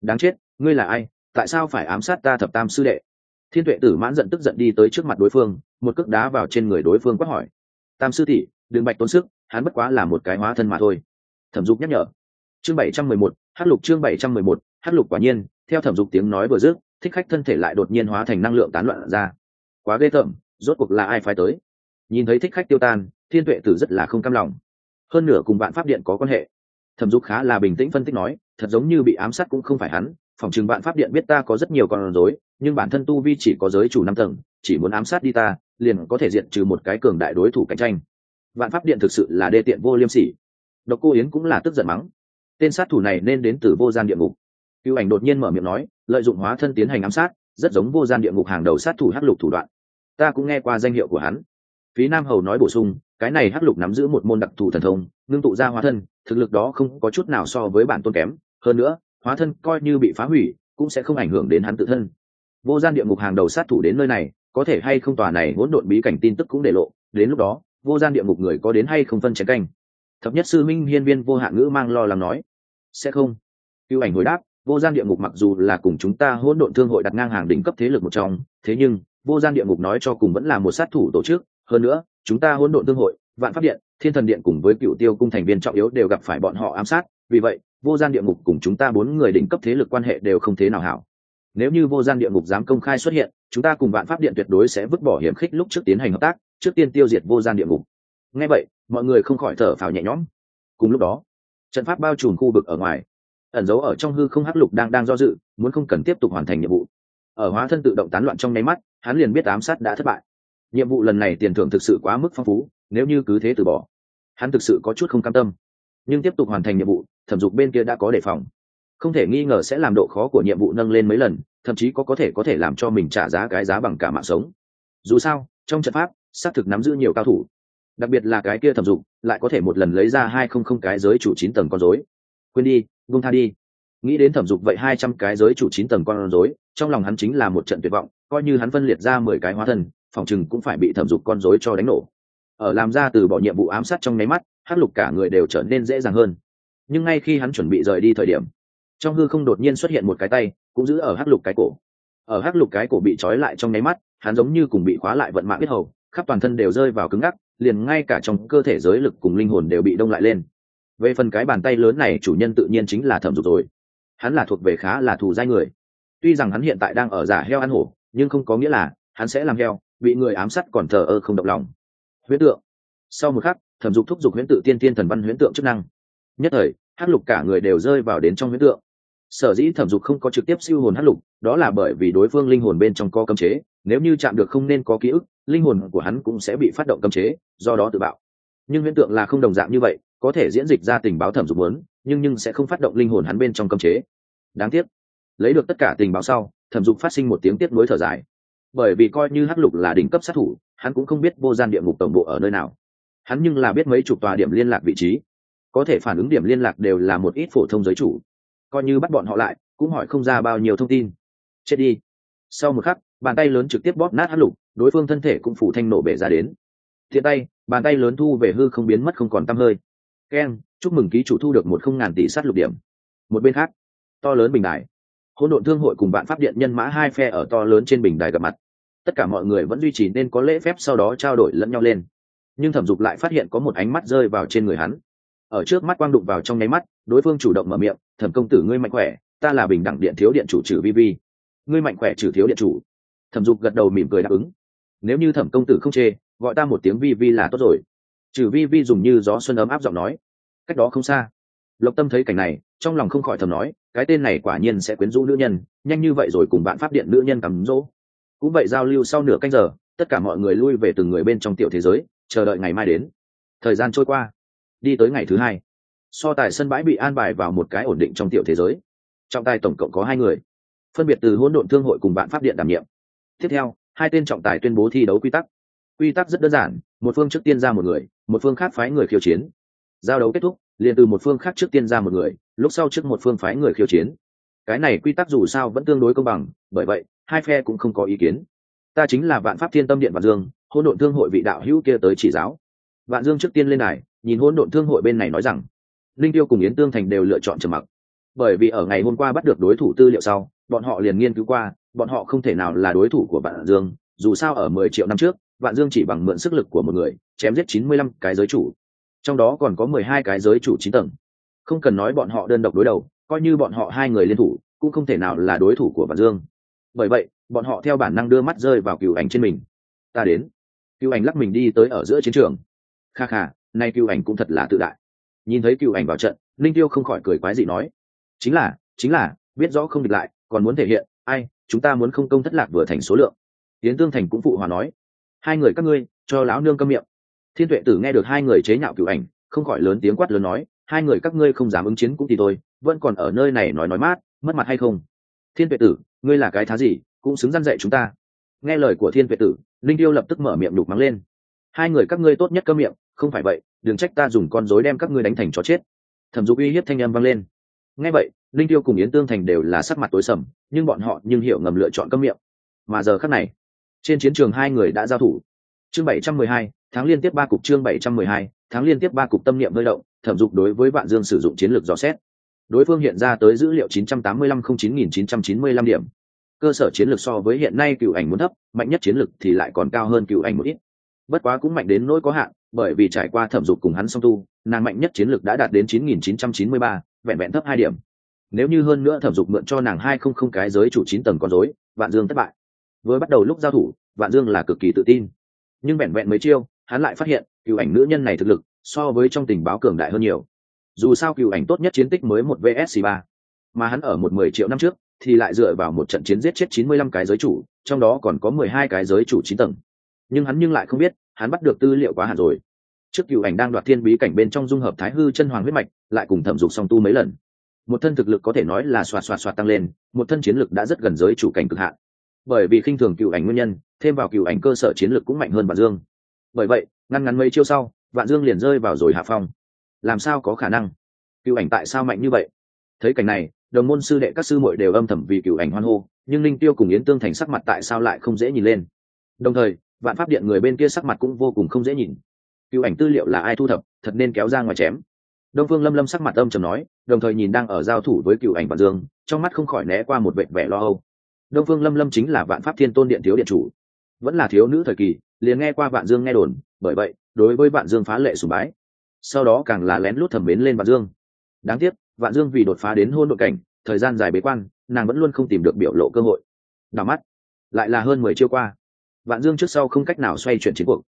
Đáng chết, ngươi là ai? Tại sao phải ám sát ta thập tam sư đệ? Thiên tuệ tử mãn giận tức giận đi tới trước mặt đối phương, một cước đá vào trên người đối phương quát hỏi. Tam sư tỷ, đừng bạch tốn sức hắn bất quá là một cái hóa thân mà thôi. Thẩm dục nhắc nhở. Chương bảy trăm mười một hát lục chương bảy trăm mười một hát lục quả nhiên, theo thẩm dục tiếng nói vừa dứt, thích khách thân thể lại đột nhiên hóa thành năng lượng tán loạn ra. Quá ghê tởm, rốt cuộc là ai phải tới? Nhìn thấy thích khách tiêu tan, thiên tuệ tử rất là không cam lòng. Hơn nửa cùng bạn pháp điện có quan hệ. Thẩm dục khá là bình tĩnh phân tích nói, thật giống như bị ám sát cũng không phải hắn, phòng chừng bạn pháp điện biết ta có rất nhiều con rối, nhưng bản thân tu vi chỉ có giới chủ năm tầng, chỉ muốn ám sát đi ta, liền có thể diện trừ một cái cường đại đối thủ cạnh tranh vạn pháp điện thực sự là đê tiện vô liêm sỉ. Độc cô yến cũng là tức giận mắng. Tên sát thủ này nên đến từ vô gian địa ngục. Cựu ảnh đột nhiên mở miệng nói, lợi dụng hóa thân tiến hành ám sát, rất giống vô gian địa ngục hàng đầu sát thủ hắc lục thủ đoạn. Ta cũng nghe qua danh hiệu của hắn. Phí nam hầu nói bổ sung, cái này hắc lục nắm giữ một môn đặc thù thần thông, ngưng tụ ra hóa thân, thực lực đó không có chút nào so với bản tôn kém. Hơn nữa, hóa thân coi như bị phá hủy, cũng sẽ không ảnh hưởng đến hắn tự thân. Vô gian địa ngục hàng đầu sát thủ đến nơi này, có thể hay không tòa này hỗn độn bí cảnh tin tức cũng để lộ, đến lúc đó vô gian địa ngục người có đến hay không phân chén canh? Thập nhất sư minh hiên viên vô hạn ngữ mang lo lắng nói. Sẽ không. Cựu ảnh hồi đáp, vô gian địa ngục mặc dù là cùng chúng ta hỗn độn thương hội đặt ngang hàng đỉnh cấp thế lực một trong, thế nhưng, vô gian địa ngục nói cho cùng vẫn là một sát thủ tổ chức. Hơn nữa, chúng ta hỗn độn thương hội, vạn pháp điện, thiên thần điện cùng với cựu tiêu cung thành viên trọng yếu đều gặp phải bọn họ ám sát. Vì vậy, vô gian địa ngục cùng chúng ta bốn người đỉnh cấp thế lực quan hệ đều không thế nào hảo. Nếu như vô gian địa ngục dám công khai xuất hiện, chúng ta cùng vạn pháp điện tuyệt đối sẽ vứt bỏ hiểm khích lúc trước tiến hành hợp tác trước tiên tiêu diệt vô gian địa ngục. Ngay vậy, mọi người không khỏi thở phào nhẹ nhõm. Cùng lúc đó, trận pháp bao trùm khu vực ở ngoài. Ẩn giấu ở trong hư không hắc lục đang đang do dự, muốn không cần tiếp tục hoàn thành nhiệm vụ. Ở hóa thân tự động tán loạn trong nháy mắt, hắn liền biết ám sát đã thất bại. Nhiệm vụ lần này tiền thưởng thực sự quá mức phong phú, nếu như cứ thế từ bỏ, hắn thực sự có chút không cam tâm. Nhưng tiếp tục hoàn thành nhiệm vụ, thẩm dục bên kia đã có đề phòng. Không thể nghi ngờ sẽ làm độ khó của nhiệm vụ nâng lên mấy lần, thậm chí có có thể có thể làm cho mình trả giá cái giá bằng cả mạng sống. Dù sao, trong trận pháp xác thực nắm giữ nhiều cao thủ. Đặc biệt là cái kia thẩm dục lại có thể một lần lấy ra hai không không cái giới chủ chín tầng con rối. Quên đi vung tha đi. Nghĩ đến thẩm dục vậy hai trăm cái giới chủ chín tầng con rối, trong lòng hắn chính là một trận tuyệt vọng, coi như hắn phân liệt ra mười cái hóa thân, phòng chừng cũng phải bị thẩm dục con rối cho đánh nổ. Ở làm ra từ bỏ nhiệm vụ ám sát trong nháy mắt, hắc lục cả người đều trở nên dễ dàng hơn. Nhưng ngay khi hắn chuẩn bị rời đi thời điểm, trong hư không đột nhiên xuất hiện một cái tay, cũng giữ ở hắc lục cái cổ. Ở hắc lục cái cổ bị trói lại trong nháy mắt, hắn giống như cùng bị khóa lại vận mạng biết hầu khắp toàn thân đều rơi vào cứng ngắc, liền ngay cả trong cơ thể giới lực cùng linh hồn đều bị đông lại lên. Về phần cái bàn tay lớn này, chủ nhân tự nhiên chính là thẩm dục rồi. Hắn là thuộc về khá là thù dai người. Tuy rằng hắn hiện tại đang ở giả heo ăn hổ, nhưng không có nghĩa là hắn sẽ làm heo, bị người ám sát còn thờ ơ không động lòng. Huyễn tượng. Sau một khắc, thẩm dục thúc giục huyễn tự tiên tiên thần văn huyễn tượng chức năng. Nhất thời, hắc lục cả người đều rơi vào đến trong huyễn tượng. Sở dĩ thẩm dục không có trực tiếp siêu hồn hắc lục, đó là bởi vì đối phương linh hồn bên trong có cấm chế, nếu như chạm được không nên có ký ức linh hồn của hắn cũng sẽ bị phát động cấm chế, do đó tự bạo. Nhưng hiện tượng là không đồng dạng như vậy, có thể diễn dịch ra tình báo thẩm dục muốn, nhưng nhưng sẽ không phát động linh hồn hắn bên trong cấm chế. Đáng tiếc, lấy được tất cả tình báo sau, thẩm dục phát sinh một tiếng tiếc nuối thở dài. Bởi vì coi như hắc lục là đỉnh cấp sát thủ, hắn cũng không biết vô gian địa ngục tổng bộ ở nơi nào. Hắn nhưng là biết mấy chục tòa điểm liên lạc vị trí. Có thể phản ứng điểm liên lạc đều là một ít phổ thông giới chủ. Coi như bắt bọn họ lại, cũng hỏi không ra bao nhiêu thông tin. Chết đi. Sau một khắc bàn tay lớn trực tiếp bóp nát hát lục, đối phương thân thể cũng phủ thanh nổ bể ra đến. Thiện tay, bàn tay lớn thu về hư không biến mất không còn tăm hơi. Keng chúc mừng ký chủ thu được một không ngàn tỷ sát lục điểm. Một bên khác, to lớn bình đài. Hỗn độn thương hội cùng bạn pháp điện nhân mã hai phe ở to lớn trên bình đài gặp mặt. Tất cả mọi người vẫn duy trì nên có lễ phép sau đó trao đổi lẫn nhau lên. Nhưng thẩm dục lại phát hiện có một ánh mắt rơi vào trên người hắn. Ở trước mắt quang đụng vào trong nháy mắt, đối phương chủ động mở miệng, thẩm công tử, ngươi mạnh khỏe, ta là bình đẳng điện thiếu điện chủ trừ vi vi ngươi mạnh khỏe trừ thiếu điện chủ thẩm dục gật đầu mỉm cười đáp ứng. Nếu như thẩm công tử không chê, gọi ta một tiếng vi vi là tốt rồi. Trừ vi vi dùng như gió xuân ấm áp giọng nói. Cách đó không xa. Lộc tâm thấy cảnh này, trong lòng không khỏi thầm nói, cái tên này quả nhiên sẽ quyến rũ nữ nhân, nhanh như vậy rồi cùng bạn pháp điện nữ nhân cắm rỗ. Cũng vậy giao lưu sau nửa canh giờ, tất cả mọi người lui về từng người bên trong tiểu thế giới, chờ đợi ngày mai đến. Thời gian trôi qua. Đi tới ngày thứ hai. So tài sân bãi bị an bài vào một cái ổn định trong tiểu thế giới. Trọng tài tổng cộng có hai người. Phân biệt từ hỗn độn thương hội cùng bạn pháp điện đảm nhiệm tiếp theo, hai tên trọng tài tuyên bố thi đấu quy tắc. Quy tắc rất đơn giản, một phương trước tiên ra một người, một phương khác phái người khiêu chiến. Giao đấu kết thúc, liền từ một phương khác trước tiên ra một người, lúc sau trước một phương phái người khiêu chiến. Cái này quy tắc dù sao vẫn tương đối công bằng, bởi vậy, hai phe cũng không có ý kiến. Ta chính là vạn pháp thiên tâm điện vạn dương hôn độn thương hội vị đạo hữu kia tới chỉ giáo. Vạn dương trước tiên lên đài, nhìn hôn độn thương hội bên này nói rằng, linh tiêu cùng yến tương thành đều lựa chọn trầm mặc. Bởi vì ở ngày hôm qua bắt được đối thủ tư liệu sau, bọn họ liền nghiên cứu qua bọn họ không thể nào là đối thủ của vạn dương, dù sao ở mười triệu năm trước, vạn dương chỉ bằng mượn sức lực của một người, chém giết chín mươi lăm cái giới chủ. Trong đó còn có mười hai cái giới chủ chín tầng. Không cần nói bọn họ đơn độc đối đầu, coi như bọn họ hai người liên thủ, cũng không thể nào là đối thủ của vạn dương. Bởi vậy, bọn họ theo bản năng đưa mắt rơi vào cựu ảnh trên mình. Ta đến. Cựu ảnh lắc mình đi tới ở giữa chiến trường. Kha kha, nay cựu ảnh cũng thật là tự đại. Nhìn thấy cựu ảnh vào trận linh tiêu không khỏi cười quái gì nói, chính là chính là, biết rõ không địch lại, còn muốn thể hiện ai, chúng ta muốn không công thất lạc vừa thành số lượng. Yến tương thành cũng phụ hòa nói. Hai người các ngươi, cho lão nương câm miệng. Thiên tuệ tử nghe được hai người chế nhạo cựu ảnh, không khỏi lớn tiếng quát lớn nói, hai người các ngươi không dám ứng chiến cũng thì tôi vẫn còn ở nơi này nói nói mát, mất mặt hay không? Thiên tuệ tử, ngươi là cái thá gì, cũng xứng răn dạy chúng ta. Nghe lời của thiên tuệ tử, linh tiêu lập tức mở miệng đục mắng lên. Hai người các ngươi tốt nhất câm miệng, không phải vậy, đừng trách ta dùng con rối đem các ngươi đánh thành chó chết. Thẩm dục uy hiếp thanh âm vang lên. Nghe vậy linh tiêu cùng yến tương thành đều là sắc mặt tối sầm, nhưng bọn họ nhưng hiểu ngầm lựa chọn cấm miệng. Mà giờ khắc này, trên chiến trường hai người đã giao thủ. Chương bảy trăm mười hai, tháng liên tiếp ba cục chương bảy trăm mười hai, tháng liên tiếp ba cục tâm niệm hơi động, thẩm dục đối với vạn dương sử dụng chiến lược dò xét. Đối phương hiện ra tới dữ liệu chín trăm tám mươi lăm không chín nghìn chín trăm chín mươi lăm điểm. Cơ sở chiến lược so với hiện nay cựu ảnh muốn thấp, mạnh nhất chiến lược thì lại còn cao hơn cựu ảnh một ít. Bất quá cũng mạnh đến nỗi có hạn, bởi vì trải qua thẩm dục cùng hắn song tu, nàng mạnh nhất chiến lược đã đạt đến chín nghìn chín trăm chín mươi ba, vẹn vẹn thấp hai điểm nếu như hơn nữa thẩm dục mượn cho nàng hai không không cái giới chủ chín tầng con dối vạn dương thất bại. Vừa bắt đầu lúc giao thủ, vạn dương là cực kỳ tự tin. Nhưng vẹn vẹn mấy chiêu, hắn lại phát hiện, cựu ảnh nữ nhân này thực lực, so với trong tình báo cường đại hơn nhiều. Dù sao cựu ảnh tốt nhất chiến tích mới một vsc ba. Mà hắn ở một mười triệu năm trước, thì lại dựa vào một trận chiến giết chết chín mươi lăm cái giới chủ, trong đó còn có mười hai cái giới chủ chín tầng. Nhưng hắn nhưng lại không biết, hắn bắt được tư liệu quá hạn rồi. Trước cựu ảnh đang đoạt thiên bí cảnh bên trong dung hợp thái hư chân hoàng huyết mạch, lại cùng thẩm dục song tu mấy lần một thân thực lực có thể nói là xoạt xoạt xoạt tăng lên, một thân chiến lực đã rất gần giới chủ cảnh cực hạn. Bởi vì khinh thường cựu ảnh nguyên nhân, thêm vào cựu ảnh cơ sở chiến lực cũng mạnh hơn vạn dương. Bởi vậy, ngăn ngắn mấy chiêu sau, vạn dương liền rơi vào rồi hạ phong. Làm sao có khả năng? Cựu ảnh tại sao mạnh như vậy? Thấy cảnh này, đồng môn sư đệ các sư muội đều âm thầm vì cựu ảnh hoan hô, nhưng linh tiêu cùng yến tương thành sắc mặt tại sao lại không dễ nhìn lên? Đồng thời, vạn pháp điện người bên kia sắc mặt cũng vô cùng không dễ nhìn. Cựu ảnh tư liệu là ai thu thập, thật nên kéo ra ngoài chém đông phương lâm lâm sắc mặt âm trầm nói, đồng thời nhìn đang ở giao thủ với cựu ảnh vạn dương, trong mắt không khỏi né qua một vệ vẻ lo âu. Đông phương lâm lâm chính là vạn pháp thiên tôn điện thiếu điện chủ. Vẫn là thiếu nữ thời kỳ, liền nghe qua vạn dương nghe đồn, bởi vậy, đối với vạn dương phá lệ sùng bái. Sau đó càng là lén lút thẩm mến lên vạn dương. Đáng tiếc, vạn dương vì đột phá đến hôn đội cảnh, thời gian dài bế quan, nàng vẫn luôn không tìm được biểu lộ cơ hội. Đảo mắt, lại là hơn mười chiêu qua. Vạn dương trước sau không cách nào xoay chuyển chiến cuộc.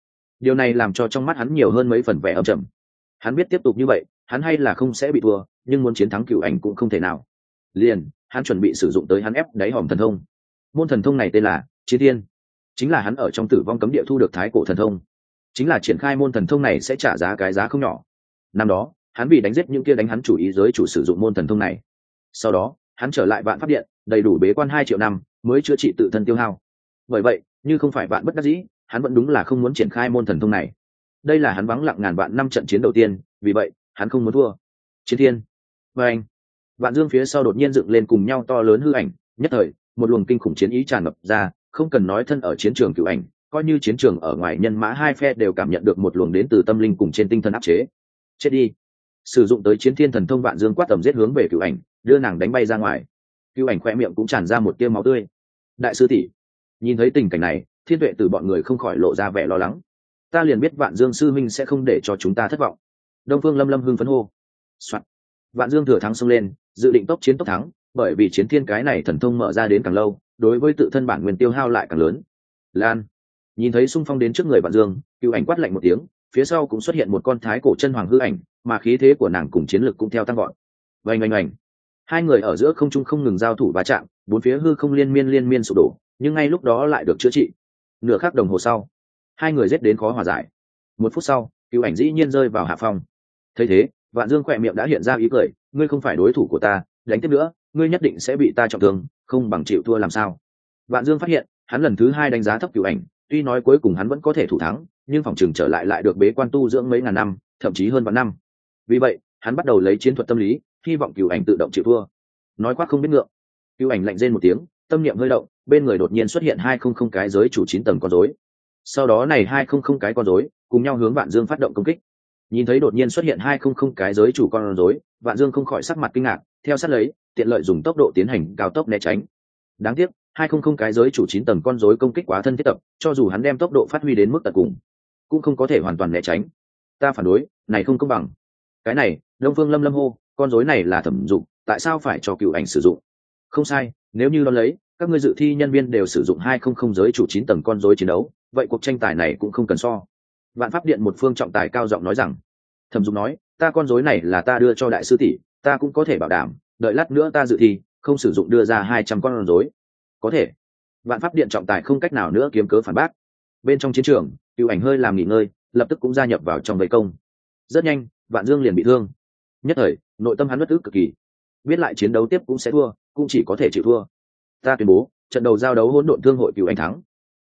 Điều này làm cho trong mắt hắn nhiều hơn mấy phần vẻ âm trầm. Hắn biết tiếp tục như vậy hắn hay là không sẽ bị thua, nhưng muốn chiến thắng cựu ảnh cũng không thể nào. Liền, hắn chuẩn bị sử dụng tới hắn ép đáy hòm thần thông. Môn thần thông này tên là chiến thiên. Chính là hắn ở trong tử vong cấm địa thu được thái cổ thần thông. Chính là triển khai môn thần thông này sẽ trả giá cái giá không nhỏ. Năm đó, hắn vì đánh giết những kia đánh hắn chủ ý giới chủ sử dụng môn thần thông này. Sau đó, hắn trở lại vạn pháp điện, đầy đủ bế quan hai triệu năm, mới chữa trị tự thân tiêu hao. Bởi vậy, như không phải vạn bất đắc dĩ, hắn vẫn đúng là không muốn triển khai môn thần thông này. Đây là hắn vắng lặng ngàn vạn năm trận chiến đầu tiên, vì vậy hắn không muốn thua. Chiến thiên. Và anh. Vạn dương phía sau đột nhiên dựng lên cùng nhau to lớn hư ảnh, nhất thời, một luồng kinh khủng chiến ý tràn ngập ra, không cần nói thân ở chiến trường cựu ảnh, coi như chiến trường ở ngoài nhân mã hai phe đều cảm nhận được một luồng đến từ tâm linh cùng trên tinh thần áp chế. Chết đi. Sử dụng tới chiến thiên thần thông vạn dương quát tầm giết hướng về cựu ảnh, đưa nàng đánh bay ra ngoài. Cựu ảnh khoe miệng cũng tràn ra một tia máu tươi. Đại sư tỷ, nhìn thấy tình cảnh này, thiên tuệ từ bọn người không khỏi lộ ra vẻ lo lắng. Ta liền biết vạn dương sư minh sẽ không để cho chúng ta thất vọng đông phương lâm lâm hưng phấn hô、Soạn. vạn dương thừa thắng xông lên, dự định tốc chiến tốc thắng, bởi vì chiến thiên cái này thần thông mở ra đến càng lâu, đối với tự thân bản nguyên tiêu hao lại càng lớn. Lan. Nhìn thấy xung phong đến trước người vạn dương, cựu ảnh quát lạnh một tiếng, phía sau cũng xuất hiện một con thái cổ chân hoàng hư ảnh, mà khí thế của nàng cùng chiến lực cũng theo tăng gọn vành oanh oanh. Hai người ở giữa không trung không ngừng giao thủ va chạm, bốn phía hư không liên miên liên miên sụp đổ, nhưng ngay lúc đó lại được chữa trị. Nửa khắc đồng hồ sau, hai người giết đến khó hòa giải. Một phút sau, cựu ảnh dĩ nhiên rơi vào hạ phong thấy thế, vạn dương khỏe miệng đã hiện ra ý cười, ngươi không phải đối thủ của ta, đánh tiếp nữa, ngươi nhất định sẽ bị ta trọng thương, không bằng chịu thua làm sao? Vạn dương phát hiện, hắn lần thứ hai đánh giá thấp cựu ảnh, tuy nói cuối cùng hắn vẫn có thể thủ thắng, nhưng phòng trường trở lại lại được bế quan tu dưỡng mấy ngàn năm, thậm chí hơn vạn năm. Vì vậy, hắn bắt đầu lấy chiến thuật tâm lý, hy vọng cựu ảnh tự động chịu thua. Nói quát không biết ngượng. Cựu ảnh lạnh rên một tiếng, tâm niệm hơi động, bên người đột nhiên xuất hiện hai không không cái giới chủ chín tầng con rối. Sau đó này hai không không cái con rối, cùng nhau hướng vạn dương phát động công kích nhìn thấy đột nhiên xuất hiện hai không không cái giới chủ con rối, vạn dương không khỏi sắc mặt kinh ngạc, theo sát lấy, tiện lợi dùng tốc độ tiến hành cao tốc né tránh. Đáng tiếc, hai không không cái giới chủ chín tầng con rối công kích quá thân thiết tập, cho dù hắn đem tốc độ phát huy đến mức tận cùng, cũng không có thể hoàn toàn né tránh. Ta phản đối, này không công bằng. Cái này, đông phương lâm lâm hô, con rối này là thẩm dụng, tại sao phải cho cựu ảnh sử dụng? Không sai, nếu như đo lấy, các ngươi dự thi nhân viên đều sử dụng hai không không giới chủ chín tầng con rối chiến đấu, vậy cuộc tranh tài này cũng không cần so vạn pháp điện một phương trọng tài cao giọng nói rằng, thẩm dục nói, ta con rối này là ta đưa cho đại sư tỷ, ta cũng có thể bảo đảm, đợi lát nữa ta dự thi, không sử dụng đưa ra hai trăm con rối. Có thể. Vạn pháp điện trọng tài không cách nào nữa kiếm cớ phản bác. Bên trong chiến trường cựu ảnh hơi làm nghỉ ngơi, lập tức cũng gia nhập vào trong vây công. Rất nhanh, vạn dương liền bị thương. Nhất thời, nội tâm hắn bất ức cực kỳ. Biết lại chiến đấu tiếp cũng sẽ thua, cũng chỉ có thể chịu thua. Ta tuyên bố, trận đầu giao đấu hỗn độn thương hội cựu anh thắng.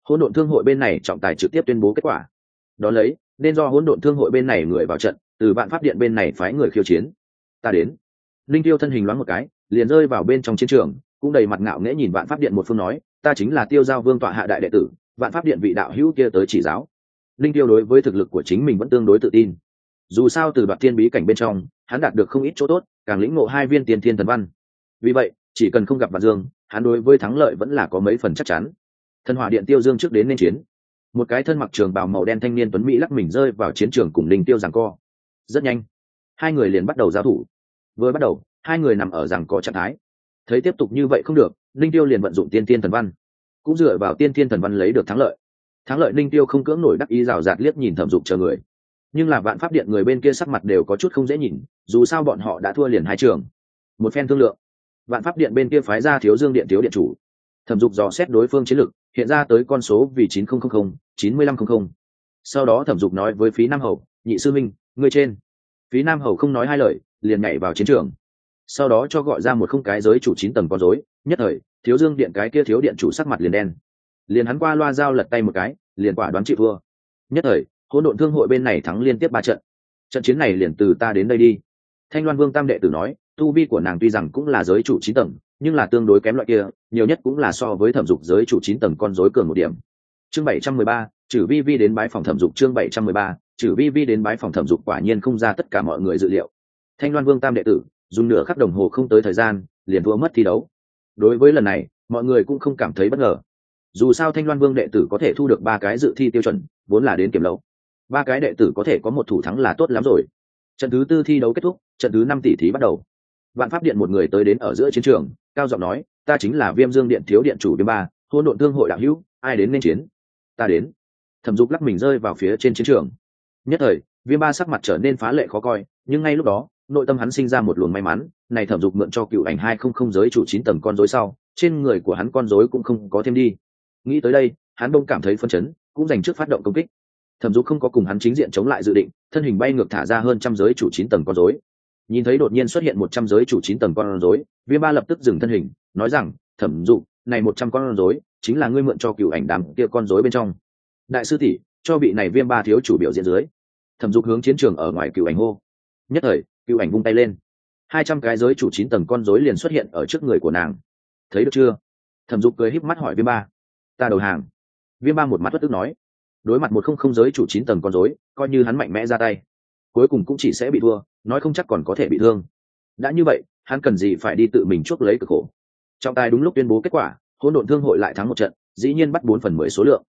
Hỗn độn thương hội bên này trọng tài trực tiếp tuyên bố kết quả đ ó lấy, nên do hỗn độn thương hội bên này người vào trận, từ vạn pháp điện bên này phái người khiêu chiến. Ta đến. Linh tiêu thân hình loáng một cái, liền rơi vào bên trong chiến trường, cũng đầy mặt ngạo nghễ nhìn vạn pháp điện một phương nói, ta chính là tiêu giao vương tọa hạ đại đệ tử, vạn pháp điện vị đạo hữu kia tới chỉ giáo. Linh tiêu đối với thực lực của chính mình vẫn tương đối tự tin. Dù sao từ đoạn tiên bí cảnh bên trong, hắn đạt được không ít chỗ tốt, càng lĩnh ngộ hai viên tiền thiên thần văn. Vì vậy, chỉ cần không gặp vạn dương, hắn đối với thắng lợi vẫn là có mấy phần chắc chắn. Thần hỏa điện tiêu dương trước đến nên chiến một cái thân mặc trường bào màu đen thanh niên tuấn mỹ lắc mình rơi vào chiến trường cùng linh tiêu giằng co. Rất nhanh, hai người liền bắt đầu giao thủ. Vừa bắt đầu, hai người nằm ở giằng co trạng thái. Thấy tiếp tục như vậy không được linh tiêu liền vận dụng tiên tiên thần văn. Cũng dựa vào tiên tiên thần văn lấy được thắng lợi. Thắng lợi linh tiêu không cưỡng nổi đắc ý rào rạt liếc nhìn thẩm dục chờ người. Nhưng là vạn pháp điện người bên kia sắc mặt đều có chút không dễ nhìn, dù sao bọn họ đã thua liền hai trường. Một phen thương lượng, vạn pháp điện bên kia phái ra thiếu dương điện thiếu điện chủ thẩm dục dò xét đối phương chiến lược, hiện ra tới con số vì chín nghìn chín mươi lăm không không. sau đó thẩm dục nói với phí nam hầu, nhị sư minh ngươi trên. Phí nam hầu không nói hai lời, liền nhảy vào chiến trường. Sau đó cho gọi ra một không cái giới chủ chín tầng con rối, nhất thời, thiếu dương điện cái kia thiếu điện chủ sắc mặt liền đen. Liền hắn qua loa dao lật tay một cái, liền quả đoán chị thua. Nhất thời, hỗn độn thương hội bên này thắng liên tiếp ba trận. Trận chiến này liền từ ta đến đây đi. Thanh loan vương tam đệ tử nói, tu vi của nàng tuy rằng cũng là giới chủ chín tầng nhưng là tương đối kém loại kia, nhiều nhất cũng là so với thẩm dục giới chủ chín tầng con dối cường một điểm. Chương bảy trăm mười ba, trừ vi vi đến bái phòng thẩm dục, chương bảy trăm mười ba, trừ vi vi đến bái phòng thẩm dục quả nhiên không ra tất cả mọi người dự liệu. Thanh loan vương tam đệ tử, dùng nửa khắc đồng hồ không tới thời gian, liền thua mất thi đấu. Đối với lần này, mọi người cũng không cảm thấy bất ngờ. Dù sao thanh loan vương đệ tử có thể thu được ba cái dự thi tiêu chuẩn, vốn là đến kiểm lâu ba cái đệ tử có thể có một thủ thắng là tốt lắm rồi. Trận thứ tư thi đấu kết thúc, trận thứ năm tỷ thí bắt đầu. Vạn pháp điện một người tới đến ở giữa chiến trường cao giọng nói, ta chính là viêm dương điện thiếu điện chủ viêm ba hôn độn thương hội đạo hữu, ai đến nên chiến? Ta đến. Thẩm dục lắc mình rơi vào phía trên chiến trường. Nhất thời, viêm ba sắc mặt trở nên phá lệ khó coi, nhưng ngay lúc đó, nội tâm hắn sinh ra một luồng may mắn, này thẩm dục mượn cho cựu ảnh hai không không giới chủ chín tầng con dối sau, trên người của hắn con dối cũng không có thêm đi. Nghĩ tới đây, hắn đông cảm thấy phân chấn, cũng dành trước phát động công kích. Thẩm dục không có cùng hắn chính diện chống lại dự định, thân hình bay ngược thả ra hơn trăm giới chủ chín tầng con dối nhìn thấy đột nhiên xuất hiện một trăm giới chủ chín tầng con rối, viêm ba lập tức dừng thân hình, nói rằng, thẩm dụ, này một trăm con rối chính là ngươi mượn cho cựu ảnh đám kia con rối bên trong. Đại sư tỷ, cho vị này viêm ba thiếu chủ biểu diễn dưới. Thẩm dục hướng chiến trường ở ngoài cựu ảnh hô. Nhất thời, cựu ảnh vung tay lên. Hai trăm cái giới chủ chín tầng con rối liền xuất hiện ở trước người của nàng. Thấy được chưa? Thẩm dục cười híp mắt hỏi viêm ba. Ta đầu hàng. Viêm ba một mắt bất tức nói. Đối mặt một không không giới chủ chín tầng con rối, coi như hắn mạnh mẽ ra tay cuối cùng cũng chỉ sẽ bị thua, nói không chắc còn có thể bị thương. Đã như vậy, hắn cần gì phải đi tự mình chuốc lấy cực khổ? Trọng tài đúng lúc tuyên bố kết quả, hỗn độn thương hội lại thắng một trận, dĩ nhiên bắt bốn phần mười số lượng.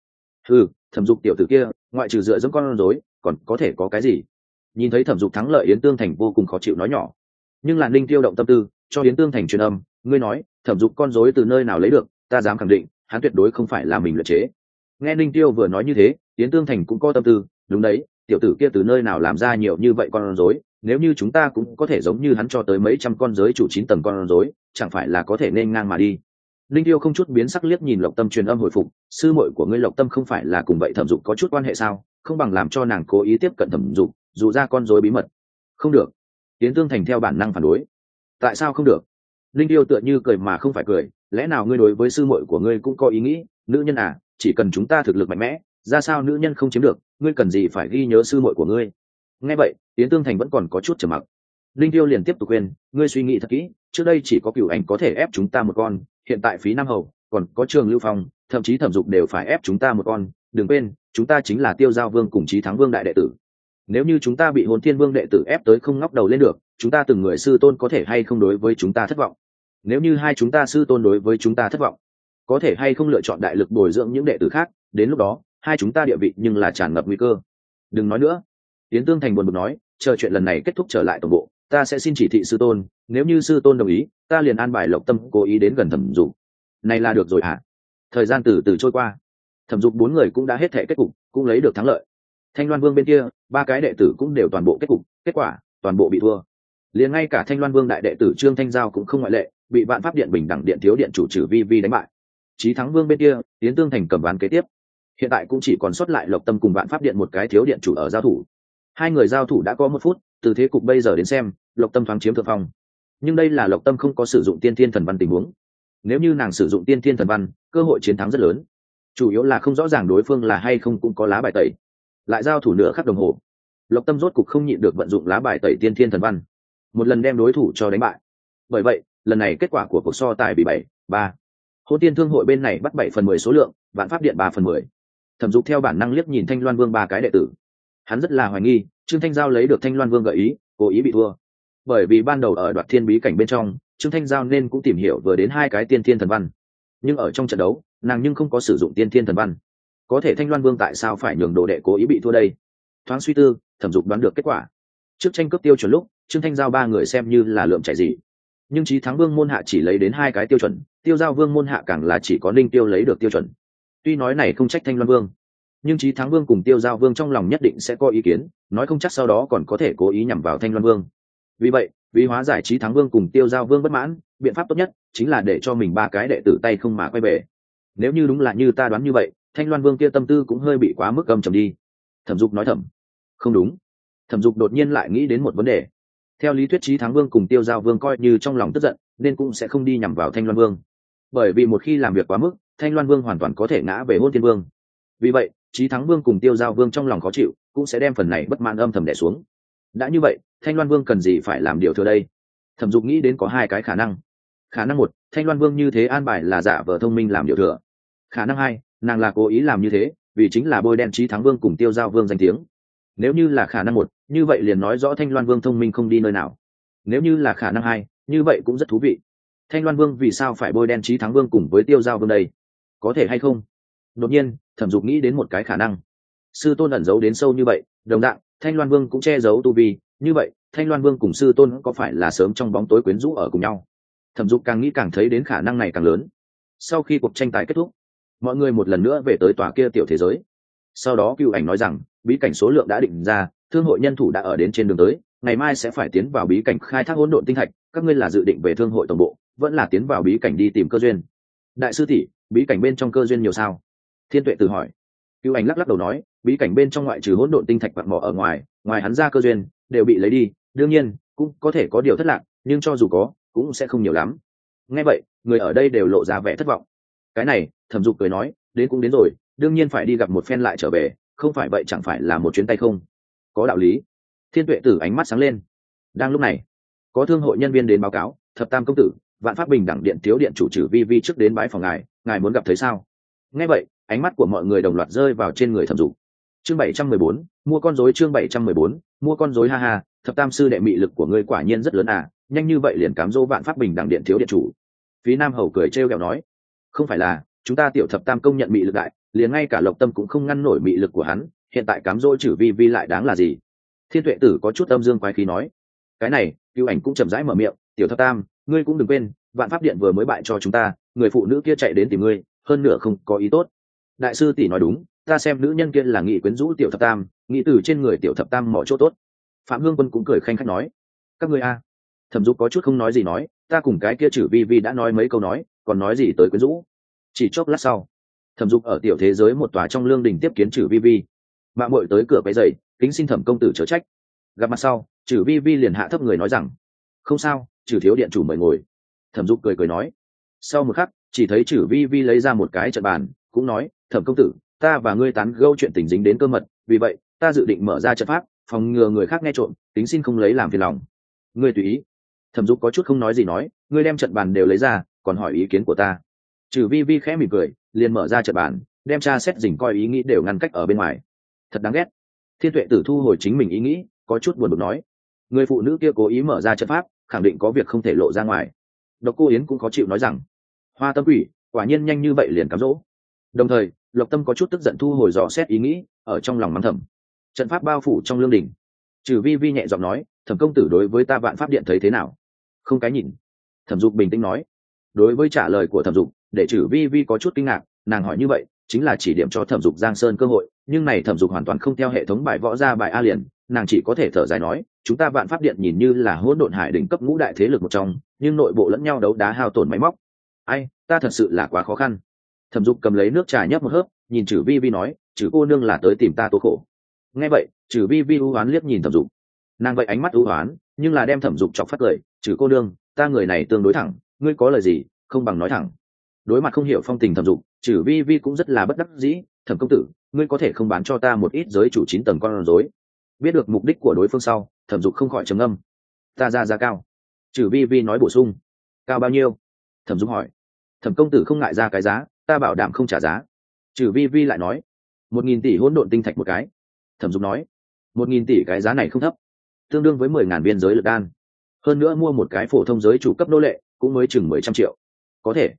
Ừ thẩm dục tiểu tử kia, ngoại trừ dựa dẫm con rối, còn có thể có cái gì? Nhìn thấy thẩm dục thắng lợi yến tương thành vô cùng khó chịu nói nhỏ. Nhưng là ninh tiêu động tâm tư, cho yến tương thành truyền âm, ngươi nói, thẩm dục con rối từ nơi nào lấy được, ta dám khẳng định, hắn tuyệt đối không phải là mình luyện chế. Nghe ninh tiêu vừa nói như thế, yến tương thành cũng có tâm tư, đúng đấy tiểu tử kia từ nơi nào làm ra nhiều như vậy con rối, nếu như chúng ta cũng có thể giống như hắn cho tới mấy trăm con giới chủ chín tầng con rối, chẳng phải là có thể nên ngang mà đi. Linh tiêu không chút biến sắc liếc nhìn lộc tâm truyền âm hồi phục, sư muội của ngươi lộc tâm không phải là cùng vậy thẩm dục có chút quan hệ sao, không bằng làm cho nàng cố ý tiếp cận thẩm dục, dù ra con rối bí mật. Không được. Tiến tương thành theo bản năng phản đối. Tại sao không được? Linh tiêu tựa như cười mà không phải cười, lẽ nào ngươi đối với sư muội của ngươi cũng có ý nghĩ? Nữ nhân à chỉ cần chúng ta thực lực mạnh mẽ ra sao nữ nhân không chiếm được, ngươi cần gì phải ghi nhớ sư muội của ngươi? Nghe vậy tiến tương thành vẫn còn có chút trầm mặc. Linh tiêu liền tiếp tục khuyên, ngươi suy nghĩ thật kỹ, trước đây chỉ có cựu ảnh có thể ép chúng ta một con, hiện tại phí nam hầu, còn có trường lưu phong, thậm chí thẩm dục đều phải ép chúng ta một con, đừng quên, chúng ta chính là tiêu giao vương cùng chí thắng vương đại đệ tử. Nếu như chúng ta bị hồn thiên vương đệ tử ép tới không ngóc đầu lên được, chúng ta từng người sư tôn có thể hay không đối với chúng ta thất vọng? Nếu như hai chúng ta sư tôn đối với chúng ta thất vọng, có thể hay không lựa chọn đại lực bồi dưỡng những đệ tử khác, đến lúc đó hai chúng ta địa vị nhưng là tràn ngập nguy cơ. Đừng nói nữa. Tiến tương thành buồn bực nói, chờ chuyện lần này kết thúc trở lại tổng bộ, ta sẽ xin chỉ thị sư tôn, nếu như sư tôn đồng ý, ta liền an bài lộc tâm cố ý đến gần thẩm dục. Này là được rồi hả? Thời gian từ từ trôi qua. Thẩm dục bốn người cũng đã hết thể kết cục, cũng lấy được thắng lợi. Thanh loan vương bên kia, ba cái đệ tử cũng đều toàn bộ kết cục, kết quả, toàn bộ bị thua. Liền ngay cả thanh loan vương đại đệ tử trương thanh giao cũng không ngoại lệ, bị vạn pháp điện bình đẳng điện thiếu điện chủ trừ vi vi đánh bại. Trí thắng vương bên kia tiến tương thành cầm ván kế tiếp hiện tại cũng chỉ còn sót lại lộc tâm cùng vạn pháp điện một cái thiếu điện chủ ở giao thủ. Hai người giao thủ đã có một phút, từ thế cục bây giờ đến xem, lộc tâm thoáng chiếm thượng phong. Nhưng đây là lộc tâm không có sử dụng tiên thiên thần văn tình huống. Nếu như nàng sử dụng tiên thiên thần văn, cơ hội chiến thắng rất lớn. Chủ yếu là không rõ ràng đối phương là hay không cũng có lá bài tẩy. Lại giao thủ nửa khắc đồng hồ. Lộc tâm rốt cục không nhịn được vận dụng lá bài tẩy tiên thiên thần văn. Một lần đem đối thủ cho đánh bại. Bởi vậy, lần này kết quả của cuộc so tài bị bảy, ba. Hôn tiên thương hội bên này bắt bảy phần mười số lượng, vạn pháp điện ba phần mười thẩm dục theo bản năng liếc nhìn thanh loan vương ba cái đệ tử. Hắn rất là hoài nghi, trương thanh giao lấy được thanh loan vương gợi ý, cố ý bị thua. Bởi vì ban đầu ở đoạt thiên bí cảnh bên trong, trương thanh giao nên cũng tìm hiểu vừa đến hai cái tiên thiên thần văn. Nhưng ở trong trận đấu, nàng nhưng không có sử dụng tiên thiên thần văn. Có thể thanh loan vương tại sao phải nhường đồ đệ cố ý bị thua đây? Thoáng suy tư, thẩm dục đoán được kết quả. Trước tranh cướp tiêu chuẩn lúc, trương thanh giao ba người xem như là lượm chạy gì. Nhưng trí thắng vương môn hạ chỉ lấy đến hai cái tiêu chuẩn, tiêu giao vương môn hạ càng là chỉ có ninh tiêu lấy được tiêu chuẩn tuy nói này không trách thanh loan vương, nhưng trí thắng vương cùng tiêu giao vương trong lòng nhất định sẽ có ý kiến, nói không chắc sau đó còn có thể cố ý nhằm vào thanh loan vương. Vì vậy, vì hóa giải trí thắng vương cùng tiêu giao vương bất mãn, biện pháp tốt nhất chính là để cho mình ba cái đệ tử tay không mà quay về. Nếu như đúng là như ta đoán như vậy, thanh loan vương kia tâm tư cũng hơi bị quá mức cầm trầm đi. Thẩm dục nói thầm, không đúng. Thẩm dục đột nhiên lại nghĩ đến một vấn đề. Theo lý thuyết trí thắng vương cùng tiêu giao vương coi như trong lòng tức giận, nên cũng sẽ không đi nhằm vào thanh loan vương. Bởi vì một khi làm việc quá mức thanh loan vương hoàn toàn có thể ngã về hôn thiên vương. Vì vậy trí thắng vương cùng tiêu giao vương trong lòng khó chịu, cũng sẽ đem phần này bất mãn âm thầm đẻ xuống. Đã như vậy, thanh loan vương cần gì phải làm điều thừa đây? Thẩm dục nghĩ đến có hai cái khả năng. Khả năng một, thanh loan vương như thế an bài là giả vờ thông minh làm điều thừa. Khả năng hai, nàng là cố ý làm như thế, vì chính là bôi đen trí thắng vương cùng tiêu giao vương danh tiếng. Nếu như là khả năng một, như vậy liền nói rõ thanh loan vương thông minh không đi nơi nào. Nếu như là khả năng hai, như vậy cũng rất thú vị. Thanh loan vương vì sao phải bôi đen trí thắng vương cùng với tiêu giao vương đây? Có thể hay không? Đột nhiên thẩm dục nghĩ đến một cái khả năng. Sư tôn ẩn giấu đến sâu như vậy đồng đạo, thanh loan vương cũng che giấu tu vi. Như vậy thanh loan vương cùng sư tôn có phải là sớm trong bóng tối quyến rũ ở cùng nhau? Thẩm dục càng nghĩ càng thấy đến khả năng này càng lớn. Sau khi cuộc tranh tài kết thúc mọi người một lần nữa về tới tòa kia tiểu thế giới. Sau đó cựu ảnh nói rằng bí cảnh số lượng đã định ra thương hội nhân thủ đã ở đến trên đường tới ngày mai sẽ phải tiến vào bí cảnh khai thác hỗn độn tinh thạch các ngươi là dự định về thương hội tổng bộ vẫn là tiến vào bí cảnh đi tìm cơ duyên. Đại sư tỷ bí cảnh bên trong cơ duyên nhiều sao? Thiên tuệ tự hỏi. Cựu ảnh lắc lắc đầu nói, bí cảnh bên trong ngoại trừ hỗn độn tinh thạch vặn mỏ ở ngoài ngoài hắn ra cơ duyên, đều bị lấy đi. Đương nhiên, cũng có thể có điều thất lạc, nhưng cho dù có, cũng sẽ không nhiều lắm. Nghe vậy, người ở đây đều lộ ra vẻ thất vọng. Cái này, thẩm dục cười nói, đến cũng đến rồi, đương nhiên phải đi gặp một phen lại trở về, không phải vậy chẳng phải là một chuyến tay không? Có đạo lý. Thiên tuệ tử ánh mắt sáng lên. Đang lúc này, có thương hội nhân viên đến báo cáo, thập tam công tử vạn pháp bình đẳng điện thiếu điện chủ trừ vi vi trước đến bãi phòng ngài ngài muốn gặp thấy sao? Nghe vậy, ánh mắt của mọi người đồng loạt rơi vào trên người thẩm dục. Chương bảy trăm mười bốn, mua con dối chương bảy trăm mười bốn, mua con dối ha ha, thập tam sư đệ mị lực của ngươi quả nhiên rất lớn à nhanh như vậy liền cám dỗ vạn pháp bình đẳng điện thiếu điện chủ. Phí nam hầu cười trêu ghẹo nói, không phải là, chúng ta tiểu thập tam công nhận mị lực đại, liền ngay cả lộc tâm cũng không ngăn nổi mị lực của hắn, hiện tại cám dỗ trừ vi vi lại đáng là gì? Thiên tuệ tử có chút âm dương quái khí nói, cái này, cựu ảnh cũng chậm rãi mở miệng, tiểu thập tam ngươi cũng đừng quên, vạn pháp điện vừa mới bại cho chúng ta, người phụ nữ kia chạy đến tìm ngươi, hơn nửa không có ý tốt. Đại sư tỷ nói đúng, ta xem nữ nhân kia là nghị quyến rũ tiểu thập tam, nghị từ trên người tiểu thập tam mọi chỗ tốt. Phạm hương quân cũng cười khanh khách nói, các ngươi a. Thẩm dục có chút không nói gì nói, ta cùng cái kia chử vi vi đã nói mấy câu nói, còn nói gì tới quyến rũ? Chỉ chốc lát sau, thẩm dục ở tiểu thế giới một tòa trong lương đình tiếp kiến chử vi vi. Mạng mội tới cửa váy dày kính xin thẩm công tử chớ trách. Gặp mặt sau, chử vi vi liền hạ thấp người nói rằng không sao, trừ thiếu điện chủ mời ngồi. Thẩm dục cười cười nói. Sau một khắc, chỉ thấy chử vi vi lấy ra một cái trận bàn, cũng nói, thẩm công tử, ta và ngươi tán gâu chuyện tình dính đến cơ mật, vì vậy, ta dự định mở ra trận pháp, phòng ngừa người khác nghe trộm, tính xin không lấy làm phiền lòng. Ngươi tùy ý. Thẩm dục có chút không nói gì nói, ngươi đem trận bàn đều lấy ra, còn hỏi ý kiến của ta. Trừ vi vi khẽ mỉm cười, liền mở ra trận bàn, đem tra xét dình coi ý nghĩ đều ngăn cách ở bên ngoài. Thật đáng ghét. Thiên tuệ tử thu hồi chính mình ý nghĩ, có chút buồn bực nói người phụ nữ kia cố ý mở ra trận pháp, khẳng định có việc không thể lộ ra ngoài. Độc cô yến cũng có chịu nói rằng, hoa tâm quỷ, quả nhiên nhanh như vậy liền cám dỗ. Đồng thời, lộc tâm có chút tức giận thu hồi dò xét ý nghĩ, ở trong lòng mắng thầm, trận pháp bao phủ trong lương đình. Trừ vi vi nhẹ giọng nói, thẩm công tử đối với ta vạn pháp điện thấy thế nào? Không cái nhìn. Thẩm dục bình tĩnh nói, đối với trả lời của thẩm dục, để trừ vi vi có chút kinh ngạc, nàng hỏi như vậy, chính là chỉ điểm cho thẩm dục giang sơn cơ hội, nhưng này thẩm dục hoàn toàn không theo hệ thống bài võ ra bài a liền nàng chỉ có thể thở dài nói, chúng ta vạn pháp điện nhìn như là hỗn độn hải đỉnh cấp ngũ đại thế lực một trong, nhưng nội bộ lẫn nhau đấu đá hao tổn máy móc. Ai, ta thật sự là quá khó khăn. Thẩm dục cầm lấy nước trà nhấp một hớp, nhìn chử vi vi nói chử cô nương là tới tìm ta tố khổ. Nghe vậy chử vi vi ưu oán liếc nhìn thẩm dục. Nàng vậy ánh mắt ưu oán, nhưng là đem thẩm dục chọc phát cười chử cô nương, ta người này tương đối thẳng, ngươi có lời gì, không bằng nói thẳng. Đối mặt không hiểu phong tình thẩm dục chử vi vi cũng rất là bất đắc dĩ, thẩm công tử, ngươi có thể không bán cho ta một ít giới chủ chín tầng con rối biết được mục đích của đối phương sau, thẩm dục không khỏi trầm âm ta ra giá cao. Chử vi vi nói bổ sung. Cao bao nhiêu? Thẩm dục hỏi. Thẩm công tử không ngại ra cái giá, ta bảo đảm không trả giá. Trừ vi vi lại nói. Một nghìn tỷ hỗn độn tinh thạch một cái. Thẩm dục nói. Một nghìn tỷ cái giá này không thấp. Tương đương với mười ngàn viên giới lực đan. Hơn nữa mua một cái phổ thông giới chủ cấp nô lệ, cũng mới chừng mười trăm triệu. Có thể.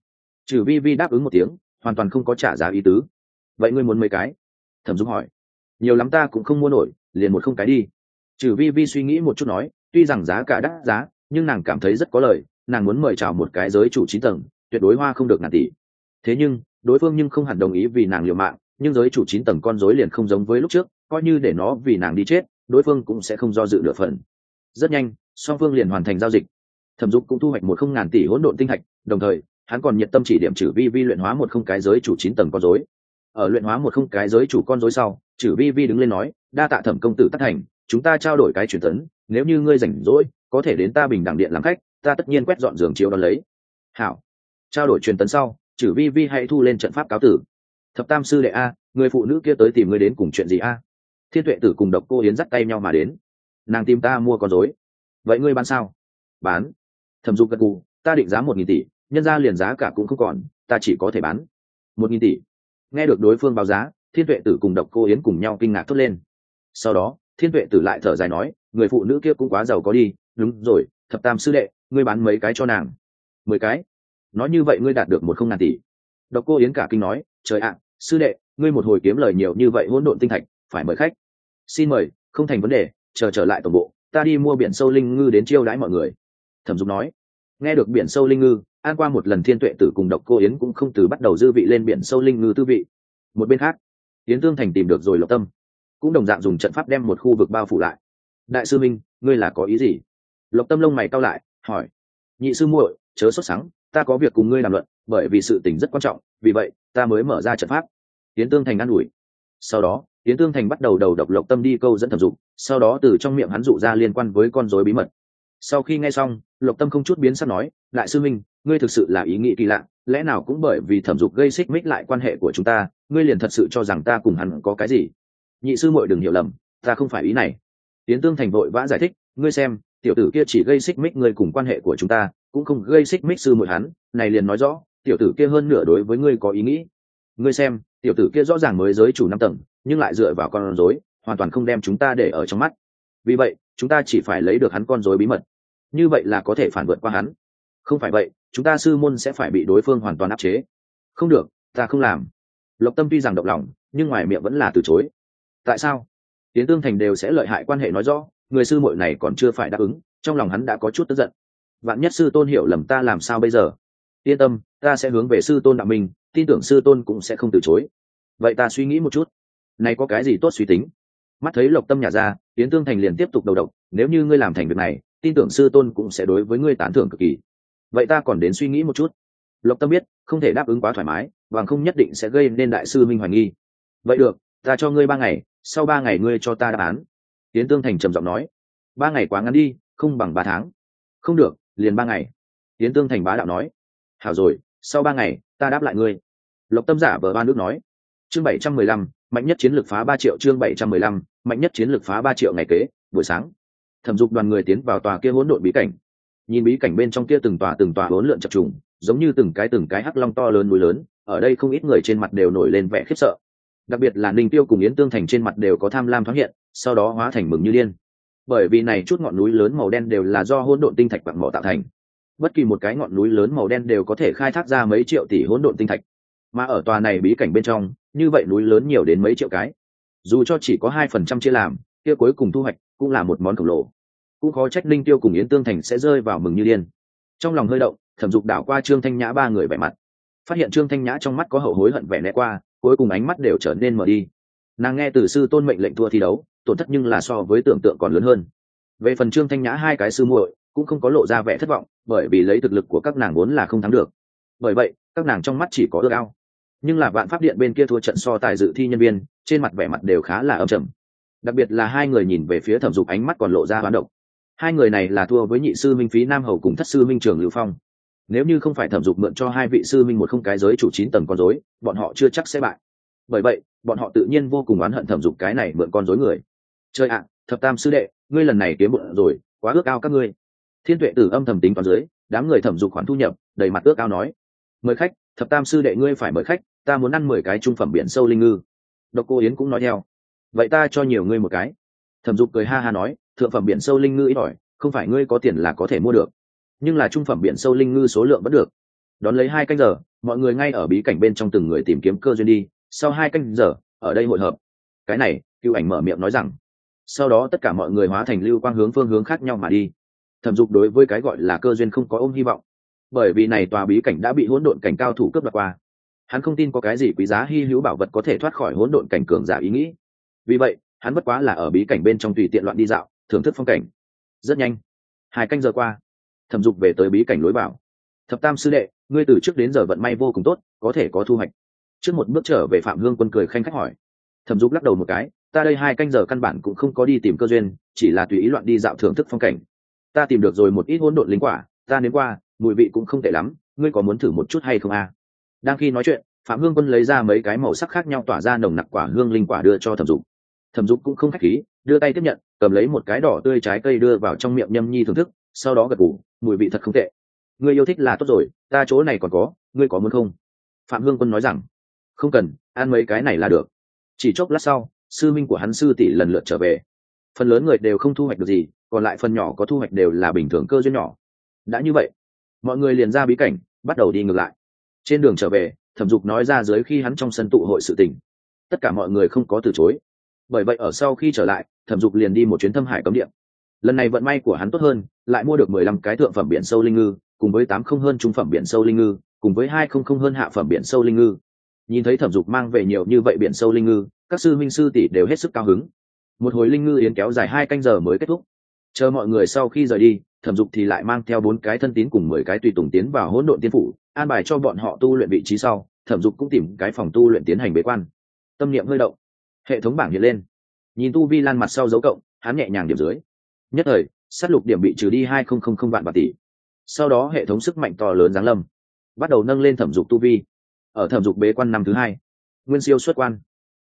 Trừ vi vi đáp ứng một tiếng, hoàn toàn không có trả giá ý tứ. Vậy ngươi muốn mấy cái? Thẩm dục hỏi. Nhiều lắm ta cũng không mua nổi liền một không cái đi. Trừ vi vi suy nghĩ một chút nói, tuy rằng giá cả đắt giá, nhưng nàng cảm thấy rất có lời nàng muốn mời chào một cái giới chủ chín tầng, tuyệt đối hoa không được ngàn tỷ. Thế nhưng, đối phương nhưng không hẳn đồng ý vì nàng liều mạng, nhưng giới chủ chín tầng con rối liền không giống với lúc trước, coi như để nó vì nàng đi chết, đối phương cũng sẽ không do dự lựa phần. Rất nhanh, song phương liền hoàn thành giao dịch. Thẩm dục cũng thu hoạch một không ngàn tỷ hỗn độn tinh thạch đồng thời, hắn còn nhiệt tâm chỉ điểm trừ vi vi luyện hóa một không cái giới chủ chín tầng con rối. ở luyện hóa một không cái giới chủ con rối sau chử vi vi đứng lên nói, đa tạ thẩm công tử tất thành, chúng ta trao đổi cái truyền tấn, nếu như ngươi rảnh rỗi, có thể đến ta bình đẳng điện làm khách, ta tất nhiên quét dọn giường chiếu đón lấy. Hảo. Trao đổi truyền tấn sau, chử vi vi hãy thu lên trận pháp cáo tử. Thập tam sư đệ a, người phụ nữ kia tới tìm ngươi đến cùng chuyện gì a? Thiên tuệ tử cùng độc cô yến dắt tay nhau mà đến. Nàng tìm ta mua con dối vậy ngươi bán sao? Bán. Thẩm dục gật cù ta định giá một nghìn tỷ, nhân ra liền giá cả cũng không còn, ta chỉ có thể bán một nghìn tỷ. Nghe được đối phương báo giá thiên tuệ tử cùng độc cô yến cùng nhau kinh ngạc thốt lên. Sau đó, thiên tuệ tử lại thở dài nói, người phụ nữ kia cũng quá giàu có đi. Đúng rồi, thập tam sư đệ, ngươi bán mấy cái cho nàng? Mười cái. Nói như vậy ngươi đạt được một không ngàn tỷ. Độc cô yến cả kinh nói, trời ạ, sư đệ, ngươi một hồi kiếm lời nhiều như vậy hỗn độn tinh thạch, phải mời khách. Xin mời, không thành vấn đề, chờ trở lại tổng bộ, ta đi mua biển sâu linh ngư đến chiêu đãi mọi người. Thẩm dục nói, nghe được biển sâu linh ngư an qua một lần thiên tuệ tử cùng độc cô yến cũng không từ bắt đầu dư vị lên biển sâu linh ngư tư vị. Một bên khác tiến tương thành tìm được rồi lộc tâm. Cũng đồng dạng dùng trận pháp đem một khu vực bao phủ lại. Đại sư minh, ngươi là có ý gì? Lộc tâm lông mày cao lại, hỏi. Nhị sư muội, chớ xuất sáng ta có việc cùng ngươi làm luận, bởi vì sự tình rất quan trọng, vì vậy, ta mới mở ra trận pháp. Tiến tương thành ă n ủi. Sau đó tiến tương thành bắt đầu đầu độc lộc tâm đi câu dẫn thẩm dục, sau đó từ trong miệng hắn dụ ra liên quan với con dối bí mật. Sau khi nghe xong, lộc tâm không chút biến sắc nói, đại sư minh, ngươi thực sự là ý nghĩ kỳ lạ, lẽ nào cũng bởi vì thẩm dục gây xích mích lại quan hệ của chúng ta ngươi liền thật sự cho rằng ta cùng hắn có cái gì? Nhị sư muội đừng hiểu lầm, ta không phải ý này. Tiến tương thành vội vã giải thích, ngươi xem, tiểu tử kia chỉ gây xích mích ngươi cùng quan hệ của chúng ta, cũng không gây xích mích sư muội hắn, này liền nói rõ, tiểu tử kia hơn nửa đối với ngươi có ý nghĩ. Ngươi xem, tiểu tử kia rõ ràng mới giới chủ năm tầng, nhưng lại dựa vào con rối, hoàn toàn không đem chúng ta để ở trong mắt. Vì vậy, chúng ta chỉ phải lấy được hắn con rối bí mật. Như vậy là có thể phản vượt qua hắn. Không phải vậy, chúng ta sư môn sẽ phải bị đối phương hoàn toàn áp chế. Không được, ta không làm lộc tâm tuy rằng động lòng, nhưng ngoài miệng vẫn là từ chối. Tại sao? Tiến tương thành đều sẽ lợi hại quan hệ nói rõ, người sư muội này còn chưa phải đáp ứng, trong lòng hắn đã có chút tức giận. Vạn nhất sư tôn hiểu lầm ta làm sao bây giờ? Yên tâm, ta sẽ hướng về sư tôn đạo minh, tin tưởng sư tôn cũng sẽ không từ chối. Vậy ta suy nghĩ một chút. Này có cái gì tốt suy tính? Mắt thấy lộc tâm nhà ra tiến tương thành liền tiếp tục đầu độc, nếu như ngươi làm thành việc này, tin tưởng sư tôn cũng sẽ đối với ngươi tán thưởng cực kỳ. Vậy ta còn đến suy nghĩ một chút. Lộc tâm biết, không thể đáp ứng quá thoải mái bằng không nhất định sẽ gây nên đại sư minh hoài nghi. Vậy được, ta cho ngươi ba ngày, sau ba ngày ngươi cho ta đáp án. Tiến tương thành trầm giọng nói. Ba ngày quá ngắn đi, không bằng ba tháng. Không được, liền ba ngày. Tiến tương thành bá đạo nói. Hảo rồi, sau ba ngày, ta đáp lại ngươi. Lộc tâm giả vờ ba nước nói. Chương bảy trăm mười lăm, mạnh nhất chiến lược phá ba triệu, chương bảy trăm mười lăm, mạnh nhất chiến lược phá ba triệu ngày kế, buổi sáng. Thẩm dục đoàn người tiến vào tòa kia hỗn độn bí cảnh. Nhìn bí cảnh bên trong kia từng tòa từng tòa hỗn lượn chập trùng, giống như từng cái từng cái hắc long to lớn núi lớn ở đây không ít người trên mặt đều nổi lên vẻ khiếp sợ. Đặc biệt là ninh tiêu cùng yến tương thành trên mặt đều có tham lam thoáng hiện, sau đó hóa thành mừng như điên. Bởi vì này chút ngọn núi lớn màu đen đều là do hỗn độn tinh thạch quặng mỏ tạo thành. Bất kỳ một cái ngọn núi lớn màu đen đều có thể khai thác ra mấy triệu tỷ hỗn độn tinh thạch. Mà ở tòa này bí cảnh bên trong, như vậy núi lớn nhiều đến mấy triệu cái. Dù cho chỉ có hai phần trăm chia làm, kia cuối cùng thu hoạch cũng là một món khổng lồ. Cũng khó trách linh tiêu cùng yến tương thành sẽ rơi vào mừng như điên. Trong lòng hơi động, thẩm dục đảo qua trương thanh nhã ba người vẻ mặt phát hiện trương thanh nhã trong mắt có hậu hối hận vẻ né qua, cuối cùng ánh mắt đều trở nên mở đi. Nàng nghe từ sư tôn mệnh lệnh thua thi đấu, tổn thất nhưng là so với tưởng tượng còn lớn hơn. Về phần trương thanh nhã hai cái sư muội, cũng không có lộ ra vẻ thất vọng, bởi vì lấy thực lực của các nàng vốn là không thắng được. Bởi vậy, các nàng trong mắt chỉ có ước ao. Nhưng là vạn pháp điện bên kia thua trận so tài dự thi nhân viên, trên mặt vẻ mặt đều khá là âm trầm. Đặc biệt là hai người nhìn về phía thẩm dục ánh mắt còn lộ ra hoán độc. Hai người này là thua với nhị sư minh phí nam hầu cùng thất sư minh trường lưu phong nếu như không phải thẩm dục mượn cho hai vị sư minh một không cái giới chủ chín tầng con dối bọn họ chưa chắc sẽ bại. Bởi vậy, bọn họ tự nhiên vô cùng oán hận thẩm dục cái này mượn con dối người. Chơi ạ, thập tam sư đệ, ngươi lần này kiếm bụng rồi, quá ước ao các ngươi. Thiên tuệ tử âm thầm tính toàn dưới, đám người thẩm dục khoản thu nhập, đầy mặt ước ao nói. Mời khách, thập tam sư đệ ngươi phải mời khách, ta muốn ăn mười cái trung phẩm biển sâu linh ngư. Độc cô yến cũng nói theo. Vậy ta cho nhiều ngươi một cái. Thẩm dục cười ha ha nói, thượng phẩm biển sâu linh ngư ít ỏi, không phải ngươi có tiền là có thể mua được nhưng là trung phẩm biển sâu linh ngư số lượng vẫn được. Đón lấy hai canh giờ, mọi người ngay ở bí cảnh bên trong từng người tìm kiếm cơ duyên đi. Sau hai canh giờ, ở đây hội hợp. Cái này cựu ảnh mở miệng nói rằng, sau đó tất cả mọi người hóa thành lưu quang hướng phương hướng khác nhau mà đi. Thẩm dục đối với cái gọi là cơ duyên không có ôm hy vọng, bởi vì này tòa bí cảnh đã bị hỗn độn cảnh cao thủ cướp đoạt qua. Hắn không tin có cái gì quý giá hy hữu bảo vật có thể thoát khỏi hỗn độn cảnh cường giả ý nghĩ. Vì vậy, hắn bất quá là ở bí cảnh bên trong tùy tiện loạn đi dạo, thưởng thức phong cảnh. Rất nhanh, hai canh giờ qua thẩm dục về tới bí cảnh lối vào. Thập tam sư đệ, ngươi từ trước đến giờ vận may vô cùng tốt, có thể có thu hoạch. Trước một bước trở về phạm hương quân cười khanh khách hỏi. Thẩm dục lắc đầu một cái, ta đây hai canh giờ căn bản cũng không có đi tìm cơ duyên, chỉ là tùy ý loạn đi dạo thưởng thức phong cảnh. Ta tìm được rồi một ít hỗn độn linh quả, ta nếm qua, mùi vị cũng không tệ lắm, ngươi có muốn thử một chút hay không a? Đang khi nói chuyện, phạm hương quân lấy ra mấy cái màu sắc khác nhau tỏa ra nồng nặc quả hương linh quả đưa cho thẩm dục. Thẩm dục cũng không khách khí, đưa tay tiếp nhận, cầm lấy một cái đỏ tươi trái cây đưa vào trong miệng nhâm nhi thưởng thức sau đó gật gù, mùi vị thật không tệ. Ngươi yêu thích là tốt rồi, ta chỗ này còn có, ngươi có muốn không? Phạm hương quân nói rằng, không cần, ăn mấy cái này là được. Chỉ chốc lát sau, sư minh của hắn sư tỷ lần lượt trở về. Phần lớn người đều không thu hoạch được gì, còn lại phần nhỏ có thu hoạch đều là bình thường cơ duyên nhỏ. Đã như vậy, mọi người liền ra bí cảnh, bắt đầu đi ngược lại. Trên đường trở về, thẩm dục nói ra dưới khi hắn trong sân tụ hội sự tình. Tất cả mọi người không có từ chối. Bởi vậy ở sau khi trở lại, thẩm dục liền đi một chuyến thâm hải cấm điện lần này vận may của hắn tốt hơn, lại mua được mười lăm cái thượng phẩm biển sâu linh ngư, cùng với tám không hơn trung phẩm biển sâu linh ngư, cùng với hai không không hơn hạ phẩm biển sâu linh ngư. Nhìn thấy thẩm dục mang về nhiều như vậy biển sâu linh ngư, các sư minh sư tỷ đều hết sức cao hứng. Một hồi linh ngư yến kéo dài hai canh giờ mới kết thúc. Chờ mọi người sau khi rời đi, thẩm dục thì lại mang theo bốn cái thân tín cùng mười cái tùy tùng tiến vào hỗn độn tiên phủ, an bài cho bọn họ tu luyện vị trí sau, thẩm dục cũng tìm cái phòng tu luyện tiến hành bế quan. Tâm niệm hơi động, hệ thống bảng hiện lên. Nhìn tu vi lan mặt sau dấu cộng, hắn nhẹ nhàng điểm dưới nhất thời s á t lục điểm bị trừ đi hai không không không vạn bạc tỷ. Sau đó hệ thống sức mạnh to lớn giáng lâm, bắt đầu nâng lên thẩm dục tu vi. Ở thẩm dục bế quan năm thứ hai, nguyên siêu xuất quan.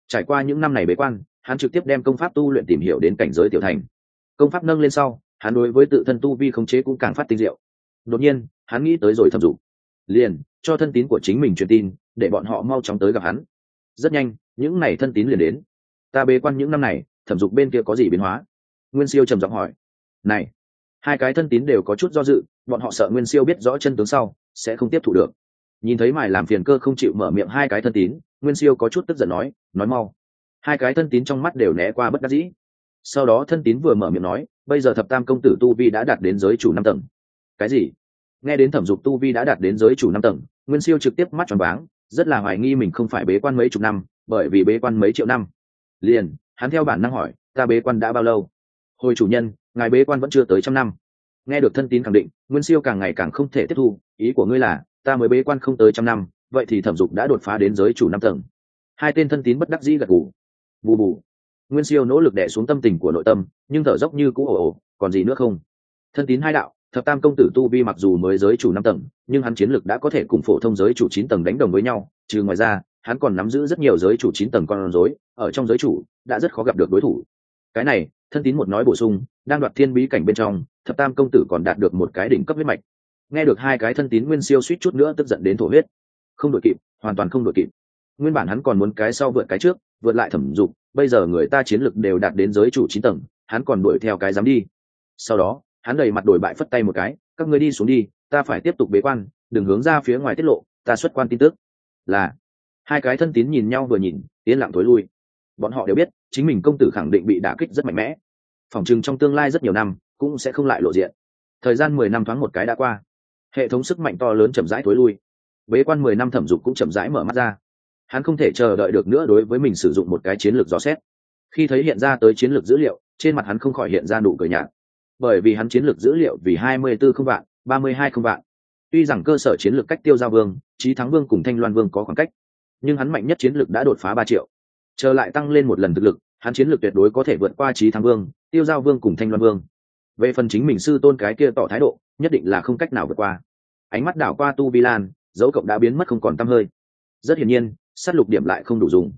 Trải qua những năm này bế quan, hắn trực tiếp đem công pháp tu luyện tìm hiểu đến cảnh giới tiểu thành. Công pháp nâng lên sau, hắn đối với tự thân tu vi khống chế cũng càng phát tinh diệu. Đột nhiên, hắn nghĩ tới rồi thẩm dục. Liền, cho thân tín của chính mình truyền tin, để bọn họ mau chóng tới gặp hắn. Rất nhanh, những n à y thân tín liền đến. Ta bế quan những năm này, thẩm dục bên kia có gì biến hóa? Nguyên siêu trầm giọng hỏi. Này, hai cái thân tín đều có chút do dự, bọn họ sợ nguyên siêu biết rõ chân tướng sau, sẽ không tiếp thu được. Nhìn thấy mài làm phiền cơ không chịu mở miệng hai cái thân tín, nguyên siêu có chút tức giận nói nói mau. Hai cái thân tín trong mắt đều né qua bất đắc dĩ. Sau đó thân tín vừa mở miệng nói, bây giờ thập tam công tử tu vi đã đạt đến giới chủ năm tầng. Cái gì? Nghe đến thẩm dục tu vi đã đạt đến giới chủ năm tầng, nguyên siêu trực tiếp mắt tròn váng, rất là hoài nghi mình không phải bế quan mấy chục năm, bởi vì bế quan mấy triệu năm. Liền, hắn theo bản năng hỏi, ta bế quan đã bao lâu? Hồi chủ nhân, ngài bế quan vẫn chưa tới trăm năm. Nghe được thân tín khẳng định, nguyên siêu càng ngày càng không thể tiếp thu, ý của ngươi là, ta mới bế quan không tới trăm năm, vậy thì thẩm dục đã đột phá đến giới chủ năm tầng. Hai tên thân tín bất đắc dĩ gật gù. Bù bù. Nguyên siêu nỗ lực đẻ xuống tâm tình của nội tâm, nhưng thở dốc như cũ ồ ồ, còn gì nữa không? Thân tín hai đạo, thập tam công tử tu vi mặc dù mới giới chủ năm tầng, nhưng hắn chiến lực đã có thể cùng phổ thông giới chủ chín tầng đánh đồng với nhau, trừ ngoài ra, hắn còn nắm giữ rất nhiều giới chủ chín tầng con rối, ở trong giới chủ, đã rất khó gặp được đối thủ. Cái này thân tín một nói bổ sung, đang đoạt thiên bí cảnh bên trong, thập tam công tử còn đạt được một cái đỉnh cấp huyết mạch. Nghe được hai cái thân tín nguyên siêu suýt chút nữa tức giận đến thổ huyết. Không đội kịp, hoàn toàn không đội kịp. Nguyên bản hắn còn muốn cái sau vượt cái trước, vượt lại thẩm dục, bây giờ người ta chiến lực đều đạt đến giới chủ chín tầng, hắn còn đuổi theo cái dám đi. Sau đó, hắn đầy mặt đổi bại phất tay một cái, các người đi xuống đi, ta phải tiếp tục bế quan, đừng hướng ra phía ngoài tiết lộ, ta xuất quan tin tức. Là, hai cái thân tín nhìn nhau vừa nhìn, yên lặng tối lui bọn họ đều biết, chính mình công tử khẳng định bị đả kích rất mạnh mẽ. Phòng chừng trong tương lai rất nhiều năm, cũng sẽ không lại lộ diện. Thời gian mười năm thoáng một cái đã qua. Hệ thống sức mạnh to lớn chậm rãi thối lui. Bế quan mười năm thẩm dục cũng chậm rãi mở mắt ra. Hắn không thể chờ đợi được nữa đối với mình sử dụng một cái chiến lược dò xét. Khi thấy hiện ra tới chiến lược dữ liệu, trên mặt hắn không khỏi hiện ra nụ cười nhạt. Bởi vì hắn chiến lược dữ liệu vì hai mươi b ố không vạn, ba mươi hai không vạn. Tuy rằng cơ sở chiến lược cách tiêu giao vương trí thắng vương cùng thanh loan vương có khoảng cách, nhưng hắn mạnh nhất chiến lược đã đột phá ba triệu trở lại tăng lên một lần thực lực, hắn chiến lược tuyệt đối có thể vượt qua trí thắng vương, tiêu giao vương cùng thanh loan vương. Về phần chính mình sư tôn cái kia tỏ thái độ, nhất định là không cách nào vượt qua. Ánh mắt đảo qua tu vi lan, dấu cộng đã biến mất không còn t hơi. Rất hiển nhiên s á t lục điểm lại không đủ dùng.